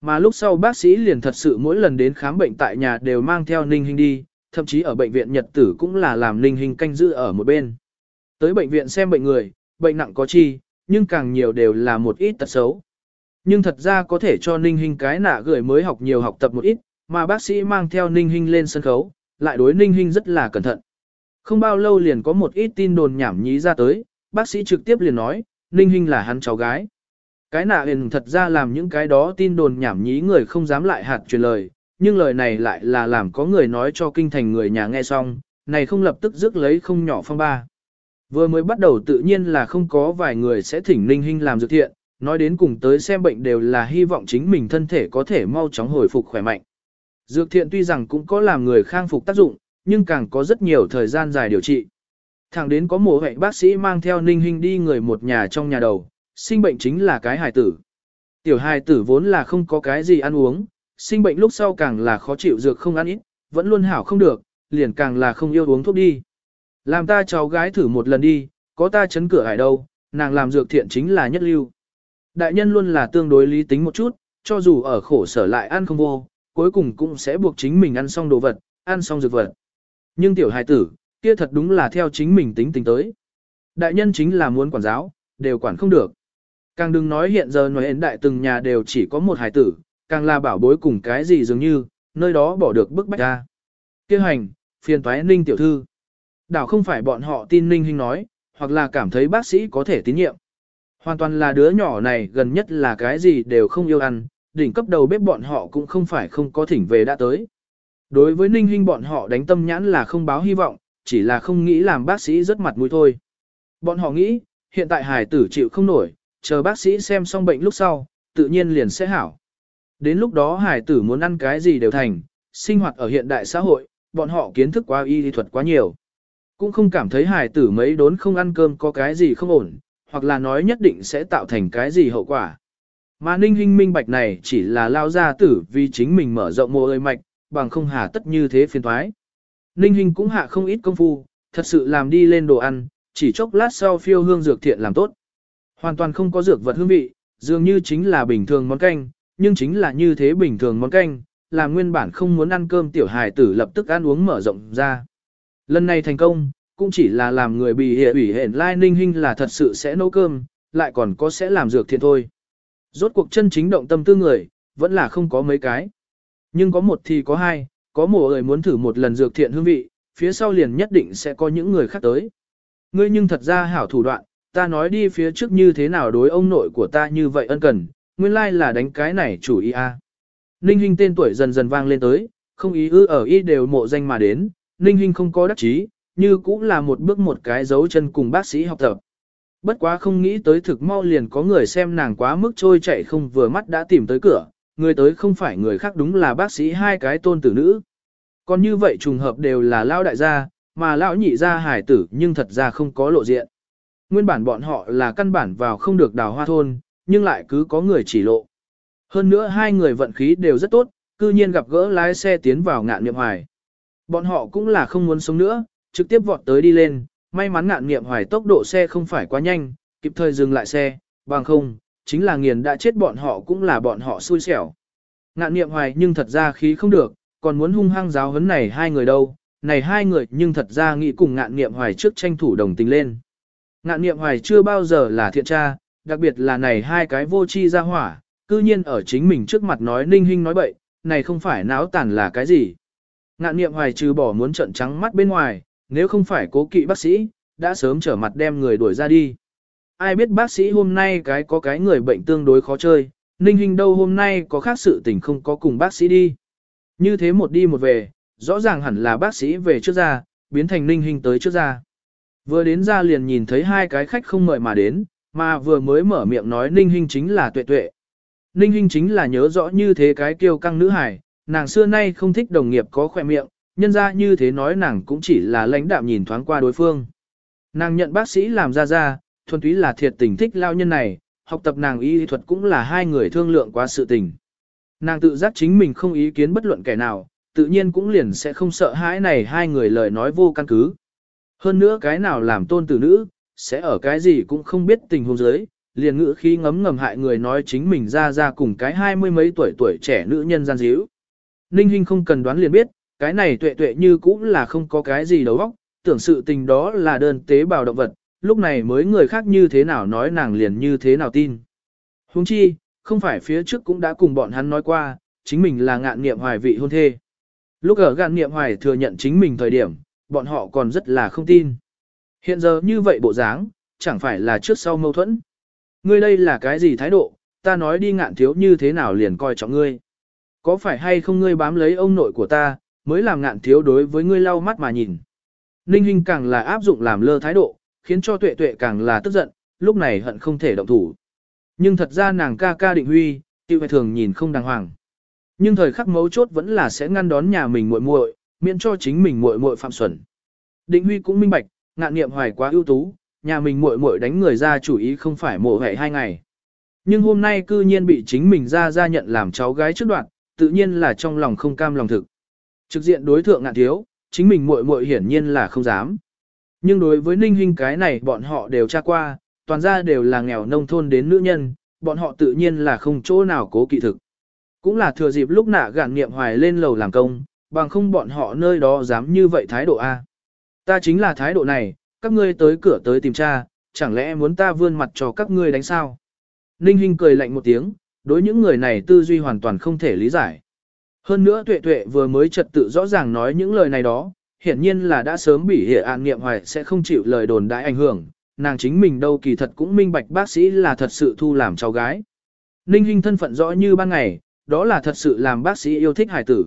Mà lúc sau bác sĩ liền thật sự mỗi lần đến khám bệnh tại nhà đều mang theo ninh hình đi, thậm chí ở bệnh viện Nhật Tử cũng là làm ninh hình canh giữ ở một bên. Tới bệnh viện xem bệnh người, bệnh nặng có chi, nhưng càng nhiều đều là một ít tật xấu. Nhưng thật ra có thể cho ninh Hinh cái nạ gửi mới học nhiều học tập một ít, mà bác sĩ mang theo ninh Hinh lên sân khấu, lại đối ninh Hinh rất là cẩn thận. Không bao lâu liền có một ít tin đồn nhảm nhí ra tới, bác sĩ trực tiếp liền nói, ninh Hinh là hắn cháu gái. Cái nạ hình thật ra làm những cái đó tin đồn nhảm nhí người không dám lại hạt truyền lời, nhưng lời này lại là làm có người nói cho kinh thành người nhà nghe xong, này không lập tức rước lấy không nhỏ phong ba. Vừa mới bắt đầu tự nhiên là không có vài người sẽ thỉnh Ninh Hinh làm dược thiện, nói đến cùng tới xem bệnh đều là hy vọng chính mình thân thể có thể mau chóng hồi phục khỏe mạnh. Dược thiện tuy rằng cũng có làm người khang phục tác dụng, nhưng càng có rất nhiều thời gian dài điều trị. Thẳng đến có mùa hệ bác sĩ mang theo Ninh Hinh đi người một nhà trong nhà đầu, sinh bệnh chính là cái hài tử. Tiểu hài tử vốn là không có cái gì ăn uống, sinh bệnh lúc sau càng là khó chịu dược không ăn ít, vẫn luôn hảo không được, liền càng là không yêu uống thuốc đi. Làm ta cháu gái thử một lần đi, có ta chấn cửa hải đâu, nàng làm dược thiện chính là nhất lưu. Đại nhân luôn là tương đối lý tính một chút, cho dù ở khổ sở lại ăn không vô, cuối cùng cũng sẽ buộc chính mình ăn xong đồ vật, ăn xong dược vật. Nhưng tiểu hài tử, kia thật đúng là theo chính mình tính tính tới. Đại nhân chính là muốn quản giáo, đều quản không được. Càng đừng nói hiện giờ nói đến đại từng nhà đều chỉ có một hài tử, càng là bảo bối cùng cái gì dường như, nơi đó bỏ được bức bách ra. Kêu hành, phiền toái ninh tiểu thư. Đảo không phải bọn họ tin ninh hinh nói, hoặc là cảm thấy bác sĩ có thể tín nhiệm. Hoàn toàn là đứa nhỏ này gần nhất là cái gì đều không yêu ăn, đỉnh cấp đầu bếp bọn họ cũng không phải không có thỉnh về đã tới. Đối với ninh hinh bọn họ đánh tâm nhãn là không báo hy vọng, chỉ là không nghĩ làm bác sĩ rất mặt mũi thôi. Bọn họ nghĩ, hiện tại hải tử chịu không nổi, chờ bác sĩ xem xong bệnh lúc sau, tự nhiên liền sẽ hảo. Đến lúc đó hải tử muốn ăn cái gì đều thành, sinh hoạt ở hiện đại xã hội, bọn họ kiến thức quá y lý thuật quá nhiều. Cũng không cảm thấy hài tử mấy đốn không ăn cơm có cái gì không ổn, hoặc là nói nhất định sẽ tạo thành cái gì hậu quả. Mà ninh hình minh bạch này chỉ là lao ra tử vì chính mình mở rộng mô ơi mạch, bằng không hà tất như thế phiền thoái. Ninh hình cũng hạ không ít công phu, thật sự làm đi lên đồ ăn, chỉ chốc lát sau phiêu hương dược thiện làm tốt. Hoàn toàn không có dược vật hương vị, dường như chính là bình thường món canh, nhưng chính là như thế bình thường món canh, là nguyên bản không muốn ăn cơm tiểu hài tử lập tức ăn uống mở rộng ra. Lần này thành công, cũng chỉ là làm người bị hệ ủy hển lai ninh hình là thật sự sẽ nấu cơm, lại còn có sẽ làm dược thiện thôi. Rốt cuộc chân chính động tâm tư người, vẫn là không có mấy cái. Nhưng có một thì có hai, có một người muốn thử một lần dược thiện hương vị, phía sau liền nhất định sẽ có những người khác tới. Ngươi nhưng thật ra hảo thủ đoạn, ta nói đi phía trước như thế nào đối ông nội của ta như vậy ân cần, nguyên lai là đánh cái này chủ ý a. Ninh Hinh tên tuổi dần dần vang lên tới, không ý ư ở y đều mộ danh mà đến, Ninh Hinh không có đắc chí, như cũng là một bước một cái dấu chân cùng bác sĩ học tập. Bất quá không nghĩ tới thực mau liền có người xem nàng quá mức trôi chạy không vừa mắt đã tìm tới cửa, người tới không phải người khác đúng là bác sĩ hai cái tôn tử nữ. Còn như vậy trùng hợp đều là lao đại gia, mà lão nhị gia hải tử nhưng thật ra không có lộ diện. Nguyên bản bọn họ là căn bản vào không được đào hoa thôn, nhưng lại cứ có người chỉ lộ. Hơn nữa hai người vận khí đều rất tốt, cư nhiên gặp gỡ lái xe tiến vào ngạn niệm hoài. Bọn họ cũng là không muốn sống nữa, trực tiếp vọt tới đi lên, may mắn ngạn niệm hoài tốc độ xe không phải quá nhanh, kịp thời dừng lại xe, bằng không, chính là nghiền đã chết bọn họ cũng là bọn họ xui xẻo. Ngạn niệm hoài nhưng thật ra khí không được, còn muốn hung hăng giáo huấn này hai người đâu, này hai người nhưng thật ra nghĩ cùng ngạn niệm hoài trước tranh thủ đồng tình lên. Ngạn niệm hoài chưa bao giờ là thiện tra, đặc biệt là này hai cái vô tri ra hỏa, cư nhiên ở chính mình trước mặt nói ninh hinh nói bậy, này không phải náo tàn là cái gì. Ngạn niệm hoài trừ bỏ muốn trận trắng mắt bên ngoài, nếu không phải cố kỵ bác sĩ, đã sớm trở mặt đem người đuổi ra đi. Ai biết bác sĩ hôm nay cái có cái người bệnh tương đối khó chơi, ninh hình đâu hôm nay có khác sự tình không có cùng bác sĩ đi. Như thế một đi một về, rõ ràng hẳn là bác sĩ về trước ra, biến thành ninh hình tới trước ra. Vừa đến ra liền nhìn thấy hai cái khách không mời mà đến, mà vừa mới mở miệng nói ninh hình chính là tuệ tuệ. Ninh hình chính là nhớ rõ như thế cái kiêu căng nữ hải, nàng xưa nay không thích đồng nghiệp có khỏe miệng, nhân ra như thế nói nàng cũng chỉ là lãnh đạm nhìn thoáng qua đối phương. Nàng nhận bác sĩ làm ra ra, thuần túy là thiệt tình thích lao nhân này, học tập nàng y thuật cũng là hai người thương lượng qua sự tình. Nàng tự giác chính mình không ý kiến bất luận kẻ nào, tự nhiên cũng liền sẽ không sợ hãi này hai người lời nói vô căn cứ. Hơn nữa cái nào làm tôn tử nữ, sẽ ở cái gì cũng không biết tình huống giới, liền ngữ khí ngấm ngầm hại người nói chính mình ra ra cùng cái hai mươi mấy tuổi tuổi trẻ nữ nhân gian díu. Ninh Hinh không cần đoán liền biết, cái này tuệ tuệ như cũng là không có cái gì đầu óc, tưởng sự tình đó là đơn tế bào động vật, lúc này mới người khác như thế nào nói nàng liền như thế nào tin. Huống chi, không phải phía trước cũng đã cùng bọn hắn nói qua, chính mình là ngạn niệm hoài vị hôn thê. Lúc ở ngạn niệm hoài thừa nhận chính mình thời điểm, bọn họ còn rất là không tin. Hiện giờ như vậy bộ dáng, chẳng phải là trước sau mâu thuẫn. Ngươi đây là cái gì thái độ, ta nói đi ngạn thiếu như thế nào liền coi trọng ngươi. Có phải hay không ngươi bám lấy ông nội của ta, mới làm ngạn thiếu đối với ngươi lau mắt mà nhìn. Ninh Hinh càng là áp dụng làm lơ thái độ, khiến cho tuệ tuệ càng là tức giận, lúc này hận không thể động thủ. Nhưng thật ra nàng ca ca định huy, tiêu phải thường nhìn không đàng hoàng. Nhưng thời khắc mấu chốt vẫn là sẽ ngăn đón nhà mình muội muội, miễn cho chính mình muội muội phạm xuẩn. Định huy cũng minh bạch, ngạn niệm hoài quá ưu tú, nhà mình muội muội đánh người ra chủ ý không phải mộ hệ hai ngày. Nhưng hôm nay cư nhiên bị chính mình ra ra nhận làm cháu gái trước đoạn, tự nhiên là trong lòng không cam lòng thực. Trực diện đối thượng ngạn thiếu, chính mình muội muội hiển nhiên là không dám. Nhưng đối với ninh hình cái này bọn họ đều tra qua, toàn ra đều là nghèo nông thôn đến nữ nhân, bọn họ tự nhiên là không chỗ nào cố kỵ thực. Cũng là thừa dịp lúc nạ gạn niệm hoài lên lầu làm công, bằng không bọn họ nơi đó dám như vậy thái độ A. Ta chính là thái độ này, các ngươi tới cửa tới tìm cha, chẳng lẽ muốn ta vươn mặt cho các ngươi đánh sao? Ninh Hinh cười lạnh một tiếng, đối những người này tư duy hoàn toàn không thể lý giải. Hơn nữa tuệ tuệ vừa mới trật tự rõ ràng nói những lời này đó, hiển nhiên là đã sớm bị hệ an niệm hoài sẽ không chịu lời đồn đại ảnh hưởng, nàng chính mình đâu kỳ thật cũng minh bạch bác sĩ là thật sự thu làm cháu gái. Ninh Hinh thân phận rõ như ban ngày, đó là thật sự làm bác sĩ yêu thích hải tử.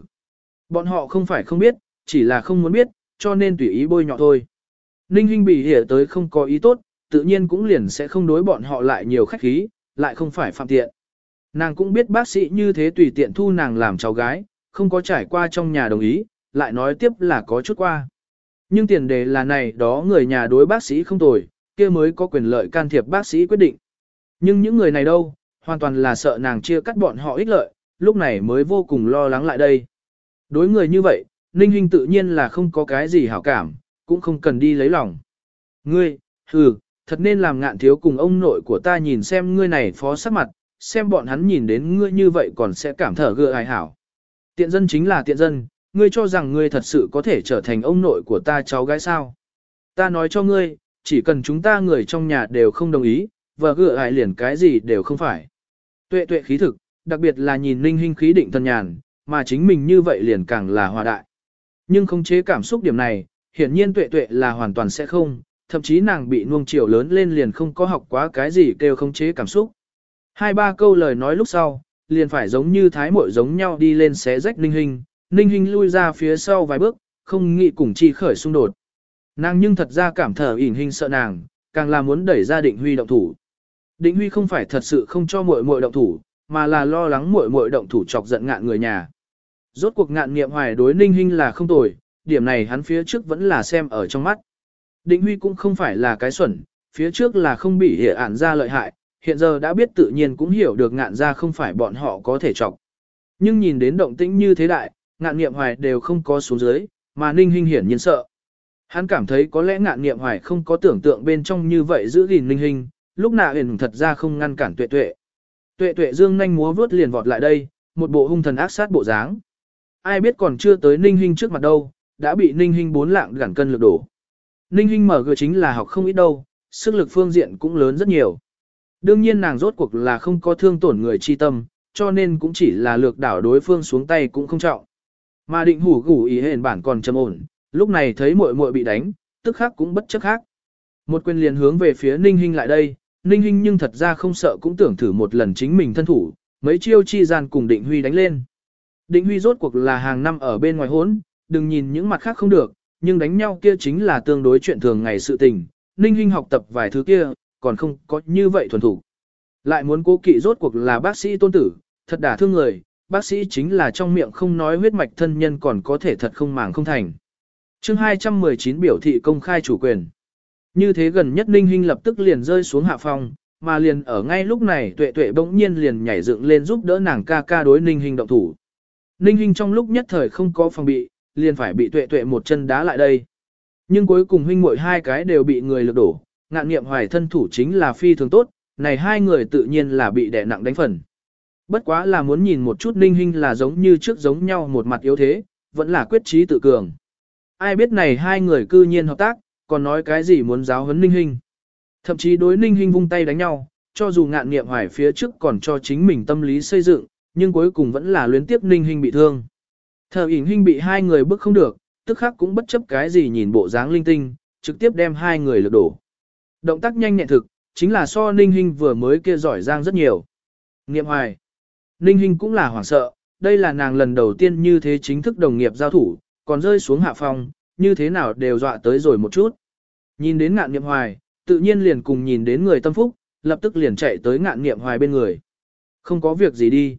Bọn họ không phải không biết, chỉ là không muốn biết, cho nên tùy ý bôi nhọ thôi. Ninh Hinh bị hiểu tới không có ý tốt, tự nhiên cũng liền sẽ không đối bọn họ lại nhiều khách khí, lại không phải phạm tiện. Nàng cũng biết bác sĩ như thế tùy tiện thu nàng làm cháu gái, không có trải qua trong nhà đồng ý, lại nói tiếp là có chút qua. Nhưng tiền đề là này đó người nhà đối bác sĩ không tồi, kia mới có quyền lợi can thiệp bác sĩ quyết định. Nhưng những người này đâu, hoàn toàn là sợ nàng chia cắt bọn họ ích lợi, lúc này mới vô cùng lo lắng lại đây. Đối người như vậy, Ninh Hinh tự nhiên là không có cái gì hảo cảm, cũng không cần đi lấy lòng. Ngươi, hừ, thật nên làm ngạn thiếu cùng ông nội của ta nhìn xem ngươi này phó sắc mặt, xem bọn hắn nhìn đến ngươi như vậy còn sẽ cảm thở gựa hài hảo. Tiện dân chính là tiện dân, ngươi cho rằng ngươi thật sự có thể trở thành ông nội của ta cháu gái sao. Ta nói cho ngươi, chỉ cần chúng ta người trong nhà đều không đồng ý, và gựa hài liền cái gì đều không phải. Tuệ tuệ khí thực, đặc biệt là nhìn ninh hình khí định thần nhàn, mà chính mình như vậy liền càng là hòa đại. Nhưng không chế cảm xúc điểm này, hiển nhiên tuệ tuệ là hoàn toàn sẽ không, thậm chí nàng bị nuông chiều lớn lên liền không có học quá cái gì kêu không chế cảm xúc. Hai ba câu lời nói lúc sau, liền phải giống như thái muội giống nhau đi lên xé rách ninh hình, ninh hình lui ra phía sau vài bước, không nghĩ cùng chi khởi xung đột. Nàng nhưng thật ra cảm thở ỉn hình sợ nàng, càng là muốn đẩy ra định huy động thủ. Định huy không phải thật sự không cho muội muội động thủ, mà là lo lắng muội muội động thủ chọc giận ngạn người nhà. Rốt cuộc ngạn nghiệm hoài đối ninh hình là không tồi, điểm này hắn phía trước vẫn là xem ở trong mắt. Định huy cũng không phải là cái xuẩn, phía trước là không bị hiểu ản ra lợi hại, hiện giờ đã biết tự nhiên cũng hiểu được ngạn ra không phải bọn họ có thể chọc. Nhưng nhìn đến động tĩnh như thế đại, ngạn nghiệm hoài đều không có xuống dưới, mà ninh hình hiển nhiên sợ. Hắn cảm thấy có lẽ ngạn nghiệm hoài không có tưởng tượng bên trong như vậy giữ gìn ninh hình, lúc nào hiển thật ra không ngăn cản tuệ tuệ. Tuệ tuệ dương nhanh múa vướt liền vọt lại đây, một bộ hung thần ác sát bộ dáng. Ai biết còn chưa tới ninh hình trước mặt đâu, đã bị ninh hình bốn lạng gẳng cân lực đổ. Ninh hình mở cửa chính là học không ít đâu, sức lực phương diện cũng lớn rất nhiều. Đương nhiên nàng rốt cuộc là không có thương tổn người chi tâm, cho nên cũng chỉ là lược đảo đối phương xuống tay cũng không trọng. Mà định hủ gủ ý hền bản còn trầm ổn, lúc này thấy muội muội bị đánh, tức khắc cũng bất chấp khác. Một quyền liền hướng về phía Ninh Hinh lại đây, Ninh Hinh nhưng thật ra không sợ cũng tưởng thử một lần chính mình thân thủ, mấy chiêu chi gian cùng Định Huy đánh lên. Định Huy rốt cuộc là hàng năm ở bên ngoài hốn, đừng nhìn những mặt khác không được, nhưng đánh nhau kia chính là tương đối chuyện thường ngày sự tình. Ninh Hinh học tập vài thứ kia, còn không có như vậy thuần thủ. Lại muốn cố kỵ rốt cuộc là bác sĩ tôn tử, thật đả thương người, bác sĩ chính là trong miệng không nói huyết mạch thân nhân còn có thể thật không màng không thành. chương 219 biểu thị công khai chủ quyền. Như thế gần nhất Ninh Hinh lập tức liền rơi xuống hạ phong, mà liền ở ngay lúc này tuệ tuệ bỗng nhiên liền nhảy dựng lên giúp đỡ nàng ca ca đối Ninh Hinh động thủ. Ninh Hinh trong lúc nhất thời không có phòng bị, liền phải bị tuệ tuệ một chân đá lại đây. Nhưng cuối cùng huynh muội hai cái đều bị người lực đổ, ngạn nghiệm hoài thân thủ chính là phi thường tốt, này hai người tự nhiên là bị đè nặng đánh phần. Bất quá là muốn nhìn một chút ninh hình là giống như trước giống nhau một mặt yếu thế, vẫn là quyết trí tự cường. Ai biết này hai người cư nhiên hợp tác, còn nói cái gì muốn giáo huấn ninh hình. Thậm chí đối ninh hình vung tay đánh nhau, cho dù ngạn nghiệm hoài phía trước còn cho chính mình tâm lý xây dựng, nhưng cuối cùng vẫn là luyến tiếp ninh hình bị thương. Thờ ỉn hình bị hai người bức không được, tức khắc cũng bất chấp cái gì nhìn bộ dáng linh tinh, trực tiếp đem hai người lật đổ. Động tác nhanh nhẹn thực, chính là so ninh Hinh vừa mới kia giỏi giang rất nhiều. Nghiệm hoài. Ninh Hinh cũng là hoảng sợ, đây là nàng lần đầu tiên như thế chính thức đồng nghiệp giao thủ, còn rơi xuống hạ phòng, như thế nào đều dọa tới rồi một chút. Nhìn đến ngạn nghiệm hoài, tự nhiên liền cùng nhìn đến người tâm phúc, lập tức liền chạy tới ngạn nghiệm hoài bên người. Không có việc gì đi.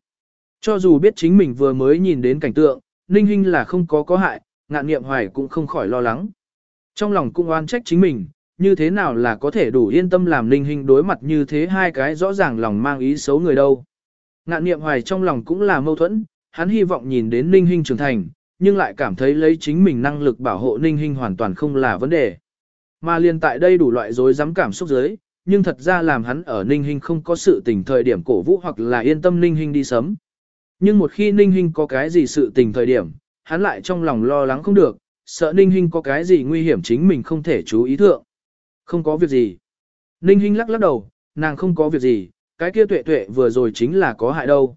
Cho dù biết chính mình vừa mới nhìn đến cảnh tượng, Ninh Hinh là không có có hại, ngạn nghiệm hoài cũng không khỏi lo lắng. Trong lòng cũng oan trách chính mình, như thế nào là có thể đủ yên tâm làm Ninh Hinh đối mặt như thế hai cái rõ ràng lòng mang ý xấu người đâu. Ngạn niệm hoài trong lòng cũng là mâu thuẫn, hắn hy vọng nhìn đến Ninh Hinh trưởng thành, nhưng lại cảm thấy lấy chính mình năng lực bảo hộ Ninh Hinh hoàn toàn không là vấn đề. Mà liền tại đây đủ loại dối dám cảm xúc giới, nhưng thật ra làm hắn ở Ninh Hinh không có sự tình thời điểm cổ vũ hoặc là yên tâm Ninh Hinh đi sớm. Nhưng một khi Ninh Hinh có cái gì sự tình thời điểm, hắn lại trong lòng lo lắng không được, sợ Ninh Hinh có cái gì nguy hiểm chính mình không thể chú ý thượng. Không có việc gì. Ninh Hinh lắc lắc đầu, nàng không có việc gì, cái kia tuệ tuệ vừa rồi chính là có hại đâu.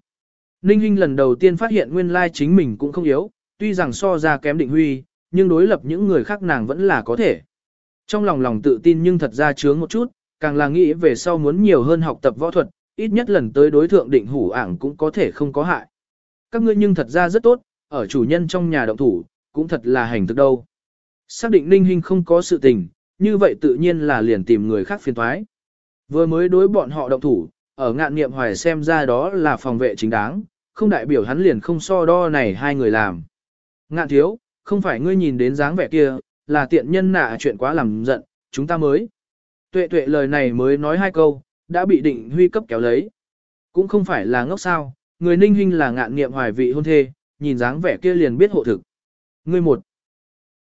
Ninh Hinh lần đầu tiên phát hiện nguyên lai chính mình cũng không yếu, tuy rằng so ra kém định huy, nhưng đối lập những người khác nàng vẫn là có thể. Trong lòng lòng tự tin nhưng thật ra chướng một chút, càng là nghĩ về sau muốn nhiều hơn học tập võ thuật, ít nhất lần tới đối thượng định hủ ảng cũng có thể không có hại. Các ngươi nhưng thật ra rất tốt, ở chủ nhân trong nhà động thủ, cũng thật là hành thực đâu. Xác định Ninh Hinh không có sự tình, như vậy tự nhiên là liền tìm người khác phiền thoái. Vừa mới đối bọn họ động thủ, ở ngạn nghiệm hoài xem ra đó là phòng vệ chính đáng, không đại biểu hắn liền không so đo này hai người làm. Ngạn thiếu, không phải ngươi nhìn đến dáng vẻ kia, là tiện nhân nạ chuyện quá làm giận, chúng ta mới. Tuệ tuệ lời này mới nói hai câu, đã bị định huy cấp kéo lấy. Cũng không phải là ngốc sao, người ninh huynh là ngạn nghiệm hoài vị hôn thê, nhìn dáng vẻ kia liền biết hộ thực. Ngươi một,